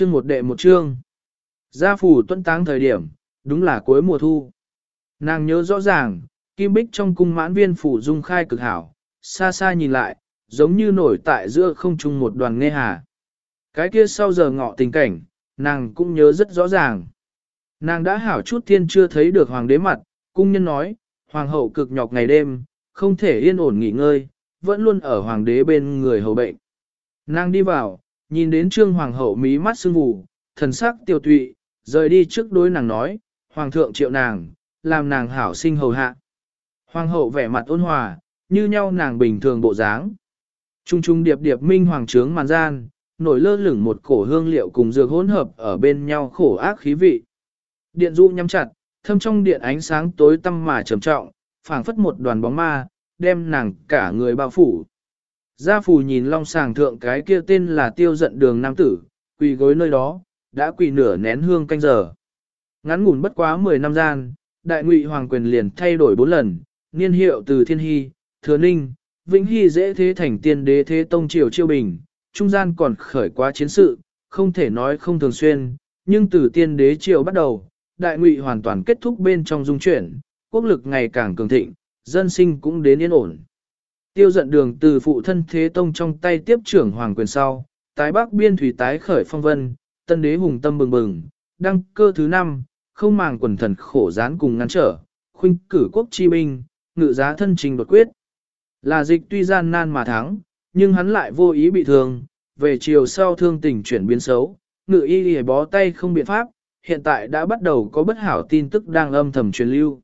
Chương một đệ một chương. Gia phủ tuân táng thời điểm, đúng là cuối mùa thu. Nàng nhớ rõ ràng, kim bích trong cung mãn viên phủ dung khai cực hảo, xa xa nhìn lại, giống như nổi tại giữa không trung một đoàn nghe hà. Cái kia sau giờ ngọ tình cảnh, nàng cũng nhớ rất rõ ràng. Nàng đã hảo chút thiên chưa thấy được hoàng đế mặt, cung nhân nói, hoàng hậu cực nhọc ngày đêm, không thể yên ổn nghỉ ngơi, vẫn luôn ở hoàng đế bên người hầu bệnh. Nàng đi vào, nhìn đến trương hoàng hậu mí mắt sưng vù, thần sắc tiêu tụy, rời đi trước đối nàng nói, hoàng thượng triệu nàng, làm nàng hảo sinh hầu hạ. Hoàng hậu vẻ mặt ôn hòa, như nhau nàng bình thường bộ dáng. Trung trung điệp điệp minh hoàng trướng màn gian, nổi lơ lửng một cổ hương liệu cùng dược hỗn hợp ở bên nhau khổ ác khí vị. Điện du nhắm chặt, thâm trong điện ánh sáng tối tăm mà trầm trọng, phảng phất một đoàn bóng ma, đem nàng cả người bao phủ. Gia phù nhìn long sàng thượng cái kia tên là tiêu giận đường nam tử, quỳ gối nơi đó, đã quỳ nửa nén hương canh giờ. Ngắn ngủn bất quá 10 năm gian, đại ngụy hoàng quyền liền thay đổi 4 lần, niên hiệu từ thiên hy, thừa ninh, vĩnh hy dễ thế thành tiên đế thế tông triều chiêu bình, trung gian còn khởi quá chiến sự, không thể nói không thường xuyên, nhưng từ tiên đế triều bắt đầu, đại ngụy hoàn toàn kết thúc bên trong dung chuyển, quốc lực ngày càng cường thịnh, dân sinh cũng đến yên ổn. Tiêu giận đường từ phụ thân thế tông trong tay tiếp trưởng hoàng quyền sau, tái bắc biên thủy tái khởi phong vân, tân đế hùng tâm bừng bừng, đăng cơ thứ năm, không màng quần thần khổ gián cùng ngăn trở, khuynh cử quốc chi binh, ngự giá thân trình đột quyết. Là dịch tuy gian nan mà thắng, nhưng hắn lại vô ý bị thương, về chiều sau thương tình chuyển biến xấu, ngự y lìa bó tay không biện pháp, hiện tại đã bắt đầu có bất hảo tin tức đang âm thầm truyền lưu.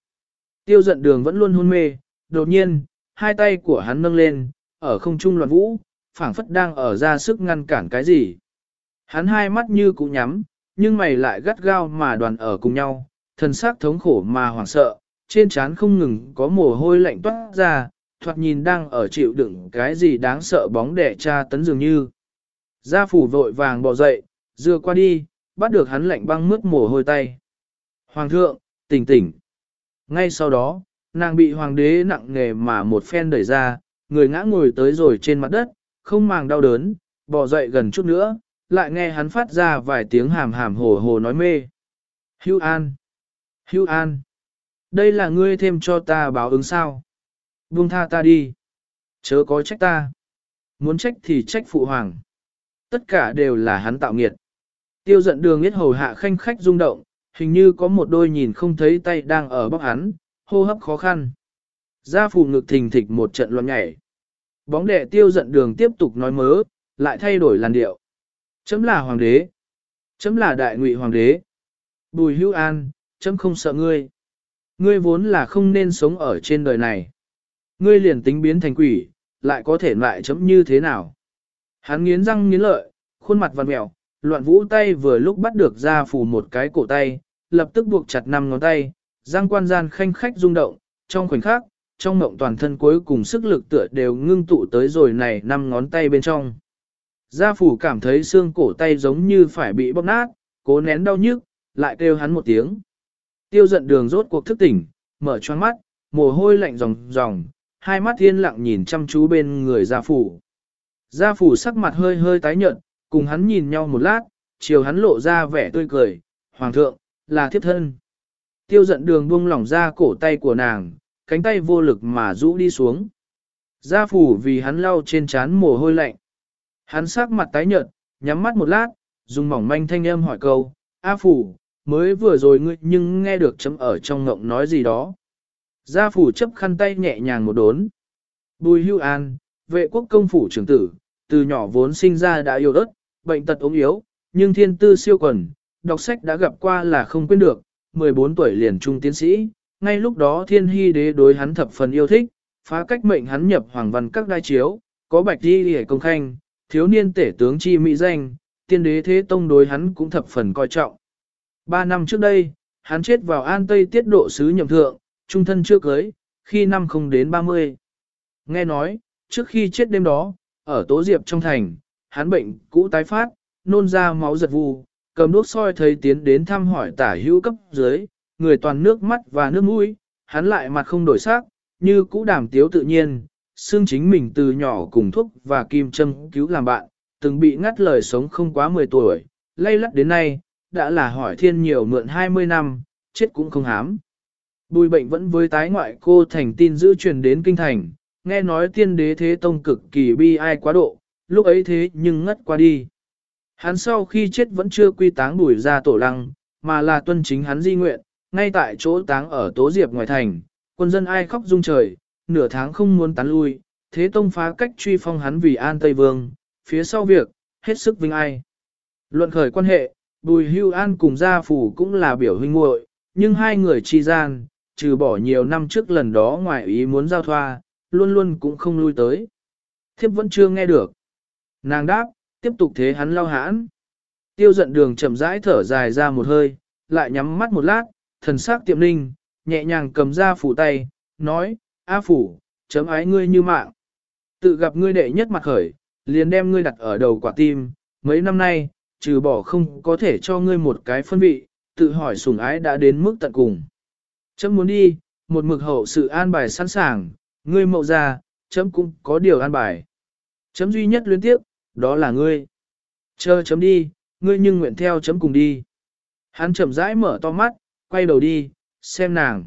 Tiêu giận đường vẫn luôn hôn mê, đột nhiên, hai tay của hắn nâng lên, ở không trung loạn vũ, phảng phất đang ở ra sức ngăn cản cái gì. Hắn hai mắt như cụ nhắm, nhưng mày lại gắt gao mà đoàn ở cùng nhau, thần sắc thống khổ mà hoảng sợ, trên trán không ngừng có mồ hôi lạnh toát ra, thoạt nhìn đang ở chịu đựng cái gì đáng sợ bóng đẻ cha tấn dường như. Gia phủ vội vàng bỏ dậy, dưa qua đi, bắt được hắn lạnh băng mướt mồ hôi tay. Hoàng thượng, tỉnh tỉnh. Ngay sau đó, nàng bị hoàng đế nặng nghề mà một phen đẩy ra, người ngã ngồi tới rồi trên mặt đất, không màng đau đớn, bỏ dậy gần chút nữa, lại nghe hắn phát ra vài tiếng hàm hàm hồ hồ nói mê. Hưu An! Hưu An! Đây là ngươi thêm cho ta báo ứng sao? Buông tha ta đi! Chớ có trách ta! Muốn trách thì trách phụ hoàng. Tất cả đều là hắn tạo nghiệt. Tiêu giận đường biết hầu hạ khanh khách rung động, hình như có một đôi nhìn không thấy tay đang ở bóc hắn, hô hấp khó khăn. Gia phù ngực thình thịch một trận loạn nhảy. Bóng đệ tiêu giận đường tiếp tục nói mớ, lại thay đổi làn điệu. Chấm là hoàng đế. Chấm là đại ngụy hoàng đế. Bùi hữu an, chấm không sợ ngươi. Ngươi vốn là không nên sống ở trên đời này. Ngươi liền tính biến thành quỷ, lại có thể lại chấm như thế nào. Hắn nghiến răng nghiến lợi, khuôn mặt vằn mẹo, loạn vũ tay vừa lúc bắt được ra phủ một cái cổ tay, lập tức buộc chặt năm ngón tay, giang quan gian khanh khách rung động, trong khoảnh khắc, trong mộng toàn thân cuối cùng sức lực tựa đều ngưng tụ tới rồi này năm ngón tay bên trong. Gia phủ cảm thấy xương cổ tay giống như phải bị bóp nát, cố nén đau nhức, lại kêu hắn một tiếng. Tiêu giận đường rốt cuộc thức tỉnh, mở choáng mắt, mồ hôi lạnh ròng ròng, hai mắt thiên lặng nhìn chăm chú bên người gia phủ. Gia phủ sắc mặt hơi hơi tái nhợt, cùng hắn nhìn nhau một lát, chiều hắn lộ ra vẻ tươi cười, hoàng thượng, là thiếp thân. Tiêu giận đường buông lỏng ra cổ tay của nàng, cánh tay vô lực mà rũ đi xuống. Gia phủ vì hắn lau trên trán mồ hôi lạnh. Hắn sắc mặt tái nhợt, nhắm mắt một lát, dùng mỏng manh thanh âm hỏi câu, A phủ, mới vừa rồi ngươi nhưng nghe được chấm ở trong ngộng nói gì đó. Gia phủ chấp khăn tay nhẹ nhàng một đốn. Bùi hưu an, vệ quốc công phủ trưởng tử, từ nhỏ vốn sinh ra đã yêu ớt, bệnh tật ốm yếu, nhưng thiên tư siêu quần, đọc sách đã gặp qua là không quên được, 14 tuổi liền trung tiến sĩ, ngay lúc đó thiên hy đế đối hắn thập phần yêu thích, phá cách mệnh hắn nhập hoàng văn các đai chiếu, có bạch đi hề công khanh, thiếu niên tể tướng chi mỹ danh, tiên đế thế tông đối hắn cũng thập phần coi trọng. Ba năm trước đây, hắn chết vào an tây tiết độ sứ nhậm thượng, trung thân chưa cưới, khi năm không đến 30. Nghe nói, trước khi chết đêm đó, ở Tố Diệp trong thành, hắn bệnh cũ tái phát, nôn ra máu giật vù, cầm đuốc soi thấy tiến đến thăm hỏi tả hữu cấp dưới, người toàn nước mắt và nước mũi, hắn lại mặt không đổi sắc, như cũ đàm tiếu tự nhiên, xương chính mình từ nhỏ cùng thuốc và kim châm cứu làm bạn, từng bị ngắt lời sống không quá 10 tuổi, lay lắt đến nay, đã là hỏi thiên nhiều mượn 20 năm, chết cũng không hám. Bùi bệnh vẫn với tái ngoại cô thành tin giữ truyền đến kinh thành, nghe nói tiên đế thế tông cực kỳ bi ai quá độ, lúc ấy thế nhưng ngất qua đi. Hắn sau khi chết vẫn chưa quy táng bùi ra tổ lăng, mà là tuân chính hắn di nguyện, ngay tại chỗ táng ở Tố Diệp ngoài thành, quân dân ai khóc rung trời, nửa tháng không muốn tán lui, thế tông phá cách truy phong hắn vì an Tây Vương, phía sau việc, hết sức vinh ai. Luận khởi quan hệ, Bùi Hưu An cùng gia phủ cũng là biểu huynh muội, nhưng hai người chi gian, trừ bỏ nhiều năm trước lần đó ngoài ý muốn giao thoa, luôn luôn cũng không lui tới. Thiếp vẫn chưa nghe được. Nàng đáp, tiếp tục thế hắn lao hãn. Tiêu giận đường chậm rãi thở dài ra một hơi, lại nhắm mắt một lát, thần sắc tiệm ninh, nhẹ nhàng cầm ra phủ tay, nói, A phủ, chấm ái ngươi như mạng. Tự gặp ngươi đệ nhất mặt khởi, liền đem ngươi đặt ở đầu quả tim, mấy năm nay, trừ bỏ không có thể cho ngươi một cái phân vị, tự hỏi sủng ái đã đến mức tận cùng. Chấm muốn đi, một mực hậu sự an bài sẵn sàng, ngươi mậu ra, chấm cũng có điều an bài. Chấm duy nhất luyến tiếp, đó là ngươi. Chờ chấm đi, ngươi nhưng nguyện theo chấm cùng đi. Hắn chậm rãi mở to mắt, quay đầu đi, xem nàng.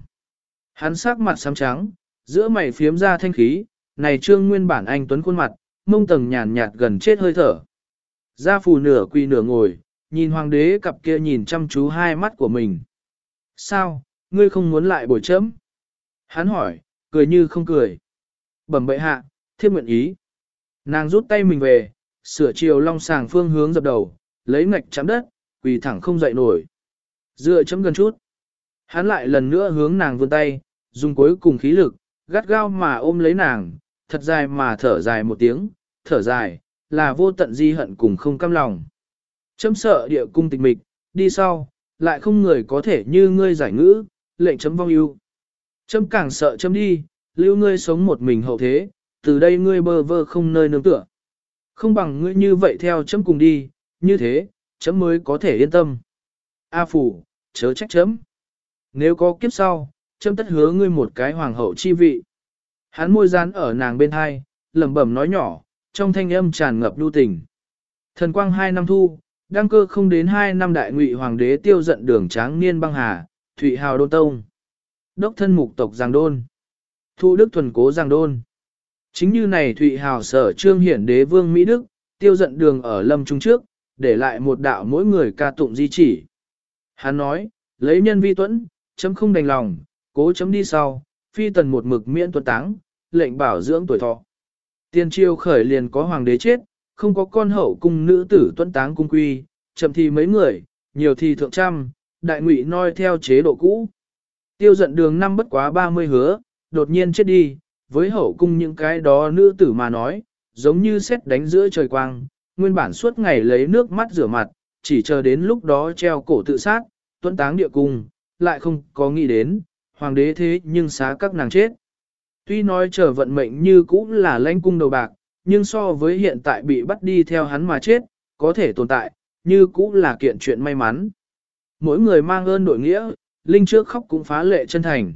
Hắn sắc mặt xám trắng, giữa mày phiếm ra thanh khí, này trương nguyên bản anh tuấn khuôn mặt, mông tầng nhàn nhạt gần chết hơi thở. Gia phù nửa quỳ nửa ngồi, nhìn hoàng đế cặp kia nhìn chăm chú hai mắt của mình. Sao, ngươi không muốn lại bồi chấm? Hắn hỏi, cười như không cười. Bẩm bệ hạ, thiếp nguyện ý. Nàng rút tay mình về, sửa chiều long sàng phương hướng dập đầu, lấy ngạch chạm đất, quỳ thẳng không dậy nổi. Dựa chấm gần chút. Hắn lại lần nữa hướng nàng vươn tay, dùng cuối cùng khí lực, gắt gao mà ôm lấy nàng, thật dài mà thở dài một tiếng, thở dài, là vô tận di hận cùng không cam lòng. Chấm sợ địa cung tịch mịch, đi sau, lại không người có thể như ngươi giải ngữ, lệnh chấm vong yêu. Chấm càng sợ chấm đi, lưu ngươi sống một mình hậu thế, từ đây ngươi bơ vơ không nơi nương tựa. Không bằng ngươi như vậy theo chấm cùng đi, như thế, chấm mới có thể yên tâm. A phủ, chớ trách chấm. Nếu có kiếp sau, chấm tất hứa ngươi một cái hoàng hậu chi vị. Hắn môi rán ở nàng bên hai, lẩm bẩm nói nhỏ, trong thanh âm tràn ngập lưu tình. Thần quang hai năm thu, đăng cơ không đến hai năm đại ngụy hoàng đế tiêu giận đường tráng niên băng hà, thụy hào đôn tông. Đốc thân mục tộc Giang Đôn. Thu đức thuần cố Giang Đôn. Chính như này thụy hào sở trương hiển đế vương Mỹ Đức, tiêu giận đường ở lâm trung trước, để lại một đạo mỗi người ca tụng di chỉ. Hắn nói, lấy nhân vi tuẫn, chấm không đành lòng, cố chấm đi sau, phi tần một mực miễn tuần táng, lệnh bảo dưỡng tuổi thọ. Tiên triều khởi liền có hoàng đế chết, không có con hậu cung nữ tử tuấn táng cung quy, chậm thì mấy người, nhiều thì thượng trăm, đại ngụy noi theo chế độ cũ. Tiêu giận đường năm bất quá 30 hứa, đột nhiên chết đi, với hậu cung những cái đó nữ tử mà nói, giống như xét đánh giữa trời quang, nguyên bản suốt ngày lấy nước mắt rửa mặt, chỉ chờ đến lúc đó treo cổ tự sát, tuấn táng địa cung, lại không có nghĩ đến, hoàng đế thế nhưng xá các nàng chết. Tuy nói chờ vận mệnh như cũ là lãnh cung đầu bạc, nhưng so với hiện tại bị bắt đi theo hắn mà chết, có thể tồn tại, như cũ là kiện chuyện may mắn. Mỗi người mang ơn đội nghĩa, Linh trước khóc cũng phá lệ chân thành.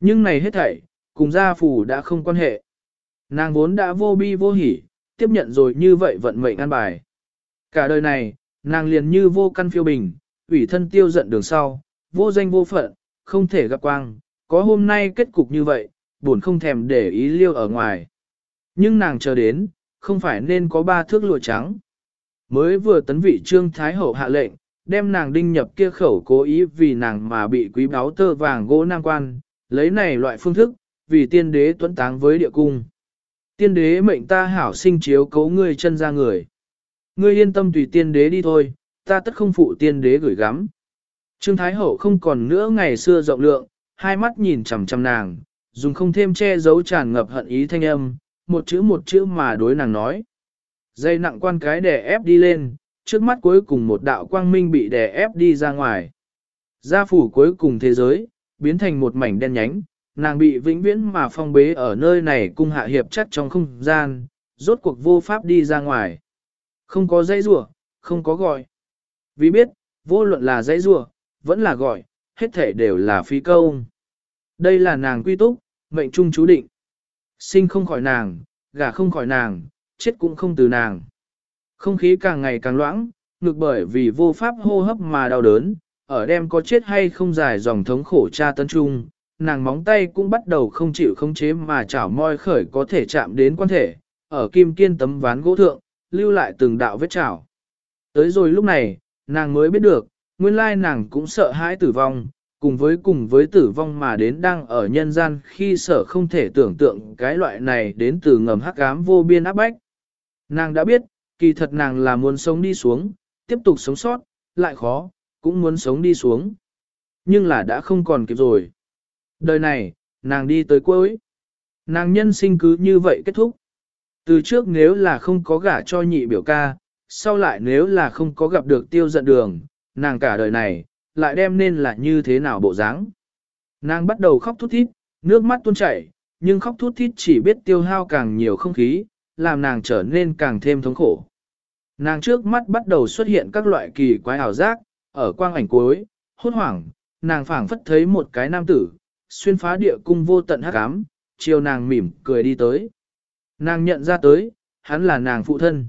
Nhưng này hết thảy, cùng gia phủ đã không quan hệ. Nàng vốn đã vô bi vô hỉ, tiếp nhận rồi như vậy vận mệnh an bài. Cả đời này, nàng liền như vô căn phiêu bình, ủy thân tiêu giận đường sau, vô danh vô phận, không thể gặp quang, có hôm nay kết cục như vậy, buồn không thèm để ý liêu ở ngoài. Nhưng nàng chờ đến, không phải nên có ba thước lụa trắng. Mới vừa tấn vị trương thái hậu hạ lệnh, đem nàng đinh nhập kia khẩu cố ý vì nàng mà bị quý báo tơ vàng gỗ nam quan, lấy này loại phương thức, vì tiên đế tuấn táng với địa cung. Tiên đế mệnh ta hảo sinh chiếu cấu ngươi chân ra người. Ngươi yên tâm tùy tiên đế đi thôi, ta tất không phụ tiên đế gửi gắm. Trương Thái Hậu không còn nữa ngày xưa rộng lượng, hai mắt nhìn chằm chằm nàng, dùng không thêm che giấu tràn ngập hận ý thanh âm, một chữ một chữ mà đối nàng nói. Dây nặng quan cái đè ép đi lên, trước mắt cuối cùng một đạo quang minh bị đè ép đi ra ngoài. Gia phủ cuối cùng thế giới, biến thành một mảnh đen nhánh, nàng bị vĩnh viễn mà phong bế ở nơi này cung hạ hiệp chắc trong không gian, rốt cuộc vô pháp đi ra ngoài. Không có dây rủa không có gọi. Vì biết, vô luận là dây rủa vẫn là gọi, hết thể đều là phi câu. Đây là nàng quy túc, mệnh trung chú định. Sinh không khỏi nàng, gả không khỏi nàng, chết cũng không từ nàng. Không khí càng ngày càng loãng, ngực bởi vì vô pháp hô hấp mà đau đớn, ở đem có chết hay không dài dòng thống khổ cha tấn trung, nàng móng tay cũng bắt đầu không chịu khống chế mà chảo moi khởi có thể chạm đến quan thể, ở kim kiên tấm ván gỗ thượng, lưu lại từng đạo vết chảo. Tới rồi lúc này, nàng mới biết được, nguyên lai nàng cũng sợ hãi tử vong, cùng với cùng với tử vong mà đến đang ở nhân gian khi sợ không thể tưởng tượng cái loại này đến từ ngầm hắc ám vô biên áp bách. Nàng đã biết, kỳ thật nàng là muốn sống đi xuống, tiếp tục sống sót, lại khó, cũng muốn sống đi xuống. Nhưng là đã không còn kịp rồi. Đời này, nàng đi tới cuối. Nàng nhân sinh cứ như vậy kết thúc. Từ trước nếu là không có gả cho nhị biểu ca, sau lại nếu là không có gặp được tiêu giận đường, nàng cả đời này, lại đem nên là như thế nào bộ dáng. Nàng bắt đầu khóc thút thít, nước mắt tuôn chảy, nhưng khóc thút thít chỉ biết tiêu hao càng nhiều không khí, làm nàng trở nên càng thêm thống khổ. Nàng trước mắt bắt đầu xuất hiện các loại kỳ quái ảo giác, ở quang ảnh cuối, hốt hoảng, nàng phảng phất thấy một cái nam tử, xuyên phá địa cung vô tận hắc ám, chiều nàng mỉm cười đi tới. Nàng nhận ra tới, hắn là nàng phụ thân.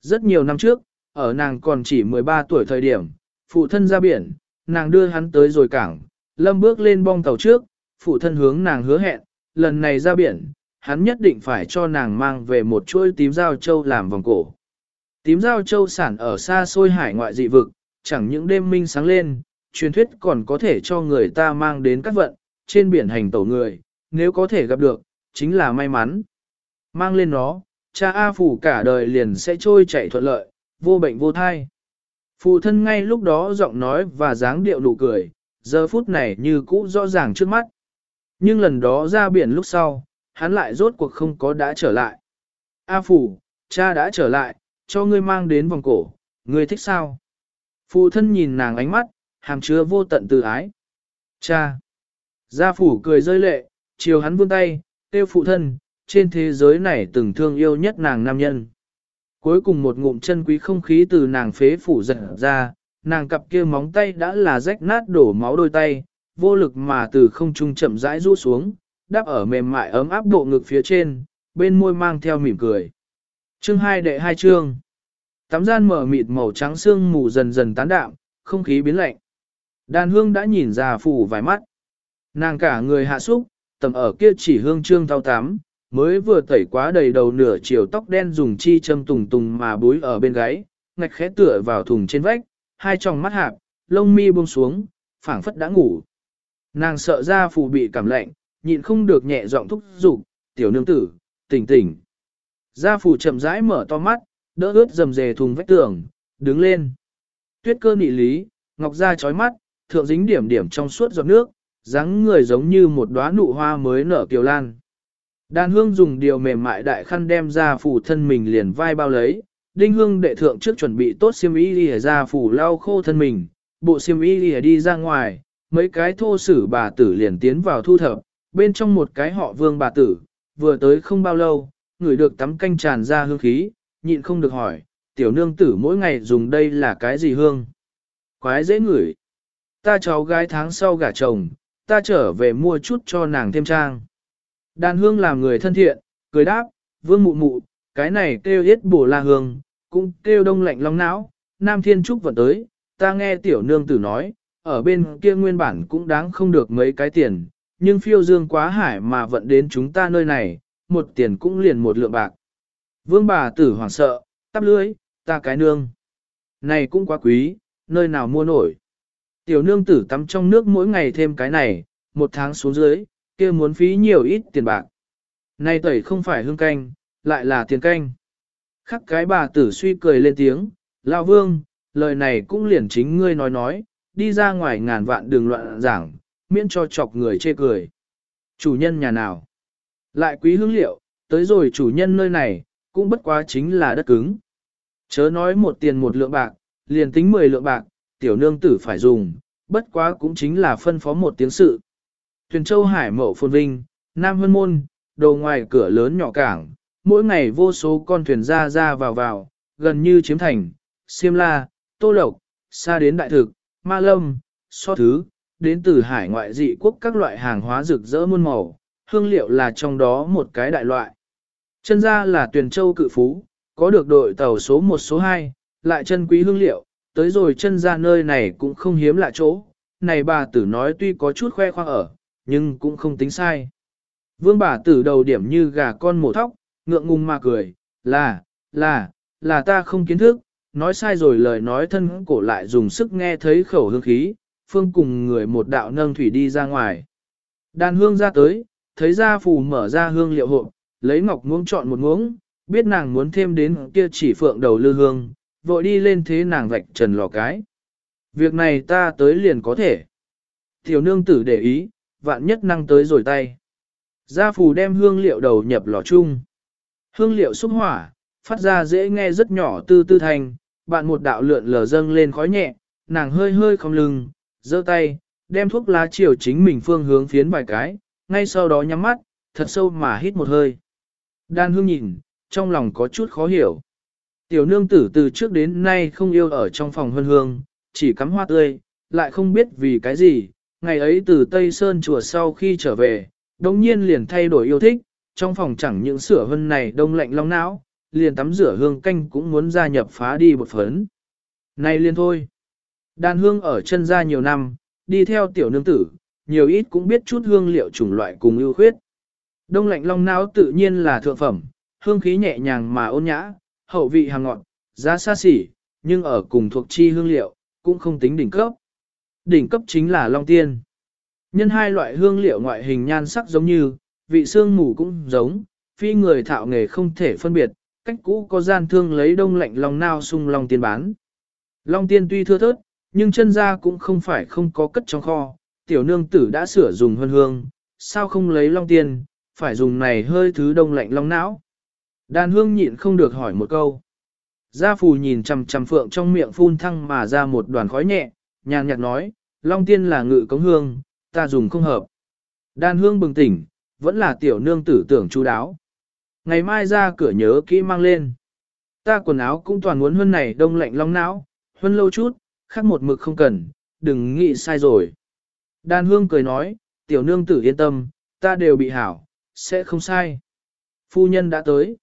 Rất nhiều năm trước, ở nàng còn chỉ 13 tuổi thời điểm, phụ thân ra biển, nàng đưa hắn tới rồi cảng, lâm bước lên bong tàu trước, phụ thân hướng nàng hứa hẹn, lần này ra biển, hắn nhất định phải cho nàng mang về một chuỗi tím dao châu làm vòng cổ. Tím dao châu sản ở xa xôi hải ngoại dị vực, chẳng những đêm minh sáng lên, truyền thuyết còn có thể cho người ta mang đến các vận, trên biển hành tẩu người, nếu có thể gặp được, chính là may mắn. Mang lên nó, cha A Phủ cả đời liền sẽ trôi chảy thuận lợi, vô bệnh vô thai. Phụ thân ngay lúc đó giọng nói và dáng điệu nụ cười, giờ phút này như cũ rõ ràng trước mắt. Nhưng lần đó ra biển lúc sau, hắn lại rốt cuộc không có đã trở lại. A Phủ, cha đã trở lại, cho ngươi mang đến vòng cổ, ngươi thích sao? Phụ thân nhìn nàng ánh mắt, hàm chứa vô tận từ ái. Cha! Gia phủ cười rơi lệ, chiều hắn vươn tay, tiêu phụ thân, trên thế giới này từng thương yêu nhất nàng nam nhân. Cuối cùng một ngụm chân quý không khí từ nàng phế phủ giật ra, nàng cặp kia móng tay đã là rách nát đổ máu đôi tay, vô lực mà từ không trung chậm rãi rũ xuống, đáp ở mềm mại ấm áp bộ ngực phía trên, bên môi mang theo mỉm cười. Chương hai đệ hai chương. Tắm gian mở mịt màu trắng xương mù dần dần tán đạm, không khí biến lạnh. Đàn hương đã nhìn ra phủ vài mắt. Nàng cả người hạ súc, tầm ở kia chỉ hương trương thao tám, mới vừa tẩy quá đầy đầu nửa chiều tóc đen dùng chi châm tùng tùng mà búi ở bên gáy, ngạch khẽ tựa vào thùng trên vách, hai tròng mắt hạp, lông mi buông xuống, phảng phất đã ngủ. Nàng sợ ra phù bị cảm lạnh, nhịn không được nhẹ giọng thúc giục, tiểu nương tử, tỉnh tỉnh. Gia phù chậm rãi mở to mắt, đỡ ướt dầm dề thùng vách tường, đứng lên. Tuyết cơ nị lý, ngọc da chói mắt, thượng dính điểm điểm trong suốt giọt nước, dáng người giống như một đóa nụ hoa mới nở kiều lan. Đan hương dùng điều mềm mại đại khăn đem ra phủ thân mình liền vai bao lấy, đinh hương đệ thượng trước chuẩn bị tốt xiêm y đi ra phủ lau khô thân mình, bộ xiêm y đi đi ra ngoài, mấy cái thô sử bà tử liền tiến vào thu thập, bên trong một cái họ vương bà tử, vừa tới không bao lâu, người được tắm canh tràn ra hương khí, nhịn không được hỏi, tiểu nương tử mỗi ngày dùng đây là cái gì hương? Quái dễ ngửi. Ta cháu gái tháng sau gả chồng, ta trở về mua chút cho nàng thêm trang. Đàn hương làm người thân thiện, cười đáp, vương mụ mụ, cái này kêu yết bổ la hương, cũng kêu đông lạnh long não, nam thiên trúc vận tới, ta nghe tiểu nương tử nói, ở bên kia nguyên bản cũng đáng không được mấy cái tiền, nhưng phiêu dương quá hải mà vận đến chúng ta nơi này, một tiền cũng liền một lượng bạc. Vương bà tử hoảng sợ, tắp lưới, ta cái nương. Này cũng quá quý, nơi nào mua nổi. Tiểu nương tử tắm trong nước mỗi ngày thêm cái này, một tháng xuống dưới, kia muốn phí nhiều ít tiền bạc. Nay tẩy không phải hương canh, lại là tiền canh. Khắc cái bà tử suy cười lên tiếng, Lão vương, lời này cũng liền chính ngươi nói nói, đi ra ngoài ngàn vạn đường loạn giảng, miễn cho chọc người chê cười. Chủ nhân nhà nào? Lại quý hương liệu, tới rồi chủ nhân nơi này, cũng bất quá chính là đất cứng. Chớ nói một tiền một lượng bạc, liền tính 10 lượng bạc, tiểu nương tử phải dùng, bất quá cũng chính là phân phó một tiếng sự. Tuyền Châu Hải Mậu Phồn Vinh, Nam Hân Môn, đầu ngoài cửa lớn nhỏ cảng, mỗi ngày vô số con thuyền ra ra vào vào, gần như chiếm thành, Siêm La, Tô Lộc, xa đến Đại Thực, Ma Lâm, So Thứ, đến từ hải ngoại dị quốc các loại hàng hóa rực rỡ muôn màu, hương liệu là trong đó một cái đại loại. Chân ra là Tuyền Châu cự phú, có được đội tàu số 1 số 2, lại chân quý hương liệu, tới rồi chân ra nơi này cũng không hiếm lạ chỗ, này bà tử nói tuy có chút khoe khoang ở, nhưng cũng không tính sai. Vương bà tử đầu điểm như gà con mổ thóc, ngượng ngùng mà cười, là, là, là ta không kiến thức, nói sai rồi lời nói thân cổ lại dùng sức nghe thấy khẩu hương khí, phương cùng người một đạo nâng thủy đi ra ngoài. Đàn hương ra tới, thấy gia phù mở ra hương liệu hộp, lấy ngọc muỗng chọn một muỗng, biết nàng muốn thêm đến kia chỉ phượng đầu lư hương, vội đi lên thế nàng vạch trần lò cái. Việc này ta tới liền có thể. Tiểu nương tử để ý, vạn nhất năng tới rồi tay. Gia phù đem hương liệu đầu nhập lò chung. Hương liệu xúc hỏa, phát ra dễ nghe rất nhỏ tư tư thành, bạn một đạo lượn lờ dâng lên khói nhẹ, nàng hơi hơi không lưng, giơ tay, đem thuốc lá chiều chính mình phương hướng phiến vài cái, ngay sau đó nhắm mắt, thật sâu mà hít một hơi. Đan hương nhìn, trong lòng có chút khó hiểu. Tiểu nương tử từ trước đến nay không yêu ở trong phòng hương hương, chỉ cắm hoa tươi, lại không biết vì cái gì, ngày ấy từ Tây Sơn chùa sau khi trở về, đồng nhiên liền thay đổi yêu thích, trong phòng chẳng những sửa hân này đông lạnh long não, liền tắm rửa hương canh cũng muốn gia nhập phá đi bột phấn. Này liền thôi. Đàn hương ở chân ra nhiều năm, đi theo tiểu nương tử, nhiều ít cũng biết chút hương liệu chủng loại cùng ưu khuyết. Đông lạnh long não tự nhiên là thượng phẩm, hương khí nhẹ nhàng mà ôn nhã, hậu vị hàng ngọn, giá xa xỉ, nhưng ở cùng thuộc chi hương liệu, cũng không tính đỉnh cấp. Đỉnh cấp chính là long tiên. Nhân hai loại hương liệu ngoại hình nhan sắc giống như, vị xương mù cũng giống, phi người thạo nghề không thể phân biệt, cách cũ có gian thương lấy đông lạnh long nao sung long tiên bán. Long tiên tuy thưa thớt, nhưng chân ra cũng không phải không có cất trong kho, tiểu nương tử đã sửa dùng hương hương, sao không lấy long tiên, phải dùng này hơi thứ đông lạnh long não. Đàn hương nhịn không được hỏi một câu. Gia phù nhìn chằm chằm phượng trong miệng phun thăng mà ra một đoàn khói nhẹ, nhàn nhạt nói, long tiên là ngự cống hương, ta dùng không hợp. Đàn hương bừng tỉnh, vẫn là tiểu nương tử tưởng chú đáo. Ngày mai ra cửa nhớ kỹ mang lên. Ta quần áo cũng toàn muốn hơn này đông lạnh long não, hơn lâu chút, khác một mực không cần, đừng nghĩ sai rồi. Đàn hương cười nói, tiểu nương tử yên tâm, ta đều bị hảo, sẽ không sai. Phu nhân đã tới.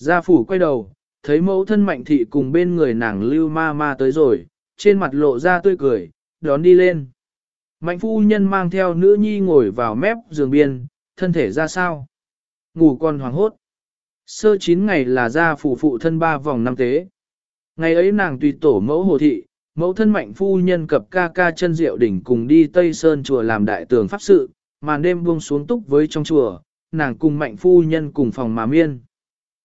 Gia phủ quay đầu, thấy mẫu thân mạnh thị cùng bên người nàng lưu ma ma tới rồi, trên mặt lộ ra tươi cười, đón đi lên. Mạnh phu nhân mang theo nữ nhi ngồi vào mép giường biên, thân thể ra sao? Ngủ còn hoàng hốt. Sơ chín ngày là gia phủ phụ thân ba vòng năm tế. Ngày ấy nàng tùy tổ mẫu hồ thị, mẫu thân mạnh phu nhân cập ca ca chân diệu đỉnh cùng đi Tây Sơn chùa làm đại tường pháp sự, màn đêm buông xuống túc với trong chùa, nàng cùng mạnh phu nhân cùng phòng mà miên.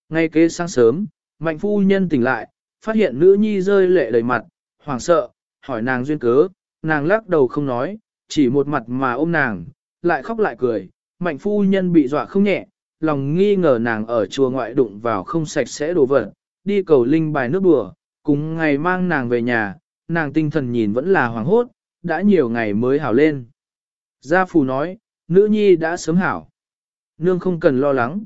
Ngay kế sáng sớm, mạnh phu nhân tỉnh lại, phát hiện nữ nhi rơi lệ đầy mặt, hoảng sợ, hỏi nàng duyên cớ, nàng lắc đầu không nói, chỉ một mặt mà ôm nàng, lại khóc lại cười, mạnh phu nhân bị dọa không nhẹ, lòng nghi ngờ nàng ở chùa ngoại đụng vào không sạch sẽ đồ vật, đi cầu linh bài nước đùa, cùng ngày mang nàng về nhà, nàng tinh thần nhìn vẫn là hoàng hốt, đã nhiều ngày mới hảo lên. Gia phù nói, nữ nhi đã sớm hảo. Nương không cần lo lắng.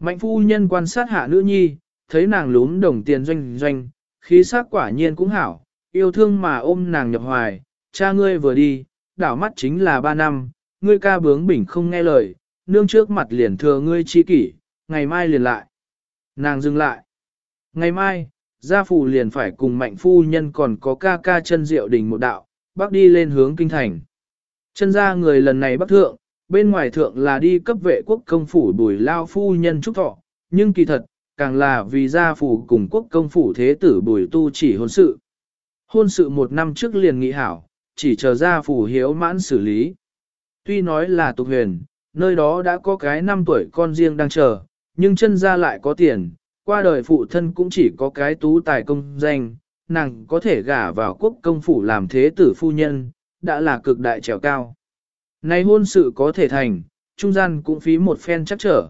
Mạnh phu nhân quan sát hạ nữ nhi, thấy nàng lún đồng tiền doanh doanh, khí sắc quả nhiên cũng hảo, yêu thương mà ôm nàng nhập hoài, cha ngươi vừa đi, đảo mắt chính là ba năm, ngươi ca bướng bỉnh không nghe lời, nương trước mặt liền thừa ngươi chi kỷ, ngày mai liền lại. Nàng dừng lại. Ngày mai, gia phụ liền phải cùng mạnh phu nhân còn có ca ca chân diệu đình một đạo, bác đi lên hướng kinh thành. Chân gia người lần này bắc thượng, bên ngoài thượng là đi cấp vệ quốc công phủ bùi lao phu nhân trúc thọ, nhưng kỳ thật, càng là vì gia phủ cùng quốc công phủ thế tử bùi tu chỉ hôn sự. Hôn sự một năm trước liền nghị hảo, chỉ chờ gia phủ hiếu mãn xử lý. Tuy nói là tục huyền, nơi đó đã có cái năm tuổi con riêng đang chờ, nhưng chân gia lại có tiền, qua đời phụ thân cũng chỉ có cái tú tài công danh, nàng có thể gả vào quốc công phủ làm thế tử phu nhân, đã là cực đại trèo cao. Này hôn sự có thể thành, trung gian cũng phí một phen chắc trở.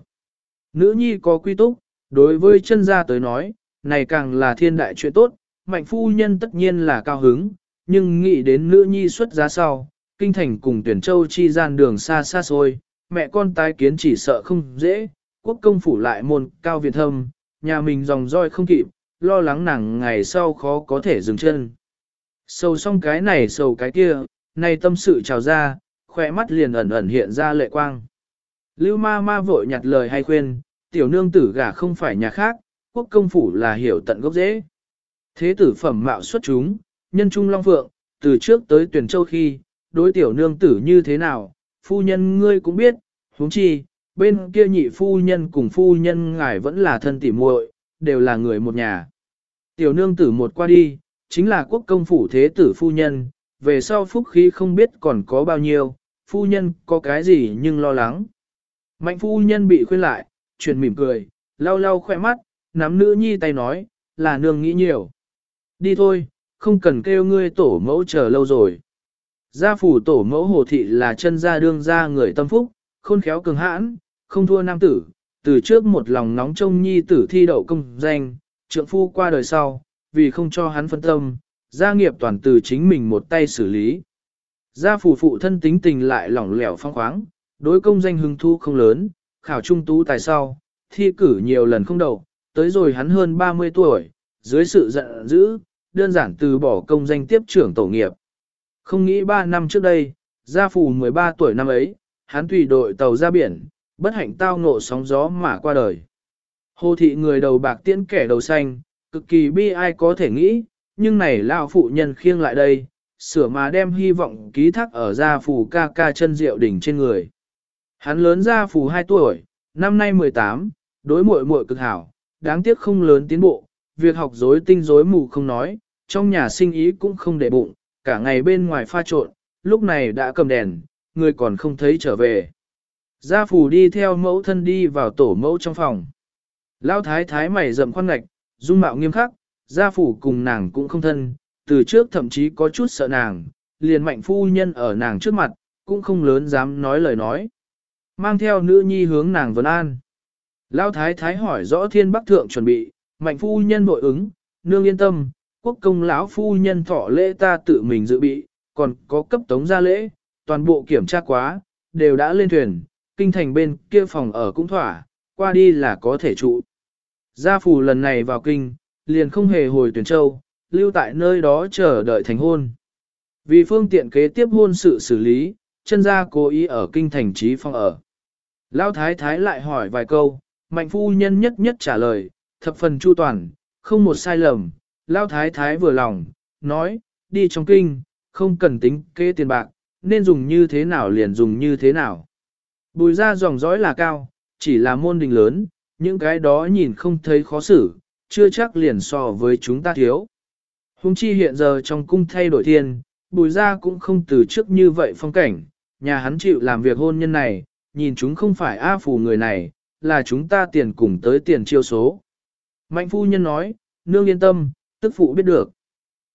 Nữ nhi có quy túc, đối với chân gia tới nói, này càng là thiên đại chuyện tốt, mạnh phu nhân tất nhiên là cao hứng, nhưng nghĩ đến nữ nhi xuất giá sau, kinh thành cùng tuyển châu chi gian đường xa xa xôi, mẹ con tái kiến chỉ sợ không dễ, quốc công phủ lại môn cao việt thâm, nhà mình dòng roi không kịp, lo lắng nàng ngày sau khó có thể dừng chân. Sầu xong cái này sầu cái kia, này tâm sự trào ra, khỏe mắt liền ẩn ẩn hiện ra lệ quang. Lưu ma ma vội nhặt lời hay khuyên, tiểu nương tử gả không phải nhà khác, quốc công phủ là hiểu tận gốc dễ. Thế tử phẩm mạo xuất chúng, nhân trung long phượng, từ trước tới tuyển châu khi, đối tiểu nương tử như thế nào, phu nhân ngươi cũng biết, huống chi, bên kia nhị phu nhân cùng phu nhân ngài vẫn là thân tỉ muội, đều là người một nhà. Tiểu nương tử một qua đi, chính là quốc công phủ thế tử phu nhân, về sau phúc khí không biết còn có bao nhiêu, phu nhân có cái gì nhưng lo lắng. Mạnh phu nhân bị khuyên lại, chuyển mỉm cười, lau lau khỏe mắt, nắm nữ nhi tay nói, là nương nghĩ nhiều. Đi thôi, không cần kêu ngươi tổ mẫu chờ lâu rồi. Gia phủ tổ mẫu hồ thị là chân gia đương gia người tâm phúc, khôn khéo cường hãn, không thua nam tử, từ trước một lòng nóng trông nhi tử thi đậu công danh, trượng phu qua đời sau, vì không cho hắn phân tâm, gia nghiệp toàn từ chính mình một tay xử lý. Gia phủ phụ thân tính tình lại lỏng lẻo phong khoáng, đối công danh hưng thu không lớn, khảo trung tú tài sau, thi cử nhiều lần không đậu, tới rồi hắn hơn 30 tuổi, dưới sự giận dữ, đơn giản từ bỏ công danh tiếp trưởng tổ nghiệp. Không nghĩ 3 năm trước đây, gia phủ 13 tuổi năm ấy, hắn tùy đội tàu ra biển, bất hạnh tao ngộ sóng gió mà qua đời. Hồ thị người đầu bạc tiễn kẻ đầu xanh, cực kỳ bi ai có thể nghĩ, nhưng này lão phụ nhân khiêng lại đây, sửa mà đem hy vọng ký thác ở gia phù ca ca chân diệu đỉnh trên người. Hắn lớn gia phù 2 tuổi, năm nay 18, đối muội muội cực hảo, đáng tiếc không lớn tiến bộ, việc học rối tinh rối mù không nói, trong nhà sinh ý cũng không để bụng, cả ngày bên ngoài pha trộn, lúc này đã cầm đèn, người còn không thấy trở về. Gia phù đi theo mẫu thân đi vào tổ mẫu trong phòng. Lão thái thái mày rậm khoan ngạch, dung mạo nghiêm khắc, gia phủ cùng nàng cũng không thân, từ trước thậm chí có chút sợ nàng, liền mạnh phu nhân ở nàng trước mặt, cũng không lớn dám nói lời nói. Mang theo nữ nhi hướng nàng vấn an. Lão thái thái hỏi rõ thiên bắc thượng chuẩn bị, mạnh phu nhân bội ứng, nương yên tâm, quốc công lão phu nhân thọ lễ ta tự mình dự bị, còn có cấp tống gia lễ, toàn bộ kiểm tra quá, đều đã lên thuyền, kinh thành bên kia phòng ở cũng thỏa, qua đi là có thể trụ. Gia phù lần này vào kinh, liền không hề hồi tuyển châu, lưu tại nơi đó chờ đợi thành hôn. Vì phương tiện kế tiếp hôn sự xử lý, chân gia cố ý ở kinh thành trí phong ở. Lão thái thái lại hỏi vài câu, mạnh phu nhân nhất nhất trả lời, thập phần chu toàn, không một sai lầm. Lão thái thái vừa lòng, nói, đi trong kinh, không cần tính kế tiền bạc, nên dùng như thế nào liền dùng như thế nào. Bùi ra dòng dõi là cao, chỉ là môn đình lớn, những cái đó nhìn không thấy khó xử, chưa chắc liền so với chúng ta thiếu. Hùng chi hiện giờ trong cung thay đổi thiên, bùi ra cũng không từ trước như vậy phong cảnh, nhà hắn chịu làm việc hôn nhân này, nhìn chúng không phải A phù người này, là chúng ta tiền cùng tới tiền chiêu số. Mạnh phu nhân nói, nương yên tâm, tức phụ biết được.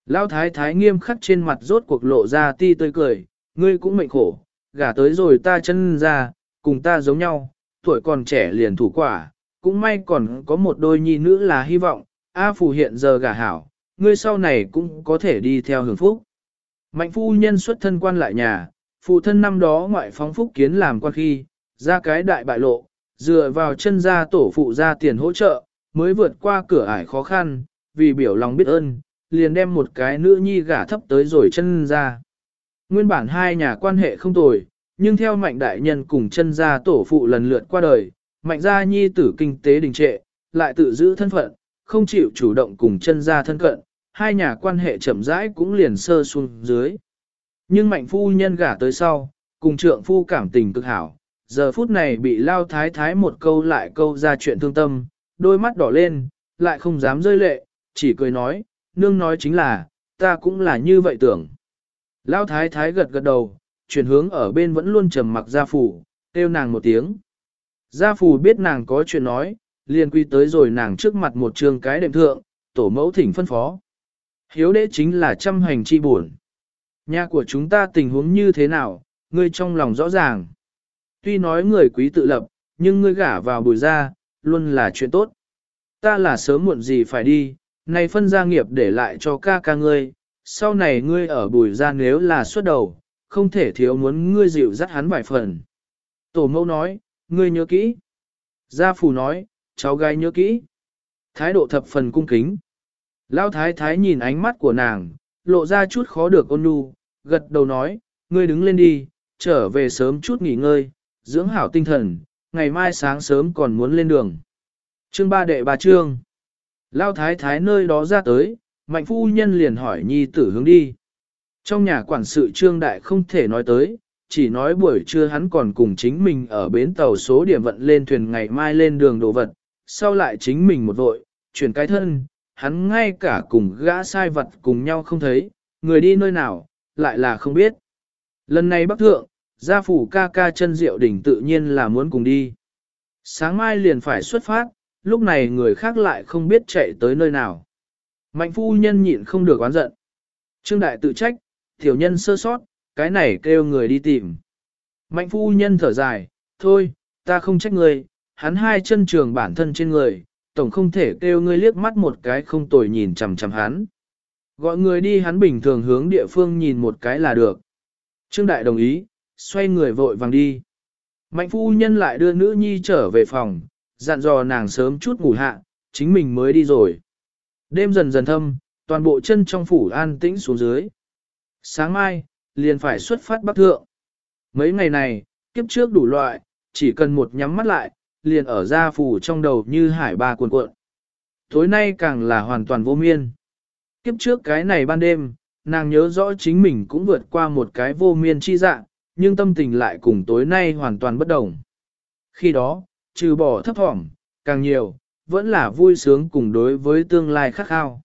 Lão thái thái nghiêm khắc trên mặt rốt cuộc lộ ra ti tươi cười, ngươi cũng mệnh khổ, gả tới rồi ta chân ra, cùng ta giống nhau, tuổi còn trẻ liền thủ quả, cũng may còn có một đôi nhi nữ là hy vọng, A phù hiện giờ gả hảo, ngươi sau này cũng có thể đi theo hưởng phúc. Mạnh phu nhân xuất thân quan lại nhà, phụ thân năm đó ngoại phóng phúc kiến làm quan khi, ra cái đại bại lộ, dựa vào chân gia tổ phụ ra tiền hỗ trợ, mới vượt qua cửa ải khó khăn, vì biểu lòng biết ơn, liền đem một cái nữ nhi gả thấp tới rồi chân ra. Nguyên bản hai nhà quan hệ không tồi, nhưng theo mạnh đại nhân cùng chân gia tổ phụ lần lượt qua đời, mạnh gia nhi tử kinh tế đình trệ, lại tự giữ thân phận, không chịu chủ động cùng chân gia thân cận, hai nhà quan hệ chậm rãi cũng liền sơ xuống dưới. Nhưng mạnh phu nhân gả tới sau, cùng trượng phu cảm tình cực hảo, giờ phút này bị lao thái thái một câu lại câu ra chuyện thương tâm, đôi mắt đỏ lên, lại không dám rơi lệ, chỉ cười nói, nương nói chính là, ta cũng là như vậy tưởng. Lao thái thái gật gật đầu, chuyển hướng ở bên vẫn luôn trầm mặc gia phủ, kêu nàng một tiếng. Gia phủ biết nàng có chuyện nói, liền quy tới rồi nàng trước mặt một trường cái đệm thượng, tổ mẫu thỉnh phân phó. Hiếu đế chính là trăm hành chi buồn. Nhà của chúng ta tình huống như thế nào, ngươi trong lòng rõ ràng. Tuy nói người quý tự lập, nhưng ngươi gả vào bùi ra, luôn là chuyện tốt. Ta là sớm muộn gì phải đi, này phân gia nghiệp để lại cho ca ca ngươi, sau này ngươi ở bùi ra nếu là xuất đầu, không thể thiếu muốn ngươi dịu dắt hắn vài phần. Tổ mẫu nói, ngươi nhớ kỹ. Gia phù nói, cháu gái nhớ kỹ. Thái độ thập phần cung kính. lao thái thái nhìn ánh mắt của nàng, lộ ra chút khó được ôn nhu, gật đầu nói, ngươi đứng lên đi, trở về sớm chút nghỉ ngơi, dưỡng hảo tinh thần, ngày mai sáng sớm còn muốn lên đường. Chương ba đệ bà trương. lao thái thái nơi đó ra tới, mạnh phu nhân liền hỏi nhi tử hướng đi. Trong nhà quản sự trương đại không thể nói tới, chỉ nói buổi trưa hắn còn cùng chính mình ở bến tàu số điểm vận lên thuyền ngày mai lên đường đồ vật, sau lại chính mình một vội, chuyển cái thân, hắn ngay cả cùng gã sai vật cùng nhau không thấy, người đi nơi nào, lại là không biết. Lần này bắc thượng, gia phủ ca ca chân diệu đỉnh tự nhiên là muốn cùng đi. Sáng mai liền phải xuất phát, lúc này người khác lại không biết chạy tới nơi nào. Mạnh phu nhân nhịn không được oán giận. Trương đại tự trách, tiểu nhân sơ sót, cái này kêu người đi tìm. Mạnh phu nhân thở dài, thôi, ta không trách người, hắn hai chân trường bản thân trên người, tổng không thể kêu ngươi liếc mắt một cái không tồi nhìn chằm chằm hắn. Gọi người đi hắn bình thường hướng địa phương nhìn một cái là được. Trương Đại đồng ý, xoay người vội vàng đi. Mạnh phu nhân lại đưa nữ nhi trở về phòng, dặn dò nàng sớm chút ngủ hạ, chính mình mới đi rồi. Đêm dần dần thâm, toàn bộ chân trong phủ an tĩnh xuống dưới. Sáng mai, liền phải xuất phát bắc thượng. Mấy ngày này, kiếp trước đủ loại, chỉ cần một nhắm mắt lại, liền ở ra phủ trong đầu như hải ba cuộn cuộn. Tối nay càng là hoàn toàn vô miên. Kiếp trước cái này ban đêm, nàng nhớ rõ chính mình cũng vượt qua một cái vô miên chi dạng, nhưng tâm tình lại cùng tối nay hoàn toàn bất đồng. Khi đó, trừ bỏ thấp thỏm, càng nhiều, vẫn là vui sướng cùng đối với tương lai khắc khao.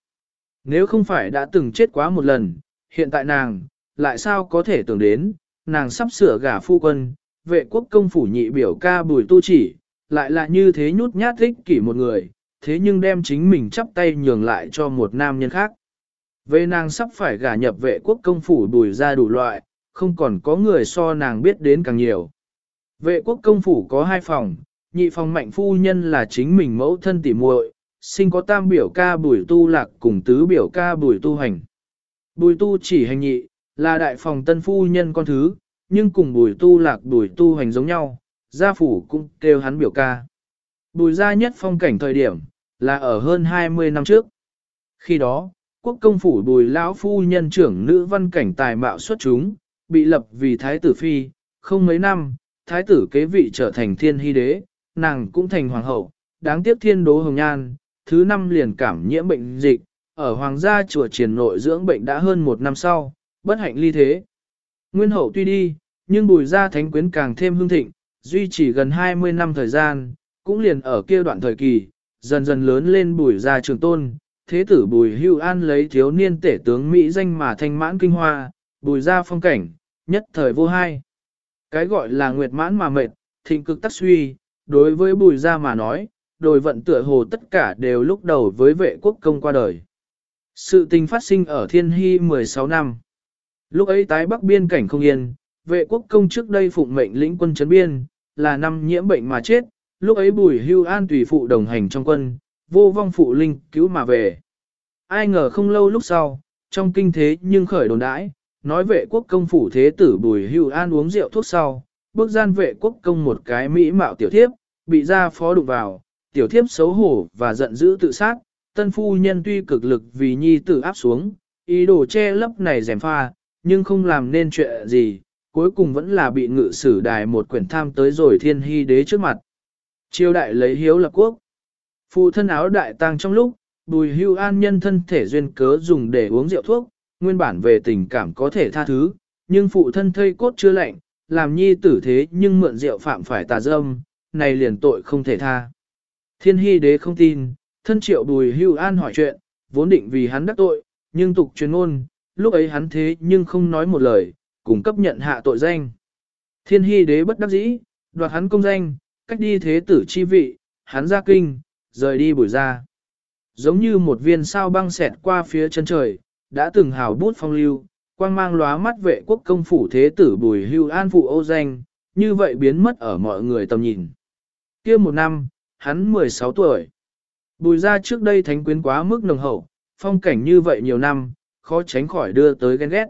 Nếu không phải đã từng chết quá một lần, hiện tại nàng, lại sao có thể tưởng đến, nàng sắp sửa gả phu quân, vệ quốc công phủ nhị biểu ca bùi tu chỉ, lại là như thế nhút nhát thích kỷ một người, thế nhưng đem chính mình chắp tay nhường lại cho một nam nhân khác. Về nàng sắp phải gả nhập vệ quốc công phủ đùi ra đủ loại, không còn có người so nàng biết đến càng nhiều. Vệ quốc công phủ có hai phòng, nhị phòng mạnh phu nhân là chính mình mẫu thân tỉ muội, sinh có tam biểu ca bùi tu lạc cùng tứ biểu ca bùi tu hành. Bùi tu chỉ hành nhị, là đại phòng tân phu nhân con thứ, nhưng cùng bùi tu lạc bùi tu hành giống nhau, gia phủ cũng kêu hắn biểu ca. Bùi gia nhất phong cảnh thời điểm, là ở hơn 20 năm trước. Khi đó, quốc công phủ bùi lão phu nhân trưởng nữ văn cảnh tài mạo xuất chúng, bị lập vì thái tử phi, không mấy năm, thái tử kế vị trở thành thiên hy đế, nàng cũng thành hoàng hậu, đáng tiếc thiên đố hồng nhan, thứ năm liền cảm nhiễm bệnh dịch, ở hoàng gia chùa triển nội dưỡng bệnh đã hơn một năm sau, bất hạnh ly thế. Nguyên hậu tuy đi, nhưng bùi gia thánh quyến càng thêm hương thịnh, duy trì gần 20 năm thời gian, cũng liền ở kia đoạn thời kỳ, dần dần lớn lên bùi gia trường tôn, thế tử bùi hưu an lấy thiếu niên tể tướng Mỹ danh mà thanh mãn kinh hoa, bùi gia phong cảnh, nhất thời vô hai. Cái gọi là nguyệt mãn mà mệt, thịnh cực tắc suy, đối với bùi gia mà nói, đồi vận tựa hồ tất cả đều lúc đầu với vệ quốc công qua đời. Sự tình phát sinh ở thiên hy 16 năm. Lúc ấy tái bắc biên cảnh không yên, vệ quốc công trước đây phụng mệnh lĩnh quân chấn biên, là năm nhiễm bệnh mà chết, lúc ấy bùi hưu an tùy phụ đồng hành trong quân, vô vong phụ linh cứu mà về. Ai ngờ không lâu lúc sau, trong kinh thế nhưng khởi đồn đãi, nói vệ quốc công phủ thế tử bùi hưu an uống rượu thuốc sau, bước gian vệ quốc công một cái mỹ mạo tiểu thiếp, bị ra phó đụng vào, tiểu thiếp xấu hổ và giận dữ tự sát, tân phu nhân tuy cực lực vì nhi tử áp xuống, ý đồ che lấp này rèm pha, nhưng không làm nên chuyện gì, cuối cùng vẫn là bị ngự sử đài một quyển tham tới rồi thiên hy đế trước mặt. Triều đại lấy hiếu lập quốc. Phụ thân áo đại tang trong lúc, bùi hưu an nhân thân thể duyên cớ dùng để uống rượu thuốc, nguyên bản về tình cảm có thể tha thứ, nhưng phụ thân thây cốt chưa lạnh, làm nhi tử thế nhưng mượn rượu phạm phải tà dâm, này liền tội không thể tha. Thiên hy đế không tin, thân triệu bùi hưu an hỏi chuyện, vốn định vì hắn đắc tội, nhưng tục truyền ngôn, lúc ấy hắn thế nhưng không nói một lời, cùng cấp nhận hạ tội danh. Thiên hy đế bất đắc dĩ, đoạt hắn công danh, cách đi thế tử chi vị, hắn ra kinh, rời đi bùi ra. Giống như một viên sao băng xẹt qua phía chân trời, đã từng hào bút phong lưu, quang mang lóa mắt vệ quốc công phủ thế tử bùi hưu an phụ ô danh, như vậy biến mất ở mọi người tầm nhìn. kia một năm, hắn 16 tuổi. Bùi ra trước đây thánh quyến quá mức nồng hậu, phong cảnh như vậy nhiều năm, khó tránh khỏi đưa tới ghen ghét.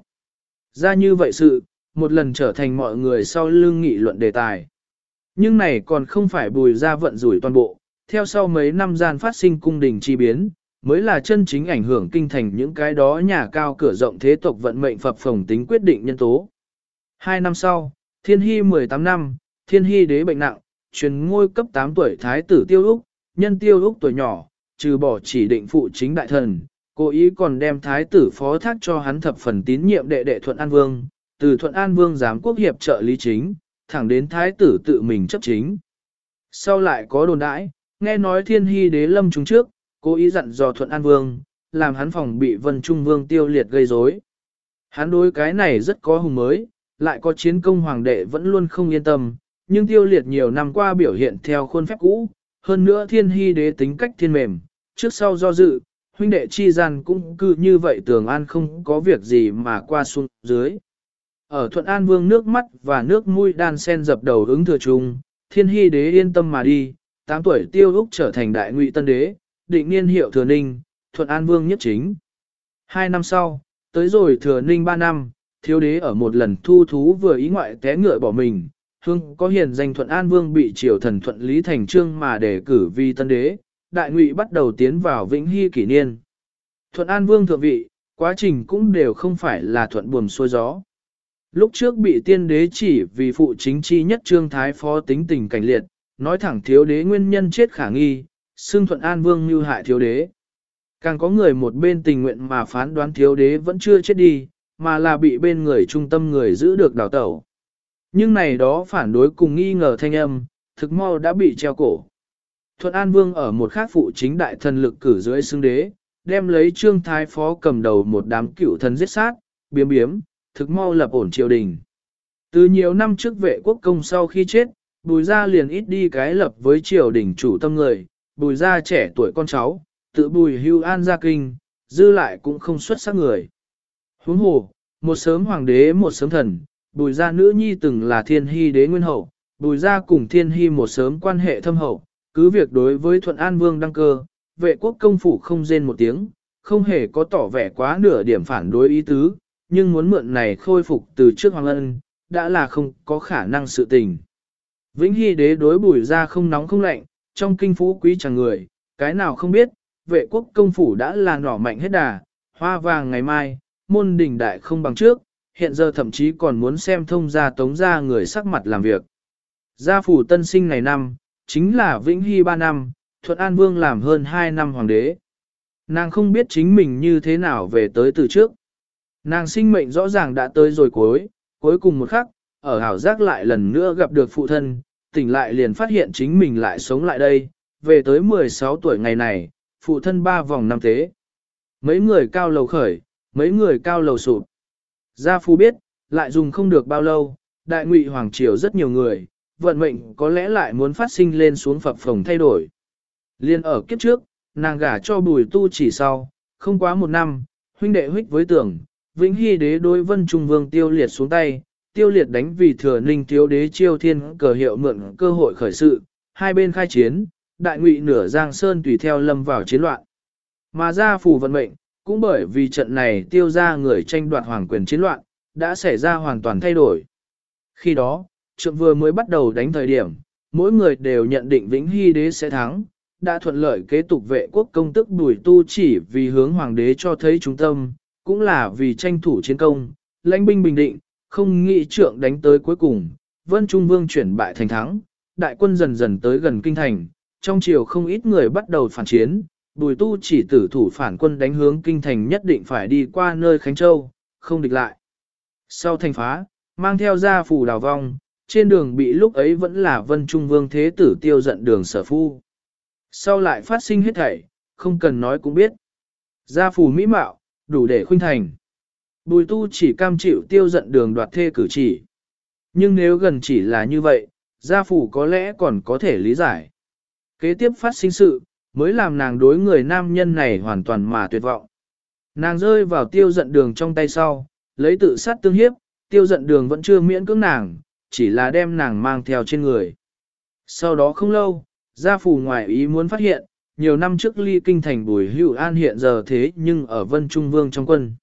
Ra như vậy sự, một lần trở thành mọi người sau lưng nghị luận đề tài. Nhưng này còn không phải bùi ra vận rủi toàn bộ, theo sau mấy năm gian phát sinh cung đình chi biến, mới là chân chính ảnh hưởng kinh thành những cái đó nhà cao cửa rộng thế tộc vận mệnh phập phồng tính quyết định nhân tố. Hai năm sau, thiên hy 18 năm, thiên hy đế bệnh nặng, truyền ngôi cấp 8 tuổi thái tử tiêu úc, nhân tiêu úc tuổi nhỏ, trừ bỏ chỉ định phụ chính đại thần, Cố ý còn đem thái tử phó thác cho hắn thập phần tín nhiệm đệ đệ Thuận An Vương, từ Thuận An Vương giám quốc hiệp trợ lý chính, thẳng đến thái tử tự mình chấp chính. Sau lại có đồn đãi, nghe nói thiên hy đế lâm chúng trước, cố ý dặn dò Thuận An Vương, làm hắn phòng bị Vân Trung Vương tiêu liệt gây rối. Hắn đối cái này rất có hùng mới, lại có chiến công hoàng đệ vẫn luôn không yên tâm, nhưng tiêu liệt nhiều năm qua biểu hiện theo khuôn phép cũ, hơn nữa thiên hy đế tính cách thiên mềm, trước sau do dự, huynh đệ chi gian cũng cứ như vậy tường an không có việc gì mà qua xuống dưới. Ở Thuận An Vương nước mắt và nước mũi đan sen dập đầu ứng thừa chung, thiên hy đế yên tâm mà đi, 8 tuổi tiêu úc trở thành đại ngụy tân đế, định niên hiệu thừa ninh, Thuận An Vương nhất chính. Hai năm sau, tới rồi thừa ninh ba năm, thiếu đế ở một lần thu thú vừa ý ngoại té ngựa bỏ mình, hương có hiền danh Thuận An Vương bị triều thần Thuận Lý Thành Trương mà đề cử vì tân đế, đại ngụy bắt đầu tiến vào vĩnh hy kỷ niên. Thuận An Vương thượng vị, quá trình cũng đều không phải là thuận buồm xuôi gió. Lúc trước bị tiên đế chỉ vì phụ chính chi nhất trương thái phó tính tình cảnh liệt, nói thẳng thiếu đế nguyên nhân chết khả nghi, xưng Thuận An Vương như hại thiếu đế. Càng có người một bên tình nguyện mà phán đoán thiếu đế vẫn chưa chết đi, mà là bị bên người trung tâm người giữ được đào tẩu. Nhưng này đó phản đối cùng nghi ngờ thanh âm, thực mau đã bị treo cổ. Thuận An Vương ở một khác phụ chính đại thần lực cử dưới xưng đế, đem lấy trương thái phó cầm đầu một đám cựu thần giết sát, biếm biếm, thực mau lập ổn triều đình. Từ nhiều năm trước vệ quốc công sau khi chết, bùi Gia liền ít đi cái lập với triều đình chủ tâm người, bùi Gia trẻ tuổi con cháu, tự bùi hưu an gia kinh, dư lại cũng không xuất sắc người. Huống hồ, một sớm hoàng đế một sớm thần, bùi gia nữ nhi từng là thiên hy đế nguyên hậu, bùi gia cùng thiên hy một sớm quan hệ thâm hậu, cứ việc đối với thuận an vương đăng cơ, vệ quốc công phủ không rên một tiếng, không hề có tỏ vẻ quá nửa điểm phản đối ý tứ, nhưng muốn mượn này khôi phục từ trước hoàng ân, đã là không có khả năng sự tình. Vĩnh Hy đế đối bùi ra không nóng không lạnh, trong kinh phú quý chẳng người, cái nào không biết, vệ quốc công phủ đã là nỏ mạnh hết đà, hoa vàng ngày mai, môn đỉnh đại không bằng trước, hiện giờ thậm chí còn muốn xem thông gia tống gia người sắc mặt làm việc. Gia phủ tân sinh này năm, chính là Vĩnh Hy 3 năm, Thuận An Vương làm hơn 2 năm hoàng đế. Nàng không biết chính mình như thế nào về tới từ trước. Nàng sinh mệnh rõ ràng đã tới rồi cuối, cuối cùng một khắc, ở hảo giác lại lần nữa gặp được phụ thân, tỉnh lại liền phát hiện chính mình lại sống lại đây, về tới 16 tuổi ngày này, phụ thân ba vòng năm thế. Mấy người cao lầu khởi, mấy người cao lầu sụp. Gia Phu biết, lại dùng không được bao lâu, đại ngụy hoàng triều rất nhiều người, vận mệnh có lẽ lại muốn phát sinh lên xuống phập phồng thay đổi. Liên ở kiếp trước, nàng gả cho bùi tu chỉ sau, không quá một năm, huynh đệ huyết với tưởng, vĩnh hy đế đối vân trung vương tiêu liệt xuống tay, tiêu liệt đánh vì thừa ninh thiếu đế chiêu thiên cờ hiệu mượn cơ hội khởi sự, hai bên khai chiến, đại ngụy nửa giang sơn tùy theo lâm vào chiến loạn. Mà gia phù vận mệnh, cũng bởi vì trận này tiêu ra người tranh đoạt hoàng quyền chiến loạn, đã xảy ra hoàn toàn thay đổi. Khi đó, trượng vừa mới bắt đầu đánh thời điểm, mỗi người đều nhận định Vĩnh Hy đế sẽ thắng, đã thuận lợi kế tục vệ quốc công tức đuổi tu chỉ vì hướng hoàng đế cho thấy trung tâm, cũng là vì tranh thủ chiến công, lãnh binh bình định, không nghĩ trượng đánh tới cuối cùng, vân trung vương chuyển bại thành thắng, đại quân dần dần tới gần kinh thành, trong chiều không ít người bắt đầu phản chiến, bùi tu chỉ tử thủ phản quân đánh hướng kinh thành nhất định phải đi qua nơi Khánh Châu, không địch lại. Sau thành phá, mang theo gia phủ đào vong, trên đường bị lúc ấy vẫn là vân trung vương thế tử tiêu giận đường sở phu. Sau lại phát sinh hết thảy, không cần nói cũng biết. Gia phủ mỹ mạo, đủ để khuynh thành. Bùi tu chỉ cam chịu tiêu giận đường đoạt thê cử chỉ. Nhưng nếu gần chỉ là như vậy, gia phủ có lẽ còn có thể lý giải. Kế tiếp phát sinh sự, mới làm nàng đối người nam nhân này hoàn toàn mà tuyệt vọng. Nàng rơi vào tiêu giận đường trong tay sau, lấy tự sát tương hiếp, tiêu giận đường vẫn chưa miễn cưỡng nàng, chỉ là đem nàng mang theo trên người. Sau đó không lâu, gia phủ ngoại ý muốn phát hiện, nhiều năm trước ly kinh thành bùi hưu an hiện giờ thế nhưng ở vân trung vương trong quân.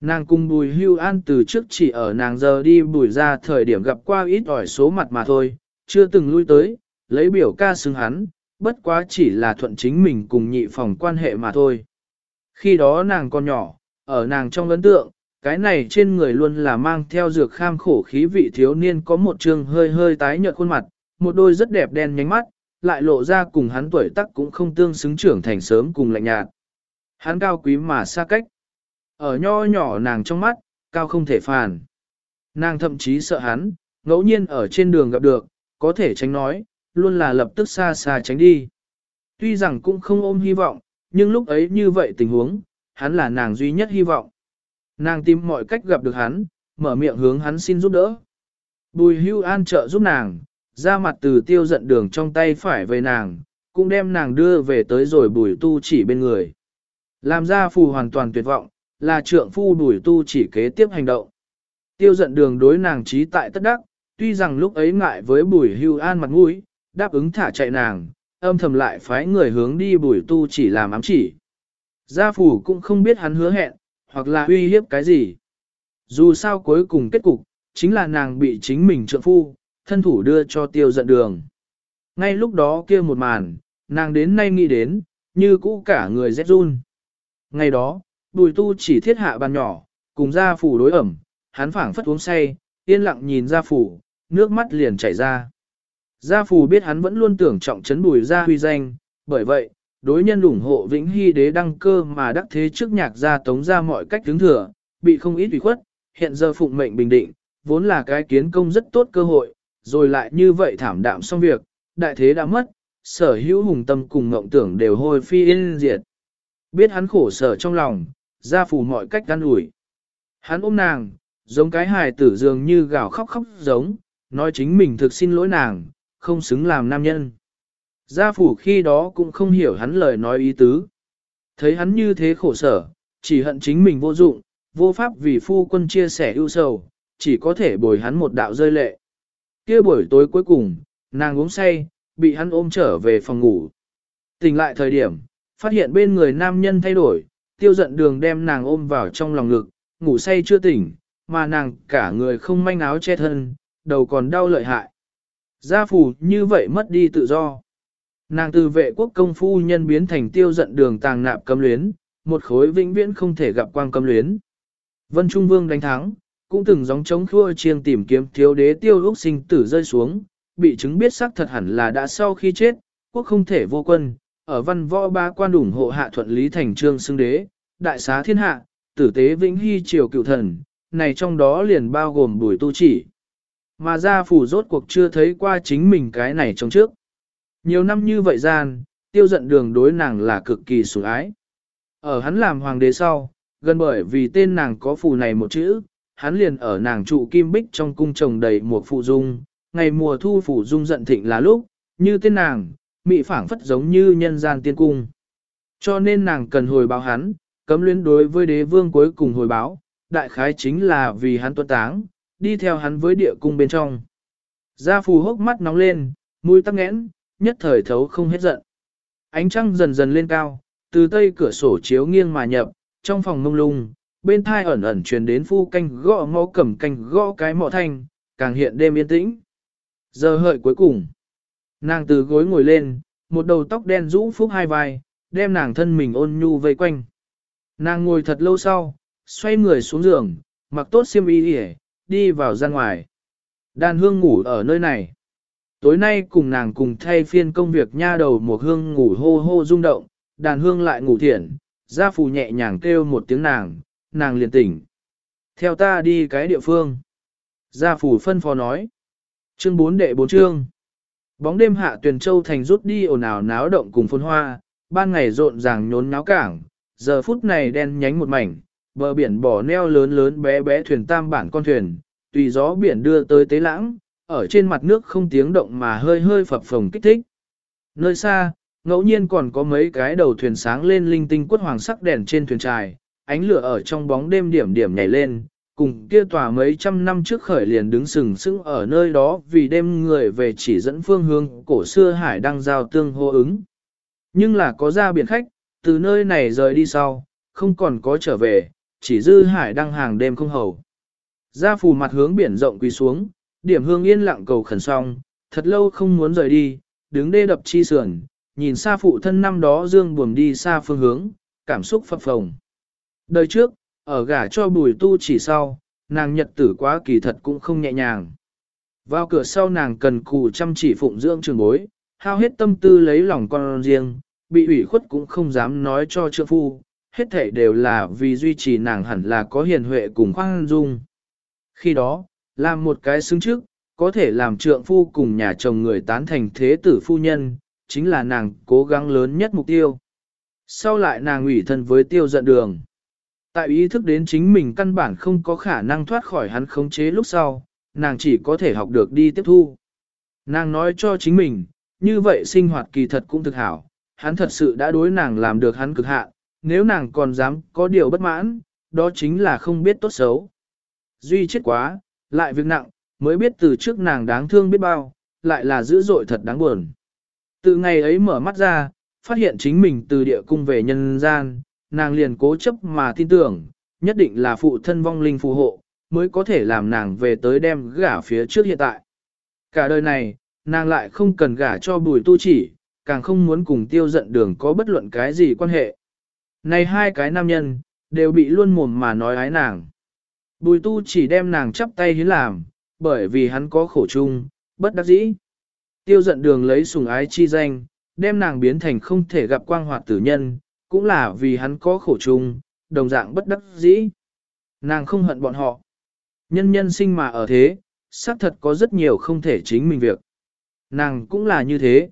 Nàng cùng bùi hưu an từ trước chỉ ở nàng giờ đi bùi ra thời điểm gặp qua ít ỏi số mặt mà thôi, chưa từng lui tới, lấy biểu ca xứng hắn, bất quá chỉ là thuận chính mình cùng nhị phòng quan hệ mà thôi. Khi đó nàng còn nhỏ, ở nàng trong ấn tượng, cái này trên người luôn là mang theo dược kham khổ khí vị thiếu niên có một trường hơi hơi tái nhợt khuôn mặt, một đôi rất đẹp đen nhánh mắt, lại lộ ra cùng hắn tuổi tác cũng không tương xứng trưởng thành sớm cùng lạnh nhạt. Hắn cao quý mà xa cách. Ở nho nhỏ nàng trong mắt, cao không thể phản Nàng thậm chí sợ hắn, ngẫu nhiên ở trên đường gặp được, có thể tránh nói, luôn là lập tức xa xa tránh đi. Tuy rằng cũng không ôm hy vọng, nhưng lúc ấy như vậy tình huống, hắn là nàng duy nhất hy vọng. Nàng tìm mọi cách gặp được hắn, mở miệng hướng hắn xin giúp đỡ. Bùi hưu an trợ giúp nàng, ra mặt từ tiêu giận đường trong tay phải về nàng, cũng đem nàng đưa về tới rồi bùi tu chỉ bên người. Làm ra phù hoàn toàn tuyệt vọng, là trượng phu bùi tu chỉ kế tiếp hành động. Tiêu giận đường đối nàng trí tại tất đắc, tuy rằng lúc ấy ngại với bùi hưu an mặt mũi, đáp ứng thả chạy nàng, âm thầm lại phái người hướng đi bùi tu chỉ làm ám chỉ. Gia phủ cũng không biết hắn hứa hẹn, hoặc là uy hiếp cái gì. Dù sao cuối cùng kết cục, chính là nàng bị chính mình trượng phu, thân thủ đưa cho tiêu giận đường. Ngay lúc đó kia một màn, nàng đến nay nghĩ đến, như cũ cả người rét run. Ngày đó, bùi tu chỉ thiết hạ bàn nhỏ, cùng gia phủ đối ẩm, hắn phảng phất uống say, yên lặng nhìn gia phủ, nước mắt liền chảy ra. Gia phủ biết hắn vẫn luôn tưởng trọng trấn bùi gia huy danh, bởi vậy, đối nhân ủng hộ vĩnh hy đế đăng cơ mà đắc thế trước nhạc gia tống ra mọi cách tướng thừa, bị không ít ủy khuất, hiện giờ phụng mệnh bình định, vốn là cái kiến công rất tốt cơ hội, rồi lại như vậy thảm đạm xong việc, đại thế đã mất, sở hữu hùng tâm cùng ngộng tưởng đều hôi phi yên diệt. Biết hắn khổ sở trong lòng, gia phủ mọi cách gan ủi. Hắn ôm nàng, giống cái hài tử dường như gào khóc khóc giống, nói chính mình thực xin lỗi nàng, không xứng làm nam nhân. Gia phủ khi đó cũng không hiểu hắn lời nói ý tứ. Thấy hắn như thế khổ sở, chỉ hận chính mình vô dụng, vô pháp vì phu quân chia sẻ ưu sầu, chỉ có thể bồi hắn một đạo rơi lệ. kia buổi tối cuối cùng, nàng uống say, bị hắn ôm trở về phòng ngủ. Tỉnh lại thời điểm, phát hiện bên người nam nhân thay đổi, tiêu giận đường đem nàng ôm vào trong lòng ngực, ngủ say chưa tỉnh, mà nàng cả người không manh áo che thân, đầu còn đau lợi hại. Gia phủ như vậy mất đi tự do. Nàng từ vệ quốc công phu nhân biến thành tiêu giận đường tàng nạp cấm luyến, một khối vĩnh viễn không thể gặp quang cấm luyến. Vân Trung Vương đánh thắng, cũng từng gióng chống khua chiêng tìm kiếm thiếu đế tiêu lúc sinh tử rơi xuống, bị chứng biết xác thật hẳn là đã sau khi chết, quốc không thể vô quân, ở văn võ ba quan ủng hộ hạ thuận lý thành trương xưng đế, đại xá thiên hạ, tử tế vĩnh hy triều cựu thần, này trong đó liền bao gồm bùi tu chỉ. Mà gia phủ rốt cuộc chưa thấy qua chính mình cái này trong trước. Nhiều năm như vậy gian, tiêu giận đường đối nàng là cực kỳ sủng ái. Ở hắn làm hoàng đế sau, gần bởi vì tên nàng có phù này một chữ, hắn liền ở nàng trụ kim bích trong cung trồng đầy một phụ dung, ngày mùa thu phủ dung giận thịnh là lúc, như tên nàng, mị phảng phất giống như nhân gian tiên cung. Cho nên nàng cần hồi báo hắn, cấm luyến đối với đế vương cuối cùng hồi báo, đại khái chính là vì hắn tuân táng, đi theo hắn với địa cung bên trong. Gia phù hốc mắt nóng lên, mũi tắc nghẽn, nhất thời thấu không hết giận. Ánh trăng dần dần lên cao, từ tây cửa sổ chiếu nghiêng mà nhập, trong phòng mông lung, bên thai ẩn ẩn truyền đến phu canh gõ ngõ cầm canh gõ cái mọ thanh, càng hiện đêm yên tĩnh. Giờ hợi cuối cùng, nàng từ gối ngồi lên, một đầu tóc đen rũ phúc hai vai, đem nàng thân mình ôn nhu vây quanh. Nàng ngồi thật lâu sau, xoay người xuống giường, mặc tốt xiêm y đi, đi vào ra ngoài. Đàn hương ngủ ở nơi này. Tối nay cùng nàng cùng thay phiên công việc nha đầu một hương ngủ hô hô rung động, đàn hương lại ngủ thiện, gia phù nhẹ nhàng kêu một tiếng nàng, nàng liền tỉnh. Theo ta đi cái địa phương. Gia phù phân phó nói. Chương 4 đệ 4 chương. Bóng đêm hạ tuyển châu thành rút đi ồn ào náo động cùng phôn hoa, ban ngày rộn ràng nhốn náo cảng, giờ phút này đen nhánh một mảnh, bờ biển bỏ neo lớn lớn bé bé thuyền tam bản con thuyền, tùy gió biển đưa tới tế lãng, ở trên mặt nước không tiếng động mà hơi hơi phập phồng kích thích. Nơi xa, ngẫu nhiên còn có mấy cái đầu thuyền sáng lên linh tinh quất hoàng sắc đèn trên thuyền trài, ánh lửa ở trong bóng đêm điểm điểm nhảy lên, cùng kia tòa mấy trăm năm trước khởi liền đứng sừng sững ở nơi đó vì đêm người về chỉ dẫn phương hướng cổ xưa hải đang giao tương hô ứng. Nhưng là có ra biển khách, từ nơi này rời đi sau, không còn có trở về, chỉ dư hải đang hàng đêm không hầu. Gia phù mặt hướng biển rộng quỳ xuống, điểm hương yên lặng cầu khẩn xong, thật lâu không muốn rời đi, đứng đê đập chi sườn, nhìn xa phụ thân năm đó dương buồm đi xa phương hướng, cảm xúc phập phồng. Đời trước, ở gả cho bùi tu chỉ sau, nàng nhật tử quá kỳ thật cũng không nhẹ nhàng. Vào cửa sau nàng cần cù chăm chỉ phụng dưỡng trường bối, hao hết tâm tư lấy lòng con riêng, bị ủy khuất cũng không dám nói cho trượng phu, hết thể đều là vì duy trì nàng hẳn là có hiền huệ cùng khoan dung. Khi đó, làm một cái xứng trước, có thể làm trượng phu cùng nhà chồng người tán thành thế tử phu nhân, chính là nàng cố gắng lớn nhất mục tiêu. Sau lại nàng ủy thân với tiêu giận đường. Tại ý thức đến chính mình căn bản không có khả năng thoát khỏi hắn khống chế lúc sau, nàng chỉ có thể học được đi tiếp thu. Nàng nói cho chính mình, như vậy sinh hoạt kỳ thật cũng thực hảo, hắn thật sự đã đối nàng làm được hắn cực hạn, nếu nàng còn dám có điều bất mãn, đó chính là không biết tốt xấu. Duy chết quá, lại việc nặng, mới biết từ trước nàng đáng thương biết bao, lại là dữ dội thật đáng buồn. Từ ngày ấy mở mắt ra, phát hiện chính mình từ địa cung về nhân gian, nàng liền cố chấp mà tin tưởng, nhất định là phụ thân vong linh phù hộ, mới có thể làm nàng về tới đem gả phía trước hiện tại. Cả đời này, nàng lại không cần gả cho bùi tu chỉ, càng không muốn cùng tiêu giận đường có bất luận cái gì quan hệ. Này hai cái nam nhân, đều bị luôn mồm mà nói ái nàng. Bùi tu chỉ đem nàng chắp tay hiến làm, bởi vì hắn có khổ chung, bất đắc dĩ. Tiêu giận đường lấy sùng ái chi danh, đem nàng biến thành không thể gặp quang hoạt tử nhân, cũng là vì hắn có khổ chung, đồng dạng bất đắc dĩ. Nàng không hận bọn họ. Nhân nhân sinh mà ở thế, xác thật có rất nhiều không thể chính mình việc. Nàng cũng là như thế.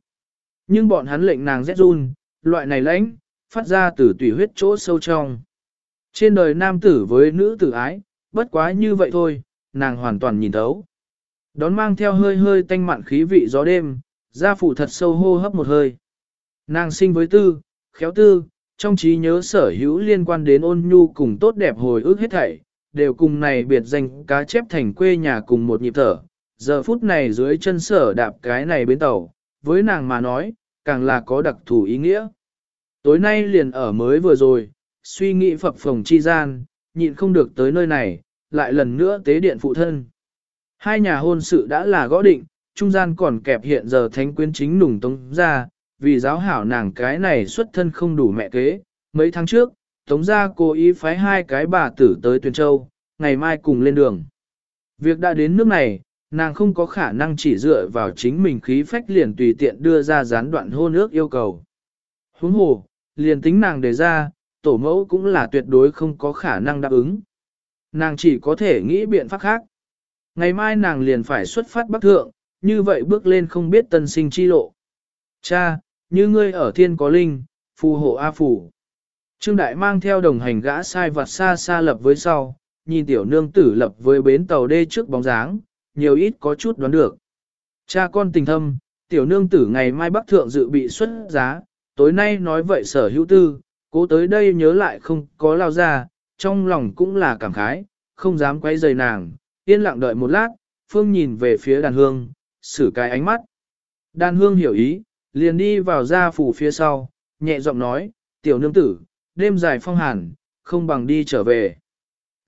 Nhưng bọn hắn lệnh nàng rét run, loại này lãnh, phát ra từ tùy huyết chỗ sâu trong. Trên đời nam tử với nữ tử ái, bất quá như vậy thôi, nàng hoàn toàn nhìn thấu. Đón mang theo hơi hơi tanh mặn khí vị gió đêm, gia phủ thật sâu hô hấp một hơi. Nàng sinh với tư, khéo tư, trong trí nhớ sở hữu liên quan đến ôn nhu cùng tốt đẹp hồi ức hết thảy, đều cùng này biệt danh cá chép thành quê nhà cùng một nhịp thở. Giờ phút này dưới chân sở đạp cái này bến tàu, với nàng mà nói, càng là có đặc thù ý nghĩa. Tối nay liền ở mới vừa rồi, suy nghĩ phập phồng chi gian, nhịn không được tới nơi này, lại lần nữa tế điện phụ thân. Hai nhà hôn sự đã là gõ định, trung gian còn kẹp hiện giờ thánh quyến chính nùng tống ra, vì giáo hảo nàng cái này xuất thân không đủ mẹ kế. Mấy tháng trước, tống ra cố ý phái hai cái bà tử tới Tuyền Châu, ngày mai cùng lên đường. Việc đã đến nước này, nàng không có khả năng chỉ dựa vào chính mình khí phách liền tùy tiện đưa ra gián đoạn hôn ước yêu cầu. Huống hồ, liền tính nàng đề ra, tổ mẫu cũng là tuyệt đối không có khả năng đáp ứng. Nàng chỉ có thể nghĩ biện pháp khác. Ngày mai nàng liền phải xuất phát bắc thượng, như vậy bước lên không biết tân sinh chi lộ. Cha, như ngươi ở thiên có linh, phù hộ A phủ. Trương Đại mang theo đồng hành gã sai vặt xa xa lập với sau, nhìn tiểu nương tử lập với bến tàu đê trước bóng dáng, nhiều ít có chút đoán được. Cha con tình thâm, tiểu nương tử ngày mai bắc thượng dự bị xuất giá, tối nay nói vậy sở hữu tư, cố tới đây nhớ lại không có lao ra, trong lòng cũng là cảm khái, không dám quay rời nàng, yên lặng đợi một lát, phương nhìn về phía đàn hương, xử cái ánh mắt. Đàn hương hiểu ý, liền đi vào gia phủ phía sau, nhẹ giọng nói, tiểu nương tử, đêm dài phong hàn, không bằng đi trở về.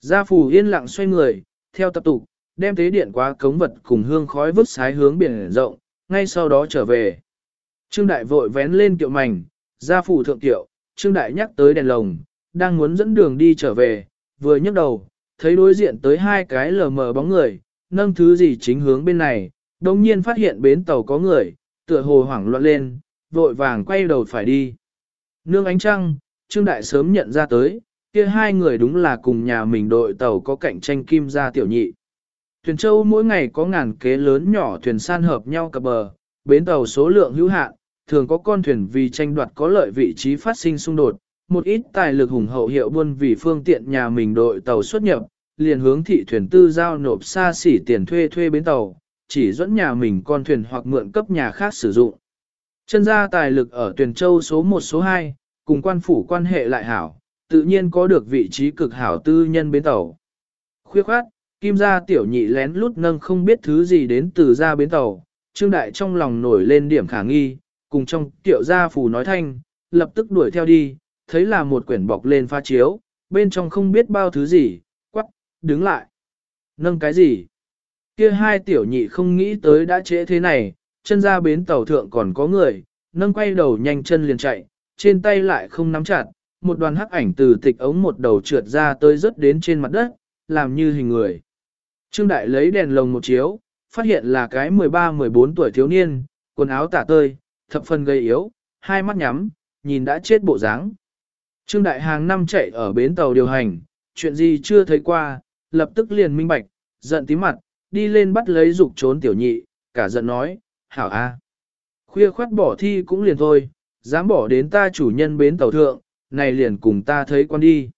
Gia phủ yên lặng xoay người, theo tập tục, đem tế điện qua cống vật cùng hương khói vứt sái hướng biển rộng, ngay sau đó trở về. Trương Đại vội vén lên kiệu mảnh, gia phủ thượng tiểu Trương Đại nhắc tới đèn lồng, đang muốn dẫn đường đi trở về, vừa nhấc đầu, thấy đối diện tới hai cái lờ mờ bóng người, nâng thứ gì chính hướng bên này, đồng nhiên phát hiện bến tàu có người, tựa hồ hoảng loạn lên, vội vàng quay đầu phải đi. Nương ánh trăng, Trương Đại sớm nhận ra tới, kia hai người đúng là cùng nhà mình đội tàu có cạnh tranh kim gia tiểu nhị. Thuyền châu mỗi ngày có ngàn kế lớn nhỏ thuyền san hợp nhau cập bờ, bến tàu số lượng hữu hạn, thường có con thuyền vì tranh đoạt có lợi vị trí phát sinh xung đột, một ít tài lực hùng hậu hiệu buôn vì phương tiện nhà mình đội tàu xuất nhập, liền hướng thị thuyền tư giao nộp xa xỉ tiền thuê thuê bến tàu, chỉ dẫn nhà mình con thuyền hoặc mượn cấp nhà khác sử dụng. Chân gia tài lực ở tuyển châu số 1 số 2, cùng quan phủ quan hệ lại hảo, tự nhiên có được vị trí cực hảo tư nhân bến tàu. Khuyết khoát, kim gia tiểu nhị lén lút nâng không biết thứ gì đến từ ra bến tàu, trương đại trong lòng nổi lên điểm khả nghi, cùng trong tiểu gia phù nói thanh, lập tức đuổi theo đi, thấy là một quyển bọc lên pha chiếu, bên trong không biết bao thứ gì, quắc, đứng lại. Nâng cái gì? Kia hai tiểu nhị không nghĩ tới đã trễ thế này, chân ra bến tàu thượng còn có người, nâng quay đầu nhanh chân liền chạy, trên tay lại không nắm chặt, một đoàn hắc ảnh từ tịch ống một đầu trượt ra tới rớt đến trên mặt đất, làm như hình người. Trương Đại lấy đèn lồng một chiếu, phát hiện là cái 13-14 tuổi thiếu niên, quần áo tả tơi, thập phần gây yếu, hai mắt nhắm, nhìn đã chết bộ dáng. Trương Đại hàng năm chạy ở bến tàu điều hành, chuyện gì chưa thấy qua, lập tức liền minh bạch, giận tí mặt, đi lên bắt lấy dục trốn tiểu nhị, cả giận nói, hảo a, Khuya khoát bỏ thi cũng liền thôi, dám bỏ đến ta chủ nhân bến tàu thượng, này liền cùng ta thấy con đi.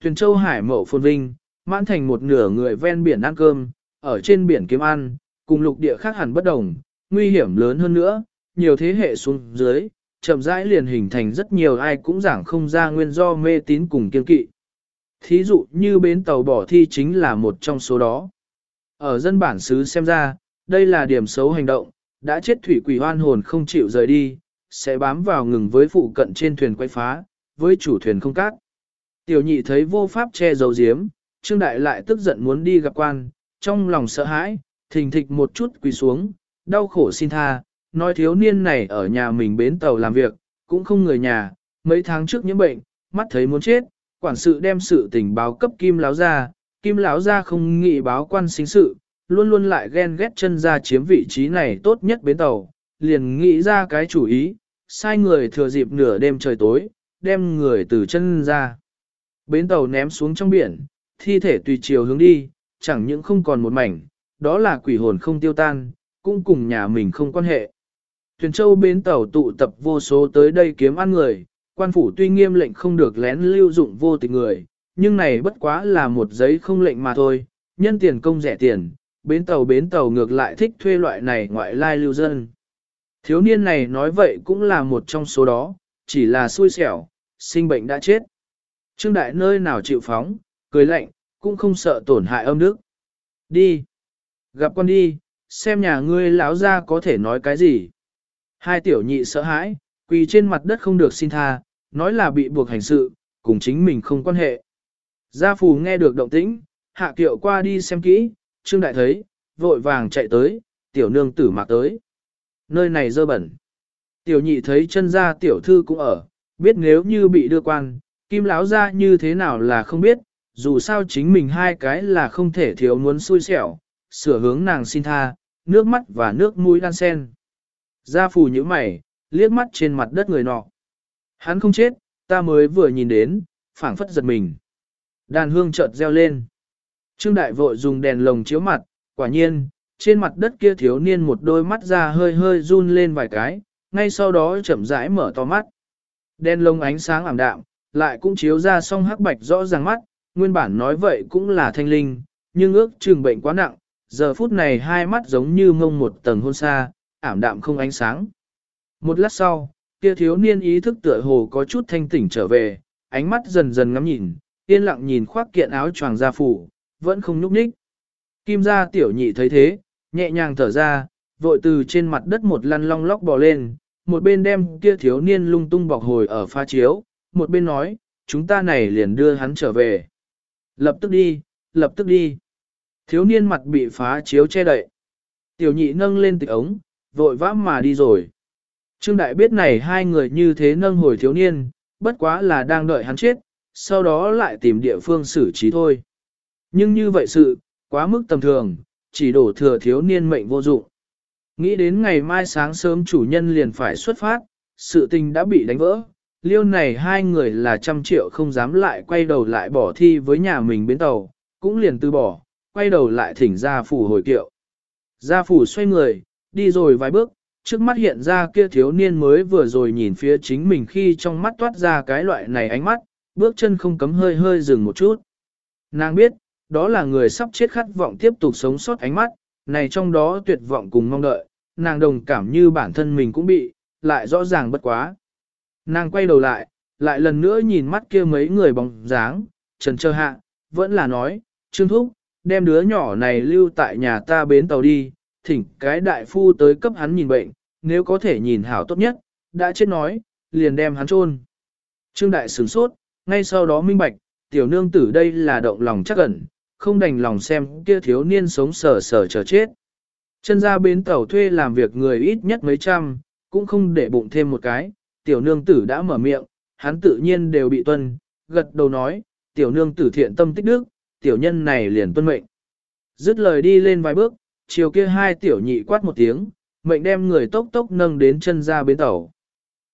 Tuyền Châu Hải mậu phồn vinh, mãn thành một nửa người ven biển ăn cơm, ở trên biển kiếm ăn, cùng lục địa khác hẳn bất đồng, nguy hiểm lớn hơn nữa, nhiều thế hệ xuống dưới, chậm rãi liền hình thành rất nhiều ai cũng giảng không ra nguyên do mê tín cùng kiên kỵ. Thí dụ như bến tàu bỏ thi chính là một trong số đó. Ở dân bản xứ xem ra, đây là điểm xấu hành động, đã chết thủy quỷ hoan hồn không chịu rời đi, sẽ bám vào ngừng với phụ cận trên thuyền quay phá, với chủ thuyền không cát. Tiểu nhị thấy vô pháp che giấu giếm, Trương Đại lại tức giận muốn đi gặp quan, trong lòng sợ hãi, thình thịch một chút quỳ xuống, đau khổ xin tha, nói thiếu niên này ở nhà mình bến tàu làm việc, cũng không người nhà, mấy tháng trước những bệnh, mắt thấy muốn chết, quản sự đem sự tình báo cấp kim láo ra, kim láo ra không nghĩ báo quan sinh sự, luôn luôn lại ghen ghét chân ra chiếm vị trí này tốt nhất bến tàu, liền nghĩ ra cái chủ ý, sai người thừa dịp nửa đêm trời tối, đem người từ chân ra. Bến tàu ném xuống trong biển, thi thể tùy chiều hướng đi, chẳng những không còn một mảnh, đó là quỷ hồn không tiêu tan, cũng cùng nhà mình không quan hệ. Thuyền châu bến tàu tụ tập vô số tới đây kiếm ăn người, quan phủ tuy nghiêm lệnh không được lén lưu dụng vô tình người, nhưng này bất quá là một giấy không lệnh mà thôi, nhân tiền công rẻ tiền, bến tàu bến tàu ngược lại thích thuê loại này ngoại lai lưu dân. Thiếu niên này nói vậy cũng là một trong số đó, chỉ là xui xẻo, sinh bệnh đã chết. Trương đại nơi nào chịu phóng, cười lạnh, cũng không sợ tổn hại âm đức. Đi. Gặp con đi, xem nhà ngươi lão ra có thể nói cái gì. Hai tiểu nhị sợ hãi, quỳ trên mặt đất không được xin tha, nói là bị buộc hành sự, cùng chính mình không quan hệ. Gia phù nghe được động tĩnh, hạ kiệu qua đi xem kỹ, trương đại thấy, vội vàng chạy tới, tiểu nương tử mạc tới. Nơi này dơ bẩn. Tiểu nhị thấy chân gia tiểu thư cũng ở, biết nếu như bị đưa quan, kim lão ra như thế nào là không biết, dù sao chính mình hai cái là không thể thiếu muốn xui xẻo, sửa hướng nàng xin tha, nước mắt và nước mũi đan sen. Gia phù như mày, liếc mắt trên mặt đất người nọ. Hắn không chết, ta mới vừa nhìn đến, phảng phất giật mình. Đàn hương chợt reo lên. Trương đại vội dùng đèn lồng chiếu mặt, quả nhiên, trên mặt đất kia thiếu niên một đôi mắt ra hơi hơi run lên vài cái, ngay sau đó chậm rãi mở to mắt. Đèn lồng ánh sáng ảm đạm, lại cũng chiếu ra song hắc bạch rõ ràng mắt, nguyên bản nói vậy cũng là thanh linh, nhưng ước chừng bệnh quá nặng, giờ phút này hai mắt giống như mông một tầng hôn xa, ảm đạm không ánh sáng. Một lát sau, kia thiếu niên ý thức tựa hồ có chút thanh tỉnh trở về, ánh mắt dần dần ngắm nhìn, yên lặng nhìn khoác kiện áo choàng gia phủ, vẫn không nhúc nhích. Kim gia tiểu nhị thấy thế, nhẹ nhàng thở ra, vội từ trên mặt đất một lăn long lóc bò lên, một bên đem kia thiếu niên lung tung bọc hồi ở pha chiếu, một bên nói, chúng ta này liền đưa hắn trở về. Lập tức đi, lập tức đi. Thiếu niên mặt bị phá chiếu che đậy. Tiểu nhị nâng lên tịch ống, vội vã mà đi rồi. Trương Đại biết này hai người như thế nâng hồi thiếu niên, bất quá là đang đợi hắn chết, sau đó lại tìm địa phương xử trí thôi. Nhưng như vậy sự, quá mức tầm thường, chỉ đổ thừa thiếu niên mệnh vô dụng. Nghĩ đến ngày mai sáng sớm chủ nhân liền phải xuất phát, sự tình đã bị đánh vỡ. Liêu này hai người là trăm triệu không dám lại quay đầu lại bỏ thi với nhà mình bến tàu, cũng liền từ bỏ, quay đầu lại thỉnh gia phủ hồi kiệu. Gia phủ xoay người, đi rồi vài bước, trước mắt hiện ra kia thiếu niên mới vừa rồi nhìn phía chính mình khi trong mắt toát ra cái loại này ánh mắt, bước chân không cấm hơi hơi dừng một chút. Nàng biết, đó là người sắp chết khát vọng tiếp tục sống sót ánh mắt, này trong đó tuyệt vọng cùng mong đợi, nàng đồng cảm như bản thân mình cũng bị, lại rõ ràng bất quá. Nàng quay đầu lại, lại lần nữa nhìn mắt kia mấy người bóng dáng, trần trơ hạ, vẫn là nói, Trương Thúc, đem đứa nhỏ này lưu tại nhà ta bến tàu đi, thỉnh cái đại phu tới cấp hắn nhìn bệnh, nếu có thể nhìn hảo tốt nhất, đã chết nói, liền đem hắn chôn. Trương Đại sửng sốt, ngay sau đó minh bạch, tiểu nương tử đây là động lòng chắc ẩn, không đành lòng xem kia thiếu niên sống sờ sờ chờ chết. Chân ra bến tàu thuê làm việc người ít nhất mấy trăm, cũng không để bụng thêm một cái, tiểu nương tử đã mở miệng, hắn tự nhiên đều bị tuân, gật đầu nói, tiểu nương tử thiện tâm tích đức, tiểu nhân này liền tuân mệnh. Dứt lời đi lên vài bước, chiều kia hai tiểu nhị quát một tiếng, mệnh đem người tốc tốc nâng đến chân ra bến tàu.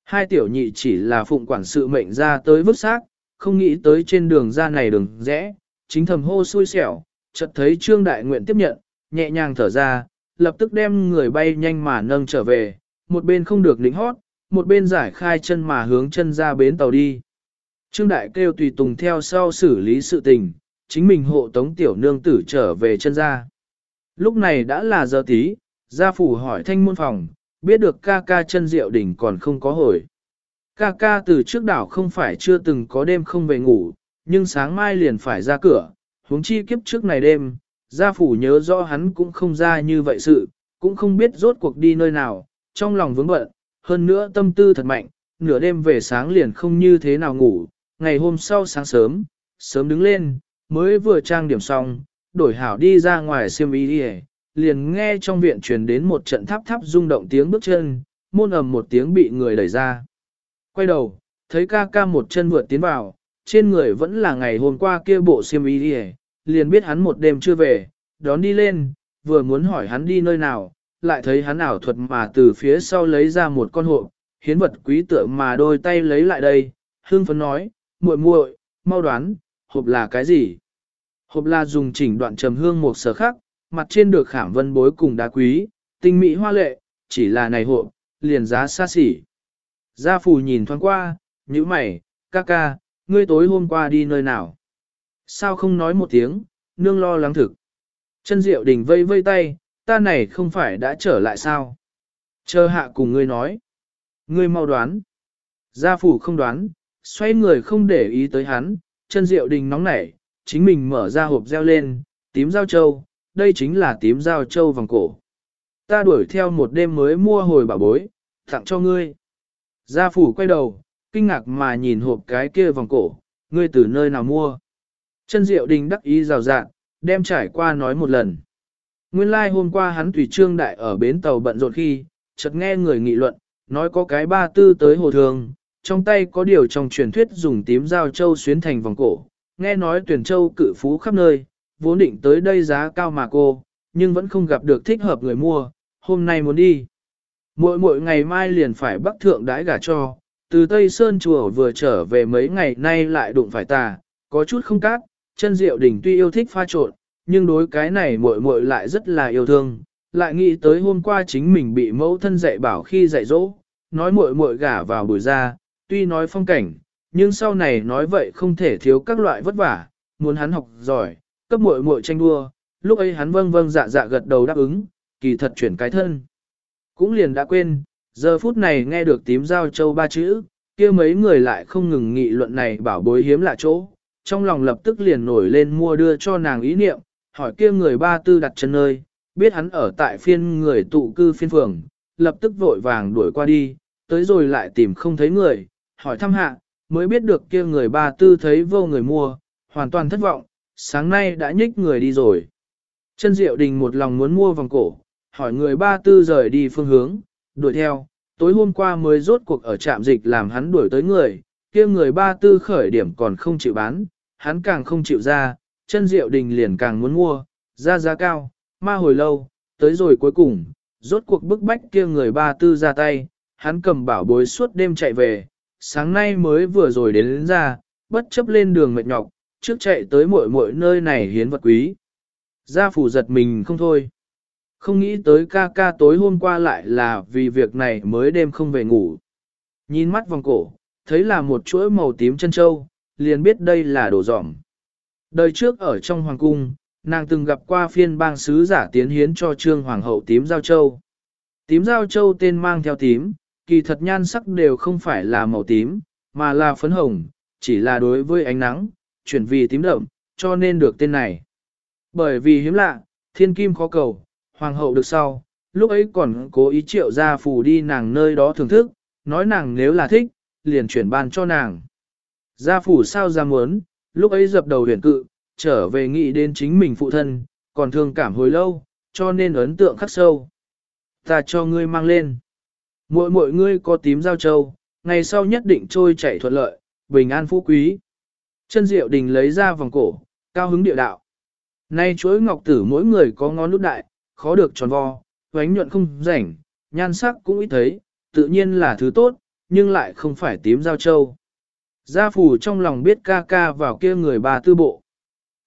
Hai tiểu nhị chỉ là phụng quản sự mệnh ra tới vứt xác, không nghĩ tới trên đường ra này đường rẽ, chính thầm hô xui xẻo, chợt thấy Trương Đại Nguyện tiếp nhận, nhẹ nhàng thở ra, lập tức đem người bay nhanh mà nâng trở về, một bên không được lính hót, một bên giải khai chân mà hướng chân ra bến tàu đi. Trương Đại kêu tùy tùng theo sau xử lý sự tình, chính mình hộ tống tiểu nương tử trở về chân ra. Lúc này đã là giờ tí, gia phủ hỏi thanh môn phòng, biết được ca ca chân diệu đỉnh còn không có hồi. Ca ca từ trước đảo không phải chưa từng có đêm không về ngủ, nhưng sáng mai liền phải ra cửa, huống chi kiếp trước này đêm, gia phủ nhớ rõ hắn cũng không ra như vậy sự, cũng không biết rốt cuộc đi nơi nào, trong lòng vướng bận, hơn nữa tâm tư thật mạnh, nửa đêm về sáng liền không như thế nào ngủ, ngày hôm sau sáng sớm, sớm đứng lên, mới vừa trang điểm xong, đổi hảo đi ra ngoài xem ý đi liền nghe trong viện truyền đến một trận tháp tháp rung động tiếng bước chân, môn ầm một tiếng bị người đẩy ra. Quay đầu, thấy ca ca một chân vượt tiến vào, trên người vẫn là ngày hôm qua kia bộ xiêm y đi liền biết hắn một đêm chưa về, đón đi lên, vừa muốn hỏi hắn đi nơi nào, lại thấy hắn ảo thuật mà từ phía sau lấy ra một con hộp, hiến vật quý tượng mà đôi tay lấy lại đây, hương phấn nói, muội muội, mau đoán, hộp là cái gì? Hộp là dùng chỉnh đoạn trầm hương một sở khắc, mặt trên được khảm vân bối cùng đá quý, tinh mỹ hoa lệ, chỉ là này hộp, liền giá xa xỉ. Gia phù nhìn thoáng qua, như mày, ca ca, ngươi tối hôm qua đi nơi nào? Sao không nói một tiếng, nương lo lắng thực. Chân diệu đình vây vây tay, ta này không phải đã trở lại sao? Chờ hạ cùng ngươi nói. Ngươi mau đoán. Gia phủ không đoán, xoay người không để ý tới hắn, chân diệu đình nóng nảy, chính mình mở ra hộp reo lên, tím giao châu, đây chính là tím giao châu vòng cổ. Ta đuổi theo một đêm mới mua hồi bảo bối, tặng cho ngươi. Gia phủ quay đầu, kinh ngạc mà nhìn hộp cái kia vòng cổ, ngươi từ nơi nào mua. Chân diệu đình đắc ý rào rạng, đem trải qua nói một lần. Nguyên lai like hôm qua hắn tùy trương đại ở bến tàu bận rộn khi, chợt nghe người nghị luận, nói có cái ba tư tới hồ thường, trong tay có điều trong truyền thuyết dùng tím dao châu xuyến thành vòng cổ, nghe nói tuyển châu cự phú khắp nơi, vốn định tới đây giá cao mà cô, nhưng vẫn không gặp được thích hợp người mua, hôm nay muốn đi. Mỗi mỗi ngày mai liền phải bắc thượng đãi gả cho, từ Tây Sơn Chùa vừa trở về mấy ngày nay lại đụng phải tà, có chút không cát, chân diệu đỉnh tuy yêu thích pha trộn, nhưng đối cái này muội muội lại rất là yêu thương, lại nghĩ tới hôm qua chính mình bị mẫu thân dạy bảo khi dạy dỗ, nói muội muội gả vào buổi ra, tuy nói phong cảnh, nhưng sau này nói vậy không thể thiếu các loại vất vả, muốn hắn học giỏi, cấp muội muội tranh đua, lúc ấy hắn vâng vâng dạ dạ gật đầu đáp ứng, kỳ thật chuyển cái thân. Cũng liền đã quên, giờ phút này nghe được tím giao châu ba chữ, kia mấy người lại không ngừng nghị luận này bảo bối hiếm lạ chỗ, trong lòng lập tức liền nổi lên mua đưa cho nàng ý niệm, hỏi kia người ba tư đặt chân nơi, biết hắn ở tại phiên người tụ cư phiên phường, lập tức vội vàng đuổi qua đi, tới rồi lại tìm không thấy người, hỏi thăm hạ, mới biết được kia người ba tư thấy vô người mua, hoàn toàn thất vọng, sáng nay đã nhích người đi rồi. Chân Diệu Đình một lòng muốn mua vòng cổ, hỏi người ba tư rời đi phương hướng, đuổi theo, tối hôm qua mới rốt cuộc ở trạm dịch làm hắn đuổi tới người, kia người ba tư khởi điểm còn không chịu bán, hắn càng không chịu ra, chân Diệu Đình liền càng muốn mua, ra giá cao, ma hồi lâu, tới rồi cuối cùng, rốt cuộc bức bách kia người ba tư ra tay, hắn cầm bảo bối suốt đêm chạy về, sáng nay mới vừa rồi đến, đến ra, bất chấp lên đường mệt nhọc, trước chạy tới mỗi mỗi nơi này hiến vật quý. Gia phủ giật mình không thôi. Không nghĩ tới ca ca tối hôm qua lại là vì việc này mới đêm không về ngủ. Nhìn mắt vòng cổ, thấy là một chuỗi màu tím chân châu, liền biết đây là đồ dỏm. Đời trước ở trong hoàng cung, nàng từng gặp qua phiên bang sứ giả tiến hiến cho trương hoàng hậu tím giao châu. Tím giao châu tên mang theo tím, kỳ thật nhan sắc đều không phải là màu tím, mà là phấn hồng, chỉ là đối với ánh nắng, chuyển vì tím đậm, cho nên được tên này. Bởi vì hiếm lạ, thiên kim khó cầu, hoàng hậu được sau, lúc ấy còn cố ý triệu ra phù đi nàng nơi đó thưởng thức, nói nàng nếu là thích, liền chuyển ban cho nàng. Gia phủ sao ra muốn, lúc ấy dập đầu huyền cự, trở về nghĩ đến chính mình phụ thân, còn thương cảm hồi lâu, cho nên ấn tượng khắc sâu. Ta cho ngươi mang lên. Mỗi mỗi ngươi có tím giao châu, ngày sau nhất định trôi chảy thuận lợi, bình an phú quý. Chân diệu đình lấy ra vòng cổ, cao hứng địa đạo. Nay chuỗi ngọc tử mỗi người có ngón nút đại, khó được tròn vo, vánh nhuận không rảnh, nhan sắc cũng ít thấy, tự nhiên là thứ tốt, nhưng lại không phải tím giao châu. Gia phủ trong lòng biết ca ca vào kia người bà tư bộ.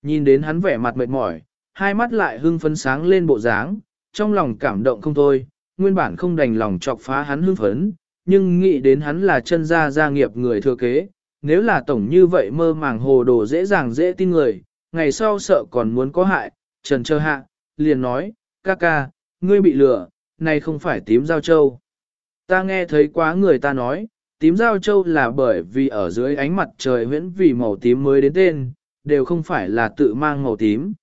Nhìn đến hắn vẻ mặt mệt mỏi, hai mắt lại hưng phấn sáng lên bộ dáng, trong lòng cảm động không thôi, nguyên bản không đành lòng chọc phá hắn hưng phấn, nhưng nghĩ đến hắn là chân gia gia nghiệp người thừa kế, nếu là tổng như vậy mơ màng hồ đồ dễ dàng dễ tin người, ngày sau sợ còn muốn có hại, trần chờ hạ, liền nói, ca ca, ngươi bị lừa, này không phải tím giao châu. Ta nghe thấy quá người ta nói, tím giao châu là bởi vì ở dưới ánh mặt trời huyễn vì màu tím mới đến tên, đều không phải là tự mang màu tím.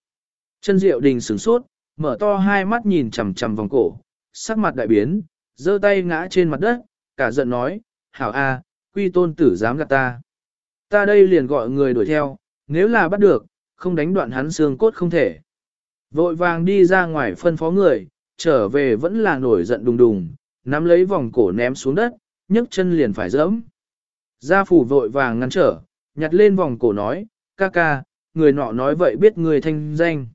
Chân diệu đình sửng sốt, mở to hai mắt nhìn chằm chằm vòng cổ, sắc mặt đại biến, giơ tay ngã trên mặt đất, cả giận nói, hảo a, quy tôn tử dám gạt ta. Ta đây liền gọi người đuổi theo, nếu là bắt được, không đánh đoạn hắn xương cốt không thể. Vội vàng đi ra ngoài phân phó người, trở về vẫn là nổi giận đùng đùng, nắm lấy vòng cổ ném xuống đất, nhấc chân liền phải dẫm. Gia phủ vội vàng ngăn trở, nhặt lên vòng cổ nói, ca ca, người nọ nói vậy biết người thanh danh.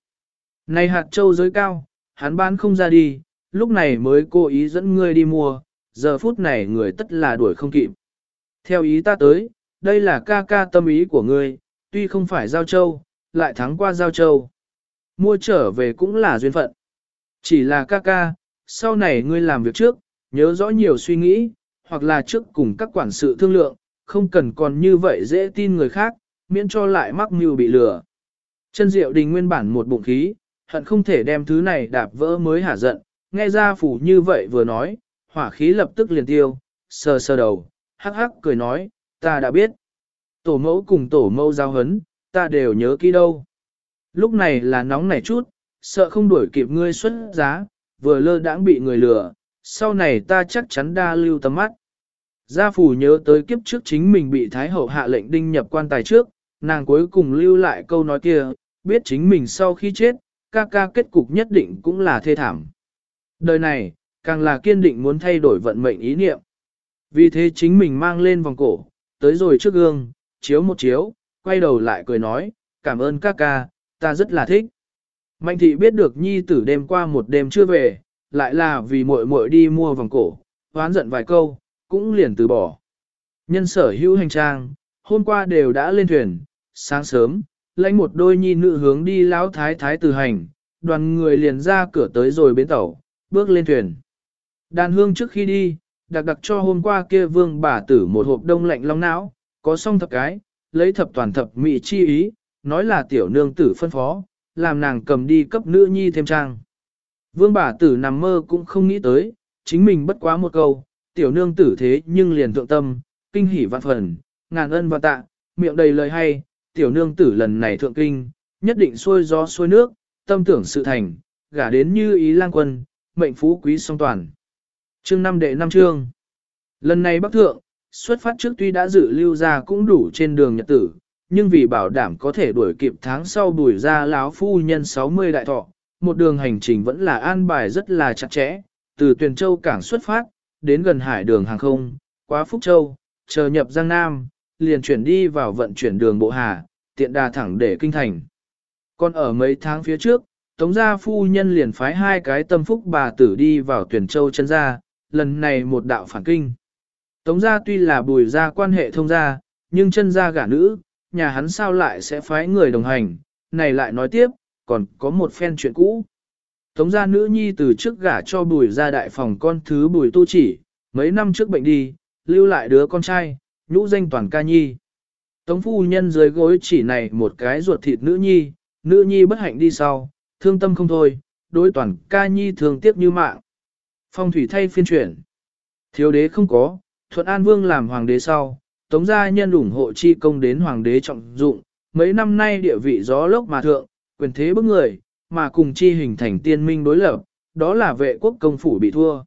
Này hạt châu giới cao, hắn bán không ra đi, lúc này mới cố ý dẫn ngươi đi mua, giờ phút này người tất là đuổi không kịp. Theo ý ta tới, đây là ca ca tâm ý của ngươi, tuy không phải giao châu, lại thắng qua giao châu. Mua trở về cũng là duyên phận. Chỉ là ca ca, sau này ngươi làm việc trước, nhớ rõ nhiều suy nghĩ, hoặc là trước cùng các quản sự thương lượng, không cần còn như vậy dễ tin người khác, miễn cho lại mắc mưu bị lừa. Chân diệu đình nguyên bản một bụng khí, hận không thể đem thứ này đạp vỡ mới hả giận, nghe ra phủ như vậy vừa nói, hỏa khí lập tức liền tiêu, sờ sờ đầu, hắc hắc cười nói, ta đã biết. Tổ mẫu cùng tổ mẫu giao hấn, ta đều nhớ kỹ đâu. Lúc này là nóng nảy chút, sợ không đuổi kịp ngươi xuất giá, vừa lơ đãng bị người lừa, sau này ta chắc chắn đa lưu tầm mắt. Gia phủ nhớ tới kiếp trước chính mình bị Thái Hậu hạ lệnh đinh nhập quan tài trước, nàng cuối cùng lưu lại câu nói kia, biết chính mình sau khi chết, ca ca kết cục nhất định cũng là thê thảm. Đời này, càng là kiên định muốn thay đổi vận mệnh ý niệm. Vì thế chính mình mang lên vòng cổ, tới rồi trước gương, chiếu một chiếu, quay đầu lại cười nói, cảm ơn ca ca, ta rất là thích. Mạnh thị biết được nhi tử đêm qua một đêm chưa về, lại là vì muội muội đi mua vòng cổ, hoán giận vài câu, cũng liền từ bỏ. Nhân sở hữu hành trang, hôm qua đều đã lên thuyền, sáng sớm, lãnh một đôi nhi nữ hướng đi lão thái thái từ hành, đoàn người liền ra cửa tới rồi bến tàu, bước lên thuyền. Đàn hương trước khi đi, đặc đặc cho hôm qua kia vương bà tử một hộp đông lạnh long não, có song thập cái, lấy thập toàn thập mỹ chi ý, nói là tiểu nương tử phân phó, làm nàng cầm đi cấp nữ nhi thêm trang. Vương bà tử nằm mơ cũng không nghĩ tới, chính mình bất quá một câu, tiểu nương tử thế nhưng liền thượng tâm, kinh hỉ vạn phần, ngàn ân và tạ, miệng đầy lời hay, tiểu nương tử lần này thượng kinh, nhất định xuôi gió xuôi nước, tâm tưởng sự thành, gả đến như ý lang quân, mệnh phú quý song toàn. Chương năm đệ năm chương. Lần này bắc thượng, xuất phát trước tuy đã dự lưu ra cũng đủ trên đường nhật tử, nhưng vì bảo đảm có thể đuổi kịp tháng sau bùi ra láo phu nhân 60 đại thọ, một đường hành trình vẫn là an bài rất là chặt chẽ, từ Tuyền Châu cảng xuất phát, đến gần hải đường hàng không, qua Phúc Châu, chờ nhập Giang Nam, liền chuyển đi vào vận chuyển đường bộ hà, tiện đà thẳng để kinh thành. Còn ở mấy tháng phía trước, Tống gia phu nhân liền phái hai cái tâm phúc bà tử đi vào tuyển châu chân gia, lần này một đạo phản kinh. Tống gia tuy là bùi gia quan hệ thông gia, nhưng chân gia gả nữ, nhà hắn sao lại sẽ phái người đồng hành, này lại nói tiếp, còn có một phen chuyện cũ. Tống gia nữ nhi từ trước gả cho bùi gia đại phòng con thứ bùi tu chỉ, mấy năm trước bệnh đi, lưu lại đứa con trai, nhũ danh toàn ca nhi. Tống phu nhân dưới gối chỉ này một cái ruột thịt nữ nhi, nữ nhi bất hạnh đi sau, thương tâm không thôi, đối toàn ca nhi thường tiếc như mạng. Phong thủy thay phiên chuyển. Thiếu đế không có, thuận an vương làm hoàng đế sau, tống gia nhân ủng hộ chi công đến hoàng đế trọng dụng, mấy năm nay địa vị gió lốc mà thượng, quyền thế bức người, mà cùng chi hình thành tiên minh đối lập, đó là vệ quốc công phủ bị thua.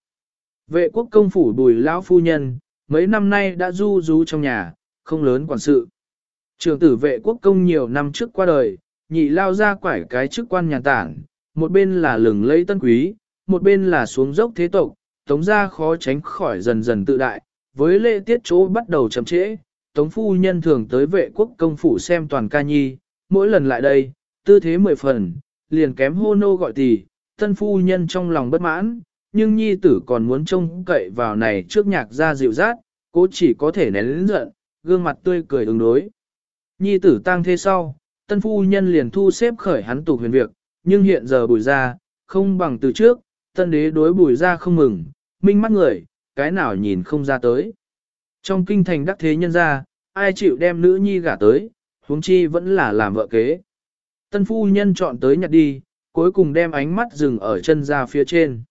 Vệ quốc công phủ bùi lão phu nhân, mấy năm nay đã du rú trong nhà, không lớn quản sự. Trường tử vệ quốc công nhiều năm trước qua đời, nhị lao ra quải cái chức quan nhà tản, một bên là lừng lẫy tân quý, một bên là xuống dốc thế tộc, tống ra khó tránh khỏi dần dần tự đại, với lễ tiết chỗ bắt đầu chậm trễ, tống phu nhân thường tới vệ quốc công phủ xem toàn ca nhi, mỗi lần lại đây, tư thế mười phần, liền kém hô nô gọi tỷ, tân phu nhân trong lòng bất mãn, nhưng nhi tử còn muốn trông cậy vào này trước nhạc ra dịu rát, cô chỉ có thể nén lĩnh giận, gương mặt tươi cười ứng đối. Nhi tử tang thế sau, tân phu nhân liền thu xếp khởi hắn tục huyền việc, nhưng hiện giờ bùi ra, không bằng từ trước, tân đế đối bùi ra không mừng, minh mắt người, cái nào nhìn không ra tới. Trong kinh thành đắc thế nhân ra, ai chịu đem nữ nhi gả tới, huống chi vẫn là làm vợ kế. Tân phu nhân chọn tới nhặt đi, cuối cùng đem ánh mắt dừng ở chân gia phía trên.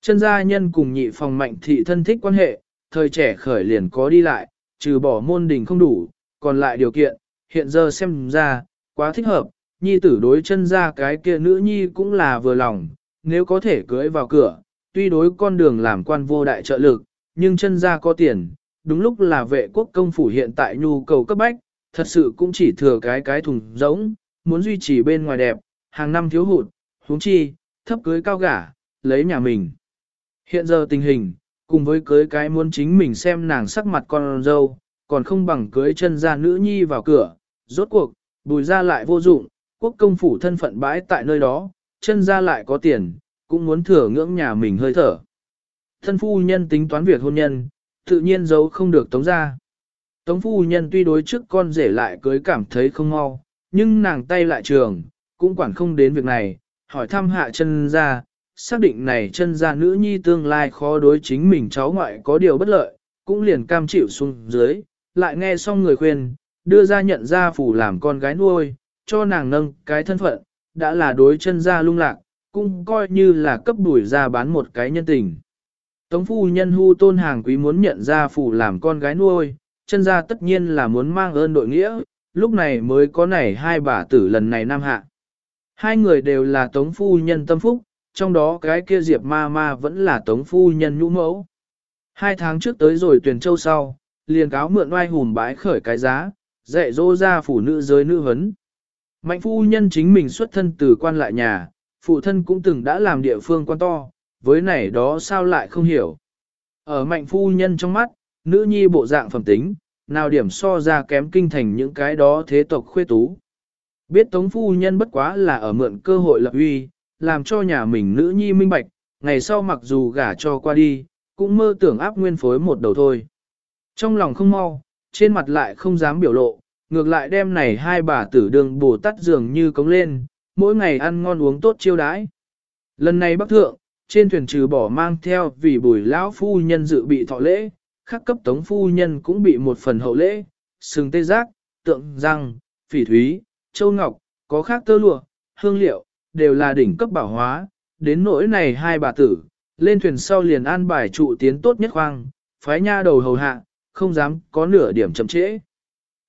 Chân gia nhân cùng nhị phòng mạnh thị thân thích quan hệ, thời trẻ khởi liền có đi lại, trừ bỏ môn đình không đủ, còn lại điều kiện, hiện giờ xem ra, quá thích hợp, nhi tử đối chân gia cái kia nữ nhi cũng là vừa lòng, nếu có thể cưới vào cửa, tuy đối con đường làm quan vô đại trợ lực, nhưng chân gia có tiền, đúng lúc là vệ quốc công phủ hiện tại nhu cầu cấp bách, thật sự cũng chỉ thừa cái cái thùng giống, muốn duy trì bên ngoài đẹp, hàng năm thiếu hụt, huống chi, thấp cưới cao gả, lấy nhà mình. Hiện giờ tình hình, cùng với cưới cái muốn chính mình xem nàng sắc mặt con dâu, còn không bằng cưới chân ra nữ nhi vào cửa, rốt cuộc, bùi ra lại vô dụng, quốc công phủ thân phận bãi tại nơi đó, chân ra lại có tiền, cũng muốn thừa ngưỡng nhà mình hơi thở. Thân phu nhân tính toán việc hôn nhân, tự nhiên giấu không được tống ra. Tống phu nhân tuy đối trước con rể lại cưới cảm thấy không mau, nhưng nàng tay lại trường, cũng quản không đến việc này, hỏi thăm hạ chân ra, xác định này chân ra nữ nhi tương lai khó đối chính mình cháu ngoại có điều bất lợi, cũng liền cam chịu xuống dưới, lại nghe xong người khuyên, đưa ra nhận ra phủ làm con gái nuôi, cho nàng nâng cái thân phận, đã là đối chân ra lung lạc, cũng coi như là cấp đuổi ra bán một cái nhân tình. Tống phu nhân hu tôn hàng quý muốn nhận ra phủ làm con gái nuôi, chân ra tất nhiên là muốn mang ơn đội nghĩa, lúc này mới có nảy hai bà tử lần này nam hạ. Hai người đều là tống phu nhân tâm phúc, trong đó cái kia diệp ma ma vẫn là tống phu nhân nhũ mẫu. Hai tháng trước tới rồi tuyển châu sau, liền cáo mượn oai hùm bái khởi cái giá, dạy dỗ ra phụ nữ giới nữ hấn. Mạnh phu nhân chính mình xuất thân từ quan lại nhà, phụ thân cũng từng đã làm địa phương quan to, với này đó sao lại không hiểu. Ở mạnh phu nhân trong mắt, nữ nhi bộ dạng phẩm tính, nào điểm so ra kém kinh thành những cái đó thế tộc khuê tú. Biết tống phu nhân bất quá là ở mượn cơ hội lập uy, làm cho nhà mình nữ nhi minh bạch, ngày sau mặc dù gả cho qua đi, cũng mơ tưởng áp nguyên phối một đầu thôi. Trong lòng không mau, trên mặt lại không dám biểu lộ, ngược lại đem này hai bà tử đường bồ tắt dường như cống lên, mỗi ngày ăn ngon uống tốt chiêu đãi. Lần này bắc thượng, trên thuyền trừ bỏ mang theo vì bùi lão phu nhân dự bị thọ lễ, khắc cấp tống phu nhân cũng bị một phần hậu lễ, sừng tê giác, tượng răng, phỉ thúy, châu ngọc, có khác tơ lụa, hương liệu, đều là đỉnh cấp bảo hóa, đến nỗi này hai bà tử, lên thuyền sau liền an bài trụ tiến tốt nhất khoang, phái nha đầu hầu hạ, không dám có nửa điểm chậm trễ.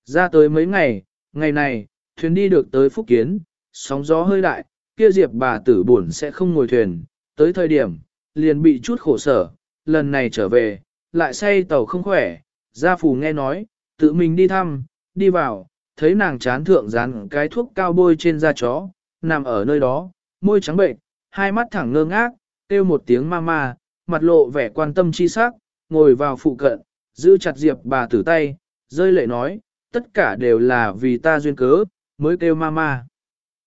Ra tới mấy ngày, ngày này, thuyền đi được tới Phúc Kiến, sóng gió hơi đại, kia diệp bà tử buồn sẽ không ngồi thuyền, tới thời điểm, liền bị chút khổ sở, lần này trở về, lại say tàu không khỏe, gia phù nghe nói, tự mình đi thăm, đi vào, thấy nàng chán thượng dán cái thuốc cao bôi trên da chó, nằm ở nơi đó, môi trắng bệnh, hai mắt thẳng ngơ ngác, kêu một tiếng ma ma, mặt lộ vẻ quan tâm chi sắc, ngồi vào phụ cận, giữ chặt diệp bà tử tay, rơi lệ nói, tất cả đều là vì ta duyên cớ, mới kêu ma ma.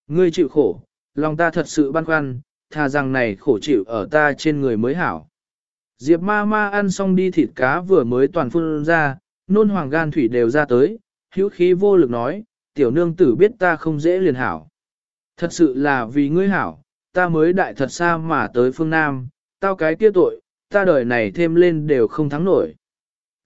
Ngươi chịu khổ, lòng ta thật sự băn khoăn, thà rằng này khổ chịu ở ta trên người mới hảo. Diệp ma ma ăn xong đi thịt cá vừa mới toàn phun ra, nôn hoàng gan thủy đều ra tới, hữu khí vô lực nói, tiểu nương tử biết ta không dễ liền hảo. Thật sự là vì ngươi hảo, ta mới đại thật xa mà tới phương Nam, tao cái kia tội, ta đời này thêm lên đều không thắng nổi.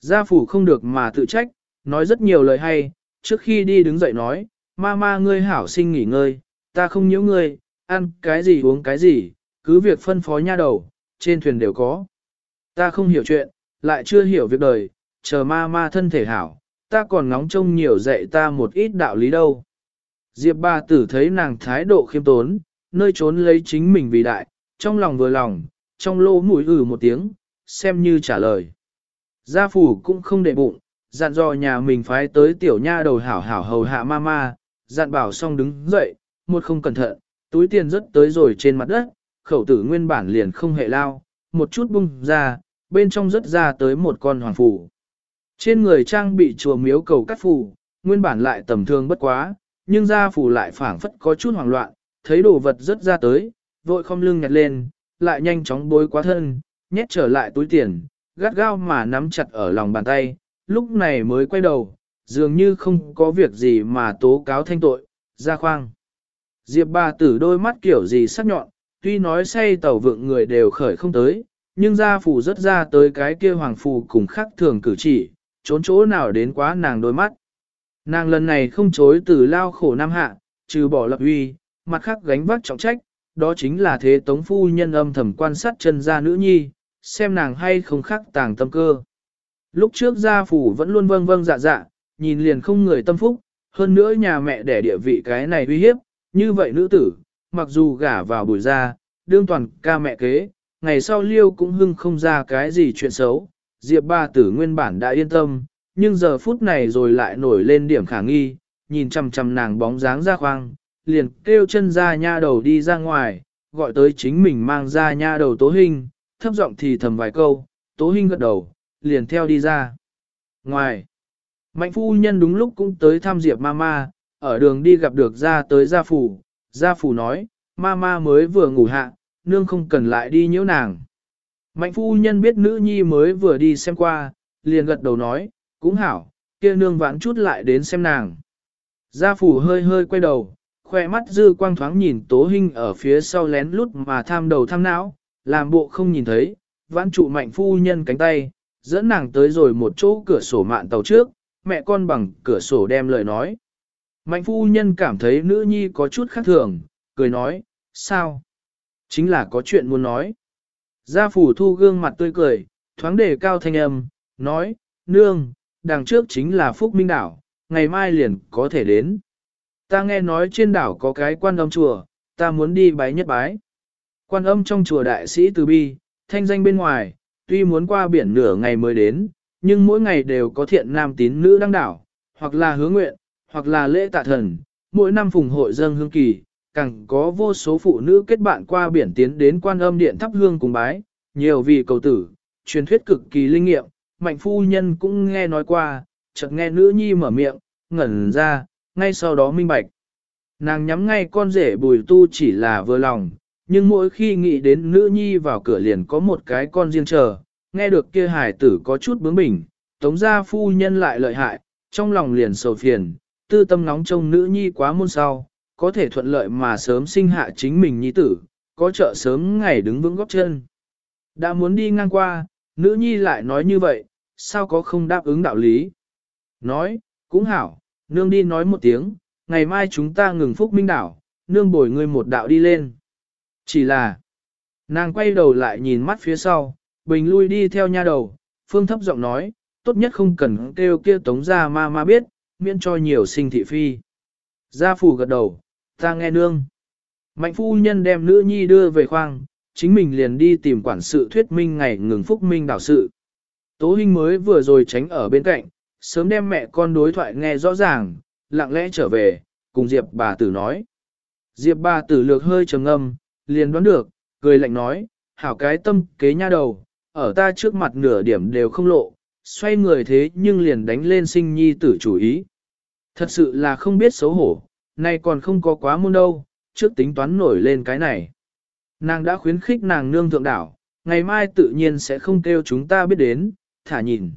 Gia phủ không được mà tự trách, nói rất nhiều lời hay, trước khi đi đứng dậy nói, ma ma ngươi hảo sinh nghỉ ngơi, ta không nhiễu ngươi, ăn cái gì uống cái gì, cứ việc phân phó nha đầu, trên thuyền đều có. Ta không hiểu chuyện, lại chưa hiểu việc đời, chờ ma ma thân thể hảo, ta còn ngóng trông nhiều dạy ta một ít đạo lý đâu. Diệp ba tử thấy nàng thái độ khiêm tốn, nơi trốn lấy chính mình vì đại, trong lòng vừa lòng, trong lô mũi ử ừ một tiếng, xem như trả lời. Gia phủ cũng không để bụng, dặn dò nhà mình phái tới tiểu nha đầu hảo hảo hầu hạ mama, dặn bảo xong đứng dậy, một không cẩn thận, túi tiền rớt tới rồi trên mặt đất, khẩu tử nguyên bản liền không hề lao, một chút bung ra, bên trong rớt ra tới một con hoàng phủ. Trên người trang bị chùa miếu cầu cắt phủ, nguyên bản lại tầm thường bất quá, nhưng gia phủ lại phảng phất có chút hoảng loạn, thấy đồ vật rớt ra tới, vội không lưng nhặt lên, lại nhanh chóng bối quá thân, nhét trở lại túi tiền, gắt gao mà nắm chặt ở lòng bàn tay, lúc này mới quay đầu, dường như không có việc gì mà tố cáo thanh tội, ra khoang. Diệp bà tử đôi mắt kiểu gì sắc nhọn, tuy nói say tàu vượng người đều khởi không tới, nhưng gia phủ rất ra tới cái kia hoàng phù cùng khắc thường cử chỉ, trốn chỗ nào đến quá nàng đôi mắt. Nàng lần này không chối từ lao khổ nam hạ, trừ bỏ lập uy, mặt khác gánh vác trọng trách, đó chính là thế tống phu nhân âm thầm quan sát chân gia nữ nhi, xem nàng hay không khắc tàng tâm cơ. Lúc trước gia phủ vẫn luôn vâng vâng dạ dạ, nhìn liền không người tâm phúc, hơn nữa nhà mẹ đẻ địa vị cái này uy hiếp, như vậy nữ tử, mặc dù gả vào bùi gia, đương toàn ca mẹ kế, ngày sau liêu cũng hưng không ra cái gì chuyện xấu, diệp ba tử nguyên bản đã yên tâm, nhưng giờ phút này rồi lại nổi lên điểm khả nghi, nhìn chằm chằm nàng bóng dáng ra khoang, liền kêu chân ra nha đầu đi ra ngoài, gọi tới chính mình mang ra nha đầu tố hình, thấp giọng thì thầm vài câu, tố hình gật đầu, liền theo đi ra. Ngoài, mạnh phu nhân đúng lúc cũng tới thăm Diệp Mama, ở đường đi gặp được ra tới gia phủ, gia phủ nói, Mama mới vừa ngủ hạ, nương không cần lại đi nhiễu nàng. Mạnh phu nhân biết nữ nhi mới vừa đi xem qua, liền gật đầu nói, cũng hảo, kia nương vãn chút lại đến xem nàng. Gia phủ hơi hơi quay đầu, khoe mắt dư quang thoáng nhìn tố hình ở phía sau lén lút mà tham đầu tham não, làm bộ không nhìn thấy, vãn trụ mạnh phu nhân cánh tay, dẫn nàng tới rồi một chỗ cửa sổ mạn tàu trước, mẹ con bằng cửa sổ đem lời nói. Mạnh phu nhân cảm thấy nữ nhi có chút khác thường, cười nói, sao? Chính là có chuyện muốn nói. Gia phủ thu gương mặt tươi cười, thoáng đề cao thanh âm, nói, nương, đằng trước chính là Phúc Minh Đảo, ngày mai liền có thể đến. Ta nghe nói trên đảo có cái quan âm chùa, ta muốn đi bái nhất bái. Quan âm trong chùa đại sĩ từ bi, thanh danh bên ngoài, tuy muốn qua biển nửa ngày mới đến, nhưng mỗi ngày đều có thiện nam tín nữ đăng đảo, hoặc là hứa nguyện, hoặc là lễ tạ thần, mỗi năm phùng hội dâng hương kỳ, càng có vô số phụ nữ kết bạn qua biển tiến đến quan âm điện thắp hương cùng bái, nhiều vì cầu tử, truyền thuyết cực kỳ linh nghiệm, mạnh phu nhân cũng nghe nói qua, chợt nghe nữ nhi mở miệng, ngẩn ra, ngay sau đó minh bạch. Nàng nhắm ngay con rể bùi tu chỉ là vừa lòng, nhưng mỗi khi nghĩ đến nữ nhi vào cửa liền có một cái con riêng chờ, nghe được kia hải tử có chút bướng bỉnh, tống gia phu nhân lại lợi hại, trong lòng liền sầu phiền, tư tâm nóng trông nữ nhi quá môn sau, có thể thuận lợi mà sớm sinh hạ chính mình nhi tử, có trợ sớm ngày đứng vững góc chân. Đã muốn đi ngang qua, nữ nhi lại nói như vậy, sao có không đáp ứng đạo lý. Nói, cũng hảo, nương đi nói một tiếng, ngày mai chúng ta ngừng phúc minh đảo, nương bồi ngươi một đạo đi lên. Chỉ là, nàng quay đầu lại nhìn mắt phía sau, bình lui đi theo nha đầu, phương thấp giọng nói, tốt nhất không cần kêu kia tống ra ma ma biết, miễn cho nhiều sinh thị phi. Gia phủ gật đầu, ta nghe nương. Mạnh phu nhân đem nữ nhi đưa về khoang, chính mình liền đi tìm quản sự thuyết minh ngày ngừng phúc minh đảo sự. Tố Hinh mới vừa rồi tránh ở bên cạnh, sớm đem mẹ con đối thoại nghe rõ ràng, lặng lẽ trở về, cùng Diệp bà tử nói. Diệp bà tử lược hơi trầm ngâm, liền đoán được, cười lạnh nói, hảo cái tâm kế nha đầu, ở ta trước mặt nửa điểm đều không lộ, xoay người thế nhưng liền đánh lên sinh nhi tử chủ ý. Thật sự là không biết xấu hổ, nay còn không có quá môn đâu, trước tính toán nổi lên cái này. Nàng đã khuyến khích nàng nương thượng đảo, ngày mai tự nhiên sẽ không kêu chúng ta biết đến, thả nhìn.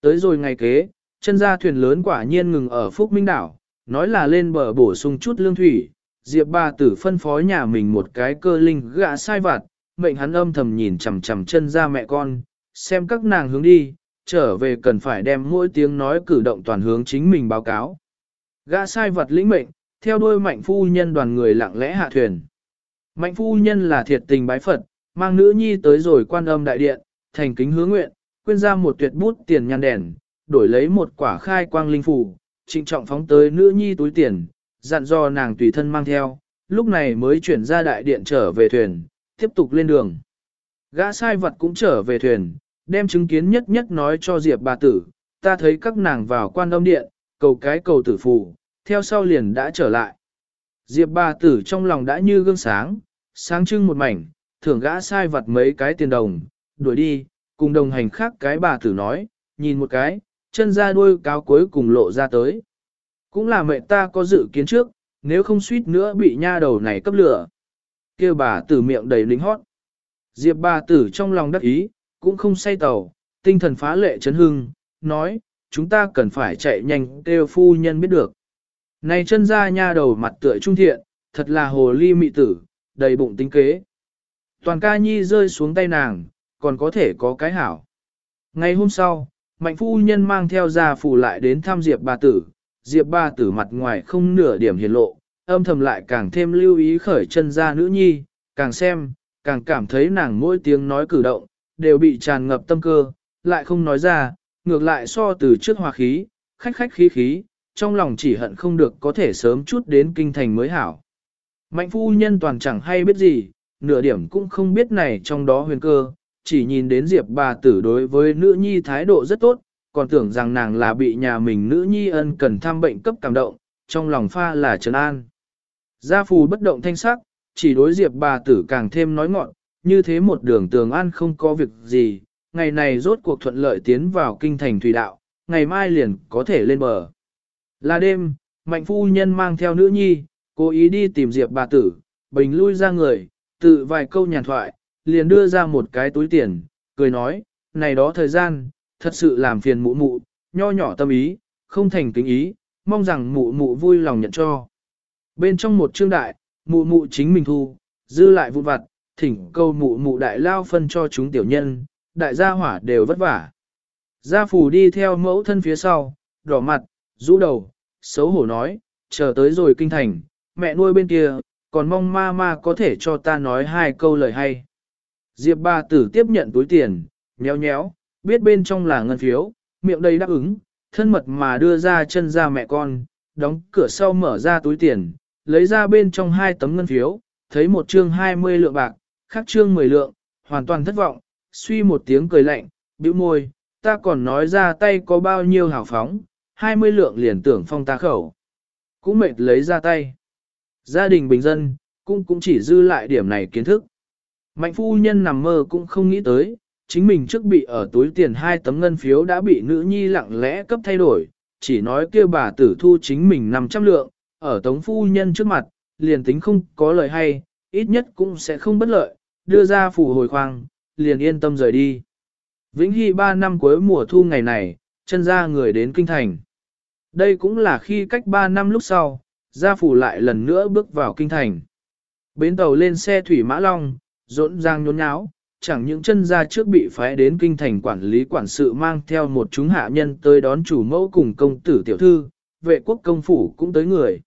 Tới rồi ngày kế, chân ra thuyền lớn quả nhiên ngừng ở Phúc Minh đảo, nói là lên bờ bổ sung chút lương thủy, Diệp ba tử phân phó nhà mình một cái cơ linh gã sai vặt, mệnh hắn âm thầm nhìn chằm chằm chân ra mẹ con, xem các nàng hướng đi, trở về cần phải đem mỗi tiếng nói cử động toàn hướng chính mình báo cáo. Gã sai vật lĩnh mệnh, theo đuôi mạnh phu nhân đoàn người lặng lẽ hạ thuyền. Mạnh phu nhân là thiệt tình bái Phật, mang nữ nhi tới rồi quan âm đại điện, thành kính hứa nguyện, quên ra một tuyệt bút tiền nhăn đèn, đổi lấy một quả khai quang linh phủ, trịnh trọng phóng tới nữ nhi túi tiền, dặn dò nàng tùy thân mang theo, lúc này mới chuyển ra đại điện trở về thuyền, tiếp tục lên đường. Gã sai vật cũng trở về thuyền, đem chứng kiến nhất nhất nói cho Diệp bà tử, ta thấy các nàng vào quan âm điện, cầu cái cầu tử phù, theo sau liền đã trở lại. Diệp bà tử trong lòng đã như gương sáng, sáng trưng một mảnh, thưởng gã sai vật mấy cái tiền đồng, đuổi đi, cùng đồng hành khác cái bà tử nói, nhìn một cái, chân ra đuôi cáo cuối cùng lộ ra tới. Cũng là mẹ ta có dự kiến trước, nếu không suýt nữa bị nha đầu này cấp lửa. Kia bà tử miệng đầy lính hót. Diệp bà tử trong lòng đắc ý, cũng không say tàu, tinh thần phá lệ chấn hưng, nói, chúng ta cần phải chạy nhanh kêu phu nhân biết được. Này chân ra nha đầu mặt tựa trung thiện, thật là hồ ly mị tử, đầy bụng tính kế. Toàn ca nhi rơi xuống tay nàng, còn có thể có cái hảo. Ngày hôm sau, mạnh phu nhân mang theo gia phủ lại đến thăm Diệp bà tử, Diệp Ba tử mặt ngoài không nửa điểm hiền lộ, âm thầm lại càng thêm lưu ý khởi chân ra nữ nhi, càng xem, càng cảm thấy nàng mỗi tiếng nói cử động, đều bị tràn ngập tâm cơ, lại không nói ra, ngược lại so từ trước hòa khí, khách khách khí khí, trong lòng chỉ hận không được có thể sớm chút đến kinh thành mới hảo. Mạnh phu nhân toàn chẳng hay biết gì, nửa điểm cũng không biết này trong đó huyền cơ, chỉ nhìn đến Diệp bà tử đối với nữ nhi thái độ rất tốt, còn tưởng rằng nàng là bị nhà mình nữ nhi ân cần thăm bệnh cấp cảm động, trong lòng pha là trấn an. Gia phù bất động thanh sắc, chỉ đối Diệp bà tử càng thêm nói ngọn, như thế một đường tường an không có việc gì, ngày này rốt cuộc thuận lợi tiến vào kinh thành thủy đạo, ngày mai liền có thể lên bờ. Là đêm, mạnh phu nhân mang theo nữ nhi, cố ý đi tìm Diệp bà tử, bình lui ra người, tự vài câu nhàn thoại, liền đưa ra một cái túi tiền, cười nói, này đó thời gian, thật sự làm phiền mụ mụ, nho nhỏ tâm ý, không thành kính ý, mong rằng mụ mụ vui lòng nhận cho. Bên trong một chương đại, mụ mụ chính mình thu, dư lại vụn vặt, thỉnh câu mụ mụ đại lao phân cho chúng tiểu nhân, đại gia hỏa đều vất vả. Gia phủ đi theo mẫu thân phía sau, đỏ mặt, rũ đầu, xấu hổ nói, chờ tới rồi kinh thành, mẹ nuôi bên kia, còn mong ma ma có thể cho ta nói hai câu lời hay. Diệp ba tử tiếp nhận túi tiền, nhéo nhéo, biết bên trong là ngân phiếu, miệng đầy đáp ứng, thân mật mà đưa ra chân ra mẹ con, đóng cửa sau mở ra túi tiền, lấy ra bên trong hai tấm ngân phiếu, thấy một chương 20 lượng bạc, khác chương 10 lượng, hoàn toàn thất vọng, suy một tiếng cười lạnh, bĩu môi, ta còn nói ra tay có bao nhiêu hào phóng, 20 lượng liền tưởng phong ta khẩu. Cũng mệt lấy ra tay. Gia đình bình dân, cũng cũng chỉ dư lại điểm này kiến thức. Mạnh phu nhân nằm mơ cũng không nghĩ tới, chính mình trước bị ở túi tiền hai tấm ngân phiếu đã bị nữ nhi lặng lẽ cấp thay đổi, chỉ nói kia bà tử thu chính mình 500 lượng, ở tống phu nhân trước mặt, liền tính không có lời hay, ít nhất cũng sẽ không bất lợi, đưa ra phủ hồi khoang, liền yên tâm rời đi. Vĩnh Hy 3 năm cuối mùa thu ngày này, chân ra người đến kinh thành. Đây cũng là khi cách 3 năm lúc sau, gia phủ lại lần nữa bước vào kinh thành. Bến tàu lên xe thủy mã long, rộn ràng nhốn nháo, chẳng những chân ra trước bị phái đến kinh thành quản lý quản sự mang theo một chúng hạ nhân tới đón chủ mẫu cùng công tử tiểu thư, vệ quốc công phủ cũng tới người.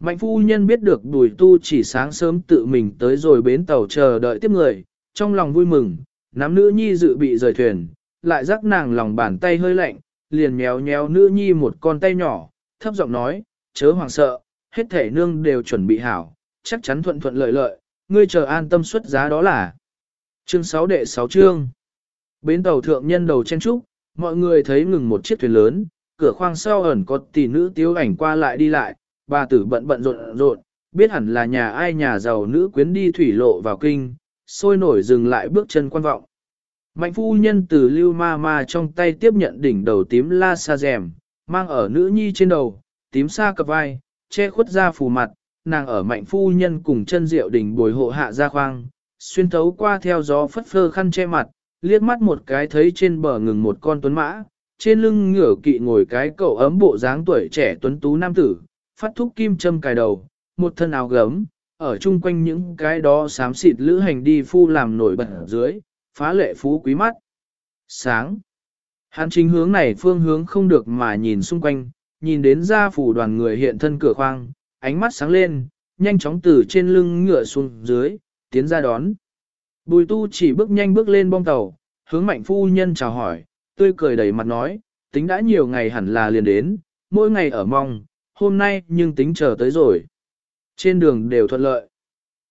Mạnh phu nhân biết được đùi tu chỉ sáng sớm tự mình tới rồi bến tàu chờ đợi tiếp người, trong lòng vui mừng, nắm nữ nhi dự bị rời thuyền, lại rắc nàng lòng bàn tay hơi lạnh, liền méo méo nữ nhi một con tay nhỏ, thấp giọng nói, chớ hoàng sợ, hết thể nương đều chuẩn bị hảo, chắc chắn thuận thuận lợi lợi, ngươi chờ an tâm xuất giá đó là. Chương 6 đệ 6 chương. Bến tàu thượng nhân đầu chen trúc, mọi người thấy ngừng một chiếc thuyền lớn, cửa khoang sau ẩn có tỷ nữ tiêu ảnh qua lại đi lại, bà tử bận bận rộn rộn, biết hẳn là nhà ai nhà giàu nữ quyến đi thủy lộ vào kinh, sôi nổi dừng lại bước chân quan vọng. Mạnh phu nhân từ lưu ma ma trong tay tiếp nhận đỉnh đầu tím la sa rèm, mang ở nữ nhi trên đầu, tím sa cặp vai, che khuất ra phù mặt, nàng ở mạnh phu nhân cùng chân rượu đỉnh bồi hộ hạ ra khoang, xuyên thấu qua theo gió phất phơ khăn che mặt, liếc mắt một cái thấy trên bờ ngừng một con tuấn mã, trên lưng ngửa kỵ ngồi cái cậu ấm bộ dáng tuổi trẻ tuấn tú nam tử, phát thúc kim châm cài đầu, một thân áo gấm, ở chung quanh những cái đó xám xịt lữ hành đi phu làm nổi bật ở dưới, phá lệ phú quý mắt. Sáng. Hắn chính hướng này phương hướng không được mà nhìn xung quanh, nhìn đến gia phủ đoàn người hiện thân cửa khoang, ánh mắt sáng lên, nhanh chóng từ trên lưng ngựa xuống dưới, tiến ra đón. Bùi tu chỉ bước nhanh bước lên bong tàu, hướng mạnh phu nhân chào hỏi, tươi cười đầy mặt nói, tính đã nhiều ngày hẳn là liền đến, mỗi ngày ở mong, hôm nay nhưng tính chờ tới rồi. Trên đường đều thuận lợi.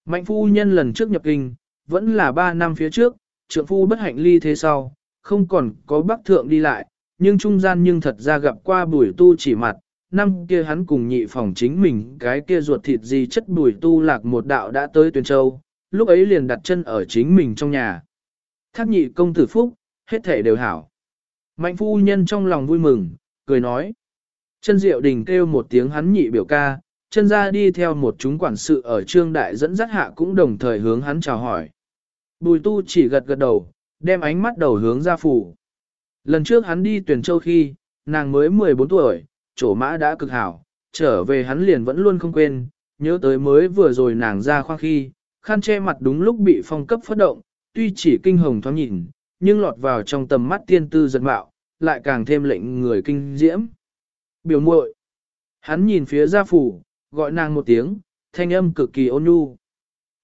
Mạnh phu nhân lần trước nhập kinh, vẫn là 3 năm phía trước, trượng phu bất hạnh ly thế sau, không còn có bác thượng đi lại, nhưng trung gian nhưng thật ra gặp qua bùi tu chỉ mặt, năm kia hắn cùng nhị phòng chính mình cái kia ruột thịt gì chất bùi tu lạc một đạo đã tới tuyển châu, lúc ấy liền đặt chân ở chính mình trong nhà. Thác nhị công tử phúc, hết thể đều hảo. Mạnh phu nhân trong lòng vui mừng, cười nói. Chân diệu đình kêu một tiếng hắn nhị biểu ca, chân ra đi theo một chúng quản sự ở trương đại dẫn dắt hạ cũng đồng thời hướng hắn chào hỏi. Bùi tu chỉ gật gật đầu, đem ánh mắt đầu hướng ra phủ. Lần trước hắn đi tuyển châu khi, nàng mới 14 tuổi, chỗ mã đã cực hảo, trở về hắn liền vẫn luôn không quên, nhớ tới mới vừa rồi nàng ra khoang khi, khăn che mặt đúng lúc bị phong cấp phát động, tuy chỉ kinh hồng thoáng nhìn, nhưng lọt vào trong tầm mắt tiên tư giật mạo, lại càng thêm lệnh người kinh diễm. Biểu muội, hắn nhìn phía gia phủ, gọi nàng một tiếng, thanh âm cực kỳ ôn nhu.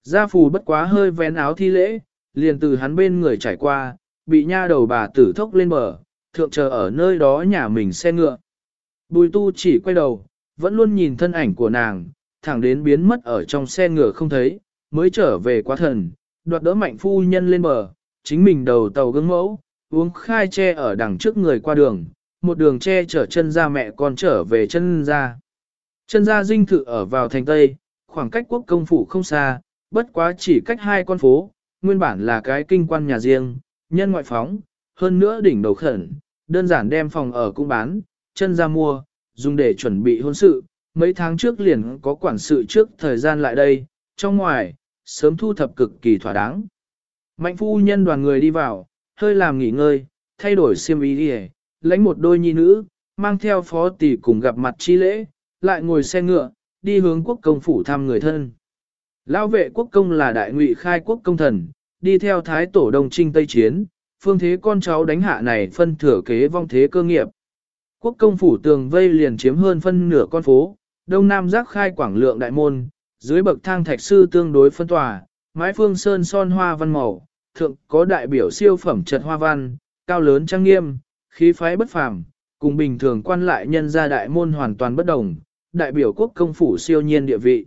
Gia phủ bất quá hơi vén áo thi lễ, liền từ hắn bên người trải qua, bị nha đầu bà tử thốc lên bờ, thượng chờ ở nơi đó nhà mình xe ngựa. Bùi tu chỉ quay đầu, vẫn luôn nhìn thân ảnh của nàng, thẳng đến biến mất ở trong xe ngựa không thấy, mới trở về quá thần, đoạt đỡ mạnh phu nhân lên bờ, chính mình đầu tàu gương mẫu, uống khai che ở đằng trước người qua đường, một đường che chở chân ra mẹ con trở về chân ra. Chân ra dinh thự ở vào thành Tây, khoảng cách quốc công phủ không xa, bất quá chỉ cách hai con phố, nguyên bản là cái kinh quan nhà riêng, nhân ngoại phóng, hơn nữa đỉnh đầu khẩn, đơn giản đem phòng ở cũng bán, chân ra mua, dùng để chuẩn bị hôn sự, mấy tháng trước liền có quản sự trước thời gian lại đây, trong ngoài, sớm thu thập cực kỳ thỏa đáng. Mạnh phu nhân đoàn người đi vào, hơi làm nghỉ ngơi, thay đổi xiêm y đi lãnh một đôi nhi nữ, mang theo phó tỷ cùng gặp mặt chi lễ, lại ngồi xe ngựa, đi hướng quốc công phủ thăm người thân. Lão vệ quốc công là đại ngụy khai quốc công thần, đi theo thái tổ đồng trinh Tây Chiến, phương thế con cháu đánh hạ này phân thừa kế vong thế cơ nghiệp. Quốc công phủ tường vây liền chiếm hơn phân nửa con phố, đông nam giác khai quảng lượng đại môn, dưới bậc thang thạch sư tương đối phân tòa, mái phương sơn son hoa văn màu, thượng có đại biểu siêu phẩm trật hoa văn, cao lớn trang nghiêm, khí phái bất phàm, cùng bình thường quan lại nhân gia đại môn hoàn toàn bất đồng, đại biểu quốc công phủ siêu nhiên địa vị.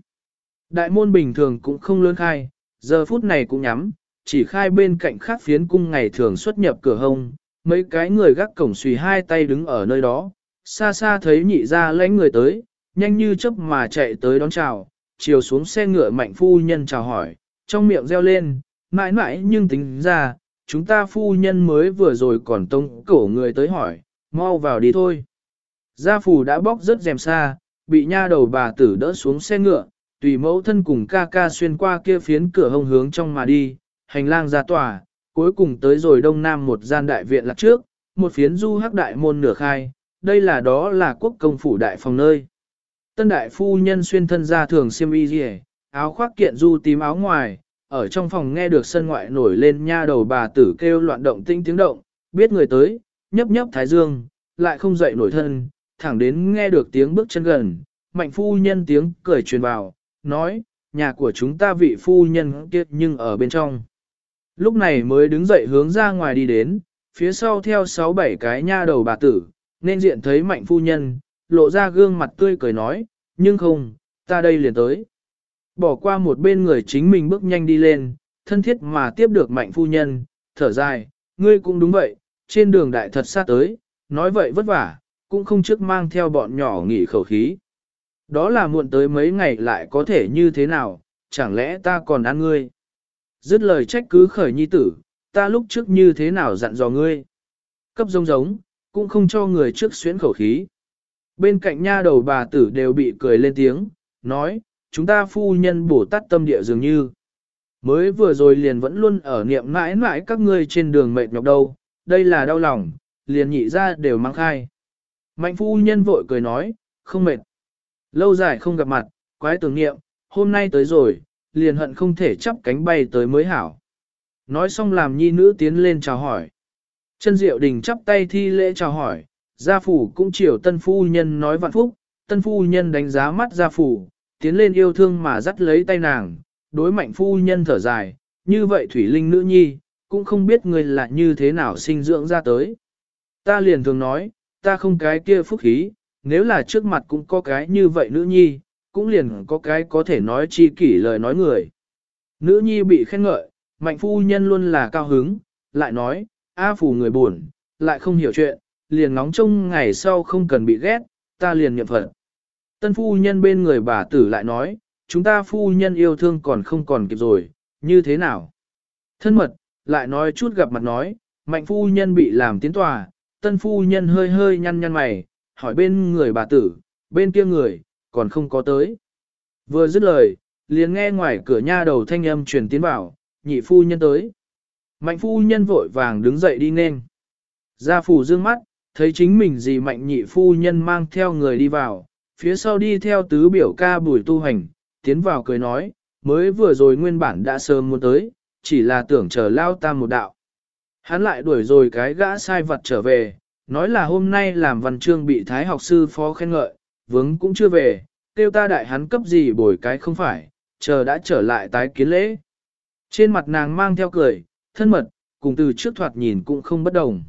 Đại môn bình thường cũng không lớn khai, giờ phút này cũng nhắm, chỉ khai bên cạnh khác phiến cung ngày thường xuất nhập cửa hông, mấy cái người gác cổng xùy hai tay đứng ở nơi đó, xa xa thấy nhị ra lãnh người tới, nhanh như chớp mà chạy tới đón chào, chiều xuống xe ngựa mạnh phu nhân chào hỏi, trong miệng reo lên, mãi mãi nhưng tính ra, chúng ta phu nhân mới vừa rồi còn tông cổ người tới hỏi, mau vào đi thôi. Gia phù đã bóc rất rèm xa, bị nha đầu bà tử đỡ xuống xe ngựa, tùy mẫu thân cùng ca ca xuyên qua kia phiến cửa hông hướng trong mà đi, hành lang ra tòa, cuối cùng tới rồi đông nam một gian đại viện lạc trước, một phiến du hắc đại môn nửa khai, đây là đó là quốc công phủ đại phòng nơi. Tân đại phu nhân xuyên thân ra thường xiêm y rìa, áo khoác kiện du tím áo ngoài, ở trong phòng nghe được sân ngoại nổi lên nha đầu bà tử kêu loạn động tinh tiếng động, biết người tới, nhấp nhấp thái dương, lại không dậy nổi thân, thẳng đến nghe được tiếng bước chân gần, mạnh phu nhân tiếng cười truyền vào, nói, nhà của chúng ta vị phu nhân kia nhưng ở bên trong. Lúc này mới đứng dậy hướng ra ngoài đi đến, phía sau theo sáu bảy cái nha đầu bà tử, nên diện thấy mạnh phu nhân, lộ ra gương mặt tươi cười nói, nhưng không, ta đây liền tới. Bỏ qua một bên người chính mình bước nhanh đi lên, thân thiết mà tiếp được mạnh phu nhân, thở dài, ngươi cũng đúng vậy, trên đường đại thật xa tới, nói vậy vất vả, cũng không trước mang theo bọn nhỏ nghỉ khẩu khí. Đó là muộn tới mấy ngày lại có thể như thế nào, chẳng lẽ ta còn ăn ngươi? Dứt lời trách cứ khởi nhi tử, ta lúc trước như thế nào dặn dò ngươi? Cấp giống giống, cũng không cho người trước xuyến khẩu khí. Bên cạnh nha đầu bà tử đều bị cười lên tiếng, nói, chúng ta phu nhân bổ tát tâm địa dường như. Mới vừa rồi liền vẫn luôn ở niệm mãi mãi các ngươi trên đường mệt nhọc đâu, đây là đau lòng, liền nhị ra đều mang khai. Mạnh phu nhân vội cười nói, không mệt. Lâu dài không gặp mặt, quái tưởng niệm, hôm nay tới rồi, liền hận không thể chắp cánh bay tới mới hảo. Nói xong làm nhi nữ tiến lên chào hỏi. Chân diệu đình chắp tay thi lễ chào hỏi, gia phủ cũng chiều tân phu nhân nói vạn phúc, tân phu nhân đánh giá mắt gia phủ, tiến lên yêu thương mà dắt lấy tay nàng, đối mạnh phu nhân thở dài, như vậy thủy linh nữ nhi, cũng không biết người là như thế nào sinh dưỡng ra tới. Ta liền thường nói, ta không cái kia phúc khí, nếu là trước mặt cũng có cái như vậy nữ nhi, cũng liền có cái có thể nói chi kỷ lời nói người. Nữ nhi bị khen ngợi, mạnh phu nhân luôn là cao hứng, lại nói, A phù người buồn, lại không hiểu chuyện, liền ngóng trông ngày sau không cần bị ghét, ta liền nhậm phận. Tân phu nhân bên người bà tử lại nói, chúng ta phu nhân yêu thương còn không còn kịp rồi, như thế nào? Thân mật, lại nói chút gặp mặt nói, mạnh phu nhân bị làm tiến tòa, tân phu nhân hơi hơi nhăn nhăn mày, hỏi bên người bà tử, bên kia người, còn không có tới. Vừa dứt lời, liền nghe ngoài cửa nha đầu thanh âm truyền tiến vào, nhị phu nhân tới. Mạnh phu nhân vội vàng đứng dậy đi nên. Gia phủ dương mắt, thấy chính mình gì mạnh nhị phu nhân mang theo người đi vào, phía sau đi theo tứ biểu ca bùi tu hành, tiến vào cười nói, mới vừa rồi nguyên bản đã sớm muốn tới, chỉ là tưởng chờ lao tam một đạo. Hắn lại đuổi rồi cái gã sai vật trở về, nói là hôm nay làm văn chương bị thái học sư phó khen ngợi, vướng cũng chưa về, tiêu ta đại hắn cấp gì bồi cái không phải, chờ đã trở lại tái kiến lễ. Trên mặt nàng mang theo cười, thân mật, cùng từ trước thoạt nhìn cũng không bất đồng.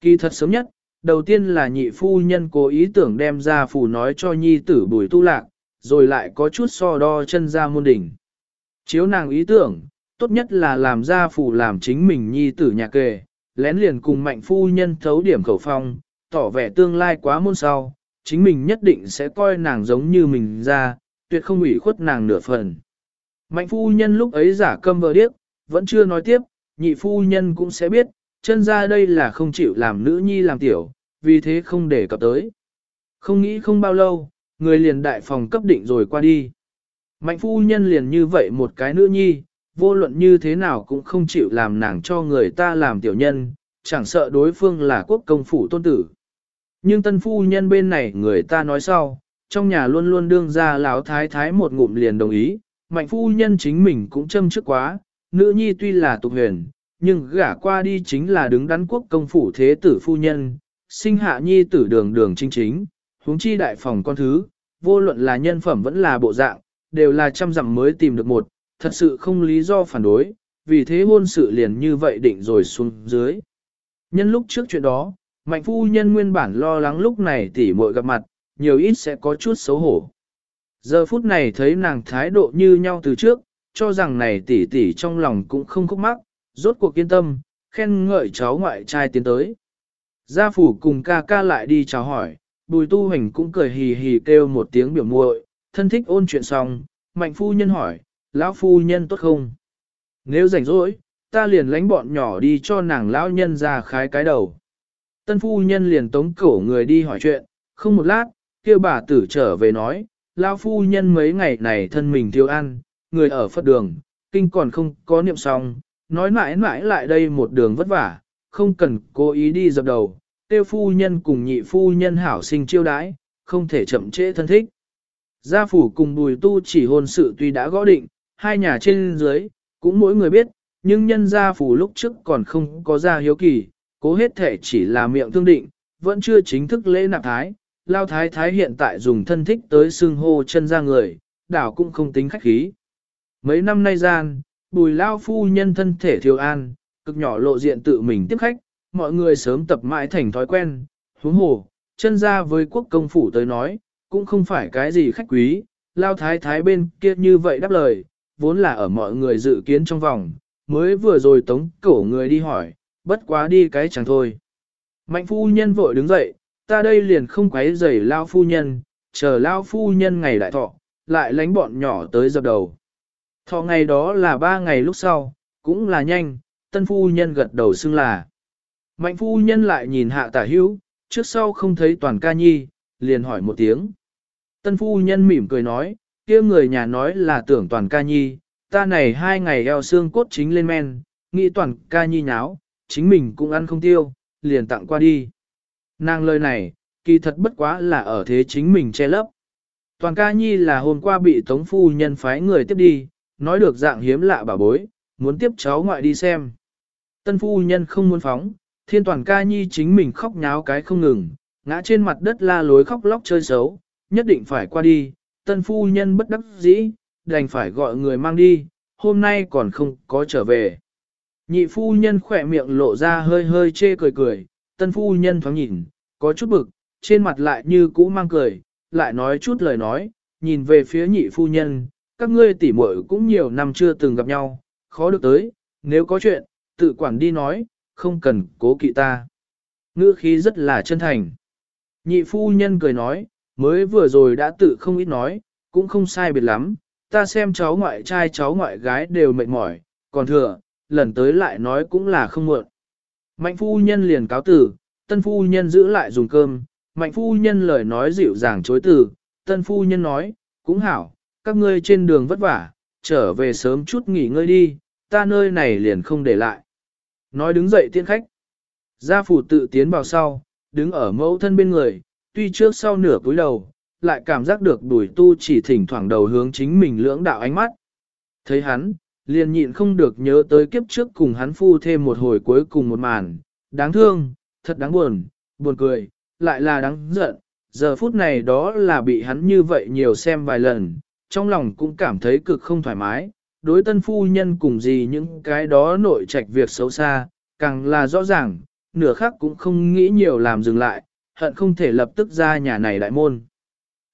Kỳ thật sớm nhất, đầu tiên là nhị phu nhân cố ý tưởng đem ra phù nói cho nhi tử bùi tu lạc, rồi lại có chút so đo chân ra môn đỉnh. Chiếu nàng ý tưởng, tốt nhất là làm ra phù làm chính mình nhi tử nhà kề, lén liền cùng mạnh phu nhân thấu điểm khẩu phong, tỏ vẻ tương lai quá môn sau, chính mình nhất định sẽ coi nàng giống như mình ra, tuyệt không ủy khuất nàng nửa phần. Mạnh phu nhân lúc ấy giả câm vờ điếc, vẫn chưa nói tiếp, nhị phu nhân cũng sẽ biết, chân ra đây là không chịu làm nữ nhi làm tiểu, vì thế không để cập tới. Không nghĩ không bao lâu, người liền đại phòng cấp định rồi qua đi. Mạnh phu nhân liền như vậy một cái nữ nhi, vô luận như thế nào cũng không chịu làm nàng cho người ta làm tiểu nhân, chẳng sợ đối phương là quốc công phủ tôn tử. Nhưng tân phu nhân bên này người ta nói sau, trong nhà luôn luôn đương ra lão thái thái một ngụm liền đồng ý, mạnh phu nhân chính mình cũng châm trước quá, nữ nhi tuy là tục huyền, nhưng gả qua đi chính là đứng đắn quốc công phủ thế tử phu nhân, sinh hạ nhi tử đường đường chính chính, huống chi đại phòng con thứ, vô luận là nhân phẩm vẫn là bộ dạng, đều là trăm dặm mới tìm được một, thật sự không lý do phản đối, vì thế hôn sự liền như vậy định rồi xuống dưới. Nhân lúc trước chuyện đó, mạnh phu nhân nguyên bản lo lắng lúc này tỉ muội gặp mặt, nhiều ít sẽ có chút xấu hổ. Giờ phút này thấy nàng thái độ như nhau từ trước, cho rằng này tỷ tỷ trong lòng cũng không khúc mắc, rốt cuộc kiên tâm, khen ngợi cháu ngoại trai tiến tới. Gia phủ cùng ca ca lại đi chào hỏi, bùi tu hành cũng cười hì hì kêu một tiếng biểu muội, thân thích ôn chuyện xong, mạnh phu nhân hỏi, lão phu nhân tốt không? Nếu rảnh rỗi, ta liền lánh bọn nhỏ đi cho nàng lão nhân ra khái cái đầu. Tân phu nhân liền tống cổ người đi hỏi chuyện, không một lát, kêu bà tử trở về nói, lão phu nhân mấy ngày này thân mình thiếu ăn, người ở Phật đường, kinh còn không có niệm xong, nói mãi mãi lại đây một đường vất vả, không cần cố ý đi dập đầu, tiêu phu nhân cùng nhị phu nhân hảo sinh chiêu đãi, không thể chậm trễ thân thích. Gia phủ cùng bùi tu chỉ hôn sự tuy đã gõ định, hai nhà trên dưới, cũng mỗi người biết, nhưng nhân gia phủ lúc trước còn không có gia hiếu kỳ, cố hết thể chỉ là miệng thương định, vẫn chưa chính thức lễ nạp thái. Lao thái thái hiện tại dùng thân thích tới xưng hô chân ra người, đảo cũng không tính khách khí. Mấy năm nay gian, bùi lao phu nhân thân thể thiếu an, cực nhỏ lộ diện tự mình tiếp khách, mọi người sớm tập mãi thành thói quen, huống hồ, chân ra với quốc công phủ tới nói, cũng không phải cái gì khách quý, lao thái thái bên kia như vậy đáp lời, vốn là ở mọi người dự kiến trong vòng, mới vừa rồi tống cổ người đi hỏi, bất quá đi cái chẳng thôi. Mạnh phu nhân vội đứng dậy, ta đây liền không quấy rầy lao phu nhân, chờ lao phu nhân ngày lại thọ, lại lánh bọn nhỏ tới dập đầu. Thọ ngày đó là ba ngày lúc sau, cũng là nhanh, tân phu nhân gật đầu xưng là. Mạnh phu nhân lại nhìn hạ tả hữu, trước sau không thấy toàn ca nhi, liền hỏi một tiếng. Tân phu nhân mỉm cười nói, kia người nhà nói là tưởng toàn ca nhi, ta này hai ngày eo xương cốt chính lên men, nghĩ toàn ca nhi nháo, chính mình cũng ăn không tiêu, liền tặng qua đi. Nàng lời này, kỳ thật bất quá là ở thế chính mình che lấp. Toàn ca nhi là hôm qua bị tống phu nhân phái người tiếp đi, nói được dạng hiếm lạ bà bối, muốn tiếp cháu ngoại đi xem. Tân phu nhân không muốn phóng, thiên toàn ca nhi chính mình khóc nháo cái không ngừng, ngã trên mặt đất la lối khóc lóc chơi xấu, nhất định phải qua đi, tân phu nhân bất đắc dĩ, đành phải gọi người mang đi, hôm nay còn không có trở về. Nhị phu nhân khỏe miệng lộ ra hơi hơi chê cười cười, tân phu nhân thoáng nhìn, có chút bực, trên mặt lại như cũ mang cười, lại nói chút lời nói, nhìn về phía nhị phu nhân, các ngươi tỉ muội cũng nhiều năm chưa từng gặp nhau, khó được tới, nếu có chuyện, tự quản đi nói, không cần cố kỵ ta. Ngữ khí rất là chân thành. Nhị phu nhân cười nói, mới vừa rồi đã tự không ít nói, cũng không sai biệt lắm, ta xem cháu ngoại trai cháu ngoại gái đều mệt mỏi, còn thừa, lần tới lại nói cũng là không muộn. Mạnh phu nhân liền cáo tử, tân phu nhân giữ lại dùng cơm, mạnh phu nhân lời nói dịu dàng chối từ, tân phu nhân nói, cũng hảo, các ngươi trên đường vất vả, trở về sớm chút nghỉ ngơi đi, ta nơi này liền không để lại. Nói đứng dậy tiên khách. Gia phủ tự tiến vào sau, đứng ở mẫu thân bên người, tuy trước sau nửa cúi đầu, lại cảm giác được đuổi tu chỉ thỉnh thoảng đầu hướng chính mình lưỡng đạo ánh mắt. Thấy hắn, liền nhịn không được nhớ tới kiếp trước cùng hắn phu thêm một hồi cuối cùng một màn, đáng thương, thật đáng buồn, buồn cười, lại là đáng giận, giờ phút này đó là bị hắn như vậy nhiều xem vài lần, trong lòng cũng cảm thấy cực không thoải mái, đối tân phu nhân cùng gì những cái đó nội trạch việc xấu xa, càng là rõ ràng, nửa khắc cũng không nghĩ nhiều làm dừng lại, hận không thể lập tức ra nhà này đại môn.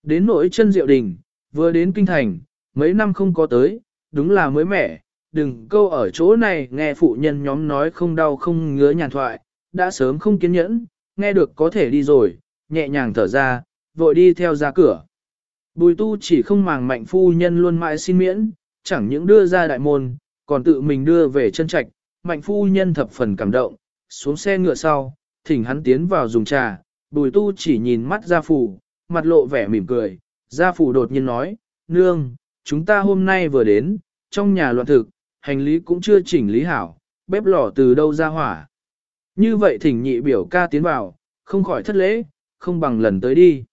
Đến nỗi chân diệu đình, vừa đến kinh thành, mấy năm không có tới, đúng là mới mẻ, đừng câu ở chỗ này nghe phụ nhân nhóm nói không đau không ngứa nhàn thoại, đã sớm không kiên nhẫn, nghe được có thể đi rồi, nhẹ nhàng thở ra, vội đi theo ra cửa. Bùi tu chỉ không màng mạnh phu nhân luôn mãi xin miễn, chẳng những đưa ra đại môn, còn tự mình đưa về chân trạch, mạnh phu nhân thập phần cảm động, xuống xe ngựa sau, thỉnh hắn tiến vào dùng trà, bùi tu chỉ nhìn mắt gia phủ, mặt lộ vẻ mỉm cười, gia phủ đột nhiên nói, nương, chúng ta hôm nay vừa đến, trong nhà loạn thực, hành lý cũng chưa chỉnh lý hảo, bếp lò từ đâu ra hỏa. Như vậy thỉnh nhị biểu ca tiến vào, không khỏi thất lễ, không bằng lần tới đi.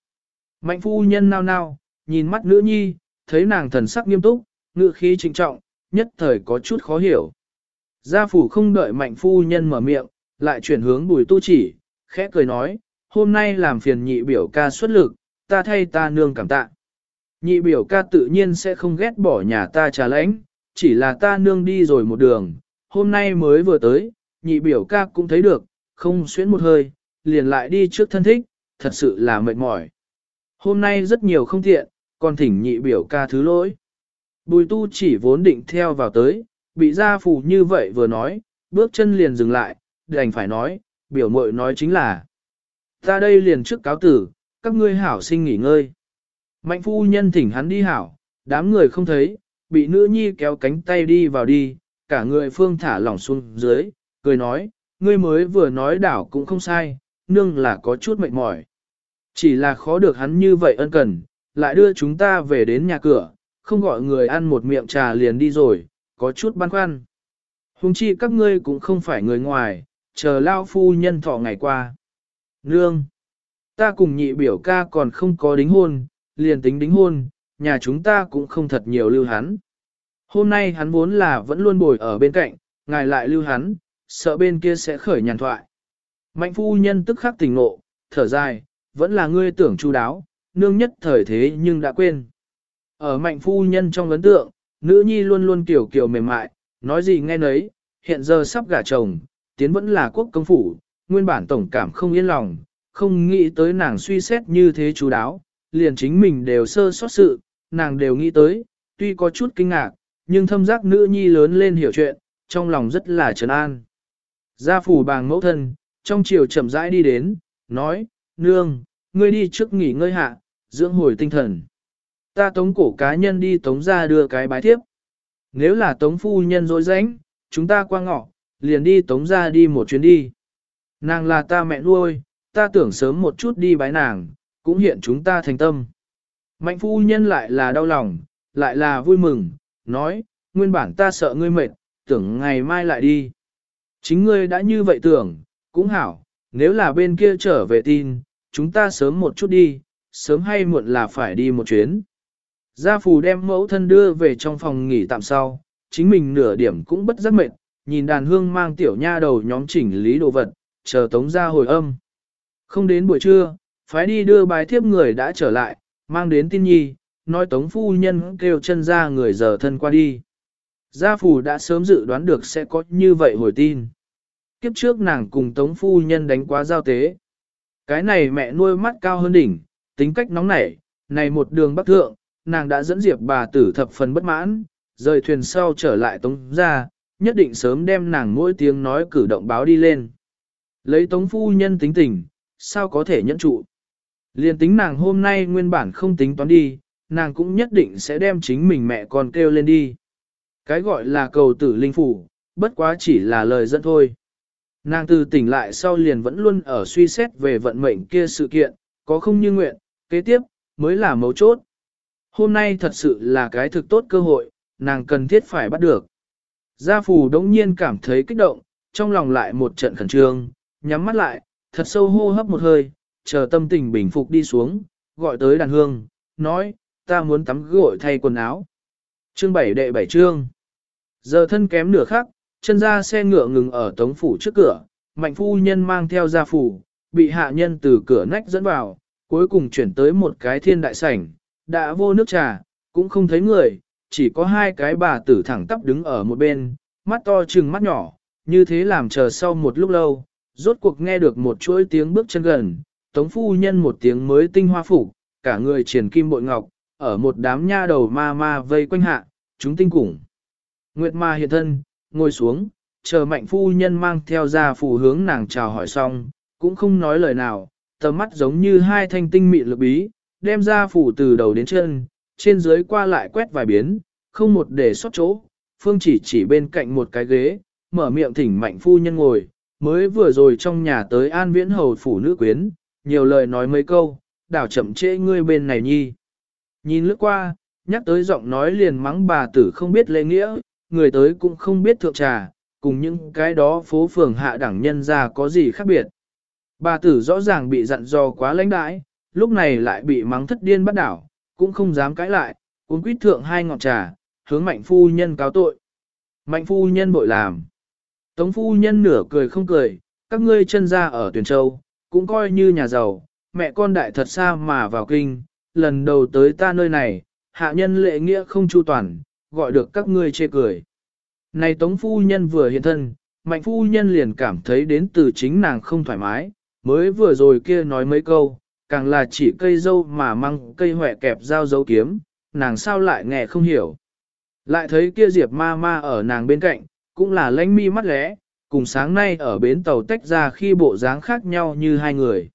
Mạnh phu nhân nao nao, nhìn mắt nữ nhi, thấy nàng thần sắc nghiêm túc, ngự khí trinh trọng, nhất thời có chút khó hiểu. Gia phủ không đợi mạnh phu nhân mở miệng, lại chuyển hướng bùi tu chỉ, khẽ cười nói, hôm nay làm phiền nhị biểu ca xuất lực, ta thay ta nương cảm tạ. Nhị biểu ca tự nhiên sẽ không ghét bỏ nhà ta trà lãnh, chỉ là ta nương đi rồi một đường, hôm nay mới vừa tới, nhị biểu ca cũng thấy được, không xuyến một hơi, liền lại đi trước thân thích, thật sự là mệt mỏi. Hôm nay rất nhiều không tiện, còn thỉnh nhị biểu ca thứ lỗi. Bùi tu chỉ vốn định theo vào tới, bị gia phù như vậy vừa nói, bước chân liền dừng lại, đành phải nói, biểu mội nói chính là. Ta đây liền trước cáo tử, các ngươi hảo sinh nghỉ ngơi. Mạnh phu nhân thỉnh hắn đi hảo, đám người không thấy, bị nữ nhi kéo cánh tay đi vào đi, cả người phương thả lỏng xuống dưới, cười nói, ngươi mới vừa nói đảo cũng không sai, nương là có chút mệt mỏi. Chỉ là khó được hắn như vậy ân cần, lại đưa chúng ta về đến nhà cửa, không gọi người ăn một miệng trà liền đi rồi, có chút băn khoăn. Hùng chi các ngươi cũng không phải người ngoài, chờ lao phu nhân thọ ngày qua. Nương! Ta cùng nhị biểu ca còn không có đính hôn, liền tính đính hôn, nhà chúng ta cũng không thật nhiều lưu hắn. Hôm nay hắn vốn là vẫn luôn bồi ở bên cạnh, ngài lại lưu hắn, sợ bên kia sẽ khởi nhàn thoại. Mạnh phu nhân tức khắc tỉnh ngộ, thở dài, vẫn là ngươi tưởng chu đáo, nương nhất thời thế nhưng đã quên. Ở mạnh phu nhân trong ấn tượng, nữ nhi luôn luôn kiểu kiểu mềm mại, nói gì nghe nấy, hiện giờ sắp gả chồng, tiến vẫn là quốc công phủ, nguyên bản tổng cảm không yên lòng, không nghĩ tới nàng suy xét như thế chú đáo, liền chính mình đều sơ sót sự, nàng đều nghĩ tới, tuy có chút kinh ngạc, nhưng thâm giác nữ nhi lớn lên hiểu chuyện, trong lòng rất là trấn an. Gia phủ bàng mẫu thân, trong chiều chậm rãi đi đến, nói, nương, ngươi đi trước nghỉ ngơi hạ, dưỡng hồi tinh thần. Ta tống cổ cá nhân đi tống ra đưa cái bái thiếp. Nếu là tống phu nhân dối rãnh, chúng ta qua ngọ, liền đi tống ra đi một chuyến đi. Nàng là ta mẹ nuôi, ta tưởng sớm một chút đi bái nàng, cũng hiện chúng ta thành tâm. Mạnh phu nhân lại là đau lòng, lại là vui mừng, nói, nguyên bản ta sợ ngươi mệt, tưởng ngày mai lại đi. Chính ngươi đã như vậy tưởng, cũng hảo, nếu là bên kia trở về tin, chúng ta sớm một chút đi, sớm hay muộn là phải đi một chuyến. Gia phù đem mẫu thân đưa về trong phòng nghỉ tạm sau, chính mình nửa điểm cũng bất giác mệt, nhìn đàn hương mang tiểu nha đầu nhóm chỉnh lý đồ vật, chờ tống ra hồi âm. Không đến buổi trưa, phái đi đưa bài thiếp người đã trở lại, mang đến tin nhi, nói tống phu nhân kêu chân ra người giờ thân qua đi. Gia phù đã sớm dự đoán được sẽ có như vậy hồi tin. Kiếp trước nàng cùng tống phu nhân đánh quá giao tế. Cái này mẹ nuôi mắt cao hơn đỉnh, tính cách nóng nảy, này một đường bắc thượng, nàng đã dẫn diệp bà tử thập phần bất mãn, rời thuyền sau trở lại tống ra, nhất định sớm đem nàng mỗi tiếng nói cử động báo đi lên. Lấy tống phu nhân tính tình, sao có thể nhẫn trụ. Liên tính nàng hôm nay nguyên bản không tính toán đi, nàng cũng nhất định sẽ đem chính mình mẹ con kêu lên đi. Cái gọi là cầu tử linh phủ, bất quá chỉ là lời dẫn thôi. Nàng từ tỉnh lại sau liền vẫn luôn ở suy xét về vận mệnh kia sự kiện, có không như nguyện, kế tiếp, mới là mấu chốt. Hôm nay thật sự là cái thực tốt cơ hội, nàng cần thiết phải bắt được. Gia Phù đống nhiên cảm thấy kích động, trong lòng lại một trận khẩn trương, nhắm mắt lại, thật sâu hô hấp một hơi, chờ tâm tình bình phục đi xuống, gọi tới đàn hương, nói, ta muốn tắm gội thay quần áo. Chương 7 đệ 7 chương. Giờ thân kém nửa khắc, chân ra xe ngựa ngừng ở tống phủ trước cửa, mạnh phu nhân mang theo gia phủ, bị hạ nhân từ cửa nách dẫn vào, cuối cùng chuyển tới một cái thiên đại sảnh, đã vô nước trà, cũng không thấy người, chỉ có hai cái bà tử thẳng tắp đứng ở một bên, mắt to trừng mắt nhỏ, như thế làm chờ sau một lúc lâu, rốt cuộc nghe được một chuỗi tiếng bước chân gần, tống phu nhân một tiếng mới tinh hoa phủ, cả người triển kim bội ngọc, ở một đám nha đầu ma ma vây quanh hạ, chúng tinh củng. Nguyệt ma hiện thân, ngồi xuống, chờ mạnh phu nhân mang theo ra phù hướng nàng chào hỏi xong, cũng không nói lời nào, tầm mắt giống như hai thanh tinh mị lực bí, đem ra phủ từ đầu đến chân, trên dưới qua lại quét vài biến, không một để sót chỗ, phương chỉ chỉ bên cạnh một cái ghế, mở miệng thỉnh mạnh phu nhân ngồi, mới vừa rồi trong nhà tới an viễn hầu phủ nữ quyến, nhiều lời nói mấy câu, đảo chậm trễ ngươi bên này nhi. Nhìn lướt qua, nhắc tới giọng nói liền mắng bà tử không biết lễ nghĩa, người tới cũng không biết thượng trà, cùng những cái đó phố phường hạ đẳng nhân ra có gì khác biệt. Bà tử rõ ràng bị dặn dò quá lãnh đãi, lúc này lại bị mắng thất điên bắt đảo, cũng không dám cãi lại, uống quýt thượng hai ngọn trà, hướng mạnh phu nhân cáo tội. Mạnh phu nhân bội làm. Tống phu nhân nửa cười không cười, các ngươi chân ra ở tuyển châu, cũng coi như nhà giàu, mẹ con đại thật xa mà vào kinh, lần đầu tới ta nơi này, hạ nhân lệ nghĩa không chu toàn, gọi được các ngươi chê cười. Này tống phu nhân vừa hiện thân, mạnh phu nhân liền cảm thấy đến từ chính nàng không thoải mái, mới vừa rồi kia nói mấy câu, càng là chỉ cây dâu mà mang cây hỏe kẹp dao dấu kiếm, nàng sao lại nghe không hiểu. Lại thấy kia diệp ma ma ở nàng bên cạnh, cũng là lánh mi mắt lẽ, cùng sáng nay ở bến tàu tách ra khi bộ dáng khác nhau như hai người.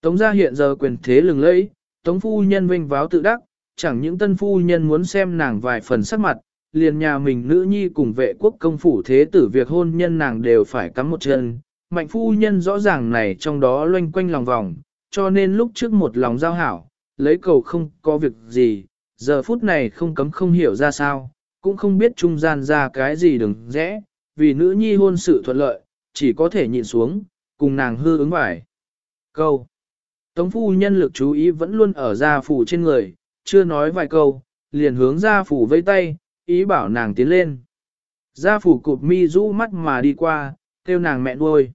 Tống gia hiện giờ quyền thế lừng lẫy, tống phu nhân vinh váo tự đắc, chẳng những tân phu nhân muốn xem nàng vài phần sắc mặt, liền nhà mình nữ nhi cùng vệ quốc công phủ thế tử việc hôn nhân nàng đều phải cắm một chân. Mạnh phu nhân rõ ràng này trong đó loanh quanh lòng vòng, cho nên lúc trước một lòng giao hảo, lấy cầu không có việc gì, giờ phút này không cấm không hiểu ra sao, cũng không biết trung gian ra cái gì đừng rẽ, vì nữ nhi hôn sự thuận lợi, chỉ có thể nhìn xuống, cùng nàng hư ứng vải. Câu Tống phu nhân lực chú ý vẫn luôn ở gia phủ trên người, chưa nói vài câu, liền hướng gia phủ vây tay, ý bảo nàng tiến lên. Gia phủ cụp mi rũ mắt mà đi qua, kêu nàng mẹ nuôi.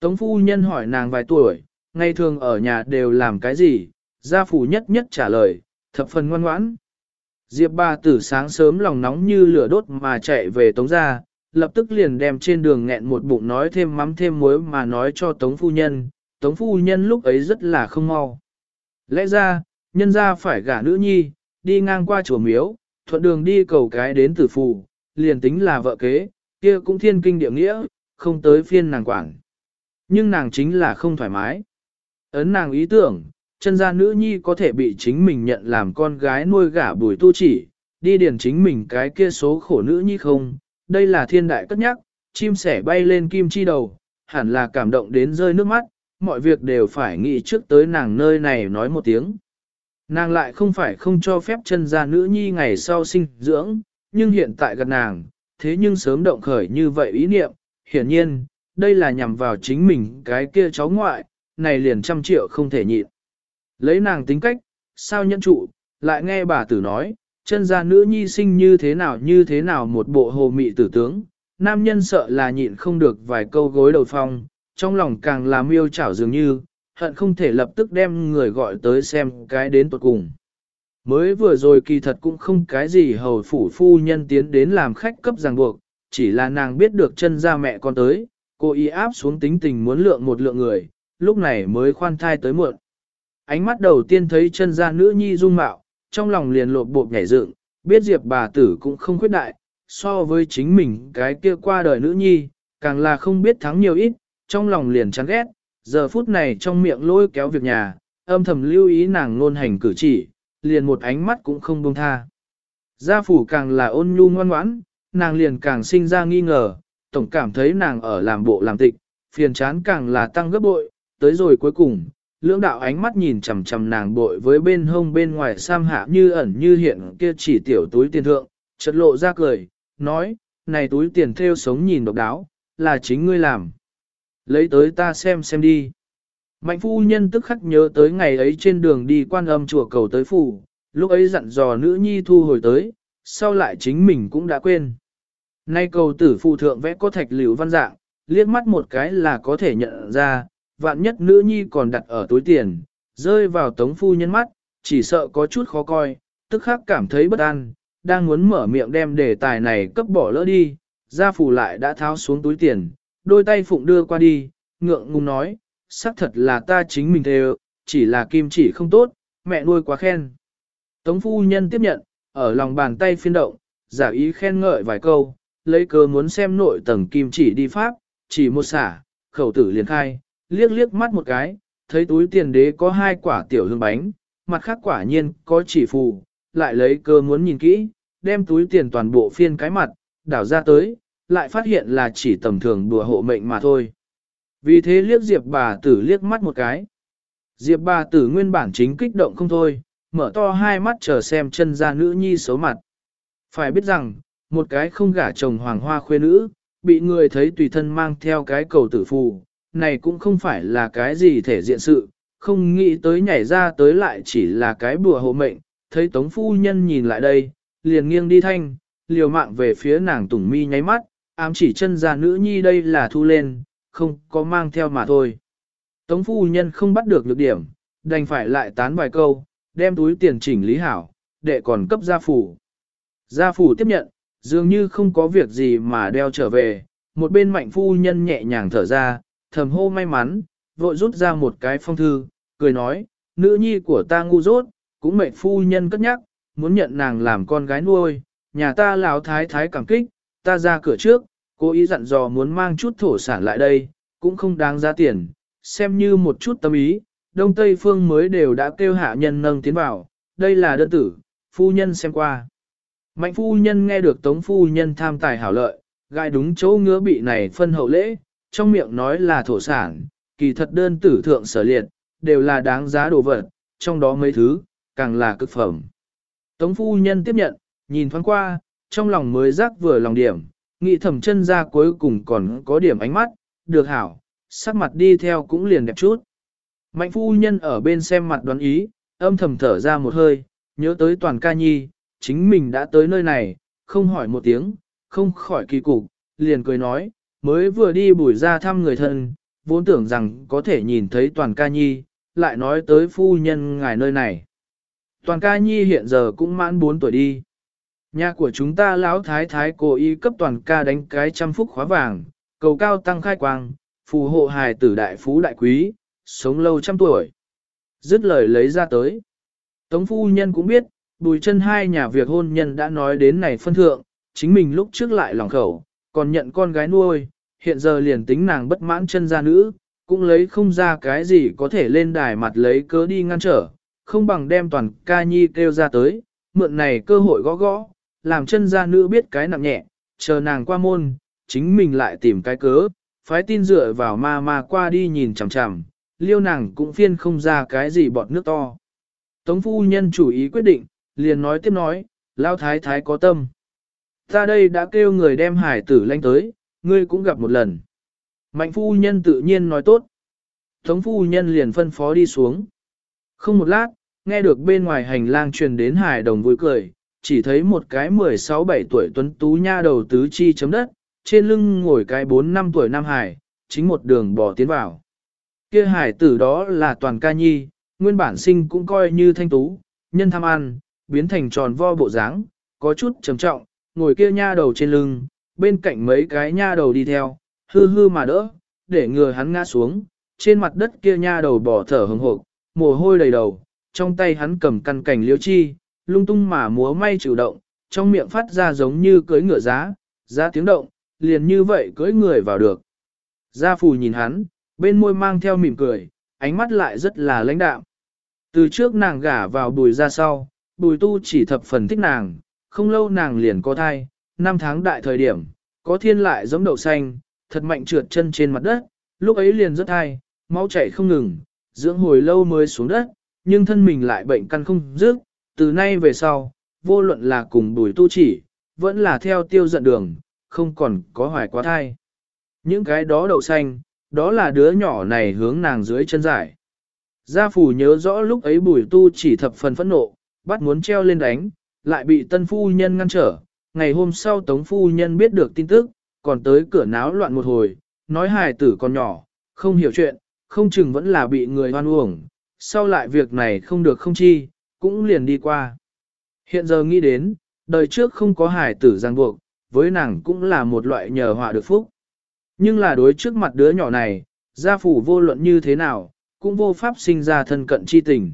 Tống phu nhân hỏi nàng vài tuổi, ngày thường ở nhà đều làm cái gì, gia phủ nhất nhất trả lời, thập phần ngoan ngoãn. Diệp bà tử sáng sớm lòng nóng như lửa đốt mà chạy về tống gia, lập tức liền đem trên đường nghẹn một bụng nói thêm mắm thêm muối mà nói cho tống phu nhân, tống phu nhân lúc ấy rất là không mau. Lẽ ra, nhân gia phải gả nữ nhi, đi ngang qua chùa miếu, thuận đường đi cầu cái đến tử phù, liền tính là vợ kế, kia cũng thiên kinh địa nghĩa, không tới phiên nàng quản. Nhưng nàng chính là không thoải mái. Ấn nàng ý tưởng, chân gia nữ nhi có thể bị chính mình nhận làm con gái nuôi gả bùi tu chỉ, đi điền chính mình cái kia số khổ nữ nhi không, đây là thiên đại cất nhắc, chim sẻ bay lên kim chi đầu, hẳn là cảm động đến rơi nước mắt, mọi việc đều phải nghĩ trước tới nàng nơi này nói một tiếng. Nàng lại không phải không cho phép chân gia nữ nhi ngày sau sinh dưỡng, nhưng hiện tại gần nàng, thế nhưng sớm động khởi như vậy ý niệm, hiển nhiên, đây là nhằm vào chính mình cái kia cháu ngoại, này liền trăm triệu không thể nhịn. Lấy nàng tính cách, sao nhẫn trụ, lại nghe bà tử nói, chân gia nữ nhi sinh như thế nào như thế nào một bộ hồ mị tử tướng, nam nhân sợ là nhịn không được vài câu gối đầu phong, trong lòng càng là miêu chảo dường như, hận không thể lập tức đem người gọi tới xem cái đến tuột cùng. Mới vừa rồi kỳ thật cũng không cái gì hầu phủ phu nhân tiến đến làm khách cấp ràng buộc, chỉ là nàng biết được chân ra mẹ con tới, cô y áp xuống tính tình muốn lượng một lượng người, lúc này mới khoan thai tới muộn. Ánh mắt đầu tiên thấy chân ra nữ nhi dung mạo, trong lòng liền lột bộp nhảy dựng, biết diệp bà tử cũng không khuyết đại, so với chính mình cái kia qua đời nữ nhi, càng là không biết thắng nhiều ít, trong lòng liền chán ghét, giờ phút này trong miệng lôi kéo việc nhà, âm thầm lưu ý nàng ngôn hành cử chỉ, liền một ánh mắt cũng không buông tha. Gia phủ càng là ôn nhu ngoan ngoãn, nàng liền càng sinh ra nghi ngờ, tổng cảm thấy nàng ở làm bộ làm tịch, phiền chán càng là tăng gấp bội, tới rồi cuối cùng, lưỡng đạo ánh mắt nhìn chằm chằm nàng bội với bên hông bên ngoài sam hạ như ẩn như hiện kia chỉ tiểu túi tiền thượng, chợt lộ ra cười, nói, này túi tiền theo sống nhìn độc đáo, là chính ngươi làm. Lấy tới ta xem xem đi. Mạnh phu nhân tức khắc nhớ tới ngày ấy trên đường đi quan âm chùa cầu tới phủ, lúc ấy dặn dò nữ nhi thu hồi tới, sau lại chính mình cũng đã quên. Nay cầu tử phụ thượng vẽ có thạch liễu văn dạng, liếc mắt một cái là có thể nhận ra, vạn nhất nữ nhi còn đặt ở túi tiền, rơi vào tống phu nhân mắt, chỉ sợ có chút khó coi, tức khắc cảm thấy bất an, đang muốn mở miệng đem đề tài này cấp bỏ lỡ đi, gia phủ lại đã tháo xuống túi tiền, đôi tay phụng đưa qua đi, ngượng ngùng nói, xác thật là ta chính mình thề, chỉ là kim chỉ không tốt, mẹ nuôi quá khen. Tống phu nhân tiếp nhận, ở lòng bàn tay phiên động, giả ý khen ngợi vài câu, lấy cớ muốn xem nội tầng kim chỉ đi pháp, chỉ một xả, khẩu tử liền khai, liếc liếc mắt một cái, thấy túi tiền đế có hai quả tiểu hương bánh, mặt khác quả nhiên có chỉ phù, lại lấy cơ muốn nhìn kỹ, đem túi tiền toàn bộ phiên cái mặt, đảo ra tới, lại phát hiện là chỉ tầm thường đùa hộ mệnh mà thôi. Vì thế liếc Diệp bà tử liếc mắt một cái. Diệp bà tử nguyên bản chính kích động không thôi, mở to hai mắt chờ xem chân ra nữ nhi xấu mặt. Phải biết rằng, một cái không gả chồng hoàng hoa khuê nữ, bị người thấy tùy thân mang theo cái cầu tử phù, này cũng không phải là cái gì thể diện sự, không nghĩ tới nhảy ra tới lại chỉ là cái bùa hộ mệnh, thấy tống phu nhân nhìn lại đây, liền nghiêng đi thanh, liều mạng về phía nàng tùng mi nháy mắt, ám chỉ chân ra nữ nhi đây là thu lên, không có mang theo mà thôi. Tống phu nhân không bắt được lược điểm, đành phải lại tán vài câu, đem túi tiền chỉnh lý hảo, để còn cấp gia phủ. Gia phủ tiếp nhận, dường như không có việc gì mà đeo trở về, một bên mạnh phu nhân nhẹ nhàng thở ra, thầm hô may mắn, vội rút ra một cái phong thư, cười nói, nữ nhi của ta ngu dốt, cũng mệnh phu nhân cất nhắc, muốn nhận nàng làm con gái nuôi, nhà ta lão thái thái cảm kích, ta ra cửa trước, cố ý dặn dò muốn mang chút thổ sản lại đây, cũng không đáng giá tiền, xem như một chút tâm ý, đông tây phương mới đều đã kêu hạ nhân nâng tiến vào, đây là đơn tử, phu nhân xem qua. Mạnh phu nhân nghe được tống phu nhân tham tài hảo lợi, gai đúng chỗ ngứa bị này phân hậu lễ, trong miệng nói là thổ sản, kỳ thật đơn tử thượng sở liệt, đều là đáng giá đồ vật, trong đó mấy thứ, càng là cực phẩm. Tống phu nhân tiếp nhận, nhìn thoáng qua, trong lòng mới rắc vừa lòng điểm, nghĩ thẩm chân ra cuối cùng còn có điểm ánh mắt, được hảo, sắc mặt đi theo cũng liền đẹp chút. Mạnh phu nhân ở bên xem mặt đoán ý, âm thầm thở ra một hơi, nhớ tới toàn ca nhi, chính mình đã tới nơi này, không hỏi một tiếng, không khỏi kỳ cục, liền cười nói, mới vừa đi bùi ra thăm người thân, vốn tưởng rằng có thể nhìn thấy toàn ca nhi, lại nói tới phu nhân ngài nơi này. Toàn ca nhi hiện giờ cũng mãn 4 tuổi đi. Nhà của chúng ta lão thái thái cố ý cấp toàn ca đánh cái trăm phúc khóa vàng, cầu cao tăng khai quang, phù hộ hài tử đại phú đại quý, sống lâu trăm tuổi. Dứt lời lấy ra tới. Tống phu nhân cũng biết, bùi chân hai nhà việc hôn nhân đã nói đến này phân thượng, chính mình lúc trước lại lòng khẩu, còn nhận con gái nuôi, hiện giờ liền tính nàng bất mãn chân gia nữ, cũng lấy không ra cái gì có thể lên đài mặt lấy cớ đi ngăn trở, không bằng đem toàn ca nhi kêu ra tới, mượn này cơ hội gõ gõ, làm chân gia nữ biết cái nặng nhẹ, chờ nàng qua môn, chính mình lại tìm cái cớ, phái tin dựa vào ma ma qua đi nhìn chằm chằm, liêu nàng cũng phiên không ra cái gì bọt nước to. Tống phu nhân chủ ý quyết định, liền nói tiếp nói, lao thái thái có tâm. Ta đây đã kêu người đem hải tử lanh tới, ngươi cũng gặp một lần. Mạnh phu nhân tự nhiên nói tốt. Tống phu nhân liền phân phó đi xuống. Không một lát, nghe được bên ngoài hành lang truyền đến hải đồng vui cười, chỉ thấy một cái 16-17 tuổi tuấn tú nha đầu tứ chi chấm đất, trên lưng ngồi cái 4-5 tuổi nam hải, chính một đường bỏ tiến vào. Kia hải tử đó là toàn ca nhi, nguyên bản sinh cũng coi như thanh tú, nhân tham ăn, biến thành tròn vo bộ dáng, có chút trầm trọng, ngồi kia nha đầu trên lưng, bên cạnh mấy cái nha đầu đi theo, hư hư mà đỡ, để ngừa hắn ngã xuống, trên mặt đất kia nha đầu bỏ thở hừng hộp, mồ hôi đầy đầu, trong tay hắn cầm căn cảnh liễu chi, lung tung mà múa may chịu động, trong miệng phát ra giống như cưới ngựa giá, giá tiếng động, liền như vậy cưới người vào được. Gia phù nhìn hắn, bên môi mang theo mỉm cười, ánh mắt lại rất là lãnh đạm. Từ trước nàng gả vào bùi ra sau, bùi tu chỉ thập phần thích nàng, không lâu nàng liền có thai, năm tháng đại thời điểm, có thiên lại giống đậu xanh, thật mạnh trượt chân trên mặt đất, lúc ấy liền rất thai, máu chảy không ngừng, dưỡng hồi lâu mới xuống đất, nhưng thân mình lại bệnh căn không dứt, từ nay về sau, vô luận là cùng bùi tu chỉ, vẫn là theo tiêu giận đường, không còn có hoài quá thai. Những cái đó đậu xanh, đó là đứa nhỏ này hướng nàng dưới chân giải. Gia phủ nhớ rõ lúc ấy bùi tu chỉ thập phần phẫn nộ, bắt muốn treo lên đánh, lại bị tân phu nhân ngăn trở. Ngày hôm sau tống phu nhân biết được tin tức, còn tới cửa náo loạn một hồi, nói hài tử còn nhỏ, không hiểu chuyện, không chừng vẫn là bị người hoan uổng. Sau lại việc này không được không chi, cũng liền đi qua. Hiện giờ nghĩ đến, đời trước không có hài tử ràng buộc, với nàng cũng là một loại nhờ họa được phúc. Nhưng là đối trước mặt đứa nhỏ này, gia phủ vô luận như thế nào, cũng vô pháp sinh ra thân cận chi tình.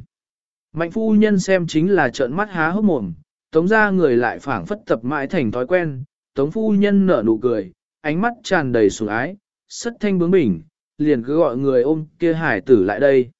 Mạnh phu nhân xem chính là trợn mắt há hốc mồm, tống ra người lại phảng phất tập mãi thành thói quen, tống phu nhân nở nụ cười, ánh mắt tràn đầy sủng ái, sất thanh bướng bỉnh, liền cứ gọi người ôm kia hải tử lại đây.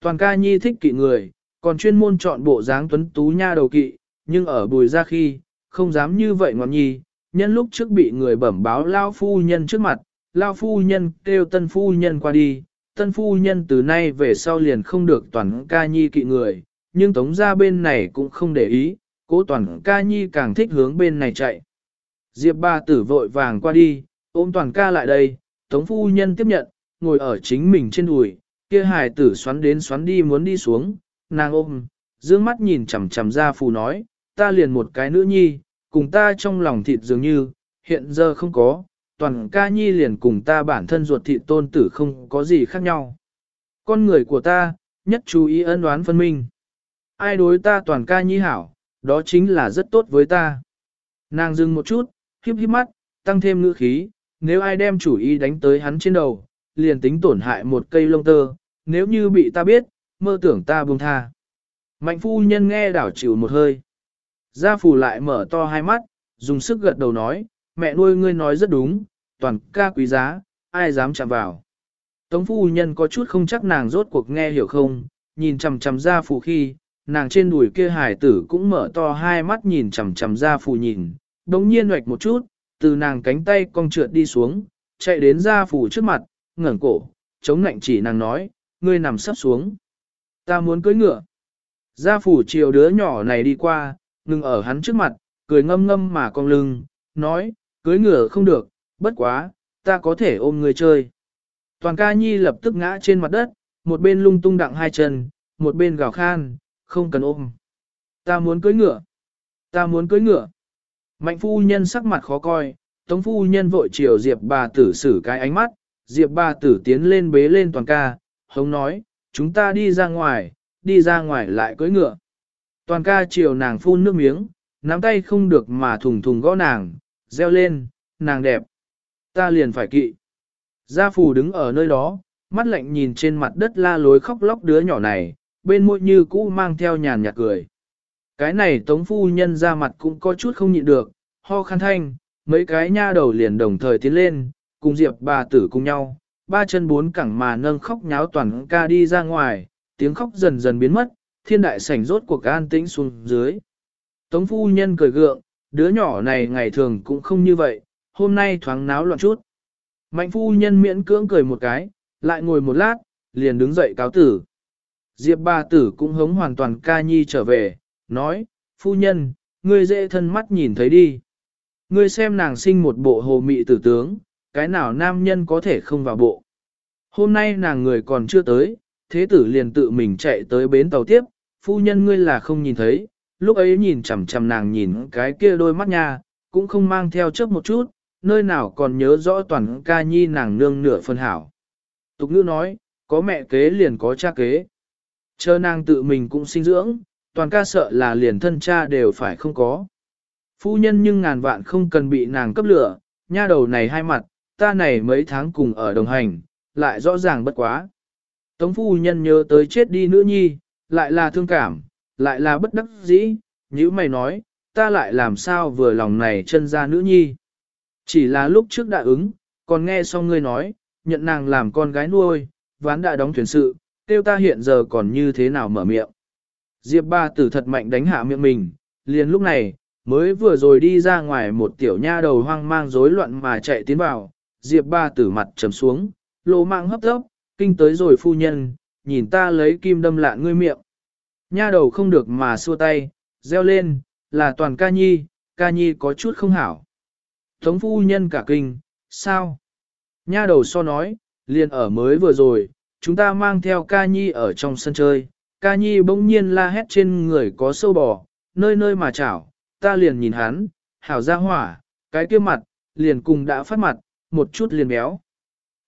Toàn ca nhi thích kỵ người, còn chuyên môn chọn bộ dáng tuấn tú nha đầu kỵ, nhưng ở bùi ra khi, không dám như vậy ngọn nhi, nhân lúc trước bị người bẩm báo lao phu nhân trước mặt, lao phu nhân kêu tân phu nhân qua đi, tân phu nhân từ nay về sau liền không được toàn ca nhi kỵ người, nhưng tống ra bên này cũng không để ý, cố toàn ca nhi càng thích hướng bên này chạy. Diệp ba tử vội vàng qua đi, ôm toàn ca lại đây, tống phu nhân tiếp nhận, ngồi ở chính mình trên đùi, kia hài tử xoắn đến xoắn đi muốn đi xuống, nàng ôm, dương mắt nhìn chằm chằm ra phù nói, ta liền một cái nữ nhi, cùng ta trong lòng thịt dường như, hiện giờ không có, toàn ca nhi liền cùng ta bản thân ruột thịt tôn tử không có gì khác nhau. Con người của ta, nhất chú ý ân đoán phân minh. Ai đối ta toàn ca nhi hảo, đó chính là rất tốt với ta. Nàng dừng một chút, khiếp khiếp mắt, tăng thêm ngữ khí, nếu ai đem chủ ý đánh tới hắn trên đầu, liền tính tổn hại một cây lông tơ, nếu như bị ta biết, mơ tưởng ta buông tha. Mạnh phu nhân nghe đảo chịu một hơi. Gia phủ lại mở to hai mắt, dùng sức gật đầu nói, mẹ nuôi ngươi nói rất đúng, toàn ca quý giá, ai dám chạm vào. Tống phu nhân có chút không chắc nàng rốt cuộc nghe hiểu không, nhìn chằm chằm gia phủ khi, nàng trên đùi kia hải tử cũng mở to hai mắt nhìn chằm chằm ra phủ nhìn, đống nhiên hoạch một chút, từ nàng cánh tay cong trượt đi xuống, chạy đến ra phủ trước mặt, ngẩng cổ, chống nạnh chỉ nàng nói, ngươi nằm sắp xuống. Ta muốn cưới ngựa. Gia phủ chiều đứa nhỏ này đi qua, ngừng ở hắn trước mặt, cười ngâm ngâm mà cong lưng, nói, cưới ngựa không được, bất quá, ta có thể ôm người chơi. Toàn ca nhi lập tức ngã trên mặt đất, một bên lung tung đặng hai chân, một bên gào khan, không cần ôm. Ta muốn cưới ngựa. Ta muốn cưới ngựa. Mạnh phu nhân sắc mặt khó coi, tống phu nhân vội chiều diệp bà tử xử cái ánh mắt, diệp bà tử tiến lên bế lên toàn ca, hống nói, chúng ta đi ra ngoài, đi ra ngoài lại cưới ngựa. Toàn ca chiều nàng phun nước miếng, nắm tay không được mà thùng thùng gõ nàng, reo lên, nàng đẹp. Ta liền phải kỵ. Gia phù đứng ở nơi đó, mắt lạnh nhìn trên mặt đất la lối khóc lóc đứa nhỏ này, bên môi như cũ mang theo nhàn nhạt cười. Cái này tống phu nhân ra mặt cũng có chút không nhịn được, ho khăn thanh, mấy cái nha đầu liền đồng thời tiến lên, cùng diệp bà tử cùng nhau, ba chân bốn cẳng mà nâng khóc nháo toàn ca đi ra ngoài, tiếng khóc dần dần biến mất, thiên đại sảnh rốt cuộc an tĩnh xuống dưới. Tống phu nhân cười gượng, đứa nhỏ này ngày thường cũng không như vậy, hôm nay thoáng náo loạn chút. Mạnh phu nhân miễn cưỡng cười một cái, lại ngồi một lát, liền đứng dậy cáo tử. Diệp bà tử cũng hống hoàn toàn ca nhi trở về, nói, phu nhân, ngươi dễ thân mắt nhìn thấy đi. Ngươi xem nàng sinh một bộ hồ mị tử tướng, cái nào nam nhân có thể không vào bộ. Hôm nay nàng người còn chưa tới, thế tử liền tự mình chạy tới bến tàu tiếp, phu nhân ngươi là không nhìn thấy, lúc ấy nhìn chằm chằm nàng nhìn cái kia đôi mắt nha, cũng không mang theo chớp một chút, nơi nào còn nhớ rõ toàn ca nhi nàng nương nửa phân hảo. Tục ngữ nói, có mẹ kế liền có cha kế. Chờ nàng tự mình cũng sinh dưỡng, toàn ca sợ là liền thân cha đều phải không có. Phu nhân nhưng ngàn vạn không cần bị nàng cấp lửa, nha đầu này hai mặt, ta này mấy tháng cùng ở đồng hành, lại rõ ràng bất quá. Tống phu nhân nhớ tới chết đi nữ nhi, lại là thương cảm, lại là bất đắc dĩ, như mày nói, ta lại làm sao vừa lòng này chân ra nữ nhi. Chỉ là lúc trước đã ứng, còn nghe xong ngươi nói, nhận nàng làm con gái nuôi, ván đã đóng thuyền sự, tiêu ta hiện giờ còn như thế nào mở miệng. Diệp ba tử thật mạnh đánh hạ miệng mình, liền lúc này, mới vừa rồi đi ra ngoài một tiểu nha đầu hoang mang rối loạn mà chạy tiến vào, Diệp ba tử mặt trầm xuống, lộ mạng hấp tốc, kinh tới rồi phu nhân, nhìn ta lấy kim đâm lạ ngươi miệng. Nha đầu không được mà xua tay, reo lên, là toàn ca nhi, ca nhi có chút không hảo. Tống phu nhân cả kinh, sao? Nha đầu so nói, liền ở mới vừa rồi, chúng ta mang theo ca nhi ở trong sân chơi, ca nhi bỗng nhiên la hét trên người có sâu bò, nơi nơi mà chảo, ta liền nhìn hắn, hảo ra hỏa, cái kia mặt, liền cùng đã phát mặt, một chút liền béo.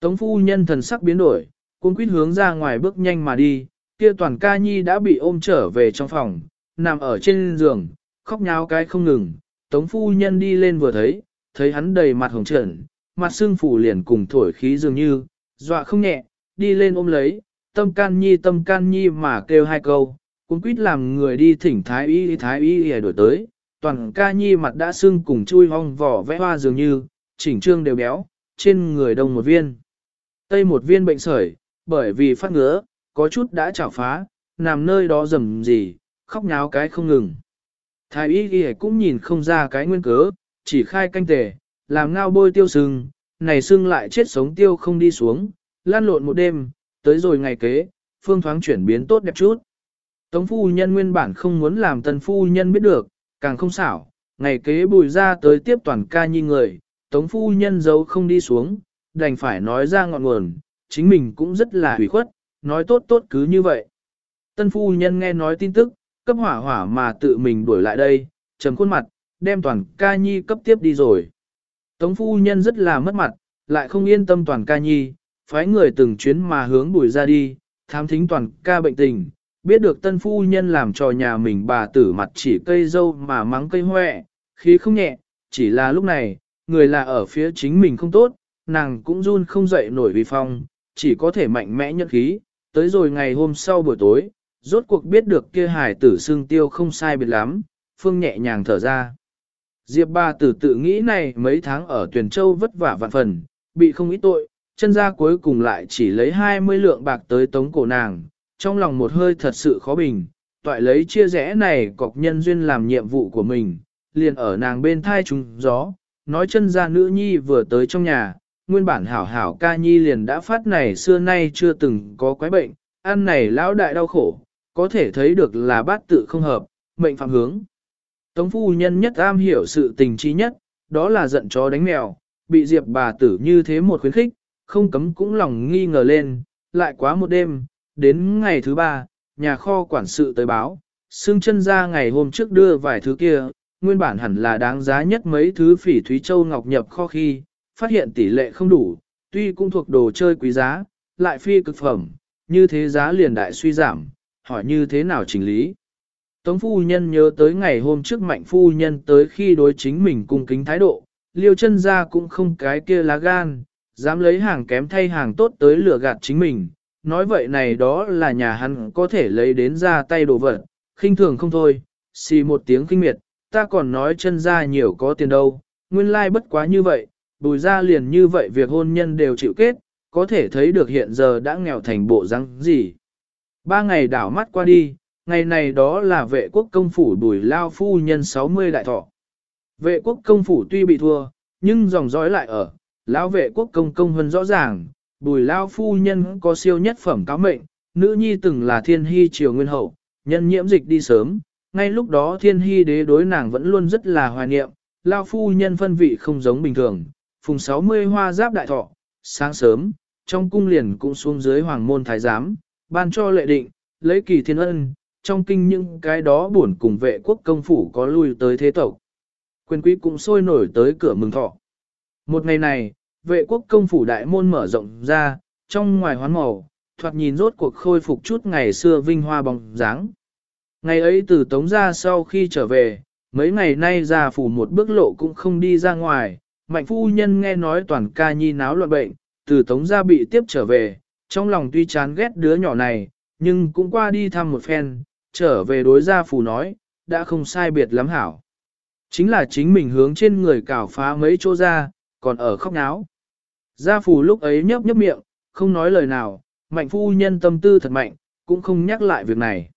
Tống phu nhân thần sắc biến đổi, cuốn quýt hướng ra ngoài bước nhanh mà đi, kia toàn ca nhi đã bị ôm trở về trong phòng, nằm ở trên giường, khóc nháo cái không ngừng. Tống phu nhân đi lên vừa thấy, thấy hắn đầy mặt hồng trần, mặt xương phủ liền cùng thổi khí dường như, dọa không nhẹ, đi lên ôm lấy, tâm can nhi tâm can nhi mà kêu hai câu, cuốn quýt làm người đi thỉnh thái y thái y để đổi tới, toàn ca nhi mặt đã sưng cùng chui hong vỏ vẽ hoa dường như, chỉnh trương đều béo, trên người đông một viên. Tây một viên bệnh sởi, bởi vì phát ngứa, có chút đã chảo phá, nằm nơi đó rầm gì, khóc nháo cái không ngừng. Thái y ghi cũng nhìn không ra cái nguyên cớ, chỉ khai canh tề, làm ngao bôi tiêu sưng, này sưng lại chết sống tiêu không đi xuống, lan lộn một đêm, tới rồi ngày kế, phương thoáng chuyển biến tốt đẹp chút. Tống phu nhân nguyên bản không muốn làm tần phu nhân biết được, càng không xảo, ngày kế bùi ra tới tiếp toàn ca nhi người, tống phu nhân giấu không đi xuống, đành phải nói ra ngọn nguồn, chính mình cũng rất là hủy khuất, nói tốt tốt cứ như vậy. Tân phu nhân nghe nói tin tức, cấp hỏa hỏa mà tự mình đuổi lại đây, trầm khuôn mặt, đem toàn ca nhi cấp tiếp đi rồi. Tống phu nhân rất là mất mặt, lại không yên tâm toàn ca nhi, phái người từng chuyến mà hướng bùi ra đi, thám thính toàn ca bệnh tình, biết được tân phu nhân làm cho nhà mình bà tử mặt chỉ cây dâu mà mắng cây hoẹ, khí không nhẹ, chỉ là lúc này, người là ở phía chính mình không tốt, nàng cũng run không dậy nổi vì phong, chỉ có thể mạnh mẽ nhất khí, tới rồi ngày hôm sau buổi tối, rốt cuộc biết được kia hải tử xương tiêu không sai biệt lắm, phương nhẹ nhàng thở ra. Diệp bà tử tự nghĩ này mấy tháng ở tuyển châu vất vả vạn phần, bị không ít tội, chân ra cuối cùng lại chỉ lấy 20 lượng bạc tới tống cổ nàng, trong lòng một hơi thật sự khó bình, toại lấy chia rẽ này cọc nhân duyên làm nhiệm vụ của mình, liền ở nàng bên thai trúng gió, nói chân ra nữ nhi vừa tới trong nhà, nguyên bản hảo hảo ca nhi liền đã phát này xưa nay chưa từng có quái bệnh, ăn này lão đại đau khổ, có thể thấy được là bát tự không hợp, mệnh phạm hướng. Tống phu nhân nhất am hiểu sự tình trí nhất, đó là giận chó đánh mèo, bị diệp bà tử như thế một khuyến khích, không cấm cũng lòng nghi ngờ lên, lại quá một đêm, đến ngày thứ ba, nhà kho quản sự tới báo, xương chân ra ngày hôm trước đưa vài thứ kia, nguyên bản hẳn là đáng giá nhất mấy thứ phỉ Thúy Châu Ngọc nhập kho khi, phát hiện tỷ lệ không đủ, tuy cũng thuộc đồ chơi quý giá, lại phi cực phẩm, như thế giá liền đại suy giảm, hỏi như thế nào chỉnh lý. Tống phu nhân nhớ tới ngày hôm trước mạnh phu nhân tới khi đối chính mình cung kính thái độ, liêu chân ra cũng không cái kia lá gan, dám lấy hàng kém thay hàng tốt tới lừa gạt chính mình, nói vậy này đó là nhà hắn có thể lấy đến ra tay đồ vật, khinh thường không thôi, xì một tiếng kinh miệt, ta còn nói chân ra nhiều có tiền đâu, nguyên lai bất quá như vậy, bùi ra liền như vậy việc hôn nhân đều chịu kết, có thể thấy được hiện giờ đã nghèo thành bộ răng gì. Ba ngày đảo mắt qua đi, ngày này đó là vệ quốc công phủ bùi lao phu nhân 60 đại thọ. Vệ quốc công phủ tuy bị thua, nhưng dòng dõi lại ở, lão vệ quốc công công hơn rõ ràng, bùi lao phu nhân có siêu nhất phẩm cáo mệnh, nữ nhi từng là thiên hy triều nguyên hậu, nhân nhiễm dịch đi sớm, ngay lúc đó thiên hy đế đối nàng vẫn luôn rất là hoài niệm, lao phu nhân phân vị không giống bình thường, phùng 60 hoa giáp đại thọ, sáng sớm, trong cung liền cũng xuống dưới hoàng môn thái giám, ban cho lệ định, lấy kỳ thiên ân, trong kinh những cái đó buồn cùng vệ quốc công phủ có lui tới thế tộc. Quyền quý cũng sôi nổi tới cửa mừng thọ. Một ngày này, vệ quốc công phủ đại môn mở rộng ra, trong ngoài hoán màu, thoạt nhìn rốt cuộc khôi phục chút ngày xưa vinh hoa bóng dáng. Ngày ấy từ tống ra sau khi trở về, mấy ngày nay ra phủ một bước lộ cũng không đi ra ngoài, mạnh phu nhân nghe nói toàn ca nhi náo loạn bệnh, từ tống ra bị tiếp trở về, trong lòng tuy chán ghét đứa nhỏ này, nhưng cũng qua đi thăm một phen, trở về đối gia phủ nói, đã không sai biệt lắm hảo. Chính là chính mình hướng trên người cào phá mấy chỗ ra, còn ở khóc náo. Gia phủ lúc ấy nhấp nhấp miệng, không nói lời nào, mạnh phu nhân tâm tư thật mạnh, cũng không nhắc lại việc này.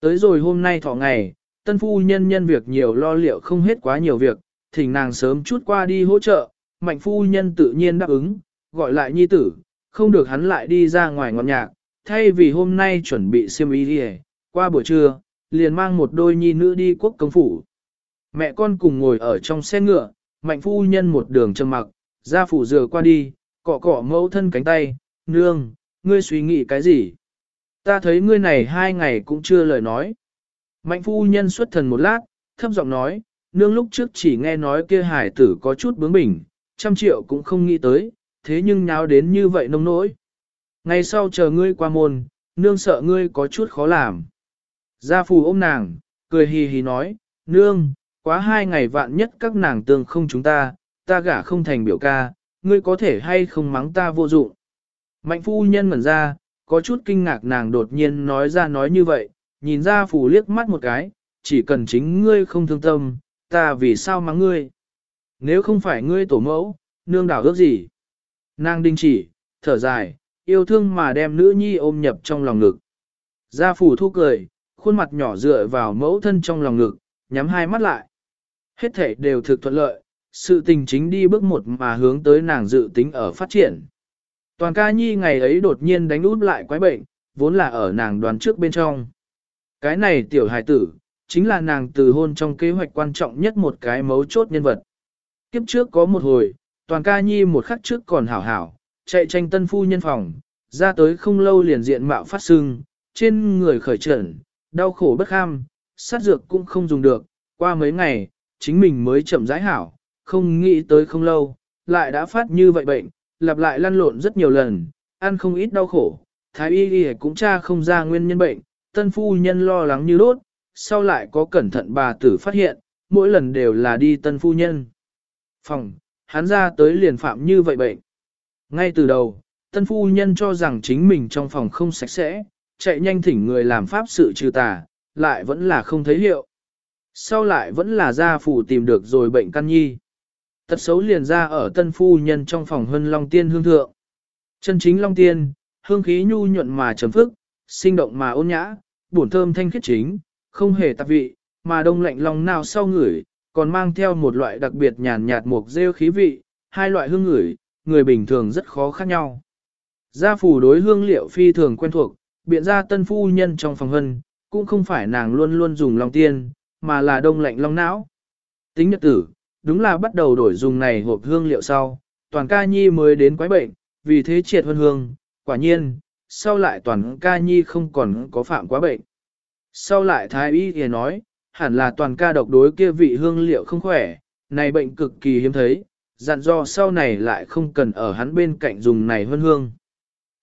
Tới rồi hôm nay thọ ngày, tân phu nhân nhân việc nhiều lo liệu không hết quá nhiều việc, thỉnh nàng sớm chút qua đi hỗ trợ, mạnh phu nhân tự nhiên đáp ứng, gọi lại nhi tử, không được hắn lại đi ra ngoài ngọn nhạc, thay vì hôm nay chuẩn bị xiêm y đi qua buổi trưa, liền mang một đôi nhi nữ đi quốc công phủ. Mẹ con cùng ngồi ở trong xe ngựa, mạnh phu nhân một đường trầm mặc, ra phủ dừa qua đi, cọ cọ mẫu thân cánh tay, nương, ngươi suy nghĩ cái gì? Ta thấy ngươi này hai ngày cũng chưa lời nói. Mạnh phu nhân xuất thần một lát, thấp giọng nói, nương lúc trước chỉ nghe nói kia hải tử có chút bướng bỉnh, trăm triệu cũng không nghĩ tới, thế nhưng nháo đến như vậy nông nỗi. Ngày sau chờ ngươi qua môn, nương sợ ngươi có chút khó làm. Gia phù ôm nàng, cười hì hì nói, nương, quá hai ngày vạn nhất các nàng tương không chúng ta, ta gả không thành biểu ca, ngươi có thể hay không mắng ta vô dụng. Mạnh phu nhân ngẩn ra, có chút kinh ngạc nàng đột nhiên nói ra nói như vậy, nhìn ra phù liếc mắt một cái, chỉ cần chính ngươi không thương tâm, ta vì sao mắng ngươi. Nếu không phải ngươi tổ mẫu, nương đảo ước gì? Nàng đinh chỉ, thở dài, yêu thương mà đem nữ nhi ôm nhập trong lòng ngực. Gia phủ thu cười, khuôn mặt nhỏ dựa vào mẫu thân trong lòng ngực, nhắm hai mắt lại. Hết thể đều thực thuận lợi, sự tình chính đi bước một mà hướng tới nàng dự tính ở phát triển. Toàn ca nhi ngày ấy đột nhiên đánh út lại quái bệnh, vốn là ở nàng đoán trước bên trong. Cái này tiểu hài tử, chính là nàng từ hôn trong kế hoạch quan trọng nhất một cái mấu chốt nhân vật. Kiếp trước có một hồi, toàn ca nhi một khắc trước còn hảo hảo, chạy tranh tân phu nhân phòng, ra tới không lâu liền diện mạo phát sưng, trên người khởi trần, đau khổ bất kham, sát dược cũng không dùng được, qua mấy ngày, chính mình mới chậm rãi hảo, không nghĩ tới không lâu, lại đã phát như vậy bệnh, lặp lại lăn lộn rất nhiều lần, ăn không ít đau khổ, thái y y cũng tra không ra nguyên nhân bệnh, tân phu nhân lo lắng như đốt, sau lại có cẩn thận bà tử phát hiện, mỗi lần đều là đi tân phu nhân. Phòng, hắn ra tới liền phạm như vậy bệnh. Ngay từ đầu, tân phu nhân cho rằng chính mình trong phòng không sạch sẽ, chạy nhanh thỉnh người làm pháp sự trừ tà, lại vẫn là không thấy hiệu. Sau lại vẫn là gia phủ tìm được rồi bệnh căn nhi. Tật xấu liền ra ở tân phu nhân trong phòng hân long tiên hương thượng. Chân chính long tiên, hương khí nhu nhuận mà trầm phức, sinh động mà ôn nhã, bổn thơm thanh khiết chính, không hề tạp vị, mà đông lạnh lòng nào sau ngửi, còn mang theo một loại đặc biệt nhàn nhạt mục rêu khí vị, hai loại hương ngửi, người bình thường rất khó khác nhau. Gia phủ đối hương liệu phi thường quen thuộc, biện ra tân phu nhân trong phòng hân, cũng không phải nàng luôn luôn dùng long tiên, mà là đông lạnh long não. Tính nhật tử, đúng là bắt đầu đổi dùng này hộp hương liệu sau, toàn ca nhi mới đến quái bệnh, vì thế triệt hơn hương, quả nhiên, sau lại toàn ca nhi không còn có phạm quá bệnh. Sau lại thái y thì nói, hẳn là toàn ca độc đối kia vị hương liệu không khỏe, này bệnh cực kỳ hiếm thấy, dặn do sau này lại không cần ở hắn bên cạnh dùng này hơn hương.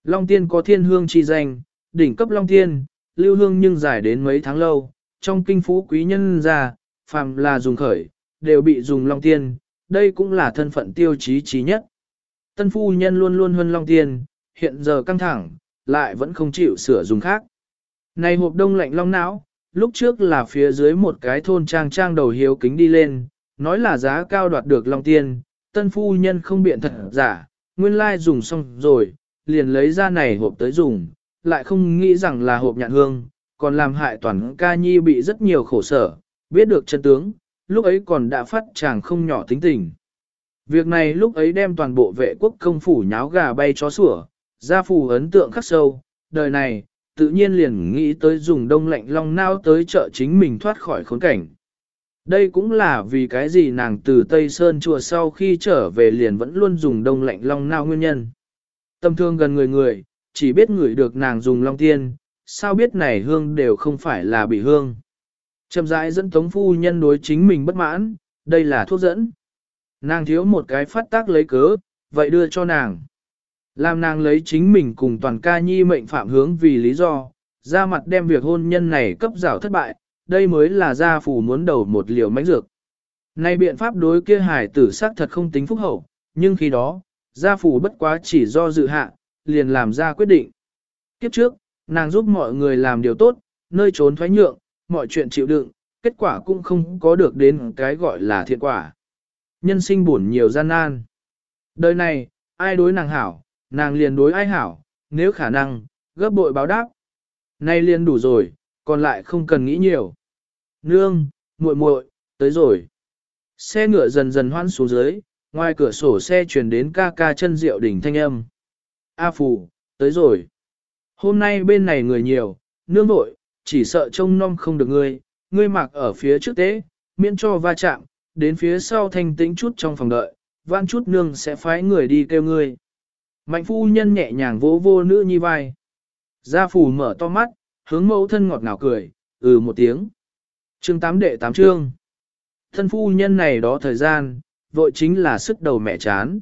Long tiên có thiên hương chi danh, đỉnh cấp long tiên, lưu hương nhưng dài đến mấy tháng lâu, trong kinh phú quý nhân ra, phàm là dùng khởi, đều bị dùng long tiên, đây cũng là thân phận tiêu chí trí nhất. Tân phu nhân luôn luôn huân long tiên, hiện giờ căng thẳng, lại vẫn không chịu sửa dùng khác. Này hộp đông lạnh long não, lúc trước là phía dưới một cái thôn trang trang đầu hiếu kính đi lên, nói là giá cao đoạt được long tiên, tân phu nhân không biện thật giả, nguyên lai dùng xong rồi, liền lấy ra này hộp tới dùng, lại không nghĩ rằng là hộp nhạn hương, còn làm hại toàn ca nhi bị rất nhiều khổ sở, biết được chân tướng, lúc ấy còn đã phát chàng không nhỏ tính tình. Việc này lúc ấy đem toàn bộ vệ quốc công phủ nháo gà bay chó sủa, gia phù ấn tượng khắc sâu, đời này, tự nhiên liền nghĩ tới dùng đông lạnh long nao tới chợ chính mình thoát khỏi khốn cảnh. Đây cũng là vì cái gì nàng từ Tây Sơn chùa sau khi trở về liền vẫn luôn dùng đông lạnh long nao nguyên nhân. Tâm thương gần người người, chỉ biết người được nàng dùng long tiên, sao biết này hương đều không phải là bị hương. Chậm rãi dẫn tống phu nhân đối chính mình bất mãn, đây là thuốc dẫn. Nàng thiếu một cái phát tác lấy cớ, vậy đưa cho nàng. Làm nàng lấy chính mình cùng toàn ca nhi mệnh phạm hướng vì lý do, ra mặt đem việc hôn nhân này cấp rào thất bại, đây mới là gia phủ muốn đầu một liều mánh dược. Này biện pháp đối kia hải tử xác thật không tính phúc hậu, nhưng khi đó, gia phủ bất quá chỉ do dự hạ, liền làm ra quyết định. Kiếp trước, nàng giúp mọi người làm điều tốt, nơi trốn thoái nhượng, mọi chuyện chịu đựng, kết quả cũng không có được đến cái gọi là thiện quả. Nhân sinh buồn nhiều gian nan. Đời này, ai đối nàng hảo, nàng liền đối ai hảo, nếu khả năng, gấp bội báo đáp. Nay liền đủ rồi, còn lại không cần nghĩ nhiều. Nương, muội muội, tới rồi. Xe ngựa dần dần hoan xuống dưới, ngoài cửa sổ xe truyền đến ca ca chân rượu đỉnh thanh âm. A phù, tới rồi. Hôm nay bên này người nhiều, nương vội, chỉ sợ trông nom không được ngươi, ngươi mặc ở phía trước tế, miễn cho va chạm, đến phía sau thanh tĩnh chút trong phòng đợi, van chút nương sẽ phái người đi kêu ngươi. Mạnh phu nhân nhẹ nhàng vỗ vô nữ nhi vai. Gia phủ mở to mắt, hướng mẫu thân ngọt ngào cười, ừ một tiếng. Chương tám đệ tám chương. Thân phu nhân này đó thời gian, vội chính là sức đầu mẹ chán.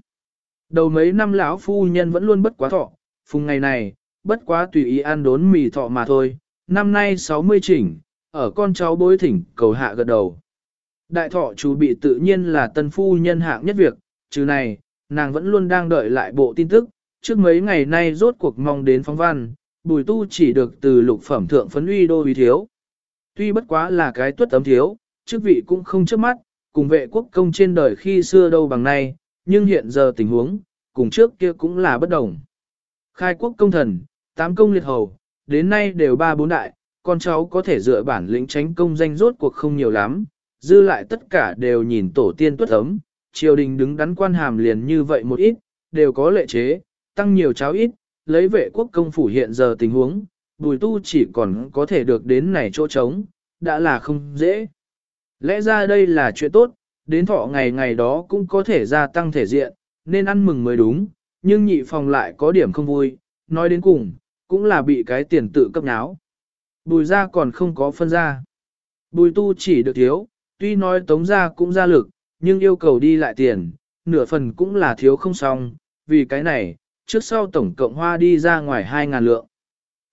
Đầu mấy năm lão phu nhân vẫn luôn bất quá thọ, phùng ngày này, bất quá tùy ý ăn đốn mì thọ mà thôi, năm nay 60 chỉnh, ở con cháu bối thỉnh cầu hạ gật đầu. Đại thọ chú bị tự nhiên là tân phu nhân hạng nhất việc, trừ này, nàng vẫn luôn đang đợi lại bộ tin tức, trước mấy ngày nay rốt cuộc mong đến phóng văn, bùi tu chỉ được từ lục phẩm thượng phấn uy đô uy thiếu. Tuy bất quá là cái tuất ấm thiếu, chức vị cũng không trước mắt, cùng vệ quốc công trên đời khi xưa đâu bằng nay, nhưng hiện giờ tình huống, cùng trước kia cũng là bất đồng. Khai quốc công thần, tám công liệt hầu, đến nay đều ba bốn đại, con cháu có thể dựa bản lĩnh tránh công danh rốt cuộc không nhiều lắm, dư lại tất cả đều nhìn tổ tiên tuất ấm, triều đình đứng đắn quan hàm liền như vậy một ít, đều có lệ chế, tăng nhiều cháu ít, lấy vệ quốc công phủ hiện giờ tình huống, bùi tu chỉ còn có thể được đến này chỗ trống, đã là không dễ. Lẽ ra đây là chuyện tốt, đến thọ ngày ngày đó cũng có thể gia tăng thể diện, nên ăn mừng mới đúng, nhưng nhị phòng lại có điểm không vui, nói đến cùng, cũng là bị cái tiền tự cấp náo. Bùi ra còn không có phân ra. Bùi tu chỉ được thiếu, tuy nói tống ra cũng ra lực, nhưng yêu cầu đi lại tiền, nửa phần cũng là thiếu không xong, vì cái này, trước sau tổng cộng hoa đi ra ngoài 2.000 lượng.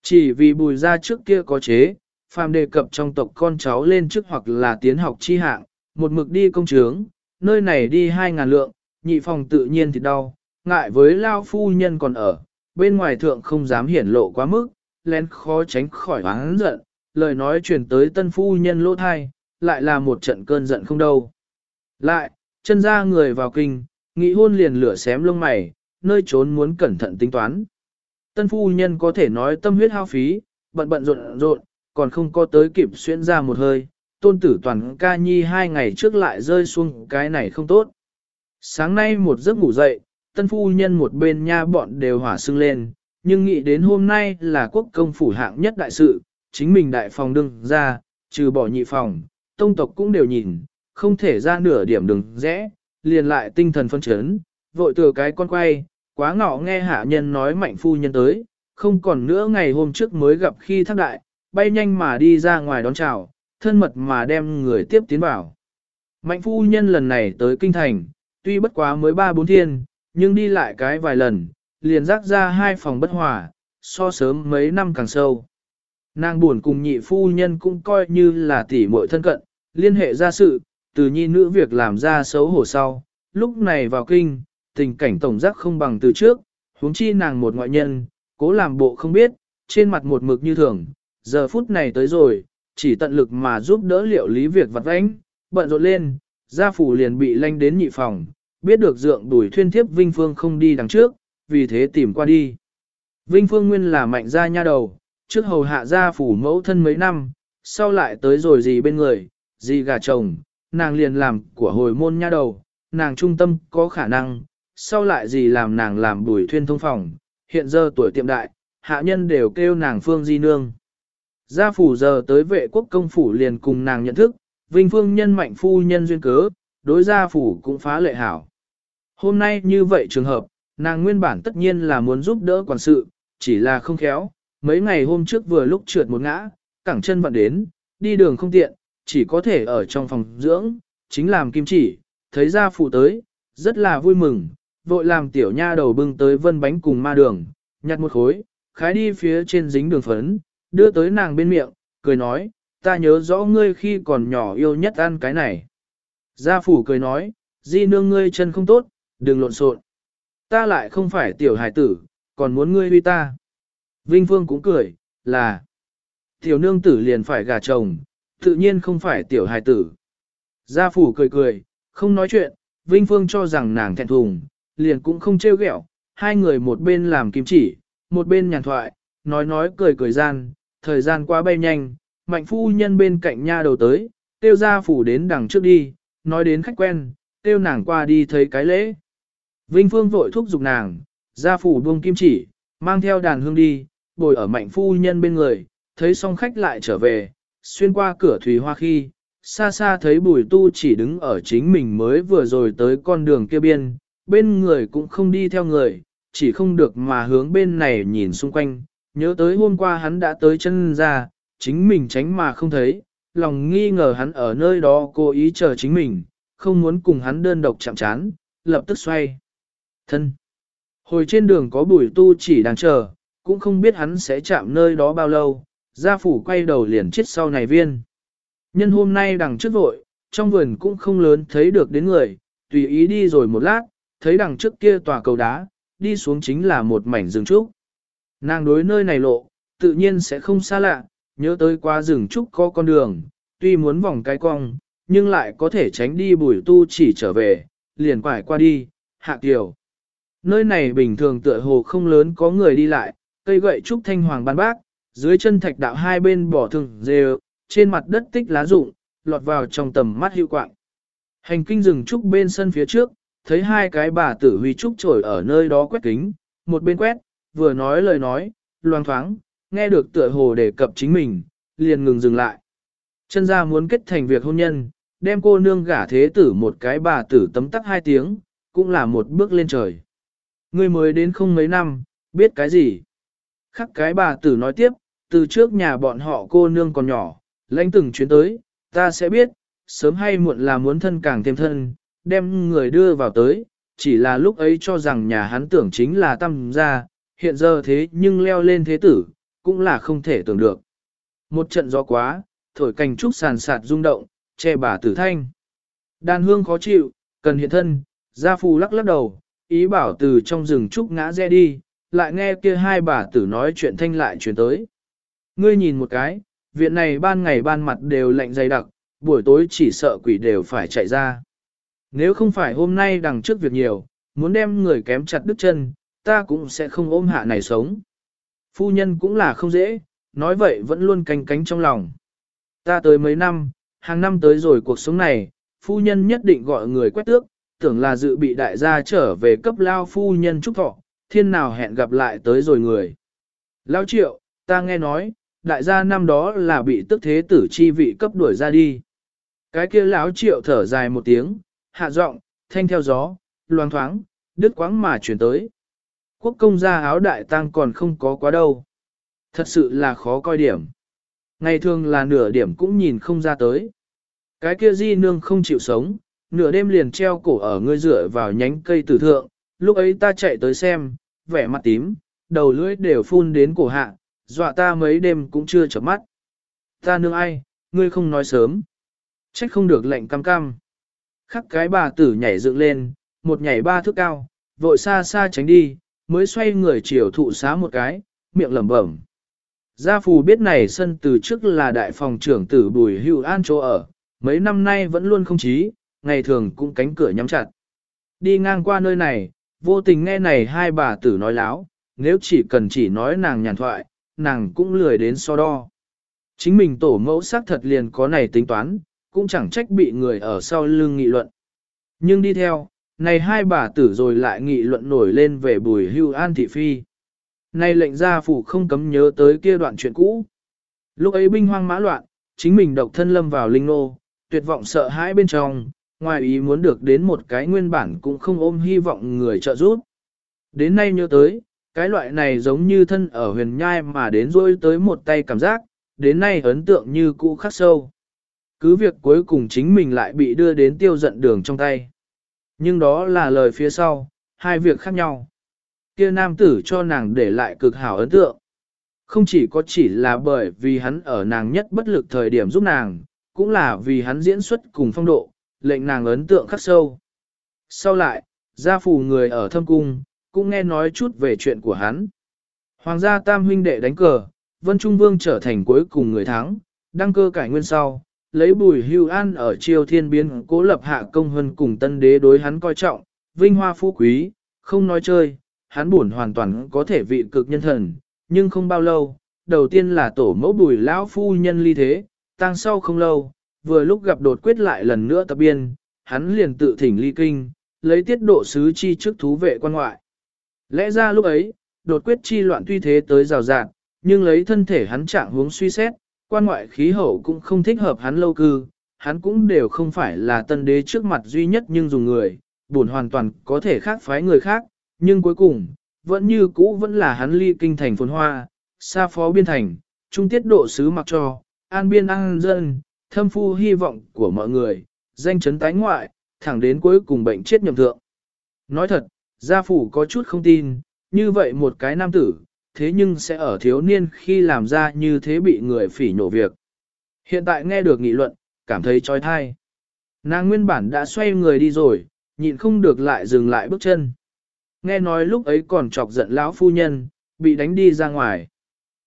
Chỉ vì bùi ra trước kia có chế, phàm đề cập trong tộc con cháu lên trước hoặc là tiến học chi hạng, một mực đi công trướng, nơi này đi 2.000 lượng, nhị phòng tự nhiên thì đau, ngại với lao phu nhân còn ở, bên ngoài thượng không dám hiển lộ quá mức, lén khó tránh khỏi oán giận, lời nói truyền tới tân phu nhân lỗ thai, lại là một trận cơn giận không đâu. Lại, chân ra người vào kinh, nghĩ hôn liền lửa xém lông mày, nơi trốn muốn cẩn thận tính toán. Tân phu nhân có thể nói tâm huyết hao phí, bận bận rộn rộn, còn không có tới kịp xuyên ra một hơi, tôn tử toàn ca nhi hai ngày trước lại rơi xuống cái này không tốt. Sáng nay một giấc ngủ dậy, tân phu nhân một bên nha bọn đều hỏa sưng lên, nhưng nghĩ đến hôm nay là quốc công phủ hạng nhất đại sự, chính mình đại phòng đương ra, trừ bỏ nhị phòng, tông tộc cũng đều nhìn, không thể ra nửa điểm đừng rẽ, liền lại tinh thần phân chấn, vội từ cái con quay, quá ngọ nghe hạ nhân nói mạnh phu nhân tới, không còn nữa ngày hôm trước mới gặp khi thác đại, bay nhanh mà đi ra ngoài đón chào, thân mật mà đem người tiếp tiến vào. Mạnh phu nhân lần này tới kinh thành, tuy bất quá mới ba bốn thiên, nhưng đi lại cái vài lần, liền rác ra hai phòng bất hòa, so sớm mấy năm càng sâu. Nàng buồn cùng nhị phu nhân cũng coi như là tỷ muội thân cận, liên hệ ra sự, từ nhi nữ việc làm ra xấu hổ sau, lúc này vào kinh, tình cảnh tổng giác không bằng từ trước, huống chi nàng một ngoại nhân, cố làm bộ không biết, trên mặt một mực như thường, giờ phút này tới rồi, chỉ tận lực mà giúp đỡ liệu lý việc vặt vãnh, bận rộn lên, gia phủ liền bị lanh đến nhị phòng, biết được dượng đuổi thuyên thiếp Vinh Phương không đi đằng trước, vì thế tìm qua đi. Vinh Phương nguyên là mạnh gia nha đầu, trước hầu hạ gia phủ mẫu thân mấy năm, sau lại tới rồi gì bên người, gì gà chồng, nàng liền làm của hồi môn nha đầu, nàng trung tâm có khả năng, sau lại gì làm nàng làm đuổi thuyên thông phòng, hiện giờ tuổi tiệm đại, hạ nhân đều kêu nàng phương di nương. Gia phủ giờ tới vệ quốc công phủ liền cùng nàng nhận thức, vinh phương nhân mạnh phu nhân duyên cớ, đối gia phủ cũng phá lệ hảo. Hôm nay như vậy trường hợp, nàng nguyên bản tất nhiên là muốn giúp đỡ quản sự, chỉ là không khéo, mấy ngày hôm trước vừa lúc trượt một ngã, cẳng chân vặn đến, đi đường không tiện, chỉ có thể ở trong phòng dưỡng, chính làm kim chỉ, thấy gia phủ tới, rất là vui mừng, vội làm tiểu nha đầu bưng tới vân bánh cùng ma đường, nhặt một khối, khái đi phía trên dính đường phấn, đưa tới nàng bên miệng, cười nói, ta nhớ rõ ngươi khi còn nhỏ yêu nhất ăn cái này. Gia phủ cười nói, di nương ngươi chân không tốt, đừng lộn xộn. Ta lại không phải tiểu hải tử, còn muốn ngươi huy ta. Vinh Phương cũng cười, là, tiểu nương tử liền phải gả chồng, tự nhiên không phải tiểu hải tử. Gia phủ cười cười, không nói chuyện, Vinh Phương cho rằng nàng thẹn thùng, liền cũng không trêu ghẹo, hai người một bên làm kim chỉ, một bên nhàn thoại, nói nói cười cười gian, thời gian quá bay nhanh, mạnh phu nhân bên cạnh nha đầu tới, tiêu gia phủ đến đằng trước đi, nói đến khách quen, tiêu nàng qua đi thấy cái lễ. Vinh Phương vội thúc giục nàng, gia phủ buông kim chỉ, mang theo đàn hương đi, bồi ở mạnh phu nhân bên người, thấy xong khách lại trở về, xuyên qua cửa thủy hoa khi, xa xa thấy bùi tu chỉ đứng ở chính mình mới vừa rồi tới con đường kia biên, bên người cũng không đi theo người, chỉ không được mà hướng bên này nhìn xung quanh, nhớ tới hôm qua hắn đã tới chân ra, chính mình tránh mà không thấy, lòng nghi ngờ hắn ở nơi đó cố ý chờ chính mình, không muốn cùng hắn đơn độc chạm chán, lập tức xoay. Thân. Hồi trên đường có bùi tu chỉ đang chờ, cũng không biết hắn sẽ chạm nơi đó bao lâu, gia phủ quay đầu liền chết sau này viên. Nhân hôm nay đằng trước vội, trong vườn cũng không lớn thấy được đến người, tùy ý đi rồi một lát, thấy đằng trước kia tòa cầu đá, đi xuống chính là một mảnh rừng trúc. Nàng đối nơi này lộ, tự nhiên sẽ không xa lạ, nhớ tới qua rừng trúc có con đường, tuy muốn vòng cái cong, nhưng lại có thể tránh đi bùi tu chỉ trở về, liền quải qua đi, hạ tiểu Nơi này bình thường tựa hồ không lớn có người đi lại, cây gậy trúc thanh hoàng ban bác, dưới chân thạch đạo hai bên bỏ thường rêu, trên mặt đất tích lá rụng, lọt vào trong tầm mắt hữu quạng. Hành kinh rừng trúc bên sân phía trước, thấy hai cái bà tử huy trúc trổi ở nơi đó quét kính, một bên quét, vừa nói lời nói, loang thoáng, nghe được tựa hồ đề cập chính mình, liền ngừng dừng lại. Chân ra muốn kết thành việc hôn nhân, đem cô nương gả thế tử một cái bà tử tấm tắc hai tiếng, cũng là một bước lên trời. Ngươi mới đến không mấy năm, biết cái gì? Khắc cái bà tử nói tiếp, từ trước nhà bọn họ cô nương còn nhỏ, lãnh từng chuyến tới, ta sẽ biết, sớm hay muộn là muốn thân càng thêm thân, đem người đưa vào tới, chỉ là lúc ấy cho rằng nhà hắn tưởng chính là tâm gia, hiện giờ thế nhưng leo lên thế tử, cũng là không thể tưởng được. Một trận gió quá, thổi cành trúc sàn sạt rung động, che bà tử thanh. Đàn hương khó chịu, cần hiện thân, gia phù lắc lắc đầu, ý bảo từ trong rừng trúc ngã re đi, lại nghe kia hai bà tử nói chuyện thanh lại chuyển tới. Ngươi nhìn một cái, viện này ban ngày ban mặt đều lạnh dày đặc, buổi tối chỉ sợ quỷ đều phải chạy ra. Nếu không phải hôm nay đằng trước việc nhiều, muốn đem người kém chặt đứt chân, ta cũng sẽ không ôm hạ này sống. Phu nhân cũng là không dễ, nói vậy vẫn luôn canh cánh trong lòng. Ta tới mấy năm, hàng năm tới rồi cuộc sống này, phu nhân nhất định gọi người quét tước, tưởng là dự bị đại gia trở về cấp lao phu nhân trúc thọ, thiên nào hẹn gặp lại tới rồi người. Lao triệu, ta nghe nói, đại gia năm đó là bị tức thế tử chi vị cấp đuổi ra đi. Cái kia lão triệu thở dài một tiếng, hạ giọng, thanh theo gió, loang thoáng, đứt quãng mà chuyển tới. Quốc công gia áo đại tang còn không có quá đâu. Thật sự là khó coi điểm. Ngày thường là nửa điểm cũng nhìn không ra tới. Cái kia di nương không chịu sống, nửa đêm liền treo cổ ở ngươi dựa vào nhánh cây tử thượng, lúc ấy ta chạy tới xem, vẻ mặt tím, đầu lưỡi đều phun đến cổ hạ, dọa ta mấy đêm cũng chưa chợp mắt. Ta nương ai, ngươi không nói sớm. Trách không được lệnh cam cam. Khắc cái bà tử nhảy dựng lên, một nhảy ba thước cao, vội xa xa tránh đi, mới xoay người chiều thụ xá một cái, miệng lẩm bẩm. Gia phù biết này sân từ trước là đại phòng trưởng tử Bùi Hưu An chỗ ở, mấy năm nay vẫn luôn không chí, ngày thường cũng cánh cửa nhắm chặt. Đi ngang qua nơi này, vô tình nghe này hai bà tử nói láo, nếu chỉ cần chỉ nói nàng nhàn thoại, nàng cũng lười đến so đo. Chính mình tổ mẫu xác thật liền có này tính toán, cũng chẳng trách bị người ở sau lưng nghị luận. Nhưng đi theo, này hai bà tử rồi lại nghị luận nổi lên về bùi hưu an thị phi. Này lệnh gia phủ không cấm nhớ tới kia đoạn chuyện cũ. Lúc ấy binh hoang mã loạn, chính mình độc thân lâm vào linh nô, tuyệt vọng sợ hãi bên trong, ngoài ý muốn được đến một cái nguyên bản cũng không ôm hy vọng người trợ giúp. Đến nay nhớ tới, cái loại này giống như thân ở huyền nhai mà đến rôi tới một tay cảm giác, đến nay ấn tượng như cũ khắc sâu. Cứ việc cuối cùng chính mình lại bị đưa đến tiêu giận đường trong tay. Nhưng đó là lời phía sau, hai việc khác nhau. Kia nam tử cho nàng để lại cực hảo ấn tượng. Không chỉ có chỉ là bởi vì hắn ở nàng nhất bất lực thời điểm giúp nàng, cũng là vì hắn diễn xuất cùng phong độ, lệnh nàng ấn tượng khắc sâu. Sau lại, gia phù người ở thâm cung, cũng nghe nói chút về chuyện của hắn. Hoàng gia tam huynh đệ đánh cờ, Vân Trung Vương trở thành cuối cùng người thắng, đăng cơ cải nguyên sau, lấy bùi hưu an ở triều thiên biến cố lập hạ công hơn cùng tân đế đối hắn coi trọng, vinh hoa phú quý, không nói chơi, hắn buồn hoàn toàn có thể vị cực nhân thần, nhưng không bao lâu, đầu tiên là tổ mẫu bùi lão phu nhân ly thế, tăng sau không lâu, vừa lúc gặp đột quyết lại lần nữa tập biên, hắn liền tự thỉnh ly kinh, lấy tiết độ sứ chi trước thú vệ quan ngoại. Lẽ ra lúc ấy, đột quyết chi loạn tuy thế tới rào rạt, nhưng lấy thân thể hắn trạng hướng suy xét, quan ngoại khí hậu cũng không thích hợp hắn lâu cư, hắn cũng đều không phải là tân đế trước mặt duy nhất nhưng dùng người, buồn hoàn toàn có thể khác phái người khác, nhưng cuối cùng, vẫn như cũ vẫn là hắn ly kinh thành phồn hoa, xa phó biên thành, trung tiết độ sứ mặc cho, an biên an dân, thâm phu hy vọng của mọi người, danh chấn tái ngoại, thẳng đến cuối cùng bệnh chết nhầm thượng. Nói thật, gia phủ có chút không tin, như vậy một cái nam tử, thế nhưng sẽ ở thiếu niên khi làm ra như thế bị người phỉ nhổ việc. Hiện tại nghe được nghị luận, cảm thấy trói thai. Nàng nguyên bản đã xoay người đi rồi, nhịn không được lại dừng lại bước chân. Nghe nói lúc ấy còn chọc giận lão phu nhân, bị đánh đi ra ngoài.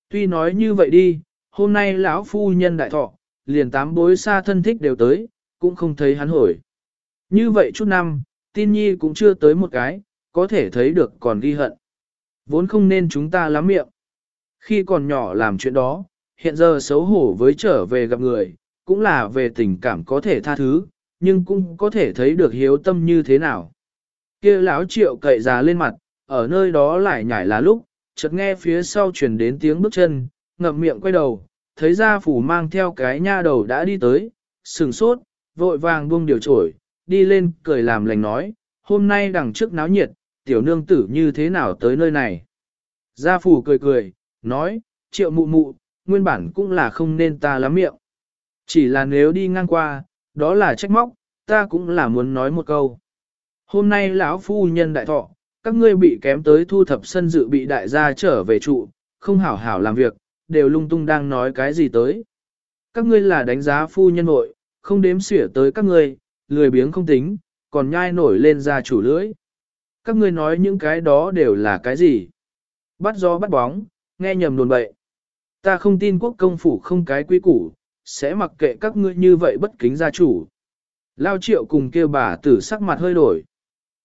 Tuy nói như vậy đi, hôm nay lão phu nhân đại thọ, liền tám bối xa thân thích đều tới, cũng không thấy hắn hồi. Như vậy chút năm, tin nhi cũng chưa tới một cái, có thể thấy được còn ghi hận. Vốn không nên chúng ta lắm miệng. Khi còn nhỏ làm chuyện đó, hiện giờ xấu hổ với trở về gặp người, cũng là về tình cảm có thể tha thứ, nhưng cũng có thể thấy được hiếu tâm như thế nào. kia lão triệu cậy già lên mặt, ở nơi đó lại nhảy là lúc, chợt nghe phía sau truyền đến tiếng bước chân, ngậm miệng quay đầu, thấy gia phủ mang theo cái nha đầu đã đi tới, sừng sốt, vội vàng buông điều trổi, đi lên cười làm lành nói, hôm nay đằng trước náo nhiệt, tiểu nương tử như thế nào tới nơi này. Gia phủ cười cười, nói, triệu mụ mụ, nguyên bản cũng là không nên ta lắm miệng. Chỉ là nếu đi ngang qua, đó là trách móc, ta cũng là muốn nói một câu. Hôm nay lão phu nhân đại thọ, các ngươi bị kém tới thu thập sân dự bị đại gia trở về trụ, không hảo hảo làm việc, đều lung tung đang nói cái gì tới. Các ngươi là đánh giá phu nhân hội, không đếm xỉa tới các ngươi, lười biếng không tính, còn nhai nổi lên ra chủ lưỡi. Các ngươi nói những cái đó đều là cái gì? Bắt gió bắt bóng, nghe nhầm đồn bậy. Ta không tin quốc công phủ không cái quy củ, sẽ mặc kệ các ngươi như vậy bất kính gia chủ. Lao triệu cùng kêu bà tử sắc mặt hơi đổi.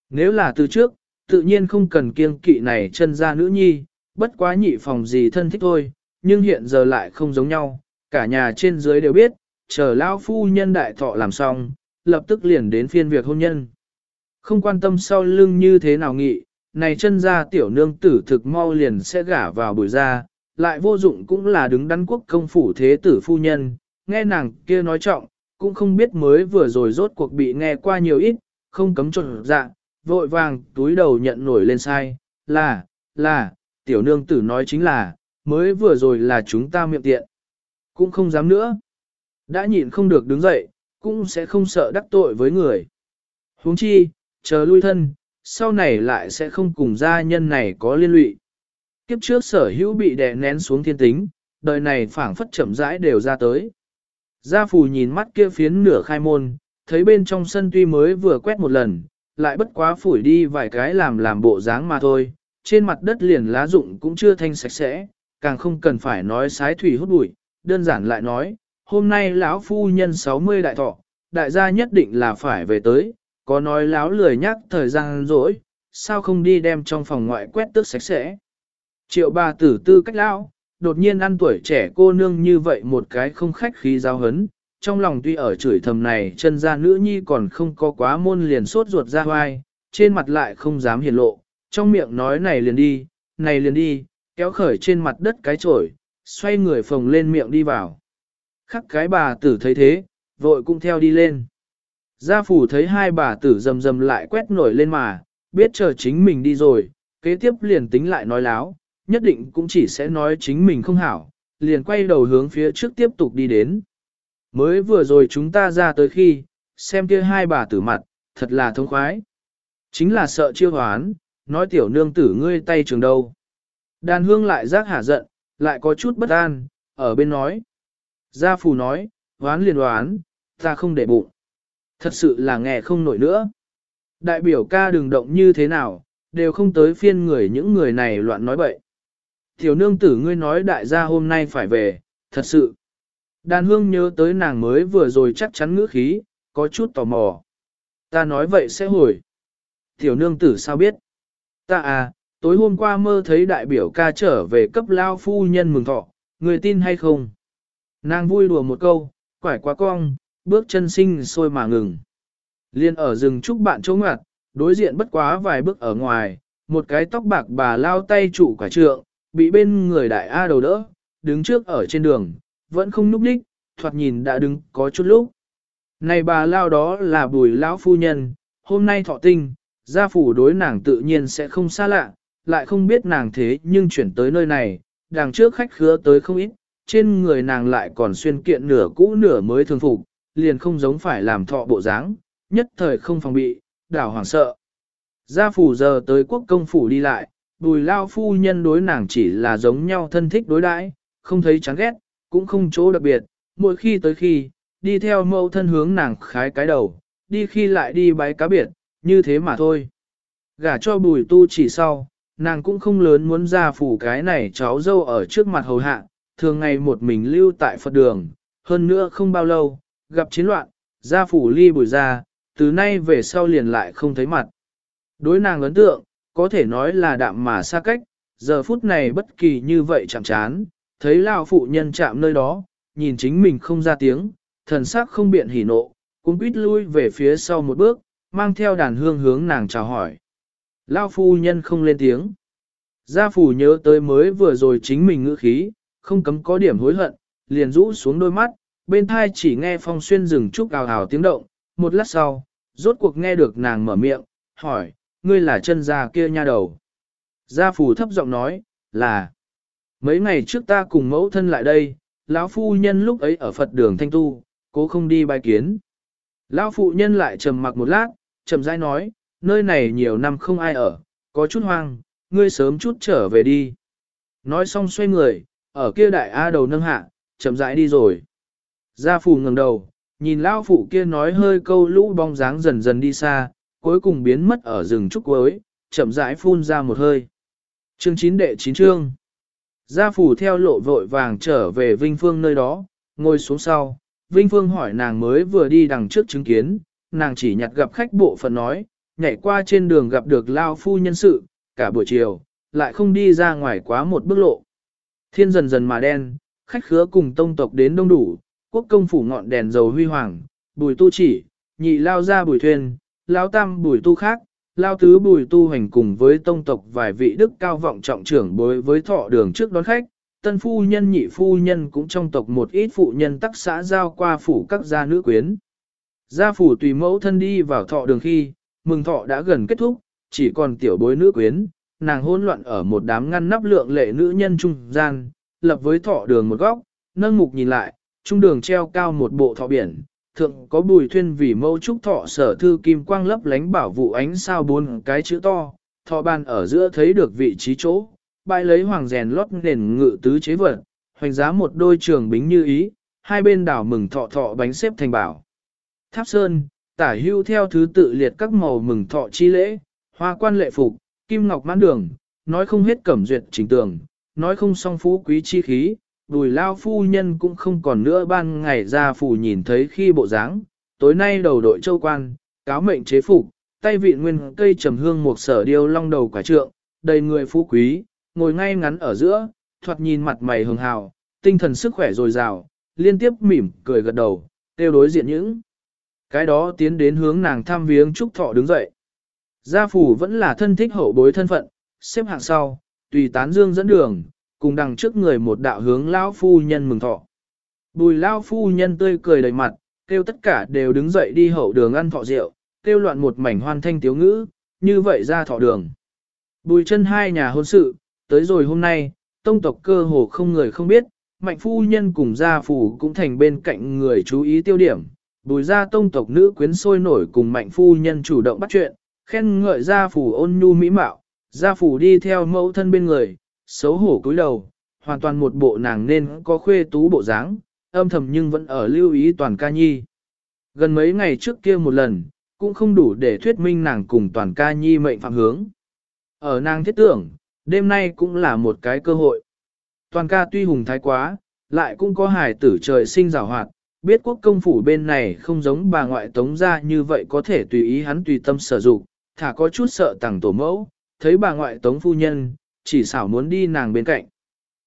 Nếu là từ trước, tự nhiên không cần kiêng kỵ này chân ra nữ nhi, bất quá nhị phòng gì thân thích thôi, nhưng hiện giờ lại không giống nhau, cả nhà trên dưới đều biết, chờ Lao phu nhân đại thọ làm xong, lập tức liền đến phiên việc hôn nhân. Không quan tâm sau lưng như thế nào nghị, này chân ra tiểu nương tử thực mau liền sẽ gả vào buổi ra, lại vô dụng cũng là đứng đắn quốc công phủ thế tử phu nhân, nghe nàng kia nói trọng, cũng không biết mới vừa rồi rốt cuộc bị nghe qua nhiều ít, không cấm trộn dạ, vội vàng túi đầu nhận nổi lên sai, là, là, tiểu nương tử nói chính là, mới vừa rồi là chúng ta miệng tiện. Cũng không dám nữa. Đã nhịn không được đứng dậy, cũng sẽ không sợ đắc tội với người. huống chi, chờ lui thân, sau này lại sẽ không cùng gia nhân này có liên lụy. Kiếp trước sở hữu bị đè nén xuống thiên tính, đời này phảng phất chậm rãi đều ra tới. Gia phù nhìn mắt kia phiến nửa khai môn, thấy bên trong sân tuy mới vừa quét một lần, lại bất quá phủi đi vài cái làm làm bộ dáng mà thôi, trên mặt đất liền lá rụng cũng chưa thanh sạch sẽ, càng không cần phải nói sái thủy hút bụi, đơn giản lại nói, hôm nay lão phu nhân 60 đại thọ, đại gia nhất định là phải về tới, có nói láo lười nhắc thời gian rỗi, sao không đi đem trong phòng ngoại quét tước sạch sẽ. Triệu bà tử tư cách lão, đột nhiên ăn tuổi trẻ cô nương như vậy một cái không khách khí giao hấn, trong lòng tuy ở chửi thầm này chân ra nữ nhi còn không có quá môn liền sốt ruột ra hoai, trên mặt lại không dám hiền lộ, trong miệng nói này liền đi, này liền đi, kéo khởi trên mặt đất cái chổi, xoay người phồng lên miệng đi vào. Khắc cái bà tử thấy thế, vội cũng theo đi lên. Gia phủ thấy hai bà tử rầm rầm lại quét nổi lên mà, biết chờ chính mình đi rồi, kế tiếp liền tính lại nói láo, nhất định cũng chỉ sẽ nói chính mình không hảo, liền quay đầu hướng phía trước tiếp tục đi đến. Mới vừa rồi chúng ta ra tới khi, xem kia hai bà tử mặt, thật là thông khoái. Chính là sợ chiêu hoán, nói tiểu nương tử ngươi tay trường đâu. Đàn hương lại giác hả giận, lại có chút bất an, ở bên nói. Gia phù nói, hoán liền hoán, ta không để bụng. Thật sự là nghe không nổi nữa. Đại biểu ca đừng động như thế nào, đều không tới phiên người những người này loạn nói bậy. Tiểu nương tử ngươi nói đại gia hôm nay phải về, thật sự. Đàn hương nhớ tới nàng mới vừa rồi chắc chắn ngữ khí, có chút tò mò. Ta nói vậy sẽ hồi. Tiểu nương tử sao biết? Ta à, tối hôm qua mơ thấy đại biểu ca trở về cấp lao phu nhân mừng thọ, người tin hay không? Nàng vui đùa một câu, quải quá cong, bước chân sinh sôi mà ngừng. Liên ở rừng trúc bạn chỗ ngặt, đối diện bất quá vài bước ở ngoài, một cái tóc bạc bà lao tay trụ quả trượng, bị bên người đại A đầu đỡ, đứng trước ở trên đường, vẫn không núp đích, thoạt nhìn đã đứng có chút lúc. Này bà lao đó là bùi lão phu nhân, hôm nay thọ tinh, gia phủ đối nàng tự nhiên sẽ không xa lạ, lại không biết nàng thế nhưng chuyển tới nơi này, đằng trước khách khứa tới không ít, trên người nàng lại còn xuyên kiện nửa cũ nửa mới thường phục, liền không giống phải làm thọ bộ dáng, nhất thời không phòng bị, đảo hoảng sợ. Gia phủ giờ tới quốc công phủ đi lại, bùi lao phu nhân đối nàng chỉ là giống nhau thân thích đối đãi, không thấy chán ghét, cũng không chỗ đặc biệt, mỗi khi tới khi, đi theo mẫu thân hướng nàng khái cái đầu, đi khi lại đi bái cá biệt, như thế mà thôi. Gả cho bùi tu chỉ sau, nàng cũng không lớn muốn ra phủ cái này cháu dâu ở trước mặt hầu hạ, thường ngày một mình lưu tại Phật đường, hơn nữa không bao lâu, gặp chiến loạn, gia phủ ly bùi ra, từ nay về sau liền lại không thấy mặt. Đối nàng ấn tượng, có thể nói là đạm mà xa cách, giờ phút này bất kỳ như vậy chạm chán, thấy lao phụ nhân chạm nơi đó, nhìn chính mình không ra tiếng, thần sắc không biện hỉ nộ, cũng quýt lui về phía sau một bước, mang theo đàn hương hướng nàng chào hỏi. Lao phu nhân không lên tiếng. Gia phủ nhớ tới mới vừa rồi chính mình ngữ khí, không cấm có điểm hối hận, liền rũ xuống đôi mắt, bên thai chỉ nghe phong xuyên rừng trúc ào ào tiếng động, một lát sau, rốt cuộc nghe được nàng mở miệng, hỏi, ngươi là chân gia kia nha đầu. Gia phủ thấp giọng nói, là, mấy ngày trước ta cùng mẫu thân lại đây, lão phu nhân lúc ấy ở Phật đường thanh tu, cố không đi bài kiến. Lão phụ nhân lại trầm mặc một lát, trầm rãi nói, nơi này nhiều năm không ai ở, có chút hoang, ngươi sớm chút trở về đi. Nói xong xoay người, ở kia đại A đầu nâng hạ, chậm rãi đi rồi. Gia phù ngẩng đầu, nhìn lão phụ kia nói hơi câu lũ bóng dáng dần dần đi xa, cuối cùng biến mất ở rừng trúc cuối, chậm rãi phun ra một hơi. Chương 9 đệ 9 chương. Gia phủ theo lộ vội vàng trở về Vinh Phương nơi đó, ngồi xuống sau. Vinh Phương hỏi nàng mới vừa đi đằng trước chứng kiến, nàng chỉ nhặt gặp khách bộ phận nói, nhảy qua trên đường gặp được Lao Phu nhân sự, cả buổi chiều, lại không đi ra ngoài quá một bước lộ. Thiên dần dần mà đen, khách khứa cùng tông tộc đến đông đủ, quốc công phủ ngọn đèn dầu huy hoàng, bùi tu chỉ, nhị lao ra bùi thuyền, lao tam bùi tu khác, lao tứ bùi tu hành cùng với tông tộc vài vị đức cao vọng trọng trưởng bối với thọ đường trước đón khách, tân phu nhân nhị phu nhân cũng trong tộc một ít phụ nhân tắc xã giao qua phủ các gia nữ quyến. Gia phủ tùy mẫu thân đi vào thọ đường khi, mừng thọ đã gần kết thúc, chỉ còn tiểu bối nữ quyến, nàng hỗn loạn ở một đám ngăn nắp lượng lệ nữ nhân trung gian, lập với thọ đường một góc, nâng mục nhìn lại, trung đường treo cao một bộ thọ biển, thượng có bùi thuyên vì mâu trúc thọ sở thư kim quang lấp lánh bảo vụ ánh sao bốn cái chữ to, thọ bàn ở giữa thấy được vị trí chỗ, bãi lấy hoàng rèn lót nền ngự tứ chế vật, hoành giá một đôi trường bính như ý, hai bên đảo mừng thọ thọ bánh xếp thành bảo. Tháp Sơn, tả hưu theo thứ tự liệt các màu mừng thọ chi lễ, hoa quan lệ phục, kim ngọc mãn đường, nói không hết cẩm duyệt trình tường, nói không song phú quý chi khí, đùi lao phu nhân cũng không còn nữa ban ngày ra phủ nhìn thấy khi bộ dáng, tối nay đầu đội châu quan, cáo mệnh chế phục, tay vị nguyên cây trầm hương một sở điêu long đầu quả trượng, đầy người phú quý, ngồi ngay ngắn ở giữa, thoạt nhìn mặt mày hường hào, tinh thần sức khỏe dồi dào, liên tiếp mỉm cười gật đầu, tiêu đối diện những. Cái đó tiến đến hướng nàng thăm viếng Trúc Thọ đứng dậy. Gia phủ vẫn là thân thích hậu bối thân phận, xếp hạng sau, tùy tán dương dẫn đường, cùng đằng trước người một đạo hướng lão phu nhân mừng thọ. Bùi lão phu nhân tươi cười đầy mặt, kêu tất cả đều đứng dậy đi hậu đường ăn thọ rượu, kêu loạn một mảnh hoan thanh tiếu ngữ, như vậy ra thọ đường. Bùi chân hai nhà hôn sự, tới rồi hôm nay, tông tộc cơ hồ không người không biết, mạnh phu nhân cùng gia phủ cũng thành bên cạnh người chú ý tiêu điểm. Bùi gia tông tộc nữ quyến sôi nổi cùng mạnh phu nhân chủ động bắt chuyện, khen ngợi gia phủ ôn nhu mỹ mạo, gia phủ đi theo mẫu thân bên người, xấu hổ cúi đầu, hoàn toàn một bộ nàng nên có khuê tú bộ dáng, âm thầm nhưng vẫn ở lưu ý toàn ca nhi. Gần mấy ngày trước kia một lần, cũng không đủ để thuyết minh nàng cùng toàn ca nhi mệnh phạm hướng. Ở nàng thiết tưởng, đêm nay cũng là một cái cơ hội. Toàn ca tuy hùng thái quá, lại cũng có hài tử trời sinh rào hoạt, biết quốc công phủ bên này không giống bà ngoại tống ra như vậy có thể tùy ý hắn tùy tâm sở dụng, thả có chút sợ tàng tổ mẫu, thấy bà ngoại tống phu nhân, chỉ xảo muốn đi nàng bên cạnh.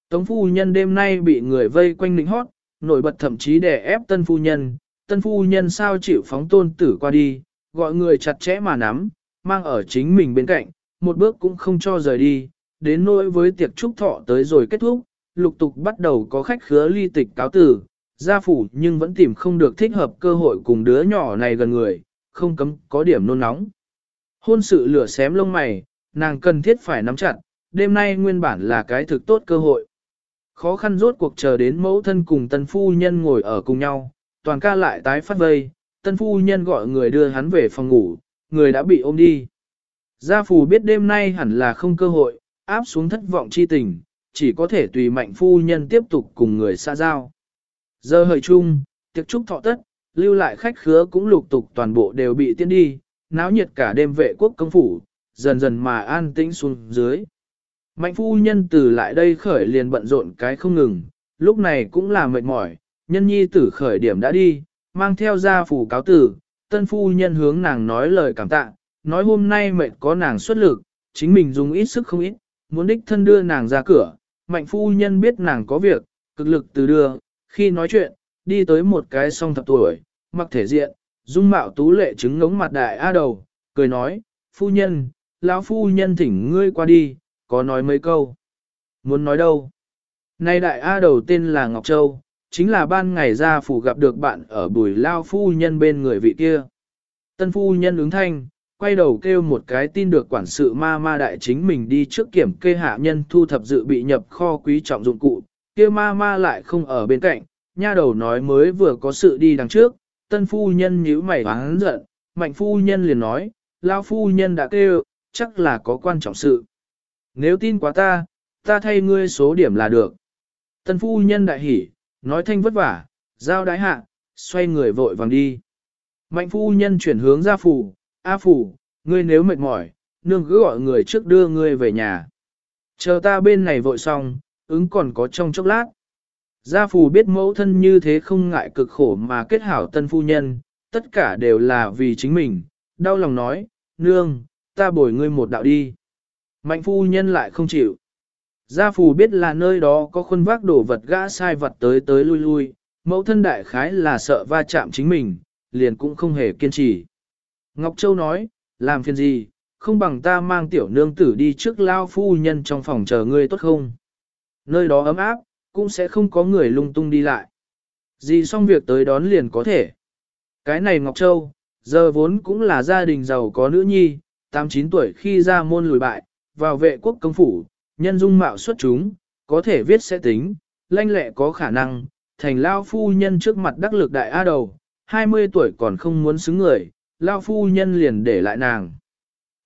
Tống phu nhân đêm nay bị người vây quanh nịnh hót, nổi bật thậm chí đè ép tân phu nhân, tân phu nhân sao chịu phóng tôn tử qua đi, gọi người chặt chẽ mà nắm, mang ở chính mình bên cạnh, một bước cũng không cho rời đi, đến nỗi với tiệc trúc thọ tới rồi kết thúc, lục tục bắt đầu có khách khứa ly tịch cáo tử, gia phủ nhưng vẫn tìm không được thích hợp cơ hội cùng đứa nhỏ này gần người, không cấm có điểm nôn nóng. Hôn sự lửa xém lông mày, nàng cần thiết phải nắm chặt, đêm nay nguyên bản là cái thực tốt cơ hội. Khó khăn rốt cuộc chờ đến mẫu thân cùng tân phu nhân ngồi ở cùng nhau, toàn ca lại tái phát vây, tân phu nhân gọi người đưa hắn về phòng ngủ, người đã bị ôm đi. Gia phù biết đêm nay hẳn là không cơ hội, áp xuống thất vọng chi tình, chỉ có thể tùy mạnh phu nhân tiếp tục cùng người xa giao. Giờ hời chung, tiệc trúc thọ tất, lưu lại khách khứa cũng lục tục toàn bộ đều bị tiến đi, náo nhiệt cả đêm vệ quốc công phủ, dần dần mà an tĩnh xuống dưới. Mạnh phu nhân từ lại đây khởi liền bận rộn cái không ngừng, lúc này cũng là mệt mỏi, nhân nhi tử khởi điểm đã đi, mang theo gia phủ cáo tử, tân phu nhân hướng nàng nói lời cảm tạ, nói hôm nay mệt có nàng xuất lực, chính mình dùng ít sức không ít, muốn đích thân đưa nàng ra cửa, mạnh phu nhân biết nàng có việc, cực lực từ đưa, khi nói chuyện, đi tới một cái song thập tuổi, mặc thể diện, dung mạo tú lệ trứng ngống mặt đại a đầu, cười nói, phu nhân, lão phu nhân thỉnh ngươi qua đi, có nói mấy câu. Muốn nói đâu? Nay đại A đầu tên là Ngọc Châu, chính là ban ngày ra phủ gặp được bạn ở bùi lao phu nhân bên người vị kia. Tân phu nhân ứng thanh, quay đầu kêu một cái tin được quản sự ma ma đại chính mình đi trước kiểm kê hạ nhân thu thập dự bị nhập kho quý trọng dụng cụ, kia ma ma lại không ở bên cạnh, nha đầu nói mới vừa có sự đi đằng trước, tân phu nhân nhíu mày hắn giận, mạnh phu nhân liền nói, lao phu nhân đã kêu, chắc là có quan trọng sự. Nếu tin quá ta, ta thay ngươi số điểm là được. Tân phu nhân đại hỉ, nói thanh vất vả, giao đái hạ, xoay người vội vàng đi. Mạnh phu nhân chuyển hướng ra phủ, A phủ, ngươi nếu mệt mỏi, nương cứ gọi người trước đưa ngươi về nhà. Chờ ta bên này vội xong, ứng còn có trong chốc lát. Gia phù biết mẫu thân như thế không ngại cực khổ mà kết hảo tân phu nhân, tất cả đều là vì chính mình, đau lòng nói, nương, ta bồi ngươi một đạo đi. Mạnh phu nhân lại không chịu. Gia phù biết là nơi đó có khuôn vác đổ vật gã sai vật tới tới lui lui, mẫu thân đại khái là sợ va chạm chính mình, liền cũng không hề kiên trì. Ngọc Châu nói, làm phiền gì, không bằng ta mang tiểu nương tử đi trước lao phu nhân trong phòng chờ ngươi tốt không? Nơi đó ấm áp, cũng sẽ không có người lung tung đi lại. Gì xong việc tới đón liền có thể. Cái này Ngọc Châu, giờ vốn cũng là gia đình giàu có nữ nhi, 8-9 tuổi khi ra môn lùi bại, vào vệ quốc công phủ, nhân dung mạo xuất chúng, có thể viết sẽ tính, lanh lẹ có khả năng, thành lao phu nhân trước mặt đắc lực đại A đầu, 20 tuổi còn không muốn xứng người, lao phu nhân liền để lại nàng.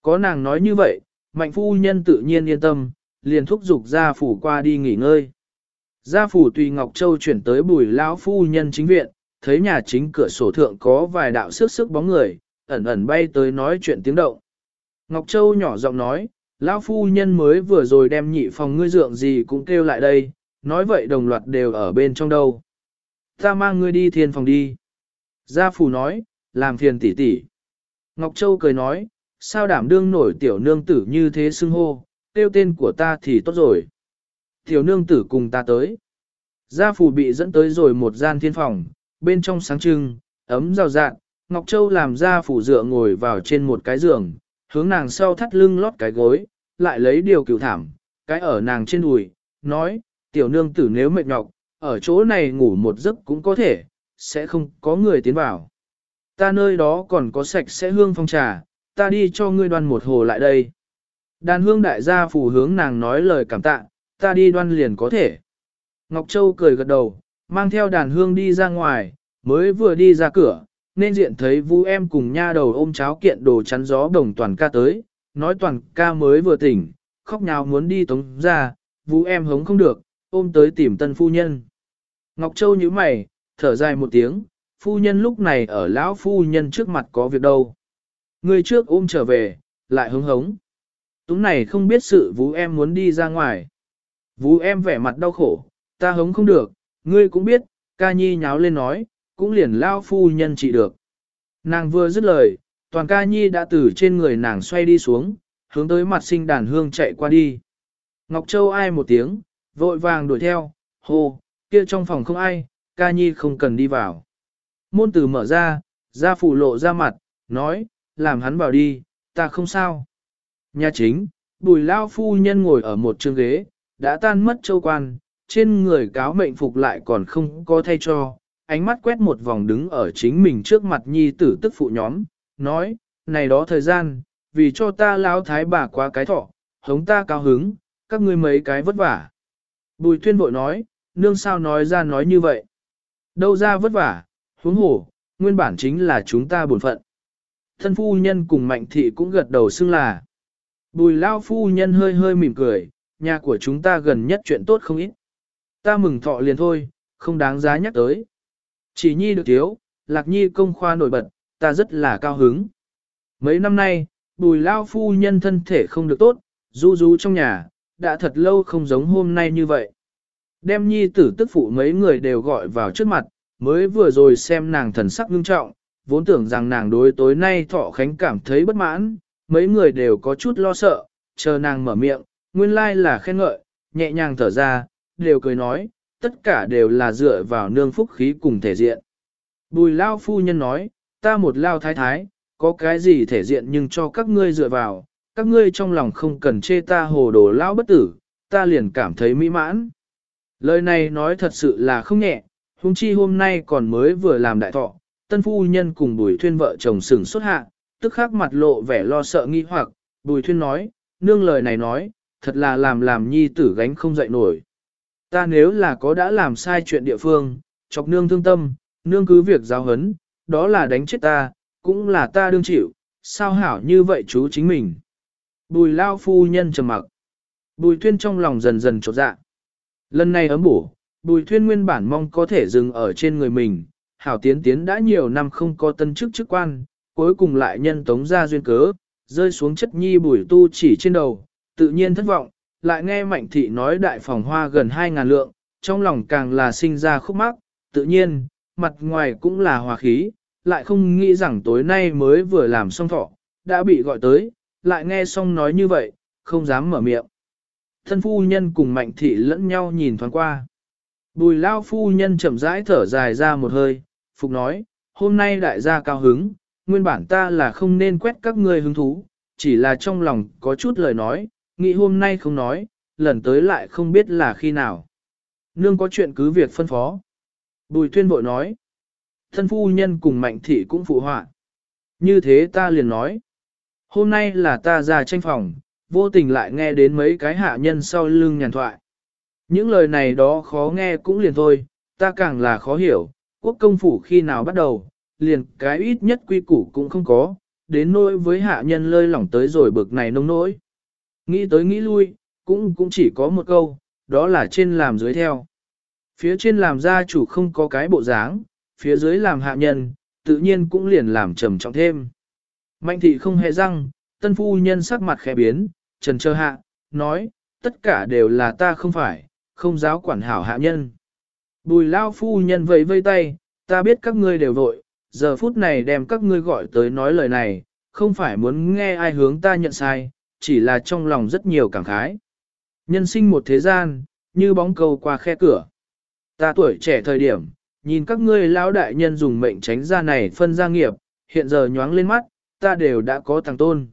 Có nàng nói như vậy, mạnh phu nhân tự nhiên yên tâm, liền thúc giục gia phủ qua đi nghỉ ngơi. Gia phủ tùy Ngọc Châu chuyển tới bùi lão phu nhân chính viện, thấy nhà chính cửa sổ thượng có vài đạo sức sức bóng người, ẩn ẩn bay tới nói chuyện tiếng động. Ngọc Châu nhỏ giọng nói, lão phu nhân mới vừa rồi đem nhị phòng ngươi dượng gì cũng kêu lại đây, nói vậy đồng loạt đều ở bên trong đâu. Ta mang ngươi đi thiên phòng đi. Gia phủ nói, làm phiền tỷ tỷ. Ngọc Châu cười nói, sao đảm đương nổi tiểu nương tử như thế xưng hô, tiêu tên của ta thì tốt rồi. Tiểu nương tử cùng ta tới. Gia phủ bị dẫn tới rồi một gian thiên phòng, bên trong sáng trưng, ấm rào rạng, Ngọc Châu làm gia phủ dựa ngồi vào trên một cái giường, hướng nàng sau thắt lưng lót cái gối, lại lấy điều cửu thảm, cái ở nàng trên đùi, nói, tiểu nương tử nếu mệt nhọc, ở chỗ này ngủ một giấc cũng có thể, sẽ không có người tiến vào. Ta nơi đó còn có sạch sẽ hương phong trà, ta đi cho ngươi đoan một hồ lại đây. Đàn hương đại gia phủ hướng nàng nói lời cảm tạ, ta đi đoan liền có thể. Ngọc Châu cười gật đầu, mang theo đàn hương đi ra ngoài, mới vừa đi ra cửa, nên diện thấy vũ em cùng nha đầu ôm cháo kiện đồ chắn gió đồng toàn ca tới, nói toàn ca mới vừa tỉnh, khóc nhào muốn đi tống ra, vũ em hống không được, ôm tới tìm tân phu nhân. Ngọc Châu nhíu mày, thở dài một tiếng, phu nhân lúc này ở lão phu nhân trước mặt có việc đâu. Người trước ôm trở về, lại hứng hống. Túng này không biết sự vũ em muốn đi ra ngoài. Vũ em vẻ mặt đau khổ, ta hống không được, ngươi cũng biết, ca nhi nháo lên nói, cũng liền lao phu nhân trị được. Nàng vừa dứt lời, toàn ca nhi đã từ trên người nàng xoay đi xuống, hướng tới mặt sinh đàn hương chạy qua đi. Ngọc Châu ai một tiếng, vội vàng đuổi theo, hô, kia trong phòng không ai, ca nhi không cần đi vào. Môn tử mở ra, ra phủ lộ ra mặt, nói, làm hắn vào đi, ta không sao. Nhà chính, bùi lao phu nhân ngồi ở một trường ghế, đã tan mất châu quan, trên người cáo mệnh phục lại còn không có thay cho, ánh mắt quét một vòng đứng ở chính mình trước mặt nhi tử tức phụ nhóm, nói, này đó thời gian, vì cho ta lão thái bà quá cái thọ, hống ta cao hứng, các ngươi mấy cái vất vả. Bùi tuyên vội nói, nương sao nói ra nói như vậy. Đâu ra vất vả, huống hổ, nguyên bản chính là chúng ta buồn phận. Thân phu nhân cùng mạnh thị cũng gật đầu xưng là. Bùi lao phu nhân hơi hơi mỉm cười, nhà của chúng ta gần nhất chuyện tốt không ít. Ta mừng thọ liền thôi, không đáng giá nhắc tới. Chỉ nhi được thiếu, lạc nhi công khoa nổi bật, ta rất là cao hứng. Mấy năm nay, bùi lao phu nhân thân thể không được tốt, du du trong nhà, đã thật lâu không giống hôm nay như vậy. Đem nhi tử tức phụ mấy người đều gọi vào trước mặt, mới vừa rồi xem nàng thần sắc ngưng trọng, vốn tưởng rằng nàng đối tối nay thọ khánh cảm thấy bất mãn, mấy người đều có chút lo sợ, chờ nàng mở miệng, nguyên lai là khen ngợi, nhẹ nhàng thở ra, đều cười nói, tất cả đều là dựa vào nương phúc khí cùng thể diện. Bùi lao phu nhân nói, ta một lao thái thái, có cái gì thể diện nhưng cho các ngươi dựa vào, các ngươi trong lòng không cần chê ta hồ đồ lao bất tử, ta liền cảm thấy mỹ mãn. Lời này nói thật sự là không nhẹ, huống chi hôm nay còn mới vừa làm đại thọ, tân phu nhân cùng bùi thuyên vợ chồng sừng xuất hạ, tức khắc mặt lộ vẻ lo sợ nghi hoặc, bùi thuyên nói, nương lời này nói, thật là làm làm nhi tử gánh không dậy nổi. Ta nếu là có đã làm sai chuyện địa phương, chọc nương thương tâm, nương cứ việc giáo hấn, đó là đánh chết ta, cũng là ta đương chịu, sao hảo như vậy chú chính mình. Bùi lao phu nhân trầm mặc. Bùi thuyên trong lòng dần dần trột dạ. Lần này ấm bổ, bùi thuyên nguyên bản mong có thể dừng ở trên người mình, hảo tiến tiến đã nhiều năm không có tân chức chức quan, cuối cùng lại nhân tống ra duyên cớ, rơi xuống chất nhi bùi tu chỉ trên đầu, tự nhiên thất vọng, lại nghe mạnh thị nói đại phòng hoa gần 2.000 lượng, trong lòng càng là sinh ra khúc mắc, tự nhiên, mặt ngoài cũng là hòa khí, lại không nghĩ rằng tối nay mới vừa làm xong thọ, đã bị gọi tới, lại nghe xong nói như vậy, không dám mở miệng. Thân phu nhân cùng mạnh thị lẫn nhau nhìn thoáng qua. Bùi lao phu nhân chậm rãi thở dài ra một hơi, phục nói, hôm nay đại gia cao hứng, nguyên bản ta là không nên quét các ngươi hứng thú, chỉ là trong lòng có chút lời nói, nghĩ hôm nay không nói, lần tới lại không biết là khi nào. Nương có chuyện cứ việc phân phó. Bùi tuyên bội nói, thân phu nhân cùng mạnh thị cũng phụ họa. Như thế ta liền nói, hôm nay là ta ra tranh phòng, vô tình lại nghe đến mấy cái hạ nhân sau lưng nhàn thoại. Những lời này đó khó nghe cũng liền thôi, ta càng là khó hiểu, quốc công phủ khi nào bắt đầu, liền cái ít nhất quy củ cũng không có, đến nỗi với hạ nhân lơi lỏng tới rồi bực này nông nỗi. Nghĩ tới nghĩ lui, cũng cũng chỉ có một câu, đó là trên làm dưới theo. Phía trên làm gia chủ không có cái bộ dáng, phía dưới làm hạ nhân, tự nhiên cũng liền làm trầm trọng thêm. Mạnh thị không hề răng, tân phu nhân sắc mặt khẽ biến, trần trơ hạ, nói, tất cả đều là ta không phải, không giáo quản hảo hạ nhân. Bùi lao phu nhân vẫy vây tay, ta biết các ngươi đều vội, giờ phút này đem các ngươi gọi tới nói lời này, không phải muốn nghe ai hướng ta nhận sai, chỉ là trong lòng rất nhiều cảm khái. Nhân sinh một thế gian, như bóng cầu qua khe cửa. Ta tuổi trẻ thời điểm, nhìn các ngươi lão đại nhân dùng mệnh tránh ra này phân gia nghiệp, hiện giờ nhoáng lên mắt, ta đều đã có thằng tôn.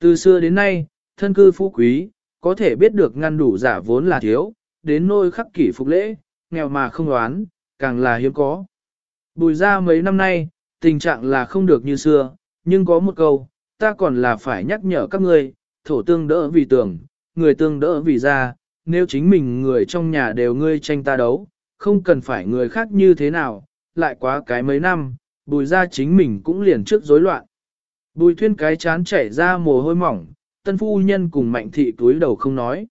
Từ xưa đến nay, thân cư phú quý, có thể biết được ngăn đủ giả vốn là thiếu, đến nôi khắc kỷ phục lễ, nghèo mà không đoán, càng là hiếm có. Bùi ra mấy năm nay, tình trạng là không được như xưa, nhưng có một câu, ta còn là phải nhắc nhở các ngươi, thổ tương đỡ vì tưởng, người tương đỡ vì ra, nếu chính mình người trong nhà đều ngươi tranh ta đấu, không cần phải người khác như thế nào, lại quá cái mấy năm, bùi ra chính mình cũng liền trước rối loạn. Bùi thuyên cái chán chảy ra mồ hôi mỏng, tân phu nhân cùng mạnh thị túi đầu không nói.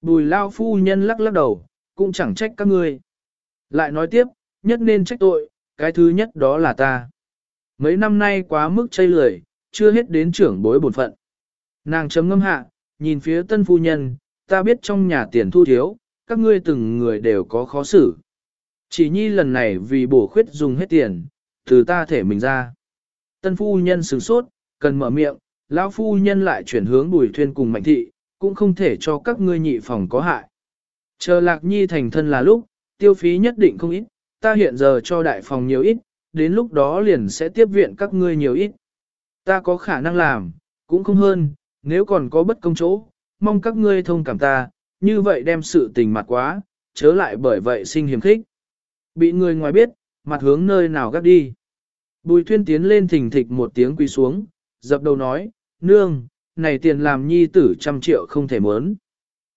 Bùi lao phu nhân lắc lắc đầu, cũng chẳng trách các ngươi. Lại nói tiếp, nhất nên trách tội, cái thứ nhất đó là ta. Mấy năm nay quá mức chây lười, chưa hết đến trưởng bối bổn phận. Nàng chấm ngâm hạ, nhìn phía tân phu nhân, ta biết trong nhà tiền thu thiếu, các ngươi từng người đều có khó xử. Chỉ nhi lần này vì bổ khuyết dùng hết tiền, từ ta thể mình ra. Tân phu nhân sửng sốt, cần mở miệng, lão phu nhân lại chuyển hướng bùi thuyên cùng mạnh thị, cũng không thể cho các ngươi nhị phòng có hại. Chờ lạc nhi thành thân là lúc, tiêu phí nhất định không ít, ta hiện giờ cho đại phòng nhiều ít, đến lúc đó liền sẽ tiếp viện các ngươi nhiều ít. Ta có khả năng làm, cũng không hơn, nếu còn có bất công chỗ, mong các ngươi thông cảm ta, như vậy đem sự tình mặt quá, chớ lại bởi vậy sinh hiểm khích. Bị người ngoài biết, mặt hướng nơi nào gắt đi. Bùi thuyên tiến lên thình thịch một tiếng quỳ xuống, dập đầu nói, nương, này tiền làm nhi tử trăm triệu không thể mớn.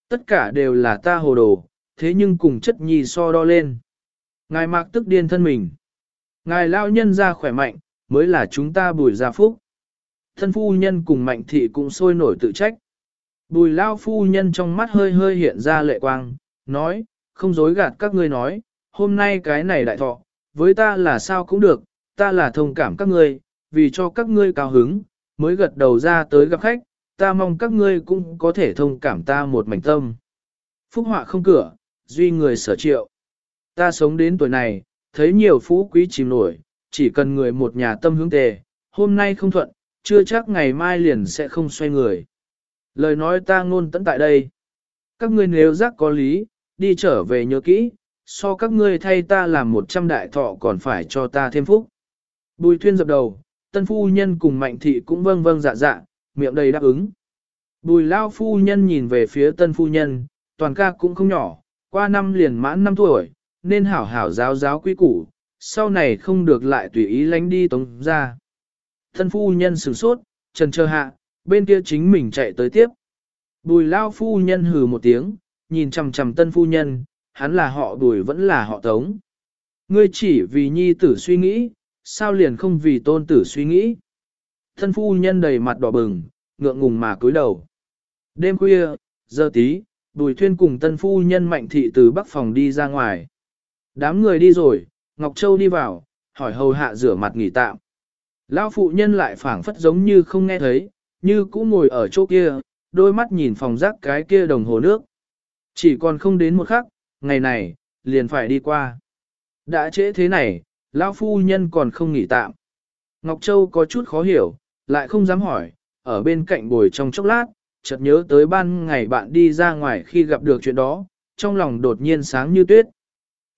Tất cả đều là ta hồ đồ, thế nhưng cùng chất nhi so đo lên. Ngài mạc tức điên thân mình. Ngài lao nhân ra khỏe mạnh, mới là chúng ta bùi gia phúc. Thân phu nhân cùng mạnh thị cũng sôi nổi tự trách. Bùi lao phu nhân trong mắt hơi hơi hiện ra lệ quang, nói, không dối gạt các ngươi nói, hôm nay cái này đại thọ, với ta là sao cũng được, ta là thông cảm các ngươi, vì cho các ngươi cao hứng, mới gật đầu ra tới gặp khách, ta mong các ngươi cũng có thể thông cảm ta một mảnh tâm. Phúc họa không cửa, duy người sở triệu. Ta sống đến tuổi này, thấy nhiều phú quý chìm nổi, chỉ cần người một nhà tâm hướng tề, hôm nay không thuận, chưa chắc ngày mai liền sẽ không xoay người. Lời nói ta ngôn tận tại đây. Các ngươi nếu giác có lý, đi trở về nhớ kỹ, so các ngươi thay ta làm một trăm đại thọ còn phải cho ta thêm phúc. Bùi thuyên dập đầu, tân phu nhân cùng mạnh thị cũng vâng vâng dạ dạ, miệng đầy đáp ứng. Bùi lao phu nhân nhìn về phía tân phu nhân, toàn ca cũng không nhỏ, qua năm liền mãn năm tuổi, nên hảo hảo giáo giáo quý củ, sau này không được lại tùy ý lánh đi tống ra. Tân phu nhân sửng sốt, trần chờ hạ, bên kia chính mình chạy tới tiếp. Bùi lao phu nhân hừ một tiếng, nhìn chằm chằm tân phu nhân, hắn là họ bùi vẫn là họ tống. Ngươi chỉ vì nhi tử suy nghĩ, sao liền không vì tôn tử suy nghĩ. Thân phu nhân đầy mặt đỏ bừng, ngượng ngùng mà cúi đầu. Đêm khuya, giờ tí, Bùi Thuyên cùng tân phu nhân mạnh thị từ bắc phòng đi ra ngoài. Đám người đi rồi, Ngọc Châu đi vào, hỏi hầu hạ rửa mặt nghỉ tạm. Lão phụ nhân lại phảng phất giống như không nghe thấy, như cũ ngồi ở chỗ kia, đôi mắt nhìn phòng rác cái kia đồng hồ nước. Chỉ còn không đến một khắc, ngày này, liền phải đi qua. Đã trễ thế này, lão phu nhân còn không nghỉ tạm. Ngọc Châu có chút khó hiểu, lại không dám hỏi, ở bên cạnh bồi trong chốc lát, chợt nhớ tới ban ngày bạn đi ra ngoài khi gặp được chuyện đó, trong lòng đột nhiên sáng như tuyết.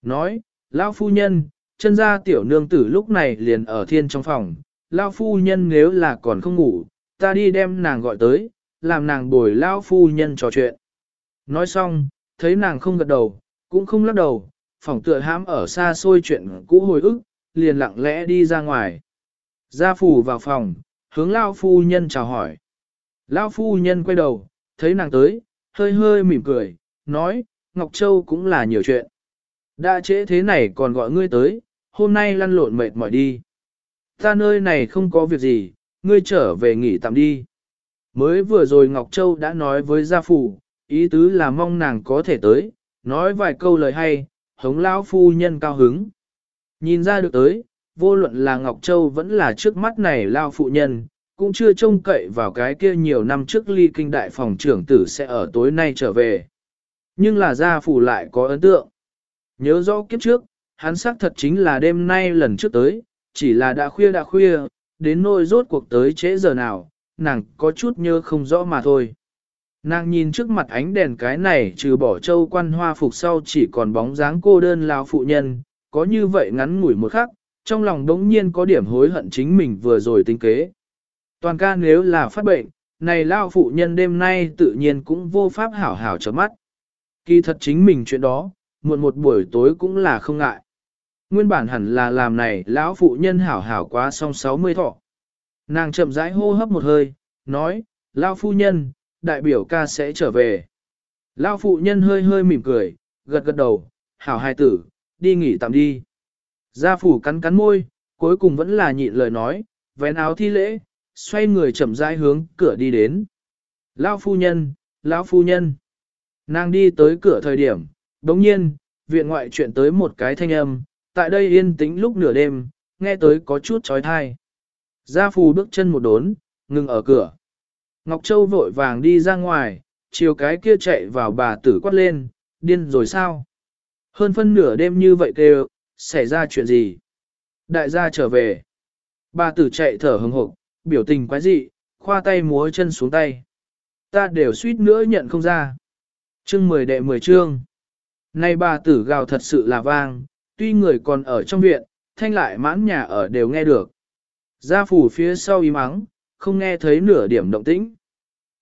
Nói, lão phu nhân, chân ra tiểu nương tử lúc này liền ở thiên trong phòng, lão phu nhân nếu là còn không ngủ, ta đi đem nàng gọi tới, làm nàng bồi lao phu nhân trò chuyện. Nói xong, thấy nàng không gật đầu, cũng không lắc đầu, phỏng tựa hãm ở xa xôi chuyện cũ hồi ức, liền lặng lẽ đi ra ngoài. Gia phủ vào phòng, hướng lao phu nhân chào hỏi. Lao phu nhân quay đầu, thấy nàng tới, hơi hơi mỉm cười, nói, Ngọc Châu cũng là nhiều chuyện. Đã trễ thế này còn gọi ngươi tới, hôm nay lăn lộn mệt mỏi đi. Ta nơi này không có việc gì, ngươi trở về nghỉ tạm đi. Mới vừa rồi Ngọc Châu đã nói với gia phủ, ý tứ là mong nàng có thể tới, nói vài câu lời hay, hống lão phu nhân cao hứng. Nhìn ra được tới, vô luận là Ngọc Châu vẫn là trước mắt này lao phụ nhân, cũng chưa trông cậy vào cái kia nhiều năm trước ly kinh đại phòng trưởng tử sẽ ở tối nay trở về. Nhưng là gia phủ lại có ấn tượng. Nhớ rõ kiếp trước, hắn xác thật chính là đêm nay lần trước tới, chỉ là đã khuya đã khuya, đến nôi rốt cuộc tới trễ giờ nào, nàng có chút nhớ không rõ mà thôi. Nàng nhìn trước mặt ánh đèn cái này trừ bỏ châu quan hoa phục sau chỉ còn bóng dáng cô đơn lao phụ nhân, có như vậy ngắn ngủi một khắc, trong lòng đống nhiên có điểm hối hận chính mình vừa rồi tính kế. Toàn ca nếu là phát bệnh, này lao phụ nhân đêm nay tự nhiên cũng vô pháp hảo hảo cho mắt. Kỳ thật chính mình chuyện đó, muộn một buổi tối cũng là không ngại. Nguyên bản hẳn là làm này lão phụ nhân hảo hảo quá xong 60 thọ. Nàng chậm rãi hô hấp một hơi, nói, lão phu nhân, đại biểu ca sẽ trở về. lão phụ nhân hơi hơi mỉm cười, gật gật đầu, hảo hai tử, đi nghỉ tạm đi. Gia phủ cắn cắn môi, cuối cùng vẫn là nhịn lời nói, vén áo thi lễ, xoay người chậm rãi hướng cửa đi đến. Lão phu nhân, lão phu nhân. Nàng đi tới cửa thời điểm, đồng nhiên, viện ngoại chuyện tới một cái thanh âm, tại đây yên tĩnh lúc nửa đêm, nghe tới có chút trói thai. Gia phù bước chân một đốn, ngừng ở cửa. Ngọc Châu vội vàng đi ra ngoài, chiều cái kia chạy vào bà tử quát lên, điên rồi sao? Hơn phân nửa đêm như vậy kêu, xảy ra chuyện gì? Đại gia trở về. Bà tử chạy thở hừng hộp, biểu tình quái dị, khoa tay múa chân xuống tay. Ta đều suýt nữa nhận không ra. Chương 10 đệ 10 chương. Nay bà tử gào thật sự là vang, tuy người còn ở trong viện, thanh lại mãn nhà ở đều nghe được. Gia phủ phía sau im mắng, không nghe thấy nửa điểm động tĩnh.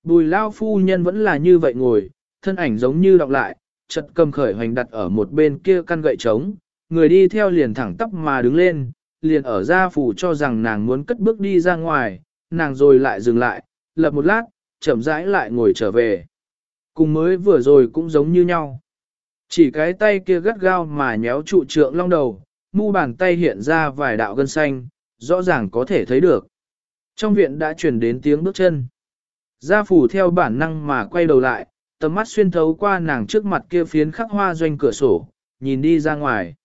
Bùi lao phu nhân vẫn là như vậy ngồi, thân ảnh giống như đọc lại, chật cầm khởi hoành đặt ở một bên kia căn gậy trống, người đi theo liền thẳng tắp mà đứng lên, liền ở gia phủ cho rằng nàng muốn cất bước đi ra ngoài, nàng rồi lại dừng lại, lập một lát, chậm rãi lại ngồi trở về. cùng mới vừa rồi cũng giống như nhau. Chỉ cái tay kia gắt gao mà nhéo trụ trượng long đầu, mu bàn tay hiện ra vài đạo gân xanh, rõ ràng có thể thấy được. Trong viện đã truyền đến tiếng bước chân. Gia phủ theo bản năng mà quay đầu lại, tầm mắt xuyên thấu qua nàng trước mặt kia phiến khắc hoa doanh cửa sổ, nhìn đi ra ngoài.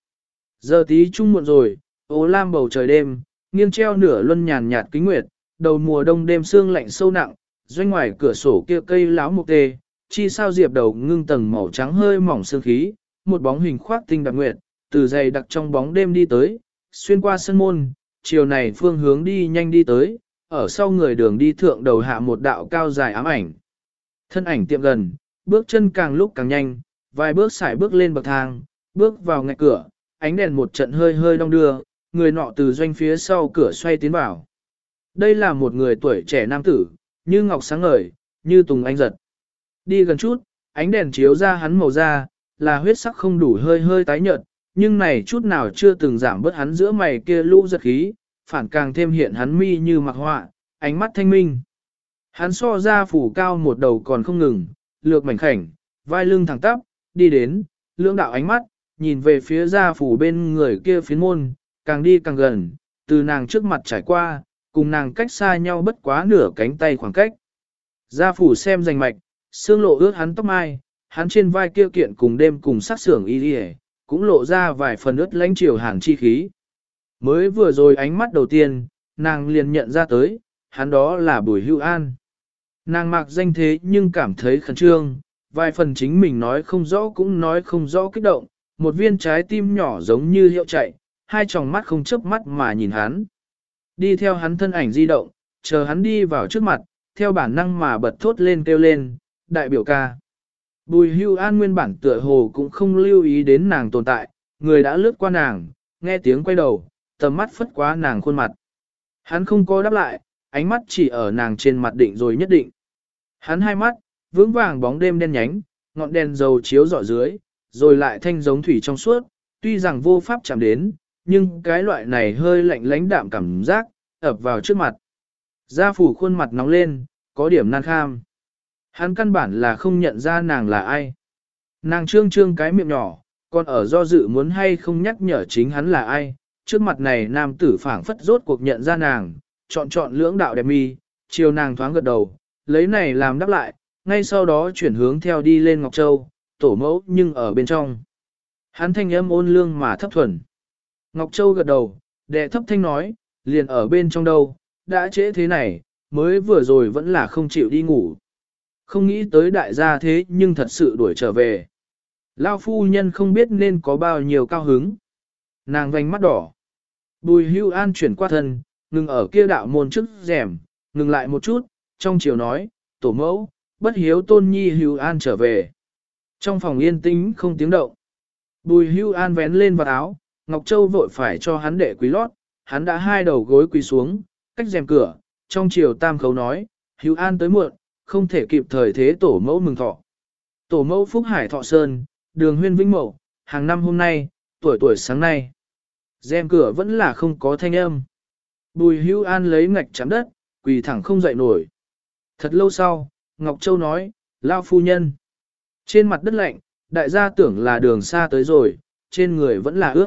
Giờ tí trung muộn rồi, ố lam bầu trời đêm, nghiêng treo nửa luân nhàn nhạt kính nguyệt, đầu mùa đông đêm sương lạnh sâu nặng, doanh ngoài cửa sổ kia cây láo mục tê, chi sao diệp đầu ngưng tầng màu trắng hơi mỏng sương khí, một bóng hình khoác tinh đặc nguyệt, từ dày đặc trong bóng đêm đi tới, xuyên qua sân môn, chiều này phương hướng đi nhanh đi tới, ở sau người đường đi thượng đầu hạ một đạo cao dài ám ảnh. Thân ảnh tiệm gần, bước chân càng lúc càng nhanh, vài bước xài bước lên bậc thang, bước vào ngạch cửa, ánh đèn một trận hơi hơi đong đưa, người nọ từ doanh phía sau cửa xoay tiến vào. Đây là một người tuổi trẻ nam tử, như ngọc sáng ngời, như tùng anh giật. Đi gần chút, ánh đèn chiếu ra hắn màu da, là huyết sắc không đủ hơi hơi tái nhợt, nhưng này chút nào chưa từng giảm bớt hắn giữa mày kia lũ giật khí, phản càng thêm hiện hắn mi như mặc họa, ánh mắt thanh minh. Hắn so ra phủ cao một đầu còn không ngừng, lược mảnh khảnh, vai lưng thẳng tắp, đi đến, lưỡng đạo ánh mắt, nhìn về phía gia phủ bên người kia phiến môn, càng đi càng gần, từ nàng trước mặt trải qua, cùng nàng cách xa nhau bất quá nửa cánh tay khoảng cách. Gia phủ xem rành mạch, xương lộ ướt hắn tóc mai, hắn trên vai kia kiện cùng đêm cùng sát sưởng y đi cũng lộ ra vài phần ướt lãnh chiều hàn chi khí. Mới vừa rồi ánh mắt đầu tiên, nàng liền nhận ra tới, hắn đó là bùi hưu an. Nàng mặc danh thế nhưng cảm thấy khẩn trương, vài phần chính mình nói không rõ cũng nói không rõ kích động, một viên trái tim nhỏ giống như hiệu chạy, hai tròng mắt không chớp mắt mà nhìn hắn. Đi theo hắn thân ảnh di động, chờ hắn đi vào trước mặt, theo bản năng mà bật thốt lên kêu lên, đại biểu ca. Bùi hưu an nguyên bản tựa hồ cũng không lưu ý đến nàng tồn tại, người đã lướt qua nàng, nghe tiếng quay đầu, tầm mắt phất qua nàng khuôn mặt. Hắn không có đáp lại, ánh mắt chỉ ở nàng trên mặt định rồi nhất định. Hắn hai mắt, vững vàng bóng đêm đen nhánh, ngọn đèn dầu chiếu rõ dưới, rồi lại thanh giống thủy trong suốt, tuy rằng vô pháp chạm đến, nhưng cái loại này hơi lạnh lánh đạm cảm giác, ập vào trước mặt. Gia phủ khuôn mặt nóng lên, có điểm nan kham. Hắn căn bản là không nhận ra nàng là ai. Nàng trương trương cái miệng nhỏ, còn ở do dự muốn hay không nhắc nhở chính hắn là ai. Trước mặt này nam tử phảng phất rốt cuộc nhận ra nàng, chọn chọn lưỡng đạo đẹp mi, chiều nàng thoáng gật đầu, lấy này làm đáp lại, ngay sau đó chuyển hướng theo đi lên Ngọc Châu, tổ mẫu nhưng ở bên trong. Hắn thanh âm ôn lương mà thấp thuần. Ngọc Châu gật đầu, đệ thấp thanh nói, liền ở bên trong đâu, đã trễ thế này, mới vừa rồi vẫn là không chịu đi ngủ. Không nghĩ tới đại gia thế nhưng thật sự đuổi trở về. Lao phu nhân không biết nên có bao nhiêu cao hứng. Nàng vành mắt đỏ. Bùi hưu an chuyển qua thân, ngừng ở kia đạo môn trước rèm, ngừng lại một chút, trong chiều nói, tổ mẫu, bất hiếu tôn nhi hưu an trở về. Trong phòng yên tĩnh không tiếng động. Bùi hưu an vén lên vào áo, Ngọc Châu vội phải cho hắn đệ quý lót, hắn đã hai đầu gối quỳ xuống, cách rèm cửa, trong chiều tam khấu nói, hưu an tới muộn, không thể kịp thời thế tổ mẫu mừng thọ. Tổ mẫu Phúc Hải Thọ Sơn, đường huyên vĩnh mẫu, hàng năm hôm nay, tuổi tuổi sáng nay. Rèm cửa vẫn là không có thanh âm. Bùi hưu an lấy ngạch chạm đất, quỳ thẳng không dậy nổi. Thật lâu sau, Ngọc Châu nói, lao phu nhân. Trên mặt đất lạnh, đại gia tưởng là đường xa tới rồi, trên người vẫn là ướt.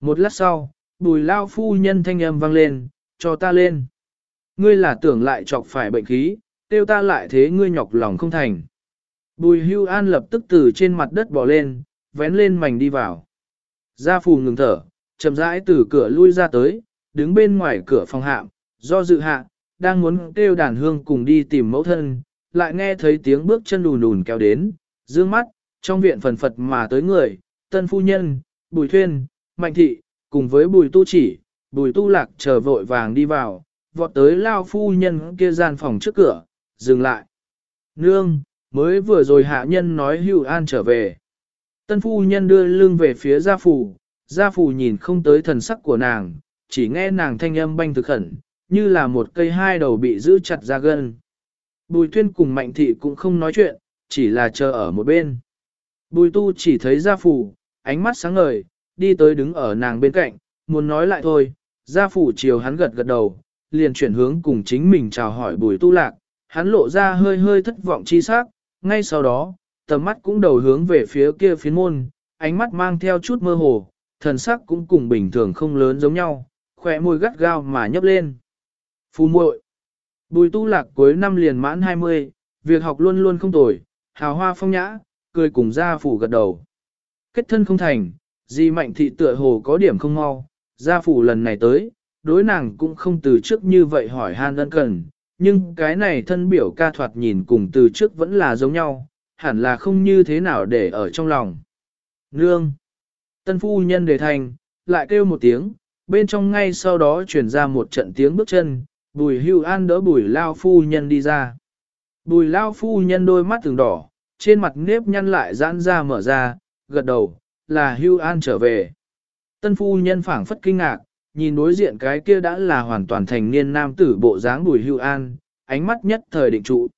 Một lát sau, bùi lao phu nhân thanh âm vang lên, cho ta lên. Ngươi là tưởng lại chọc phải bệnh khí, tiêu ta lại thế ngươi nhọc lòng không thành. Bùi hưu an lập tức từ trên mặt đất bò lên, vén lên mảnh đi vào. Gia phù ngừng thở, chậm rãi từ cửa lui ra tới, đứng bên ngoài cửa phòng hạm, do dự hạ, đang muốn kêu đàn hương cùng đi tìm mẫu thân, lại nghe thấy tiếng bước chân lùn lùn kéo đến, dương mắt, trong viện phần phật mà tới người, tân phu nhân, bùi thuyên, mạnh thị, cùng với bùi tu chỉ, bùi tu lạc chờ vội vàng đi vào, vọt tới lao phu nhân kia gian phòng trước cửa, dừng lại. Nương, mới vừa rồi hạ nhân nói hữu an trở về. Tân phu nhân đưa lưng về phía gia phủ, gia phủ nhìn không tới thần sắc của nàng, chỉ nghe nàng thanh âm banh thực khẩn, như là một cây hai đầu bị giữ chặt ra gân. Bùi tuyên cùng mạnh thị cũng không nói chuyện, chỉ là chờ ở một bên. Bùi tu chỉ thấy gia phủ, ánh mắt sáng ngời, đi tới đứng ở nàng bên cạnh, muốn nói lại thôi, gia phủ chiều hắn gật gật đầu, liền chuyển hướng cùng chính mình chào hỏi bùi tu lạc, hắn lộ ra hơi hơi thất vọng chi sắc, ngay sau đó, tầm mắt cũng đầu hướng về phía kia phiến môn, ánh mắt mang theo chút mơ hồ, thần sắc cũng cùng bình thường không lớn giống nhau, khỏe môi gắt gao mà nhấp lên. Phu muội Bùi tu lạc cuối năm liền mãn 20, việc học luôn luôn không tồi, hào hoa phong nhã, cười cùng gia phủ gật đầu. Kết thân không thành, di mạnh thị tựa hồ có điểm không mau, gia phủ lần này tới, đối nàng cũng không từ trước như vậy hỏi han ân cần, nhưng cái này thân biểu ca thoạt nhìn cùng từ trước vẫn là giống nhau, hẳn là không như thế nào để ở trong lòng. Nương! Tân phu nhân đề thành, lại kêu một tiếng, bên trong ngay sau đó chuyển ra một trận tiếng bước chân, bùi hưu an đỡ bùi lao phu nhân đi ra. Bùi lao phu nhân đôi mắt từng đỏ, trên mặt nếp nhăn lại giãn ra mở ra, gật đầu, là hưu an trở về. Tân phu nhân phảng phất kinh ngạc, nhìn đối diện cái kia đã là hoàn toàn thành niên nam tử bộ dáng bùi hưu an, ánh mắt nhất thời định trụ.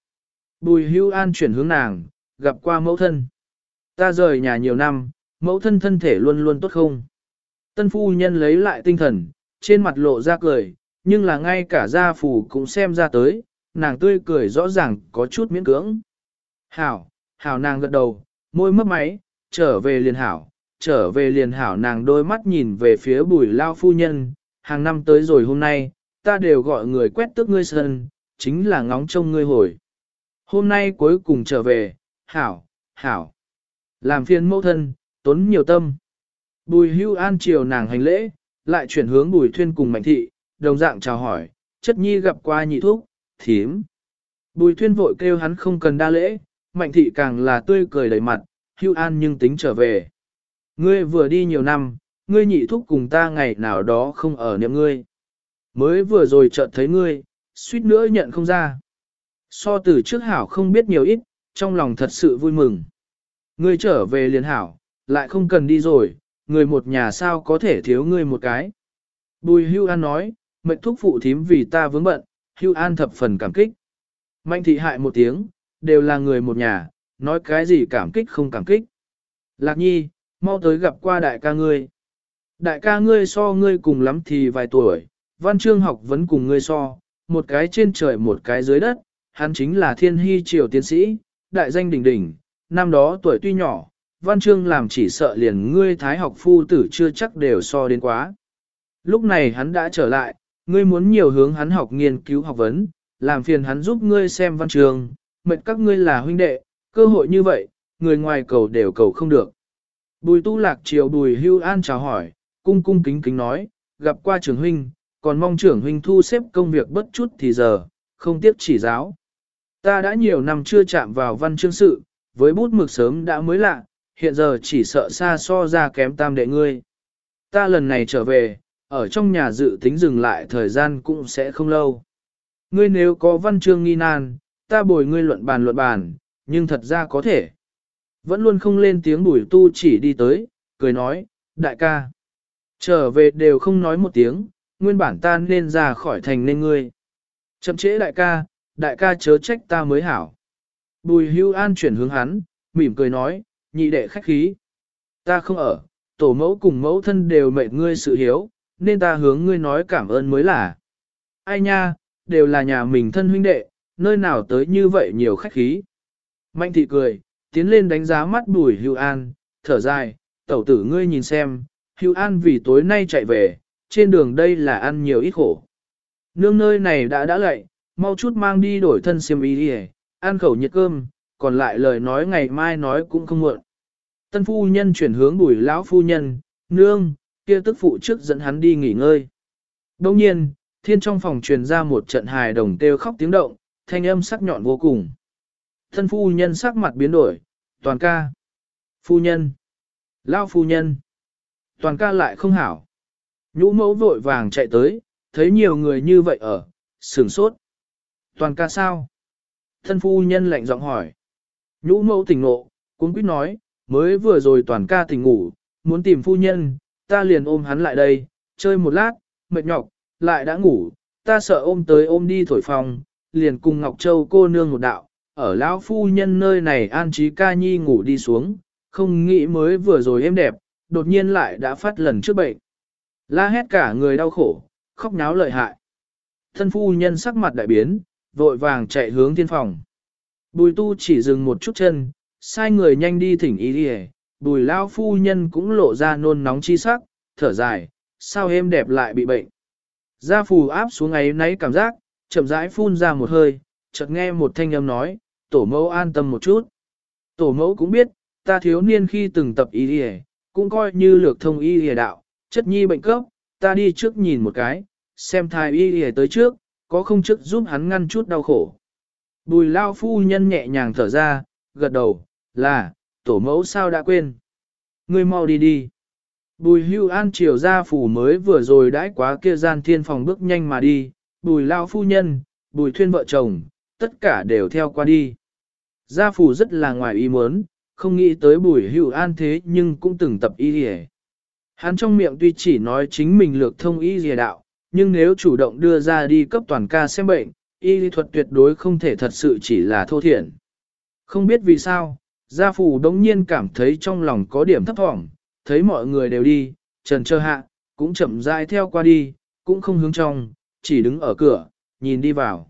Bùi hưu an chuyển hướng nàng, gặp qua mẫu thân. Ta rời nhà nhiều năm, mẫu thân thân thể luôn luôn tốt không? Tân phu nhân lấy lại tinh thần, trên mặt lộ ra cười, nhưng là ngay cả gia phủ cũng xem ra tới, nàng tươi cười rõ ràng có chút miễn cưỡng. Hảo, hảo nàng gật đầu, môi mấp máy, trở về liền hảo, trở về liền hảo nàng đôi mắt nhìn về phía bùi lao phu nhân, hàng năm tới rồi hôm nay, ta đều gọi người quét tước ngươi sân, chính là ngóng trông ngươi hồi. Hôm nay cuối cùng trở về, hảo, hảo. Làm phiền mẫu thân, tốn nhiều tâm. Bùi hưu an chiều nàng hành lễ, lại chuyển hướng bùi thuyên cùng mạnh thị, đồng dạng chào hỏi, chất nhi gặp qua nhị thuốc, thím. Bùi thuyên vội kêu hắn không cần đa lễ, mạnh thị càng là tươi cười đầy mặt, hưu an nhưng tính trở về. Ngươi vừa đi nhiều năm, ngươi nhị thúc cùng ta ngày nào đó không ở niệm ngươi. Mới vừa rồi chợt thấy ngươi, suýt nữa nhận không ra. So từ trước hảo không biết nhiều ít, trong lòng thật sự vui mừng. Ngươi trở về liền hảo, lại không cần đi rồi, người một nhà sao có thể thiếu ngươi một cái. Bùi hưu an nói, mệnh thúc phụ thím vì ta vướng bận, hưu an thập phần cảm kích. Mạnh thị hại một tiếng, đều là người một nhà, nói cái gì cảm kích không cảm kích. Lạc nhi, mau tới gặp qua đại ca ngươi. Đại ca ngươi so ngươi cùng lắm thì vài tuổi, văn chương học vẫn cùng ngươi so, một cái trên trời một cái dưới đất, hắn chính là thiên hy triều tiến sĩ, đại danh đỉnh đỉnh, năm đó tuổi tuy nhỏ, văn chương làm chỉ sợ liền ngươi thái học phu tử chưa chắc đều so đến quá. Lúc này hắn đã trở lại, ngươi muốn nhiều hướng hắn học nghiên cứu học vấn, làm phiền hắn giúp ngươi xem văn chương, mệt các ngươi là huynh đệ, cơ hội như vậy, người ngoài cầu đều cầu không được. Bùi tu lạc chiều bùi hưu an chào hỏi, cung cung kính kính nói, gặp qua trưởng huynh, còn mong trưởng huynh thu xếp công việc bất chút thì giờ, không tiếc chỉ giáo. Ta đã nhiều năm chưa chạm vào văn chương sự, với bút mực sớm đã mới lạ, hiện giờ chỉ sợ xa so ra kém tam đệ ngươi. Ta lần này trở về, ở trong nhà dự tính dừng lại thời gian cũng sẽ không lâu. Ngươi nếu có văn chương nghi nan, ta bồi ngươi luận bàn luận bàn, nhưng thật ra có thể. Vẫn luôn không lên tiếng bùi tu chỉ đi tới, cười nói, đại ca. Trở về đều không nói một tiếng, nguyên bản ta nên ra khỏi thành nên ngươi. Chậm trễ đại ca, đại ca chớ trách ta mới hảo. Bùi hưu an chuyển hướng hắn, mỉm cười nói, nhị đệ khách khí. Ta không ở, tổ mẫu cùng mẫu thân đều mệt ngươi sự hiếu, nên ta hướng ngươi nói cảm ơn mới là. Ai nha, đều là nhà mình thân huynh đệ, nơi nào tới như vậy nhiều khách khí. Mạnh thị cười, tiến lên đánh giá mắt bùi hưu an, thở dài, tẩu tử ngươi nhìn xem, hưu an vì tối nay chạy về, trên đường đây là ăn nhiều ít khổ. Nương nơi này đã đã lạy, mau chút mang đi đổi thân xiêm y đi ăn khẩu nhiệt cơm, còn lại lời nói ngày mai nói cũng không muộn. Tân phu nhân chuyển hướng bùi lão phu nhân, nương, kia tức phụ trước dẫn hắn đi nghỉ ngơi. Đồng nhiên, thiên trong phòng truyền ra một trận hài đồng kêu khóc tiếng động, thanh âm sắc nhọn vô cùng thân phu nhân sắc mặt biến đổi, toàn ca. Phu nhân. Lao phu nhân. Toàn ca lại không hảo. Nhũ mẫu vội vàng chạy tới, thấy nhiều người như vậy ở, sửng sốt. Toàn ca sao? Thân phu nhân lạnh giọng hỏi. Nhũ mẫu tỉnh nộ, cuốn quýt nói, mới vừa rồi toàn ca tỉnh ngủ, muốn tìm phu nhân, ta liền ôm hắn lại đây, chơi một lát, mệt nhọc, lại đã ngủ, ta sợ ôm tới ôm đi thổi phòng, liền cùng Ngọc Châu cô nương một đạo, ở lão phu nhân nơi này an trí ca nhi ngủ đi xuống, không nghĩ mới vừa rồi êm đẹp, đột nhiên lại đã phát lần trước bệnh. La hét cả người đau khổ, khóc náo lợi hại. Thân phu nhân sắc mặt đại biến, vội vàng chạy hướng thiên phòng. Bùi tu chỉ dừng một chút chân, sai người nhanh đi thỉnh ý đi bùi lao phu nhân cũng lộ ra nôn nóng chi sắc, thở dài, sao em đẹp lại bị bệnh. Gia phù áp xuống ấy nấy cảm giác, chậm rãi phun ra một hơi, chợt nghe một thanh âm nói, tổ mẫu an tâm một chút. Tổ mẫu cũng biết, ta thiếu niên khi từng tập y hề, cũng coi như lược thông y hề đạo, chất nhi bệnh cấp, ta đi trước nhìn một cái, xem thai y hề tới trước, có không trước giúp hắn ngăn chút đau khổ. Bùi lao phu nhân nhẹ nhàng thở ra, gật đầu, là, tổ mẫu sao đã quên. Ngươi mau đi đi. Bùi hưu an chiều ra phủ mới vừa rồi đãi quá kia gian thiên phòng bước nhanh mà đi, bùi lao phu nhân, bùi thuyên vợ chồng, tất cả đều theo qua đi. Gia phủ rất là ngoài ý muốn, không nghĩ tới bùi hữu an thế nhưng cũng từng tập y dì. Hắn trong miệng tuy chỉ nói chính mình lược thông y dì đạo, nhưng nếu chủ động đưa ra đi cấp toàn ca xem bệnh, y lý thuật tuyệt đối không thể thật sự chỉ là thô thiện. Không biết vì sao, gia phủ đống nhiên cảm thấy trong lòng có điểm thấp thỏm, thấy mọi người đều đi, trần trơ hạ, cũng chậm rãi theo qua đi, cũng không hướng trong, chỉ đứng ở cửa, nhìn đi vào.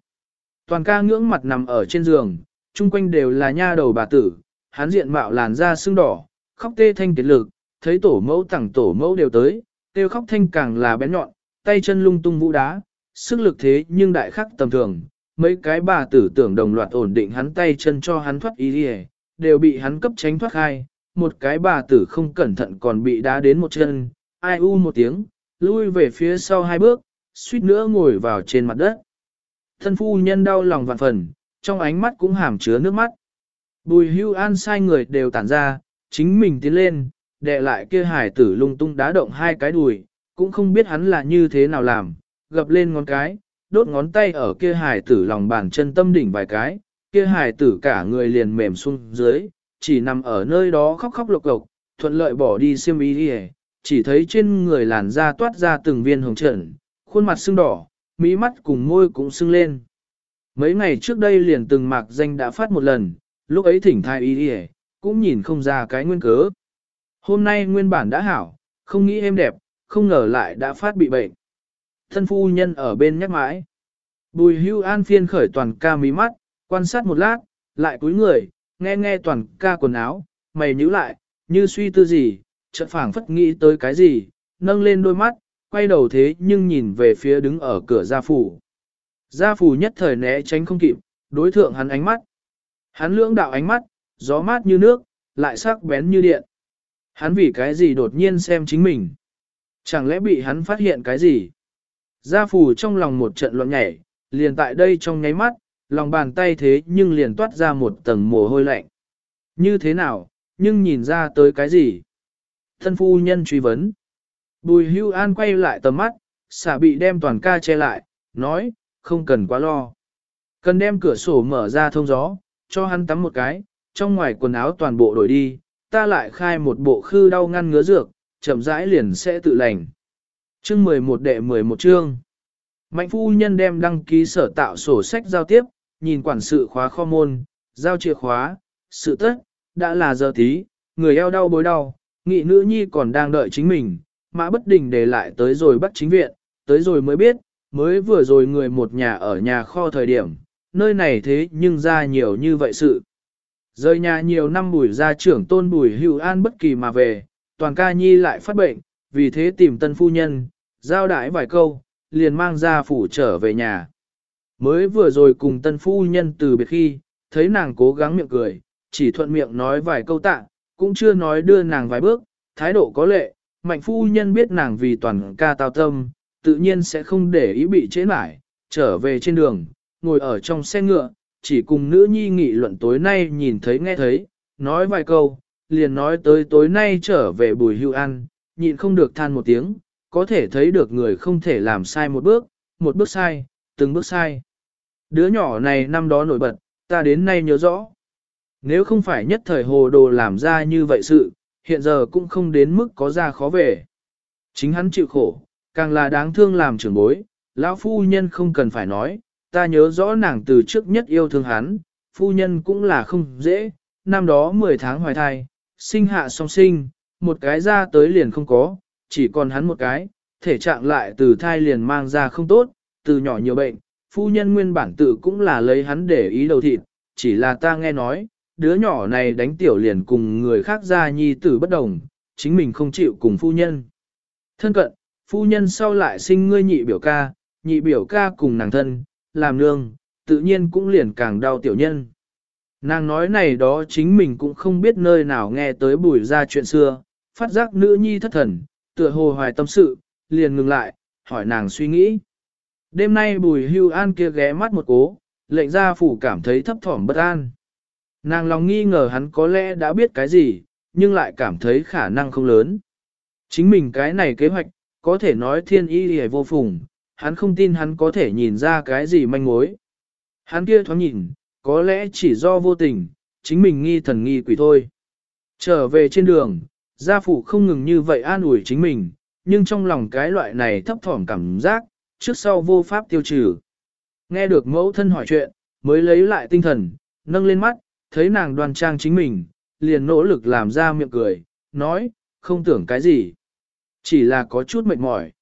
Toàn ca ngưỡng mặt nằm ở trên giường, chung quanh đều là nha đầu bà tử, hắn diện mạo làn da sưng đỏ, khóc tê thanh kiệt lực, thấy tổ mẫu tẳng tổ mẫu đều tới, tiêu khóc thanh càng là bén nhọn, tay chân lung tung vũ đá, sức lực thế nhưng đại khắc tầm thường. Mấy cái bà tử tưởng đồng loạt ổn định hắn tay chân cho hắn thoát ý đi đều bị hắn cấp tránh thoát khai, một cái bà tử không cẩn thận còn bị đá đến một chân, ai u một tiếng, lui về phía sau hai bước, suýt nữa ngồi vào trên mặt đất. Thân phu nhân đau lòng vạn phần, trong ánh mắt cũng hàm chứa nước mắt. Bùi hưu an sai người đều tản ra, chính mình tiến lên, đệ lại kia hải tử lung tung đá động hai cái đùi, cũng không biết hắn là như thế nào làm, gập lên ngón cái, đốt ngón tay ở kia hải tử lòng bàn chân tâm đỉnh vài cái, kia hải tử cả người liền mềm xuống dưới, chỉ nằm ở nơi đó khóc khóc lộc lộc, thuận lợi bỏ đi xiêm y đi chỉ thấy trên người làn da toát ra từng viên hồng trần, khuôn mặt sưng đỏ, mỹ mắt cùng môi cũng sưng lên. Mấy ngày trước đây liền từng mạc danh đã phát một lần, lúc ấy thỉnh thai y đi cũng nhìn không ra cái nguyên cớ. Hôm nay nguyên bản đã hảo, không nghĩ em đẹp, không ngờ lại đã phát bị bệnh. Thân phu nhân ở bên nhắc mãi. Bùi hưu an phiên khởi toàn ca mí mắt, quan sát một lát, lại cúi người, nghe nghe toàn ca quần áo, mày nhíu lại, như suy tư gì, chợt phảng phất nghĩ tới cái gì, nâng lên đôi mắt, quay đầu thế nhưng nhìn về phía đứng ở cửa gia phủ. Gia phủ nhất thời né tránh không kịp, đối thượng hắn ánh mắt. Hắn lưỡng đạo ánh mắt, gió mát như nước, lại sắc bén như điện. Hắn vì cái gì đột nhiên xem chính mình. Chẳng lẽ bị hắn phát hiện cái gì? Gia phủ trong lòng một trận loạn nhảy, liền tại đây trong nháy mắt, lòng bàn tay thế nhưng liền toát ra một tầng mồ hôi lạnh. Như thế nào, nhưng nhìn ra tới cái gì? Thân phu nhân truy vấn. Bùi hưu an quay lại tầm mắt, xả bị đem toàn ca che lại, nói, không cần quá lo. Cần đem cửa sổ mở ra thông gió, cho hắn tắm một cái, trong ngoài quần áo toàn bộ đổi đi, ta lại khai một bộ khư đau ngăn ngứa dược, chậm rãi liền sẽ tự lành. Chương 11 đệ 11 chương. Mạnh phu nhân đem đăng ký sở tạo sổ sách giao tiếp, nhìn quản sự khóa kho môn, giao chìa khóa, sự tất, đã là giờ tí, người eo đau bối đau, nghị nữ nhi còn đang đợi chính mình, mã bất đình để lại tới rồi bắt chính viện, tới rồi mới biết, mới vừa rồi người một nhà ở nhà kho thời điểm, nơi này thế nhưng ra nhiều như vậy sự. Rời nhà nhiều năm bùi gia trưởng tôn bùi hữu an bất kỳ mà về, toàn ca nhi lại phát bệnh, vì thế tìm tân phu nhân, giao đãi vài câu, liền mang ra phủ trở về nhà. Mới vừa rồi cùng tân phu nhân từ biệt khi, thấy nàng cố gắng miệng cười, chỉ thuận miệng nói vài câu tạ, cũng chưa nói đưa nàng vài bước, thái độ có lệ, mạnh phu nhân biết nàng vì toàn ca tao tâm, tự nhiên sẽ không để ý bị chế lại, trở về trên đường, ngồi ở trong xe ngựa, chỉ cùng nữ nhi nghị luận tối nay nhìn thấy nghe thấy, nói vài câu, liền nói tới tối nay trở về bùi hưu ăn, nhịn không được than một tiếng, có thể thấy được người không thể làm sai một bước, một bước sai, từng bước sai. Đứa nhỏ này năm đó nổi bật, ta đến nay nhớ rõ. Nếu không phải nhất thời hồ đồ làm ra như vậy sự, hiện giờ cũng không đến mức có ra khó về. Chính hắn chịu khổ, càng là đáng thương làm trưởng bối, lão phu nhân không cần phải nói, ta nhớ rõ nàng từ trước nhất yêu thương hắn, phu nhân cũng là không dễ, năm đó 10 tháng hoài thai, sinh hạ song sinh, một cái ra tới liền không có, chỉ còn hắn một cái, thể trạng lại từ thai liền mang ra không tốt, từ nhỏ nhiều bệnh, phu nhân nguyên bản tự cũng là lấy hắn để ý đầu thịt, chỉ là ta nghe nói, đứa nhỏ này đánh tiểu liền cùng người khác ra nhi tử bất đồng, chính mình không chịu cùng phu nhân. Thân cận, phu nhân sau lại sinh ngươi nhị biểu ca, nhị biểu ca cùng nàng thân, làm nương, tự nhiên cũng liền càng đau tiểu nhân. Nàng nói này đó chính mình cũng không biết nơi nào nghe tới bùi ra chuyện xưa, phát giác nữ nhi thất thần, tựa hồ hoài tâm sự, liền ngừng lại, hỏi nàng suy nghĩ. Đêm nay bùi hưu an kia ghé mắt một cố, lệnh gia phủ cảm thấy thấp thỏm bất an. Nàng lòng nghi ngờ hắn có lẽ đã biết cái gì, nhưng lại cảm thấy khả năng không lớn. Chính mình cái này kế hoạch, có thể nói thiên y hề vô phùng, hắn không tin hắn có thể nhìn ra cái gì manh mối. Hắn kia thoáng nhìn, có lẽ chỉ do vô tình, chính mình nghi thần nghi quỷ thôi. Trở về trên đường, gia phụ không ngừng như vậy an ủi chính mình, nhưng trong lòng cái loại này thấp thỏm cảm giác, trước sau vô pháp tiêu trừ. Nghe được mẫu thân hỏi chuyện, mới lấy lại tinh thần, nâng lên mắt, thấy nàng đoan trang chính mình, liền nỗ lực làm ra miệng cười, nói, không tưởng cái gì. Chỉ là có chút mệt mỏi.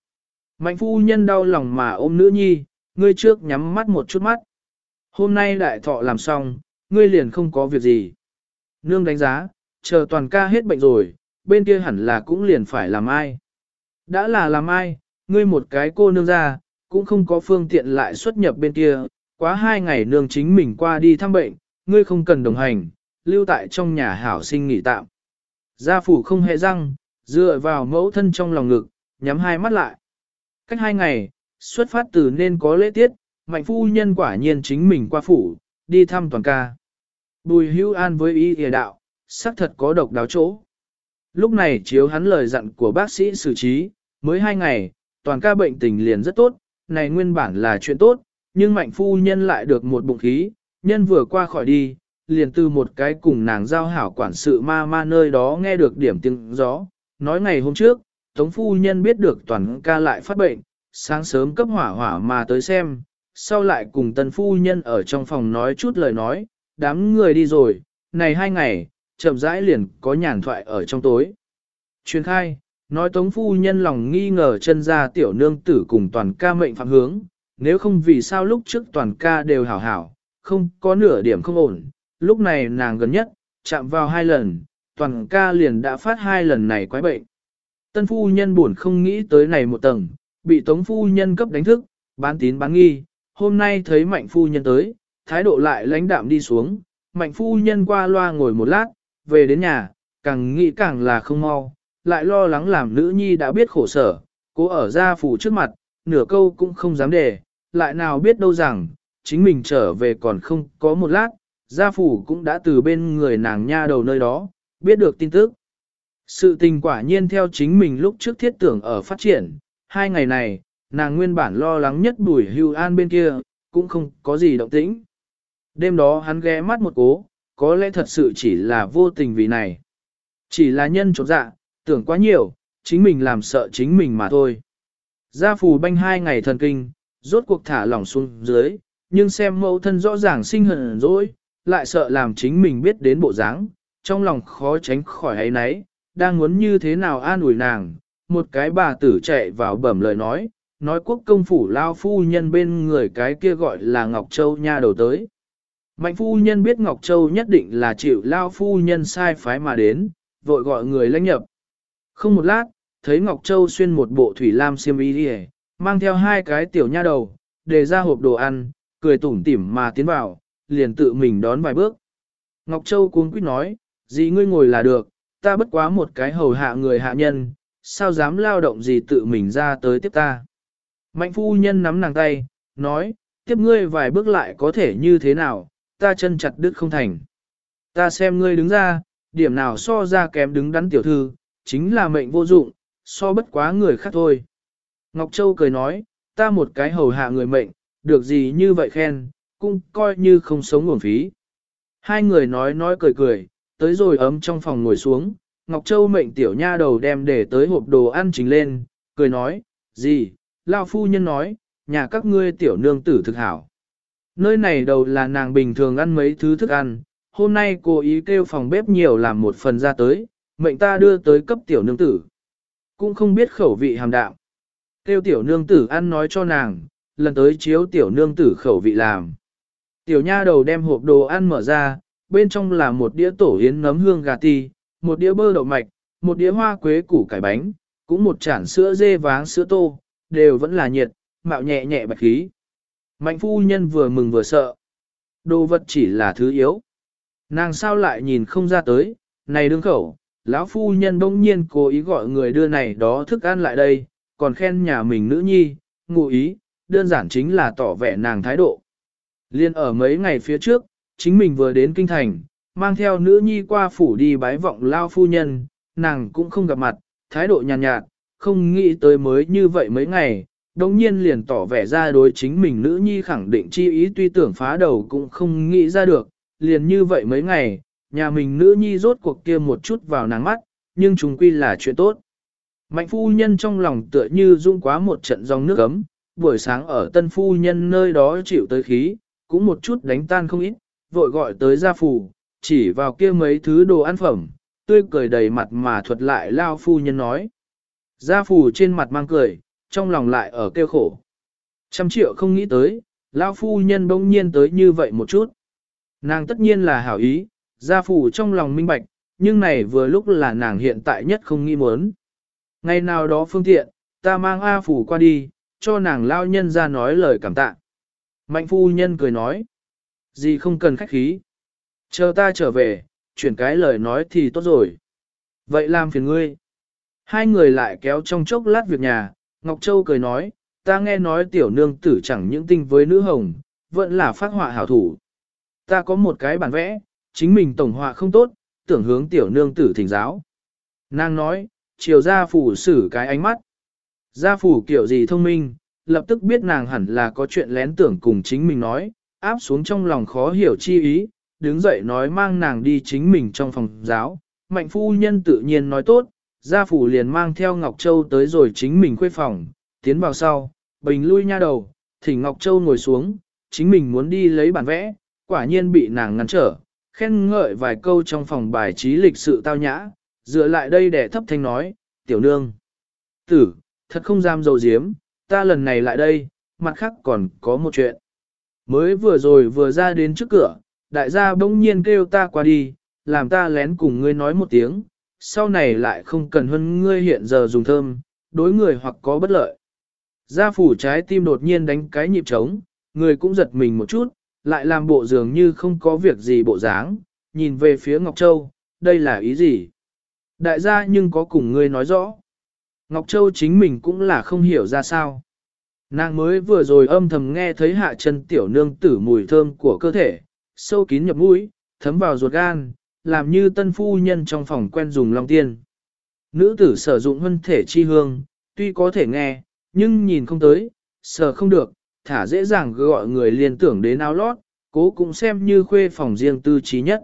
Mạnh phu nhân đau lòng mà ôm nữ nhi, ngươi trước nhắm mắt một chút mắt. Hôm nay đại thọ làm xong, ngươi liền không có việc gì. Nương đánh giá, chờ toàn ca hết bệnh rồi, bên kia hẳn là cũng liền phải làm ai. Đã là làm ai, ngươi một cái cô nương ra, cũng không có phương tiện lại xuất nhập bên kia, quá hai ngày nương chính mình qua đi thăm bệnh, ngươi không cần đồng hành, lưu tại trong nhà hảo sinh nghỉ tạm. Gia phủ không hề răng, dựa vào mẫu thân trong lòng ngực, nhắm hai mắt lại. Cách hai ngày, xuất phát từ nên có lễ tiết, mạnh phu nhân quả nhiên chính mình qua phủ, đi thăm toàn ca. Bùi hữu an với ý hề đạo, xác thật có độc đáo chỗ. Lúc này chiếu hắn lời dặn của bác sĩ xử trí, mới hai ngày, toàn ca bệnh tình liền rất tốt, này nguyên bản là chuyện tốt, nhưng mạnh phu nhân lại được một bụng khí, nhân vừa qua khỏi đi, liền từ một cái cùng nàng giao hảo quản sự ma ma nơi đó nghe được điểm tiếng gió, nói ngày hôm trước, Tống phu nhân biết được toàn ca lại phát bệnh, sáng sớm cấp hỏa hỏa mà tới xem, sau lại cùng tần phu nhân ở trong phòng nói chút lời nói, đám người đi rồi, này hai ngày, chậm rãi liền có nhàn thoại ở trong tối. Truyền khai, nói tống phu nhân lòng nghi ngờ chân ra tiểu nương tử cùng toàn ca mệnh phạm hướng, nếu không vì sao lúc trước toàn ca đều hảo hảo, không có nửa điểm không ổn, lúc này nàng gần nhất, chạm vào hai lần, toàn ca liền đã phát hai lần này quái bệnh. Tân phu nhân buồn không nghĩ tới này một tầng, bị tống phu nhân cấp đánh thức, bán tín bán nghi, hôm nay thấy mạnh phu nhân tới, thái độ lại lãnh đạm đi xuống, mạnh phu nhân qua loa ngồi một lát, về đến nhà, càng nghĩ càng là không mau, lại lo lắng làm nữ nhi đã biết khổ sở, cố ở gia phủ trước mặt, nửa câu cũng không dám đề, lại nào biết đâu rằng, chính mình trở về còn không có một lát, gia phủ cũng đã từ bên người nàng nha đầu nơi đó, biết được tin tức. Sự tình quả nhiên theo chính mình lúc trước thiết tưởng ở phát triển, hai ngày này, nàng nguyên bản lo lắng nhất bùi hưu an bên kia, cũng không có gì động tĩnh. Đêm đó hắn ghé mắt một cố, có lẽ thật sự chỉ là vô tình vì này. Chỉ là nhân trột dạ, tưởng quá nhiều, chính mình làm sợ chính mình mà thôi. Gia phù banh hai ngày thần kinh, rốt cuộc thả lỏng xuống dưới, nhưng xem mẫu thân rõ ràng sinh hận rồi, lại sợ làm chính mình biết đến bộ dáng, trong lòng khó tránh khỏi ấy nấy, đang muốn như thế nào an ủi nàng, một cái bà tử chạy vào bẩm lời nói, nói quốc công phủ lao phu nhân bên người cái kia gọi là Ngọc Châu nha đầu tới. Mạnh phu nhân biết Ngọc Châu nhất định là chịu lao phu nhân sai phái mà đến, vội gọi người lãnh nhập. Không một lát, thấy Ngọc Châu xuyên một bộ thủy lam xiêm y đi mang theo hai cái tiểu nha đầu, để ra hộp đồ ăn, cười tủm tỉm mà tiến vào, liền tự mình đón vài bước. Ngọc Châu cuống quýt nói, gì ngươi ngồi là được, ta bất quá một cái hầu hạ người hạ nhân, sao dám lao động gì tự mình ra tới tiếp ta. Mạnh phu nhân nắm nàng tay, nói, tiếp ngươi vài bước lại có thể như thế nào, ta chân chặt đứt không thành. Ta xem ngươi đứng ra, điểm nào so ra kém đứng đắn tiểu thư, chính là mệnh vô dụng, so bất quá người khác thôi. Ngọc Châu cười nói, ta một cái hầu hạ người mệnh, được gì như vậy khen, cũng coi như không sống nguồn phí. Hai người nói nói cười cười, tới rồi ấm trong phòng ngồi xuống, Ngọc Châu mệnh tiểu nha đầu đem để tới hộp đồ ăn chính lên, cười nói, gì, Lao phu nhân nói, nhà các ngươi tiểu nương tử thực hảo. Nơi này đầu là nàng bình thường ăn mấy thứ thức ăn, hôm nay cô ý kêu phòng bếp nhiều làm một phần ra tới, mệnh ta đưa tới cấp tiểu nương tử. Cũng không biết khẩu vị hàm đạo. Kêu tiểu nương tử ăn nói cho nàng, lần tới chiếu tiểu nương tử khẩu vị làm. Tiểu nha đầu đem hộp đồ ăn mở ra, bên trong là một đĩa tổ yến nấm hương gà ti, một đĩa bơ đậu mạch, một đĩa hoa quế củ cải bánh, cũng một chản sữa dê váng sữa tô, đều vẫn là nhiệt, mạo nhẹ nhẹ bạch khí. Mạnh phu nhân vừa mừng vừa sợ. Đồ vật chỉ là thứ yếu. Nàng sao lại nhìn không ra tới, này đương khẩu, lão phu nhân bỗng nhiên cố ý gọi người đưa này đó thức ăn lại đây, còn khen nhà mình nữ nhi, ngụ ý, đơn giản chính là tỏ vẻ nàng thái độ. Liên ở mấy ngày phía trước, chính mình vừa đến kinh thành, mang theo nữ nhi qua phủ đi bái vọng lao phu nhân, nàng cũng không gặp mặt, thái độ nhàn nhạt, nhạt, không nghĩ tới mới như vậy mấy ngày, đồng nhiên liền tỏ vẻ ra đối chính mình nữ nhi khẳng định chi ý tuy tưởng phá đầu cũng không nghĩ ra được, liền như vậy mấy ngày, nhà mình nữ nhi rốt cuộc kia một chút vào nàng mắt, nhưng chúng quy là chuyện tốt. Mạnh phu nhân trong lòng tựa như rung quá một trận dòng nước ấm, buổi sáng ở tân phu nhân nơi đó chịu tới khí, cũng một chút đánh tan không ít, vội gọi tới gia phủ, chỉ vào kia mấy thứ đồ ăn phẩm, tươi cười đầy mặt mà thuật lại lao phu nhân nói. Gia phủ trên mặt mang cười, trong lòng lại ở kêu khổ. Trăm triệu không nghĩ tới, lao phu nhân bỗng nhiên tới như vậy một chút. Nàng tất nhiên là hảo ý, gia phủ trong lòng minh bạch, nhưng này vừa lúc là nàng hiện tại nhất không nghĩ muốn. Ngày nào đó phương tiện, ta mang A phủ qua đi, cho nàng lao nhân ra nói lời cảm tạ. Mạnh phu nhân cười nói, gì không cần khách khí. Chờ ta trở về, chuyển cái lời nói thì tốt rồi. Vậy làm phiền ngươi. Hai người lại kéo trong chốc lát việc nhà, Ngọc Châu cười nói, ta nghe nói tiểu nương tử chẳng những tinh với nữ hồng, vẫn là phát họa hảo thủ. Ta có một cái bản vẽ, chính mình tổng họa không tốt, tưởng hướng tiểu nương tử thỉnh giáo. Nàng nói, chiều gia phủ xử cái ánh mắt. Gia phủ kiểu gì thông minh, lập tức biết nàng hẳn là có chuyện lén tưởng cùng chính mình nói, áp xuống trong lòng khó hiểu chi ý, đứng dậy nói mang nàng đi chính mình trong phòng giáo. Mạnh phu nhân tự nhiên nói tốt, gia phủ liền mang theo Ngọc Châu tới rồi chính mình khuê phòng, tiến vào sau, bình lui nha đầu, thỉnh Ngọc Châu ngồi xuống, chính mình muốn đi lấy bản vẽ, quả nhiên bị nàng ngăn trở, khen ngợi vài câu trong phòng bài trí lịch sự tao nhã, dựa lại đây để thấp thanh nói, tiểu nương. Tử, thật không dám dầu diếm, ta lần này lại đây, mặt khác còn có một chuyện. Mới vừa rồi vừa ra đến trước cửa, đại gia bỗng nhiên kêu ta qua đi, làm ta lén cùng ngươi nói một tiếng, sau này lại không cần hơn ngươi hiện giờ dùng thơm, đối người hoặc có bất lợi. Gia phủ trái tim đột nhiên đánh cái nhịp trống, người cũng giật mình một chút, lại làm bộ dường như không có việc gì bộ dáng, nhìn về phía Ngọc Châu, đây là ý gì? Đại gia nhưng có cùng ngươi nói rõ. Ngọc Châu chính mình cũng là không hiểu ra sao. Nàng mới vừa rồi âm thầm nghe thấy hạ chân tiểu nương tử mùi thơm của cơ thể, sâu kín nhập mũi, thấm vào ruột gan, làm như tân phu nhân trong phòng quen dùng long tiên. Nữ tử sử dụng hân thể chi hương, tuy có thể nghe, nhưng nhìn không tới, sờ không được, thả dễ dàng gọi người liên tưởng đến áo lót, cố cũng xem như khuê phòng riêng tư trí nhất.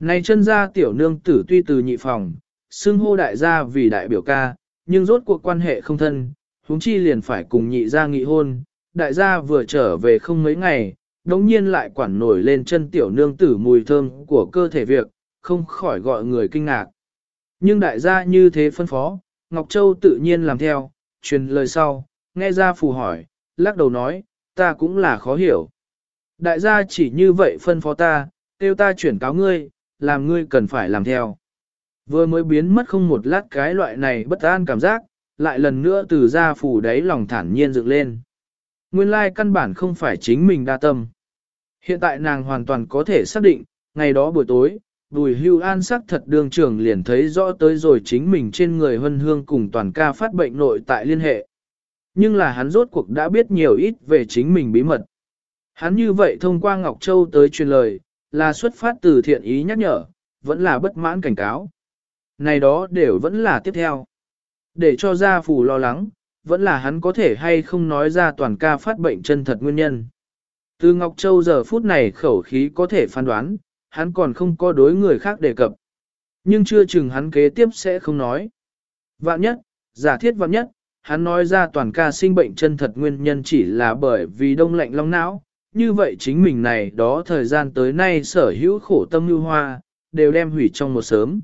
Này chân gia tiểu nương tử tuy từ nhị phòng, xưng hô đại gia vì đại biểu ca, nhưng rốt cuộc quan hệ không thân, huống chi liền phải cùng nhị gia nghị hôn, đại gia vừa trở về không mấy ngày, đống nhiên lại quản nổi lên chân tiểu nương tử mùi thơm của cơ thể việc, không khỏi gọi người kinh ngạc. Nhưng đại gia như thế phân phó, Ngọc Châu tự nhiên làm theo, truyền lời sau, nghe ra phù hỏi, lắc đầu nói, ta cũng là khó hiểu. Đại gia chỉ như vậy phân phó ta, kêu ta chuyển cáo ngươi, làm ngươi cần phải làm theo. Vừa mới biến mất không một lát cái loại này bất an cảm giác, lại lần nữa từ ra phủ đáy lòng thản nhiên dựng lên. Nguyên lai căn bản không phải chính mình đa tâm. Hiện tại nàng hoàn toàn có thể xác định, ngày đó buổi tối, Bùi hưu an sắc thật đường trưởng liền thấy rõ tới rồi chính mình trên người hân hương cùng toàn ca phát bệnh nội tại liên hệ. Nhưng là hắn rốt cuộc đã biết nhiều ít về chính mình bí mật. Hắn như vậy thông qua Ngọc Châu tới truyền lời, là xuất phát từ thiện ý nhắc nhở, vẫn là bất mãn cảnh cáo. Này đó đều vẫn là tiếp theo. Để cho gia phủ lo lắng, vẫn là hắn có thể hay không nói ra toàn ca phát bệnh chân thật nguyên nhân. Từ Ngọc Châu giờ phút này khẩu khí có thể phán đoán, hắn còn không có đối người khác đề cập. Nhưng chưa chừng hắn kế tiếp sẽ không nói. Vạn nhất, giả thiết vạn nhất, hắn nói ra toàn ca sinh bệnh chân thật nguyên nhân chỉ là bởi vì đông lạnh long não, như vậy chính mình này đó thời gian tới nay sở hữu khổ tâm như hoa, đều đem hủy trong một sớm.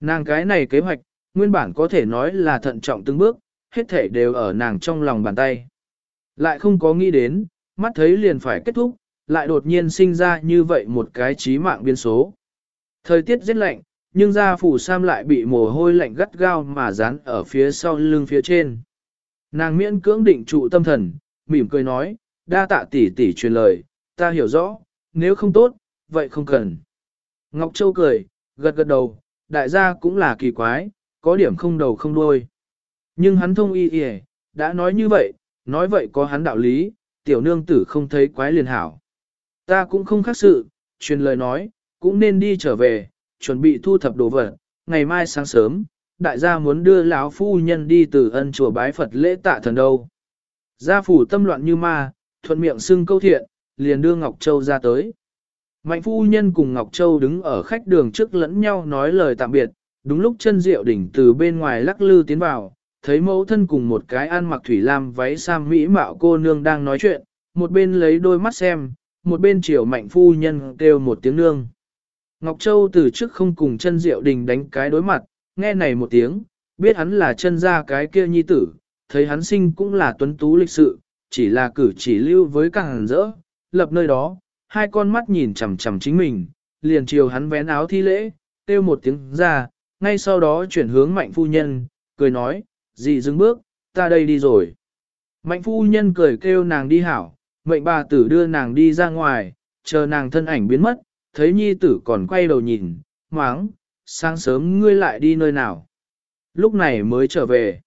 Nàng cái này kế hoạch, nguyên bản có thể nói là thận trọng từng bước, hết thể đều ở nàng trong lòng bàn tay. Lại không có nghĩ đến, mắt thấy liền phải kết thúc, lại đột nhiên sinh ra như vậy một cái trí mạng biến số. Thời tiết rất lạnh, nhưng da phủ Sam lại bị mồ hôi lạnh gắt gao mà dán ở phía sau lưng phía trên. Nàng miễn cưỡng định trụ tâm thần, mỉm cười nói, đa tạ tỷ tỷ truyền lời, ta hiểu rõ, nếu không tốt, vậy không cần. Ngọc Châu cười, gật gật đầu, đại gia cũng là kỳ quái, có điểm không đầu không đuôi. Nhưng hắn thông y y, đã nói như vậy, nói vậy có hắn đạo lý, tiểu nương tử không thấy quái liền hảo. Ta cũng không khác sự, truyền lời nói, cũng nên đi trở về, chuẩn bị thu thập đồ vật, ngày mai sáng sớm, đại gia muốn đưa lão phu nhân đi từ ân chùa bái Phật lễ tạ thần đâu. Gia phủ tâm loạn như ma, thuận miệng xưng câu thiện, liền đưa Ngọc Châu ra tới. Mạnh phu nhân cùng Ngọc Châu đứng ở khách đường trước lẫn nhau nói lời tạm biệt, đúng lúc chân diệu đỉnh từ bên ngoài lắc lư tiến vào, thấy mẫu thân cùng một cái ăn mặc thủy lam váy sam mỹ mạo cô nương đang nói chuyện, một bên lấy đôi mắt xem, một bên chiều mạnh phu nhân kêu một tiếng nương. Ngọc Châu từ trước không cùng chân diệu đình đánh cái đối mặt, nghe này một tiếng, biết hắn là chân ra cái kia nhi tử, thấy hắn sinh cũng là tuấn tú lịch sự, chỉ là cử chỉ lưu với càng rỡ, lập nơi đó, hai con mắt nhìn chằm chằm chính mình, liền chiều hắn vén áo thi lễ, kêu một tiếng ra, ngay sau đó chuyển hướng mạnh phu nhân, cười nói, dì dừng bước, ta đây đi rồi. Mạnh phu nhân cười kêu nàng đi hảo, mệnh bà tử đưa nàng đi ra ngoài, chờ nàng thân ảnh biến mất, thấy nhi tử còn quay đầu nhìn, máng, sáng sớm ngươi lại đi nơi nào. Lúc này mới trở về.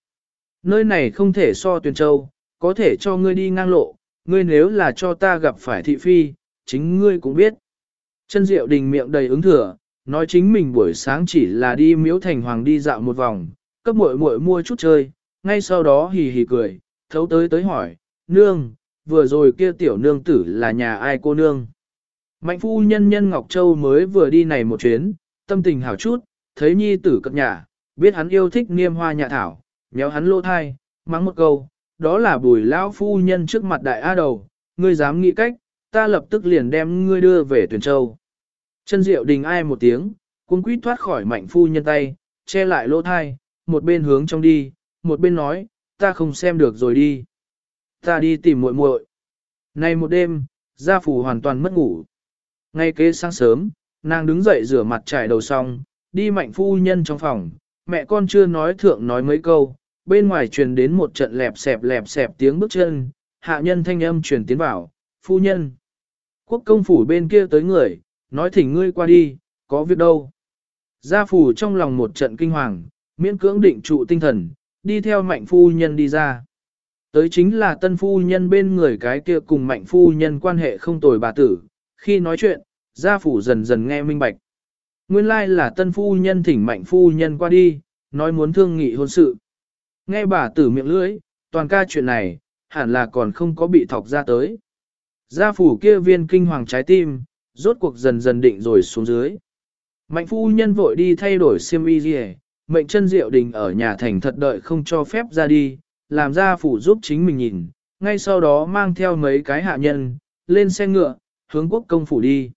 Nơi này không thể so tuyển châu, có thể cho ngươi đi ngang lộ, ngươi nếu là cho ta gặp phải thị phi, chính ngươi cũng biết. Chân diệu đình miệng đầy ứng thừa, nói chính mình buổi sáng chỉ là đi miếu thành hoàng đi dạo một vòng, cấp muội muội mua chút chơi, ngay sau đó hì hì cười, thấu tới tới hỏi, nương, vừa rồi kia tiểu nương tử là nhà ai cô nương. Mạnh phu nhân nhân Ngọc Châu mới vừa đi này một chuyến, tâm tình hảo chút, thấy nhi tử cập nhà, biết hắn yêu thích niêm hoa nhà thảo, nhéo hắn lô thai, mắng một câu, đó là bùi lão phu nhân trước mặt đại A đầu, ngươi dám nghĩ cách, ta lập tức liền đem ngươi đưa về tuyển châu. Chân diệu đình ai một tiếng, cung quýt thoát khỏi mạnh phu nhân tay, che lại lỗ thai, một bên hướng trong đi, một bên nói, ta không xem được rồi đi. Ta đi tìm muội muội. Nay một đêm, gia phủ hoàn toàn mất ngủ. Ngay kế sáng sớm, nàng đứng dậy rửa mặt trải đầu xong, đi mạnh phu nhân trong phòng, mẹ con chưa nói thượng nói mấy câu, bên ngoài truyền đến một trận lẹp xẹp lẹp xẹp tiếng bước chân, hạ nhân thanh âm truyền tiến vào, phu nhân. Quốc công phủ bên kia tới người, nói thỉnh ngươi qua đi, có việc đâu. Gia phủ trong lòng một trận kinh hoàng, miễn cưỡng định trụ tinh thần, đi theo mạnh phu nhân đi ra. Tới chính là tân phu nhân bên người cái kia cùng mạnh phu nhân quan hệ không tồi bà tử, khi nói chuyện, gia phủ dần dần nghe minh bạch. Nguyên lai là tân phu nhân thỉnh mạnh phu nhân qua đi, nói muốn thương nghị hôn sự. Nghe bà tử miệng lưỡi, toàn ca chuyện này, hẳn là còn không có bị thọc ra tới. Gia phủ kia viên kinh hoàng trái tim, rốt cuộc dần dần định rồi xuống dưới. Mạnh phu nhân vội đi thay đổi xiêm y gì mệnh chân diệu đình ở nhà thành thật đợi không cho phép ra đi, làm gia phủ giúp chính mình nhìn, ngay sau đó mang theo mấy cái hạ nhân, lên xe ngựa, hướng quốc công phủ đi.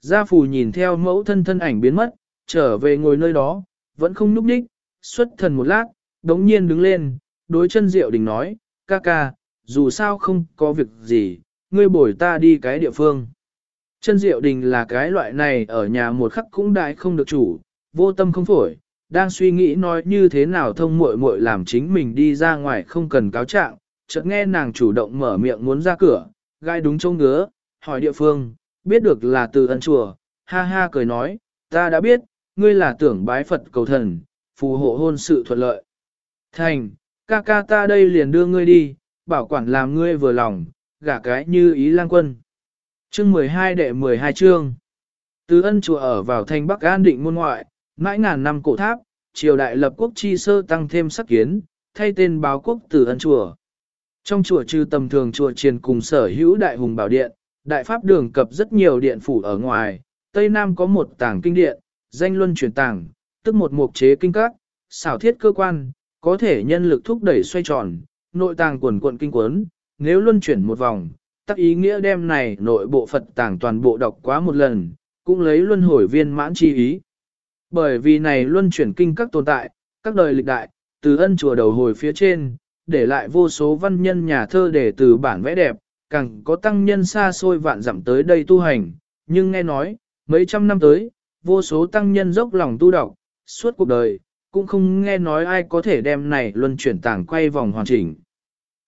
Gia phủ nhìn theo mẫu thân thân ảnh biến mất, trở về ngồi nơi đó, vẫn không núp đích, xuất thần một lát, đống nhiên đứng lên, đối chân diệu đình nói, ca ca, dù sao không có việc gì, ngươi bổi ta đi cái địa phương. Chân diệu đình là cái loại này ở nhà một khắc cũng đại không được chủ, vô tâm không phổi, đang suy nghĩ nói như thế nào thông muội muội làm chính mình đi ra ngoài không cần cáo trạng, chợt nghe nàng chủ động mở miệng muốn ra cửa, gai đúng chỗ ngứa, hỏi địa phương, biết được là từ ân chùa, ha ha cười nói, ta đã biết, ngươi là tưởng bái Phật cầu thần, phù hộ hôn sự thuận lợi. Thành, ca ca ta đây liền đưa ngươi đi, bảo quản làm ngươi vừa lòng, gả cái như ý lang quân. Chương 12 đệ 12 chương. Từ ân chùa ở vào thành Bắc An định môn ngoại, mãi ngàn năm cổ tháp, triều đại lập quốc chi sơ tăng thêm sắc kiến, thay tên báo quốc từ ân chùa. Trong chùa trừ tầm thường chùa triền cùng sở hữu đại hùng bảo điện, đại pháp đường cập rất nhiều điện phủ ở ngoài, Tây Nam có một tảng kinh điện, danh luân chuyển tảng, tức một mục chế kinh các, xảo thiết cơ quan, có thể nhân lực thúc đẩy xoay tròn, nội tàng quần quận kinh quấn, nếu luân chuyển một vòng, tắc ý nghĩa đem này nội bộ Phật tàng toàn bộ đọc quá một lần, cũng lấy luân hồi viên mãn chi ý. Bởi vì này luân chuyển kinh các tồn tại, các đời lịch đại, từ ân chùa đầu hồi phía trên, để lại vô số văn nhân nhà thơ để từ bản vẽ đẹp, càng có tăng nhân xa xôi vạn dặm tới đây tu hành, nhưng nghe nói, mấy trăm năm tới, vô số tăng nhân dốc lòng tu đọc, suốt cuộc đời, cũng không nghe nói ai có thể đem này luân chuyển tảng quay vòng hoàn chỉnh.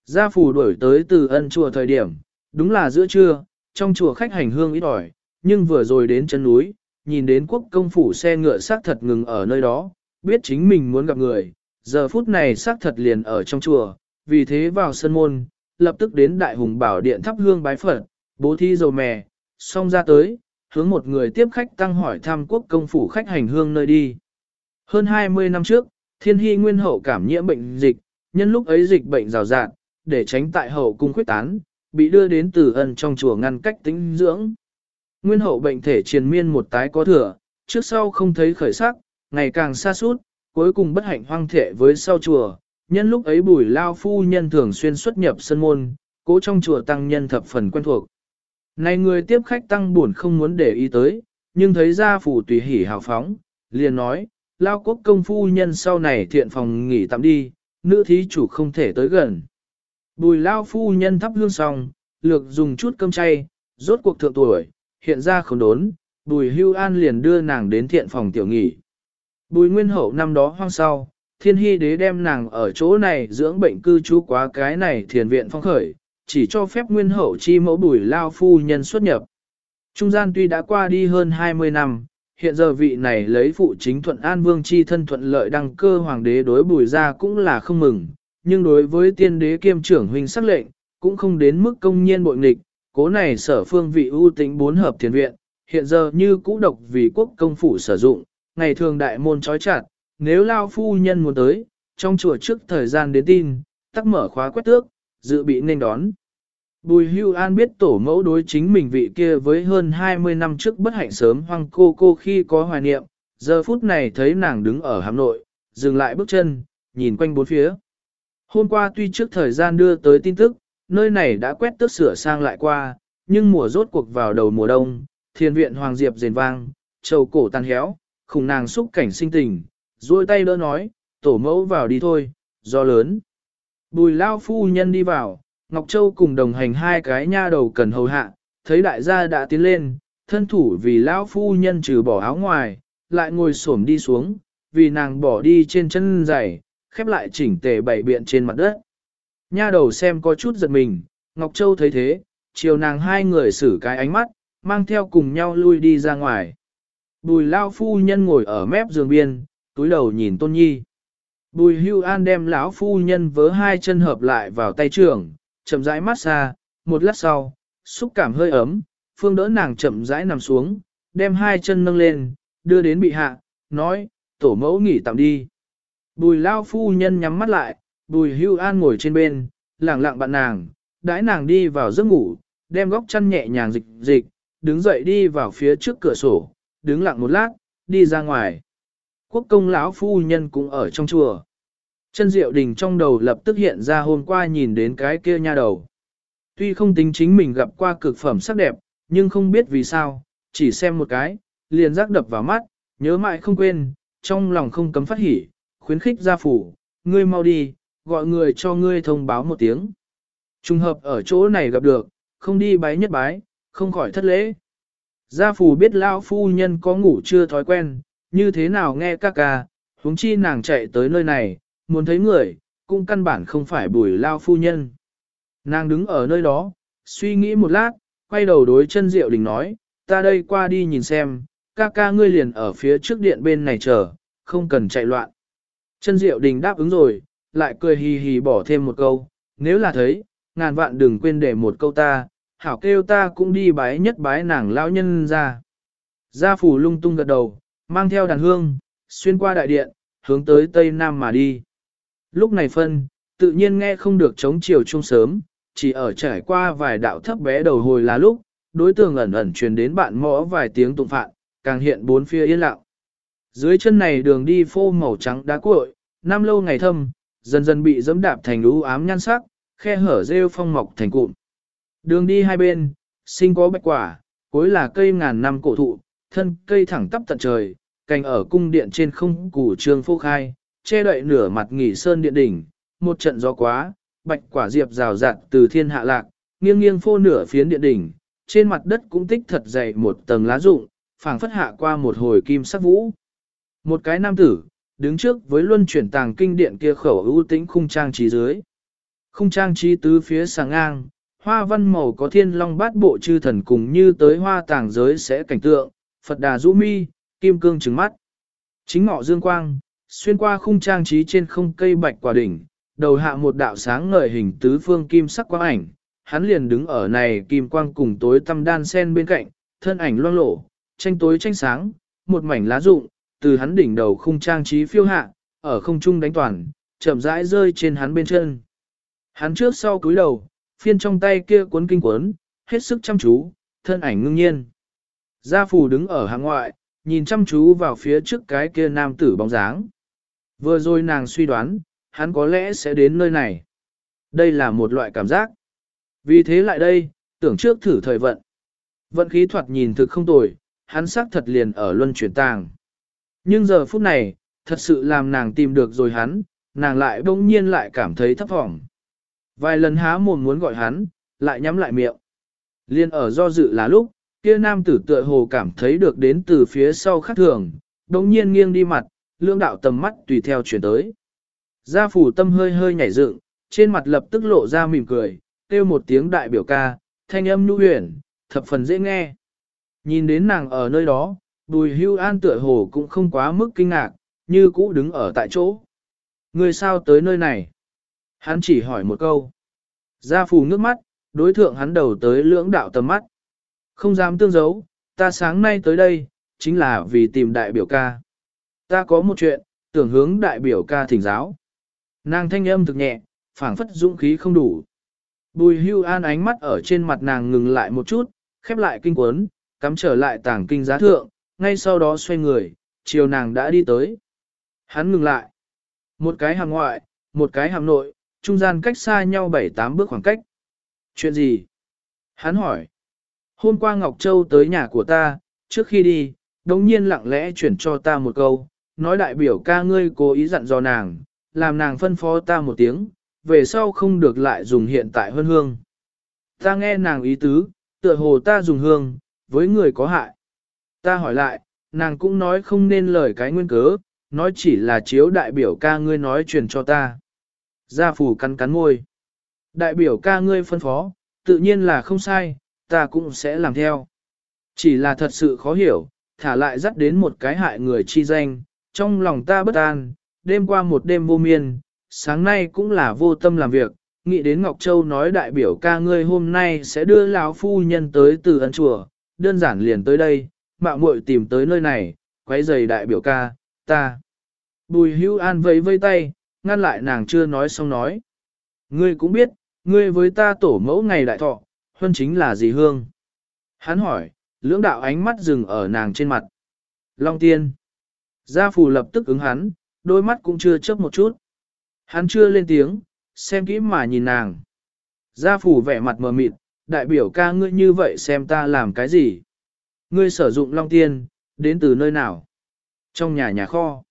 Gia phù đuổi tới từ ân chùa thời điểm, đúng là giữa trưa, trong chùa khách hành hương ít ỏi, nhưng vừa rồi đến chân núi, nhìn đến quốc công phủ xe ngựa xác thật ngừng ở nơi đó, biết chính mình muốn gặp người, giờ phút này xác thật liền ở trong chùa, vì thế vào sân môn, lập tức đến đại hùng bảo điện thắp hương bái Phật, bố thi dầu mè, xong ra tới, hướng một người tiếp khách tăng hỏi thăm quốc công phủ khách hành hương nơi đi. Hơn 20 năm trước, thiên hy nguyên hậu cảm nhiễm bệnh dịch, nhân lúc ấy dịch bệnh rào rạt, để tránh tại hậu cung khuyết tán, bị đưa đến từ ân trong chùa ngăn cách tính dưỡng. Nguyên hậu bệnh thể triền miên một tái có thừa, trước sau không thấy khởi sắc, ngày càng xa suốt, cuối cùng bất hạnh hoang thể với sau chùa. Nhân lúc ấy bùi lao phu nhân thường xuyên xuất nhập sân môn, cố trong chùa tăng nhân thập phần quen thuộc. Này người tiếp khách tăng buồn không muốn để ý tới, nhưng thấy gia phủ tùy hỉ hào phóng, liền nói, lao quốc công phu nhân sau này thiện phòng nghỉ tạm đi, nữ thí chủ không thể tới gần. Bùi lao phu nhân thắp hương xong, lược dùng chút cơm chay, rốt cuộc thượng tuổi, hiện ra không đốn, bùi hưu an liền đưa nàng đến thiện phòng tiểu nghỉ. Bùi nguyên hậu năm đó hoang sau, thiên hy đế đem nàng ở chỗ này dưỡng bệnh cư trú quá cái này thiền viện phong khởi, chỉ cho phép nguyên hậu chi mẫu bùi lao phu nhân xuất nhập. Trung gian tuy đã qua đi hơn 20 năm, hiện giờ vị này lấy phụ chính thuận an vương chi thân thuận lợi đăng cơ hoàng đế đối bùi ra cũng là không mừng, nhưng đối với tiên đế kiêm trưởng huynh sắc lệnh, cũng không đến mức công nhiên bội nghịch, cố này sở phương vị ưu tính bốn hợp thiền viện, hiện giờ như cũ độc vì quốc công phủ sử dụng, ngày thường đại môn trói chặt, nếu lao phu nhân muốn tới, trong chùa trước thời gian đến tin, tắc mở khóa quét tước, dự bị nên đón. Bùi hưu an biết tổ mẫu đối chính mình vị kia với hơn 20 năm trước bất hạnh sớm hoang cô cô khi có hoài niệm, giờ phút này thấy nàng đứng ở hàm nội, dừng lại bước chân, nhìn quanh bốn phía. Hôm qua tuy trước thời gian đưa tới tin tức, nơi này đã quét tước sửa sang lại qua, nhưng mùa rốt cuộc vào đầu mùa đông, thiên viện Hoàng Diệp rền vang, trầu cổ tan héo, khủng nàng xúc cảnh sinh tình, duỗi tay đỡ nói, tổ mẫu vào đi thôi, do lớn. Bùi lao phu nhân đi vào, Ngọc Châu cùng đồng hành hai cái nha đầu cần hầu hạ, thấy đại gia đã tiến lên, thân thủ vì lão phu nhân trừ bỏ áo ngoài, lại ngồi xổm đi xuống, vì nàng bỏ đi trên chân giày, khép lại chỉnh tề bảy biện trên mặt đất. Nha đầu xem có chút giật mình, Ngọc Châu thấy thế, chiều nàng hai người xử cái ánh mắt, mang theo cùng nhau lui đi ra ngoài. Bùi lao phu nhân ngồi ở mép giường biên, túi đầu nhìn tôn nhi. Bùi hưu an đem lão phu nhân vớ hai chân hợp lại vào tay trưởng, chậm rãi mát xa, một lát sau, xúc cảm hơi ấm, phương đỡ nàng chậm rãi nằm xuống, đem hai chân nâng lên, đưa đến bị hạ, nói, tổ mẫu nghỉ tạm đi. Bùi lao phu nhân nhắm mắt lại, bùi hưu an ngồi trên bên, lẳng lặng bạn nàng, đãi nàng đi vào giấc ngủ, đem góc chân nhẹ nhàng dịch dịch, đứng dậy đi vào phía trước cửa sổ, đứng lặng một lát, đi ra ngoài. Quốc công lão phu nhân cũng ở trong chùa. Chân diệu đình trong đầu lập tức hiện ra hôm qua nhìn đến cái kia nha đầu. Tuy không tính chính mình gặp qua cực phẩm sắc đẹp, nhưng không biết vì sao, chỉ xem một cái, liền rắc đập vào mắt, nhớ mãi không quên, trong lòng không cấm phát hỉ, khuyến khích gia phủ, ngươi mau đi, gọi người cho ngươi thông báo một tiếng. Trùng hợp ở chỗ này gặp được, không đi bái nhất bái, không khỏi thất lễ. Gia phủ biết lão phu nhân có ngủ chưa thói quen, như thế nào nghe ca ca, huống chi nàng chạy tới nơi này, muốn thấy người, cũng căn bản không phải bùi lao phu nhân. Nàng đứng ở nơi đó, suy nghĩ một lát, quay đầu đối chân diệu đình nói, ta đây qua đi nhìn xem, ca ca ngươi liền ở phía trước điện bên này chờ, không cần chạy loạn. Chân diệu đình đáp ứng rồi, lại cười hì hì bỏ thêm một câu, nếu là thấy, ngàn vạn đừng quên để một câu ta, hảo kêu ta cũng đi bái nhất bái nàng lão nhân ra. Gia phủ lung tung gật đầu, mang theo đàn hương, xuyên qua đại điện, hướng tới tây nam mà đi. Lúc này phân, tự nhiên nghe không được chống chiều trung sớm, chỉ ở trải qua vài đạo thấp bé đầu hồi là lúc, đối tượng ẩn ẩn truyền đến bạn mõ vài tiếng tụng phạn, càng hiện bốn phía yên lặng. Dưới chân này đường đi phô màu trắng đá cuội, năm lâu ngày thâm, dần dần bị dẫm đạp thành lũ ám nhan sắc, khe hở rêu phong mọc thành cụm. Đường đi hai bên, sinh có bạch quả, cuối là cây ngàn năm cổ thụ, thân cây thẳng tắp tận trời, cành ở cung điện trên không củ trường phô khai, che đậy nửa mặt nghỉ sơn điện đỉnh, một trận gió quá, bạch quả diệp rào rạt từ thiên hạ lạc, nghiêng nghiêng phô nửa phiến điện đỉnh, trên mặt đất cũng tích thật dày một tầng lá rụng, phảng phất hạ qua một hồi kim sắc vũ. Một cái nam tử, đứng trước với luân chuyển tàng kinh điện kia khẩu ưu tĩnh khung trang trí dưới. Khung trang trí tứ phía sáng ngang, hoa văn màu có thiên long bát bộ chư thần cùng như tới hoa tàng giới sẽ cảnh tượng, Phật đà rũ mi, kim cương trứng mắt. Chính ngọ dương quang, xuyên qua khung trang trí trên không cây bạch quả đỉnh, đầu hạ một đạo sáng ngời hình tứ phương kim sắc quang ảnh, hắn liền đứng ở này kim quang cùng tối tăm đan sen bên cạnh, thân ảnh loang lổ, tranh tối tranh sáng, một mảnh lá rụng, từ hắn đỉnh đầu khung trang trí phiêu hạ, ở không trung đánh toàn, chậm rãi rơi trên hắn bên chân. Hắn trước sau cúi đầu, phiên trong tay kia cuốn kinh cuốn, hết sức chăm chú, thân ảnh ngưng nhiên. Gia phù đứng ở hàng ngoại, nhìn chăm chú vào phía trước cái kia nam tử bóng dáng. Vừa rồi nàng suy đoán, hắn có lẽ sẽ đến nơi này. Đây là một loại cảm giác. Vì thế lại đây, tưởng trước thử thời vận. Vận khí thoạt nhìn thực không tồi, hắn xác thật liền ở luân chuyển tàng. Nhưng giờ phút này, thật sự làm nàng tìm được rồi hắn, nàng lại bỗng nhiên lại cảm thấy thấp thỏm. Vài lần há mồm muốn gọi hắn, lại nhắm lại miệng. Liên ở do dự là lúc, kia nam tử tựa hồ cảm thấy được đến từ phía sau khắc thường, đồng nhiên nghiêng đi mặt, lương đạo tầm mắt tùy theo chuyển tới. Gia phủ tâm hơi hơi nhảy dựng, trên mặt lập tức lộ ra mỉm cười, kêu một tiếng đại biểu ca, thanh âm nhu huyền, thập phần dễ nghe. Nhìn đến nàng ở nơi đó, bùi hưu an tựa hồ cũng không quá mức kinh ngạc, như cũ đứng ở tại chỗ. Người sao tới nơi này? Hắn chỉ hỏi một câu. Gia phù nước mắt, đối thượng hắn đầu tới lưỡng đạo tầm mắt. Không dám tương giấu, ta sáng nay tới đây, chính là vì tìm đại biểu ca. Ta có một chuyện, tưởng hướng đại biểu ca thỉnh giáo. Nàng thanh âm thực nhẹ, phảng phất dũng khí không đủ. Bùi hưu an ánh mắt ở trên mặt nàng ngừng lại một chút, khép lại kinh cuốn, cắm trở lại tảng kinh giá thượng, ngay sau đó xoay người, chiều nàng đã đi tới. Hắn ngừng lại. Một cái hàng ngoại, một cái hàng nội, trung gian cách xa nhau 7-8 bước khoảng cách. Chuyện gì? Hắn hỏi. Hôm qua Ngọc Châu tới nhà của ta, trước khi đi, đồng nhiên lặng lẽ chuyển cho ta một câu, nói đại biểu ca ngươi cố ý dặn dò nàng, làm nàng phân phó ta một tiếng, về sau không được lại dùng hiện tại hơn hương. Ta nghe nàng ý tứ, tựa hồ ta dùng hương, với người có hại. Ta hỏi lại, nàng cũng nói không nên lời cái nguyên cớ, nói chỉ là chiếu đại biểu ca ngươi nói truyền cho ta. Gia phủ cắn cắn môi. Đại biểu ca ngươi phân phó, tự nhiên là không sai, ta cũng sẽ làm theo. Chỉ là thật sự khó hiểu, thả lại dắt đến một cái hại người chi danh, trong lòng ta bất an, đêm qua một đêm vô miên, sáng nay cũng là vô tâm làm việc, nghĩ đến Ngọc Châu nói đại biểu ca ngươi hôm nay sẽ đưa lão phu nhân tới từ ân chùa, đơn giản liền tới đây, mạo muội tìm tới nơi này, quấy giày đại biểu ca, ta. Bùi hữu an vẫy vây tay, ngăn lại nàng chưa nói xong nói. Ngươi cũng biết, ngươi với ta tổ mẫu ngày đại thọ, huân chính là gì hương? Hắn hỏi, lưỡng đạo ánh mắt dừng ở nàng trên mặt. Long tiên. Gia phù lập tức ứng hắn, đôi mắt cũng chưa chớp một chút. Hắn chưa lên tiếng, xem kỹ mà nhìn nàng. Gia phủ vẻ mặt mờ mịt, đại biểu ca ngươi như vậy xem ta làm cái gì? Ngươi sử dụng long tiên, đến từ nơi nào? Trong nhà nhà kho.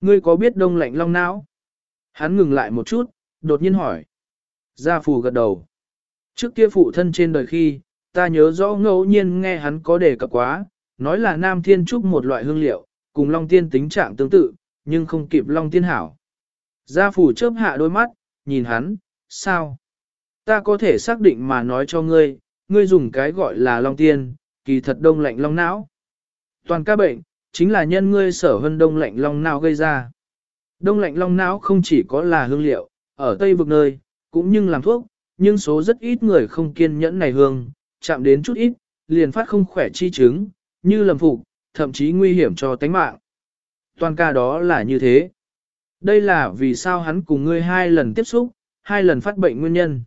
Ngươi có biết đông lạnh long não? Hắn ngừng lại một chút, đột nhiên hỏi. Gia phù gật đầu. Trước kia phụ thân trên đời khi, ta nhớ rõ ngẫu nhiên nghe hắn có đề cập quá, nói là nam thiên trúc một loại hương liệu, cùng long tiên tính trạng tương tự, nhưng không kịp long tiên hảo. Gia phủ chớp hạ đôi mắt, nhìn hắn, sao? Ta có thể xác định mà nói cho ngươi, ngươi dùng cái gọi là long tiên, kỳ thật đông lạnh long não. Toàn ca bệnh, chính là nhân ngươi sở hơn đông lạnh long não gây ra. Đông lạnh long não không chỉ có là hương liệu, ở Tây vực nơi, cũng nhưng làm thuốc, nhưng số rất ít người không kiên nhẫn này hương, chạm đến chút ít, liền phát không khỏe chi chứng, như lầm phục, thậm chí nguy hiểm cho tánh mạng. Toàn ca đó là như thế. Đây là vì sao hắn cùng ngươi hai lần tiếp xúc, hai lần phát bệnh nguyên nhân.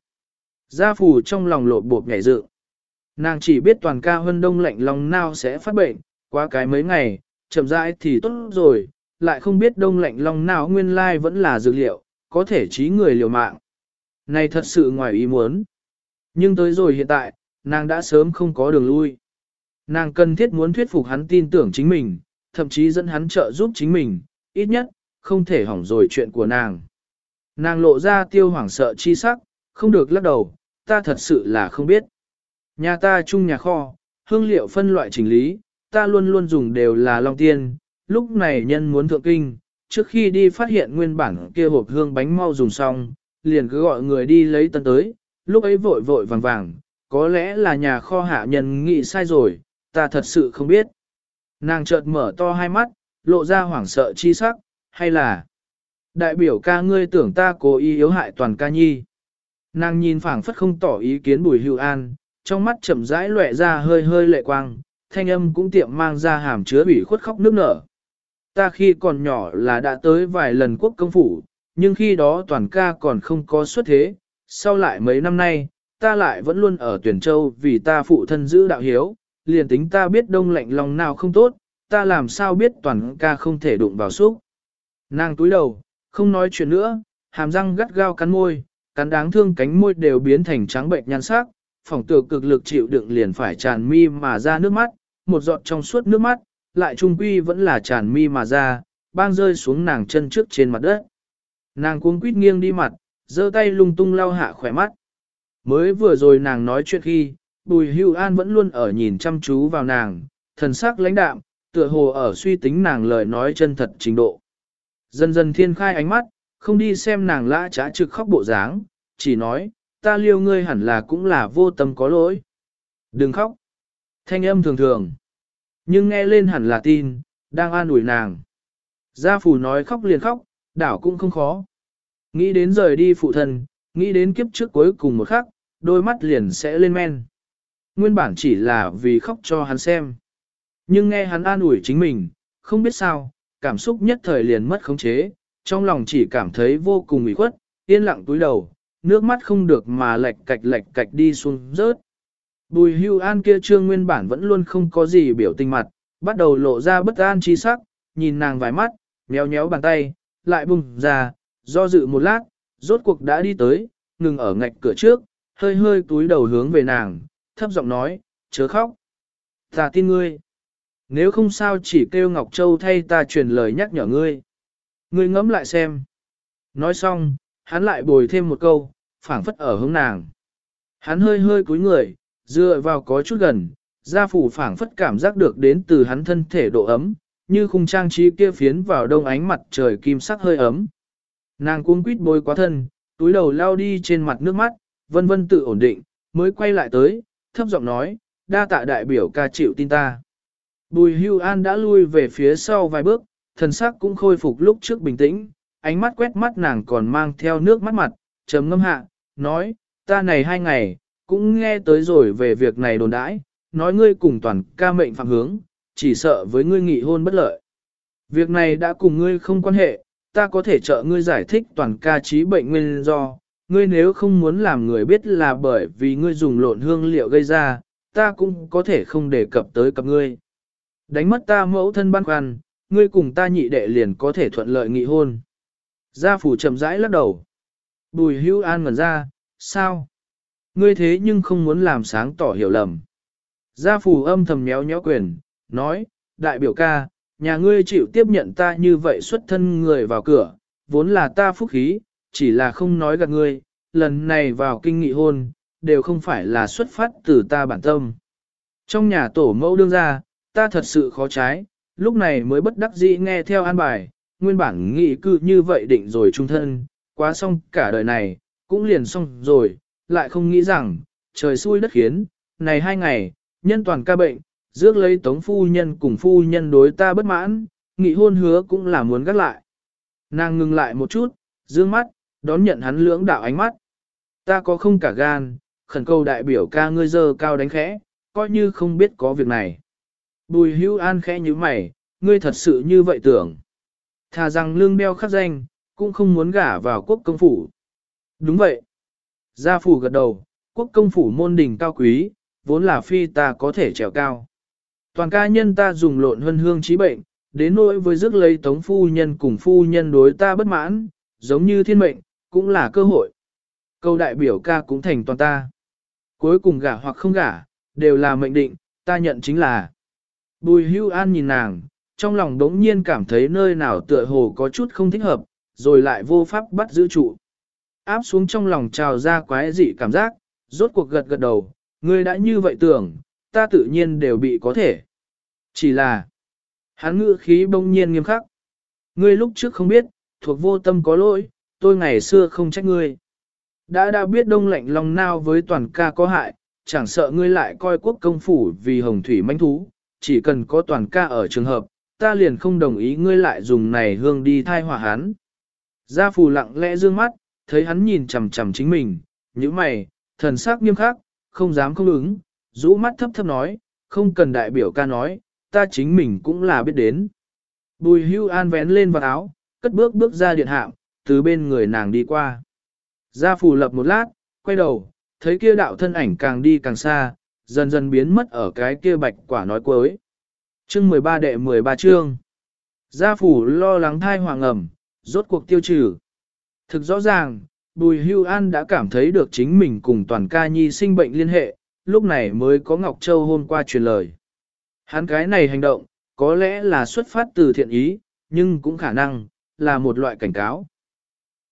Gia phủ trong lòng lộ bột nhảy dự. Nàng chỉ biết toàn ca hân đông lạnh lòng nào sẽ phát bệnh, qua cái mấy ngày, chậm rãi thì tốt rồi, lại không biết đông lạnh lòng nào nguyên lai vẫn là dược liệu, có thể trí người liều mạng. Này thật sự ngoài ý muốn. Nhưng tới rồi hiện tại, nàng đã sớm không có đường lui. Nàng cần thiết muốn thuyết phục hắn tin tưởng chính mình, thậm chí dẫn hắn trợ giúp chính mình, ít nhất, không thể hỏng rồi chuyện của nàng. Nàng lộ ra tiêu hoảng sợ chi sắc, không được lắc đầu, ta thật sự là không biết. Nhà ta chung nhà kho, hương liệu phân loại chỉnh lý, ta luôn luôn dùng đều là long tiên, lúc này nhân muốn thượng kinh, trước khi đi phát hiện nguyên bản kia hộp hương bánh mau dùng xong, liền cứ gọi người đi lấy tân tới, lúc ấy vội vội vàng vàng, có lẽ là nhà kho hạ nhân nghĩ sai rồi, ta thật sự không biết. Nàng chợt mở to hai mắt, lộ ra hoảng sợ chi sắc, hay là đại biểu ca ngươi tưởng ta cố ý yếu hại toàn ca nhi. Nàng nhìn phảng phất không tỏ ý kiến bùi hưu an, trong mắt chậm rãi lệ ra hơi hơi lệ quang, thanh âm cũng tiệm mang ra hàm chứa ủy khuất khóc nước nở. Ta khi còn nhỏ là đã tới vài lần quốc công phủ, nhưng khi đó toàn ca còn không có xuất thế, sau lại mấy năm nay, ta lại vẫn luôn ở tuyển châu vì ta phụ thân giữ đạo hiếu, liền tính ta biết đông lạnh lòng nào không tốt, ta làm sao biết toàn ca không thể đụng vào xúc. Nàng túi đầu, không nói chuyện nữa, hàm răng gắt gao cắn môi, cắn đáng thương cánh môi đều biến thành trắng bệnh nhan sắc, phòng tựa cực lực chịu đựng liền phải tràn mi mà ra nước mắt, một giọt trong suốt nước mắt, lại trung quy vẫn là tràn mi mà ra, bang rơi xuống nàng chân trước trên mặt đất. Nàng cuống quýt nghiêng đi mặt, giơ tay lung tung lau hạ khỏe mắt. Mới vừa rồi nàng nói chuyện khi, Bùi Hưu An vẫn luôn ở nhìn chăm chú vào nàng, thần sắc lãnh đạm, tựa hồ ở suy tính nàng lời nói chân thật trình độ. Dần dần thiên khai ánh mắt, không đi xem nàng lã trá trực khóc bộ dáng, chỉ nói, ta liêu ngươi hẳn là cũng là vô tâm có lỗi. Đừng khóc. Thanh âm thường thường. Nhưng nghe lên hẳn là tin, đang an ủi nàng. Gia phủ nói khóc liền khóc, đảo cũng không khó. Nghĩ đến rời đi phụ thân, nghĩ đến kiếp trước cuối cùng một khắc, đôi mắt liền sẽ lên men. Nguyên bản chỉ là vì khóc cho hắn xem. Nhưng nghe hắn an ủi chính mình, không biết sao, cảm xúc nhất thời liền mất khống chế, trong lòng chỉ cảm thấy vô cùng ủy khuất, yên lặng túi đầu, nước mắt không được mà lệch cạch lệch cạch đi xuống rớt. Bùi hưu an kia trương nguyên bản vẫn luôn không có gì biểu tình mặt, bắt đầu lộ ra bất an chi sắc, nhìn nàng vài mắt, méo nhéo bàn tay, lại bùng ra, do dự một lát, rốt cuộc đã đi tới, ngừng ở ngạch cửa trước, hơi hơi túi đầu hướng về nàng, thấp giọng nói, chớ khóc. Ta tin ngươi. Nếu không sao chỉ kêu Ngọc Châu thay ta truyền lời nhắc nhở ngươi. Ngươi ngẫm lại xem. Nói xong, hắn lại bồi thêm một câu, phảng phất ở hướng nàng. Hắn hơi hơi cúi người, dựa vào có chút gần, gia phủ phảng phất cảm giác được đến từ hắn thân thể độ ấm, như khung trang trí kia phiến vào đông ánh mặt trời kim sắc hơi ấm. Nàng cuống quýt bôi quá thân, túi đầu lao đi trên mặt nước mắt, vân vân tự ổn định, mới quay lại tới, thấp giọng nói, đa tạ đại biểu ca chịu tin ta. Bùi hưu an đã lui về phía sau vài bước, thần sắc cũng khôi phục lúc trước bình tĩnh, ánh mắt quét mắt nàng còn mang theo nước mắt mặt, trầm ngâm hạ, nói, ta này hai ngày, cũng nghe tới rồi về việc này đồn đãi, nói ngươi cùng toàn ca mệnh phạm hướng, chỉ sợ với ngươi nghị hôn bất lợi. Việc này đã cùng ngươi không quan hệ, ta có thể trợ ngươi giải thích toàn ca trí bệnh nguyên do, ngươi nếu không muốn làm người biết là bởi vì ngươi dùng lộn hương liệu gây ra, ta cũng có thể không đề cập tới cặp ngươi. Đánh mất ta mẫu thân băn khoăn, ngươi cùng ta nhị đệ liền có thể thuận lợi nghị hôn. Gia phủ chậm rãi lắc đầu. Bùi hưu an ngẩn ra, sao? Ngươi thế nhưng không muốn làm sáng tỏ hiểu lầm. Gia phủ âm thầm nhéo nhéo quyền, nói, đại biểu ca, nhà ngươi chịu tiếp nhận ta như vậy xuất thân người vào cửa, vốn là ta phúc khí, chỉ là không nói gạt ngươi, lần này vào kinh nghị hôn, đều không phải là xuất phát từ ta bản tâm. Trong nhà tổ mẫu đương ra, ta thật sự khó trái, lúc này mới bất đắc dĩ nghe theo an bài, nguyên bản nghị cư như vậy định rồi trung thân, quá xong cả đời này, cũng liền xong rồi, lại không nghĩ rằng, trời xui đất khiến, này hai ngày, nhân toàn ca bệnh, rước lấy tống phu nhân cùng phu nhân đối ta bất mãn, nghị hôn hứa cũng là muốn gắt lại. Nàng ngừng lại một chút, dương mắt, đón nhận hắn lưỡng đạo ánh mắt. Ta có không cả gan, khẩn cầu đại biểu ca ngươi dơ cao đánh khẽ, coi như không biết có việc này. Bùi hữu an khẽ như mày, ngươi thật sự như vậy tưởng. Thà rằng lương đeo khắc danh, cũng không muốn gả vào quốc công phủ. Đúng vậy. Gia phủ gật đầu, quốc công phủ môn đình cao quý, vốn là phi ta có thể trèo cao. Toàn ca nhân ta dùng lộn hân hương trí bệnh, đến nỗi với rước lấy tống phu nhân cùng phu nhân đối ta bất mãn, giống như thiên mệnh, cũng là cơ hội. Câu đại biểu ca cũng thành toàn ta. Cuối cùng gả hoặc không gả, đều là mệnh định, ta nhận chính là. Bùi hưu an nhìn nàng, trong lòng đống nhiên cảm thấy nơi nào tựa hồ có chút không thích hợp, rồi lại vô pháp bắt giữ trụ. Áp xuống trong lòng trào ra quái dị cảm giác, rốt cuộc gật gật đầu, ngươi đã như vậy tưởng, ta tự nhiên đều bị có thể. Chỉ là, hắn ngữ khí bỗng nhiên nghiêm khắc. Ngươi lúc trước không biết, thuộc vô tâm có lỗi, tôi ngày xưa không trách ngươi. Đã đã biết đông lạnh lòng nao với toàn ca có hại, chẳng sợ ngươi lại coi quốc công phủ vì hồng thủy manh thú, chỉ cần có toàn ca ở trường hợp, ta liền không đồng ý ngươi lại dùng này hương đi thai hỏa hắn. Gia phù lặng lẽ dương mắt, thấy hắn nhìn chằm chằm chính mình, những mày, thần sắc nghiêm khắc, không dám không ứng, rũ mắt thấp thấp nói, không cần đại biểu ca nói, ta chính mình cũng là biết đến. Bùi hưu an vén lên vào áo, cất bước bước ra điện hạm, từ bên người nàng đi qua. Gia phù lập một lát, quay đầu, thấy kia đạo thân ảnh càng đi càng xa, dần dần biến mất ở cái kia bạch quả nói cuối. Chương 13 đệ 13 chương. Gia phủ lo lắng thai hoàng ẩm, rốt cuộc tiêu trừ. Thực rõ ràng, Bùi Hưu An đã cảm thấy được chính mình cùng toàn ca nhi sinh bệnh liên hệ, lúc này mới có Ngọc Châu hôm qua truyền lời. Hắn cái này hành động, có lẽ là xuất phát từ thiện ý, nhưng cũng khả năng, là một loại cảnh cáo.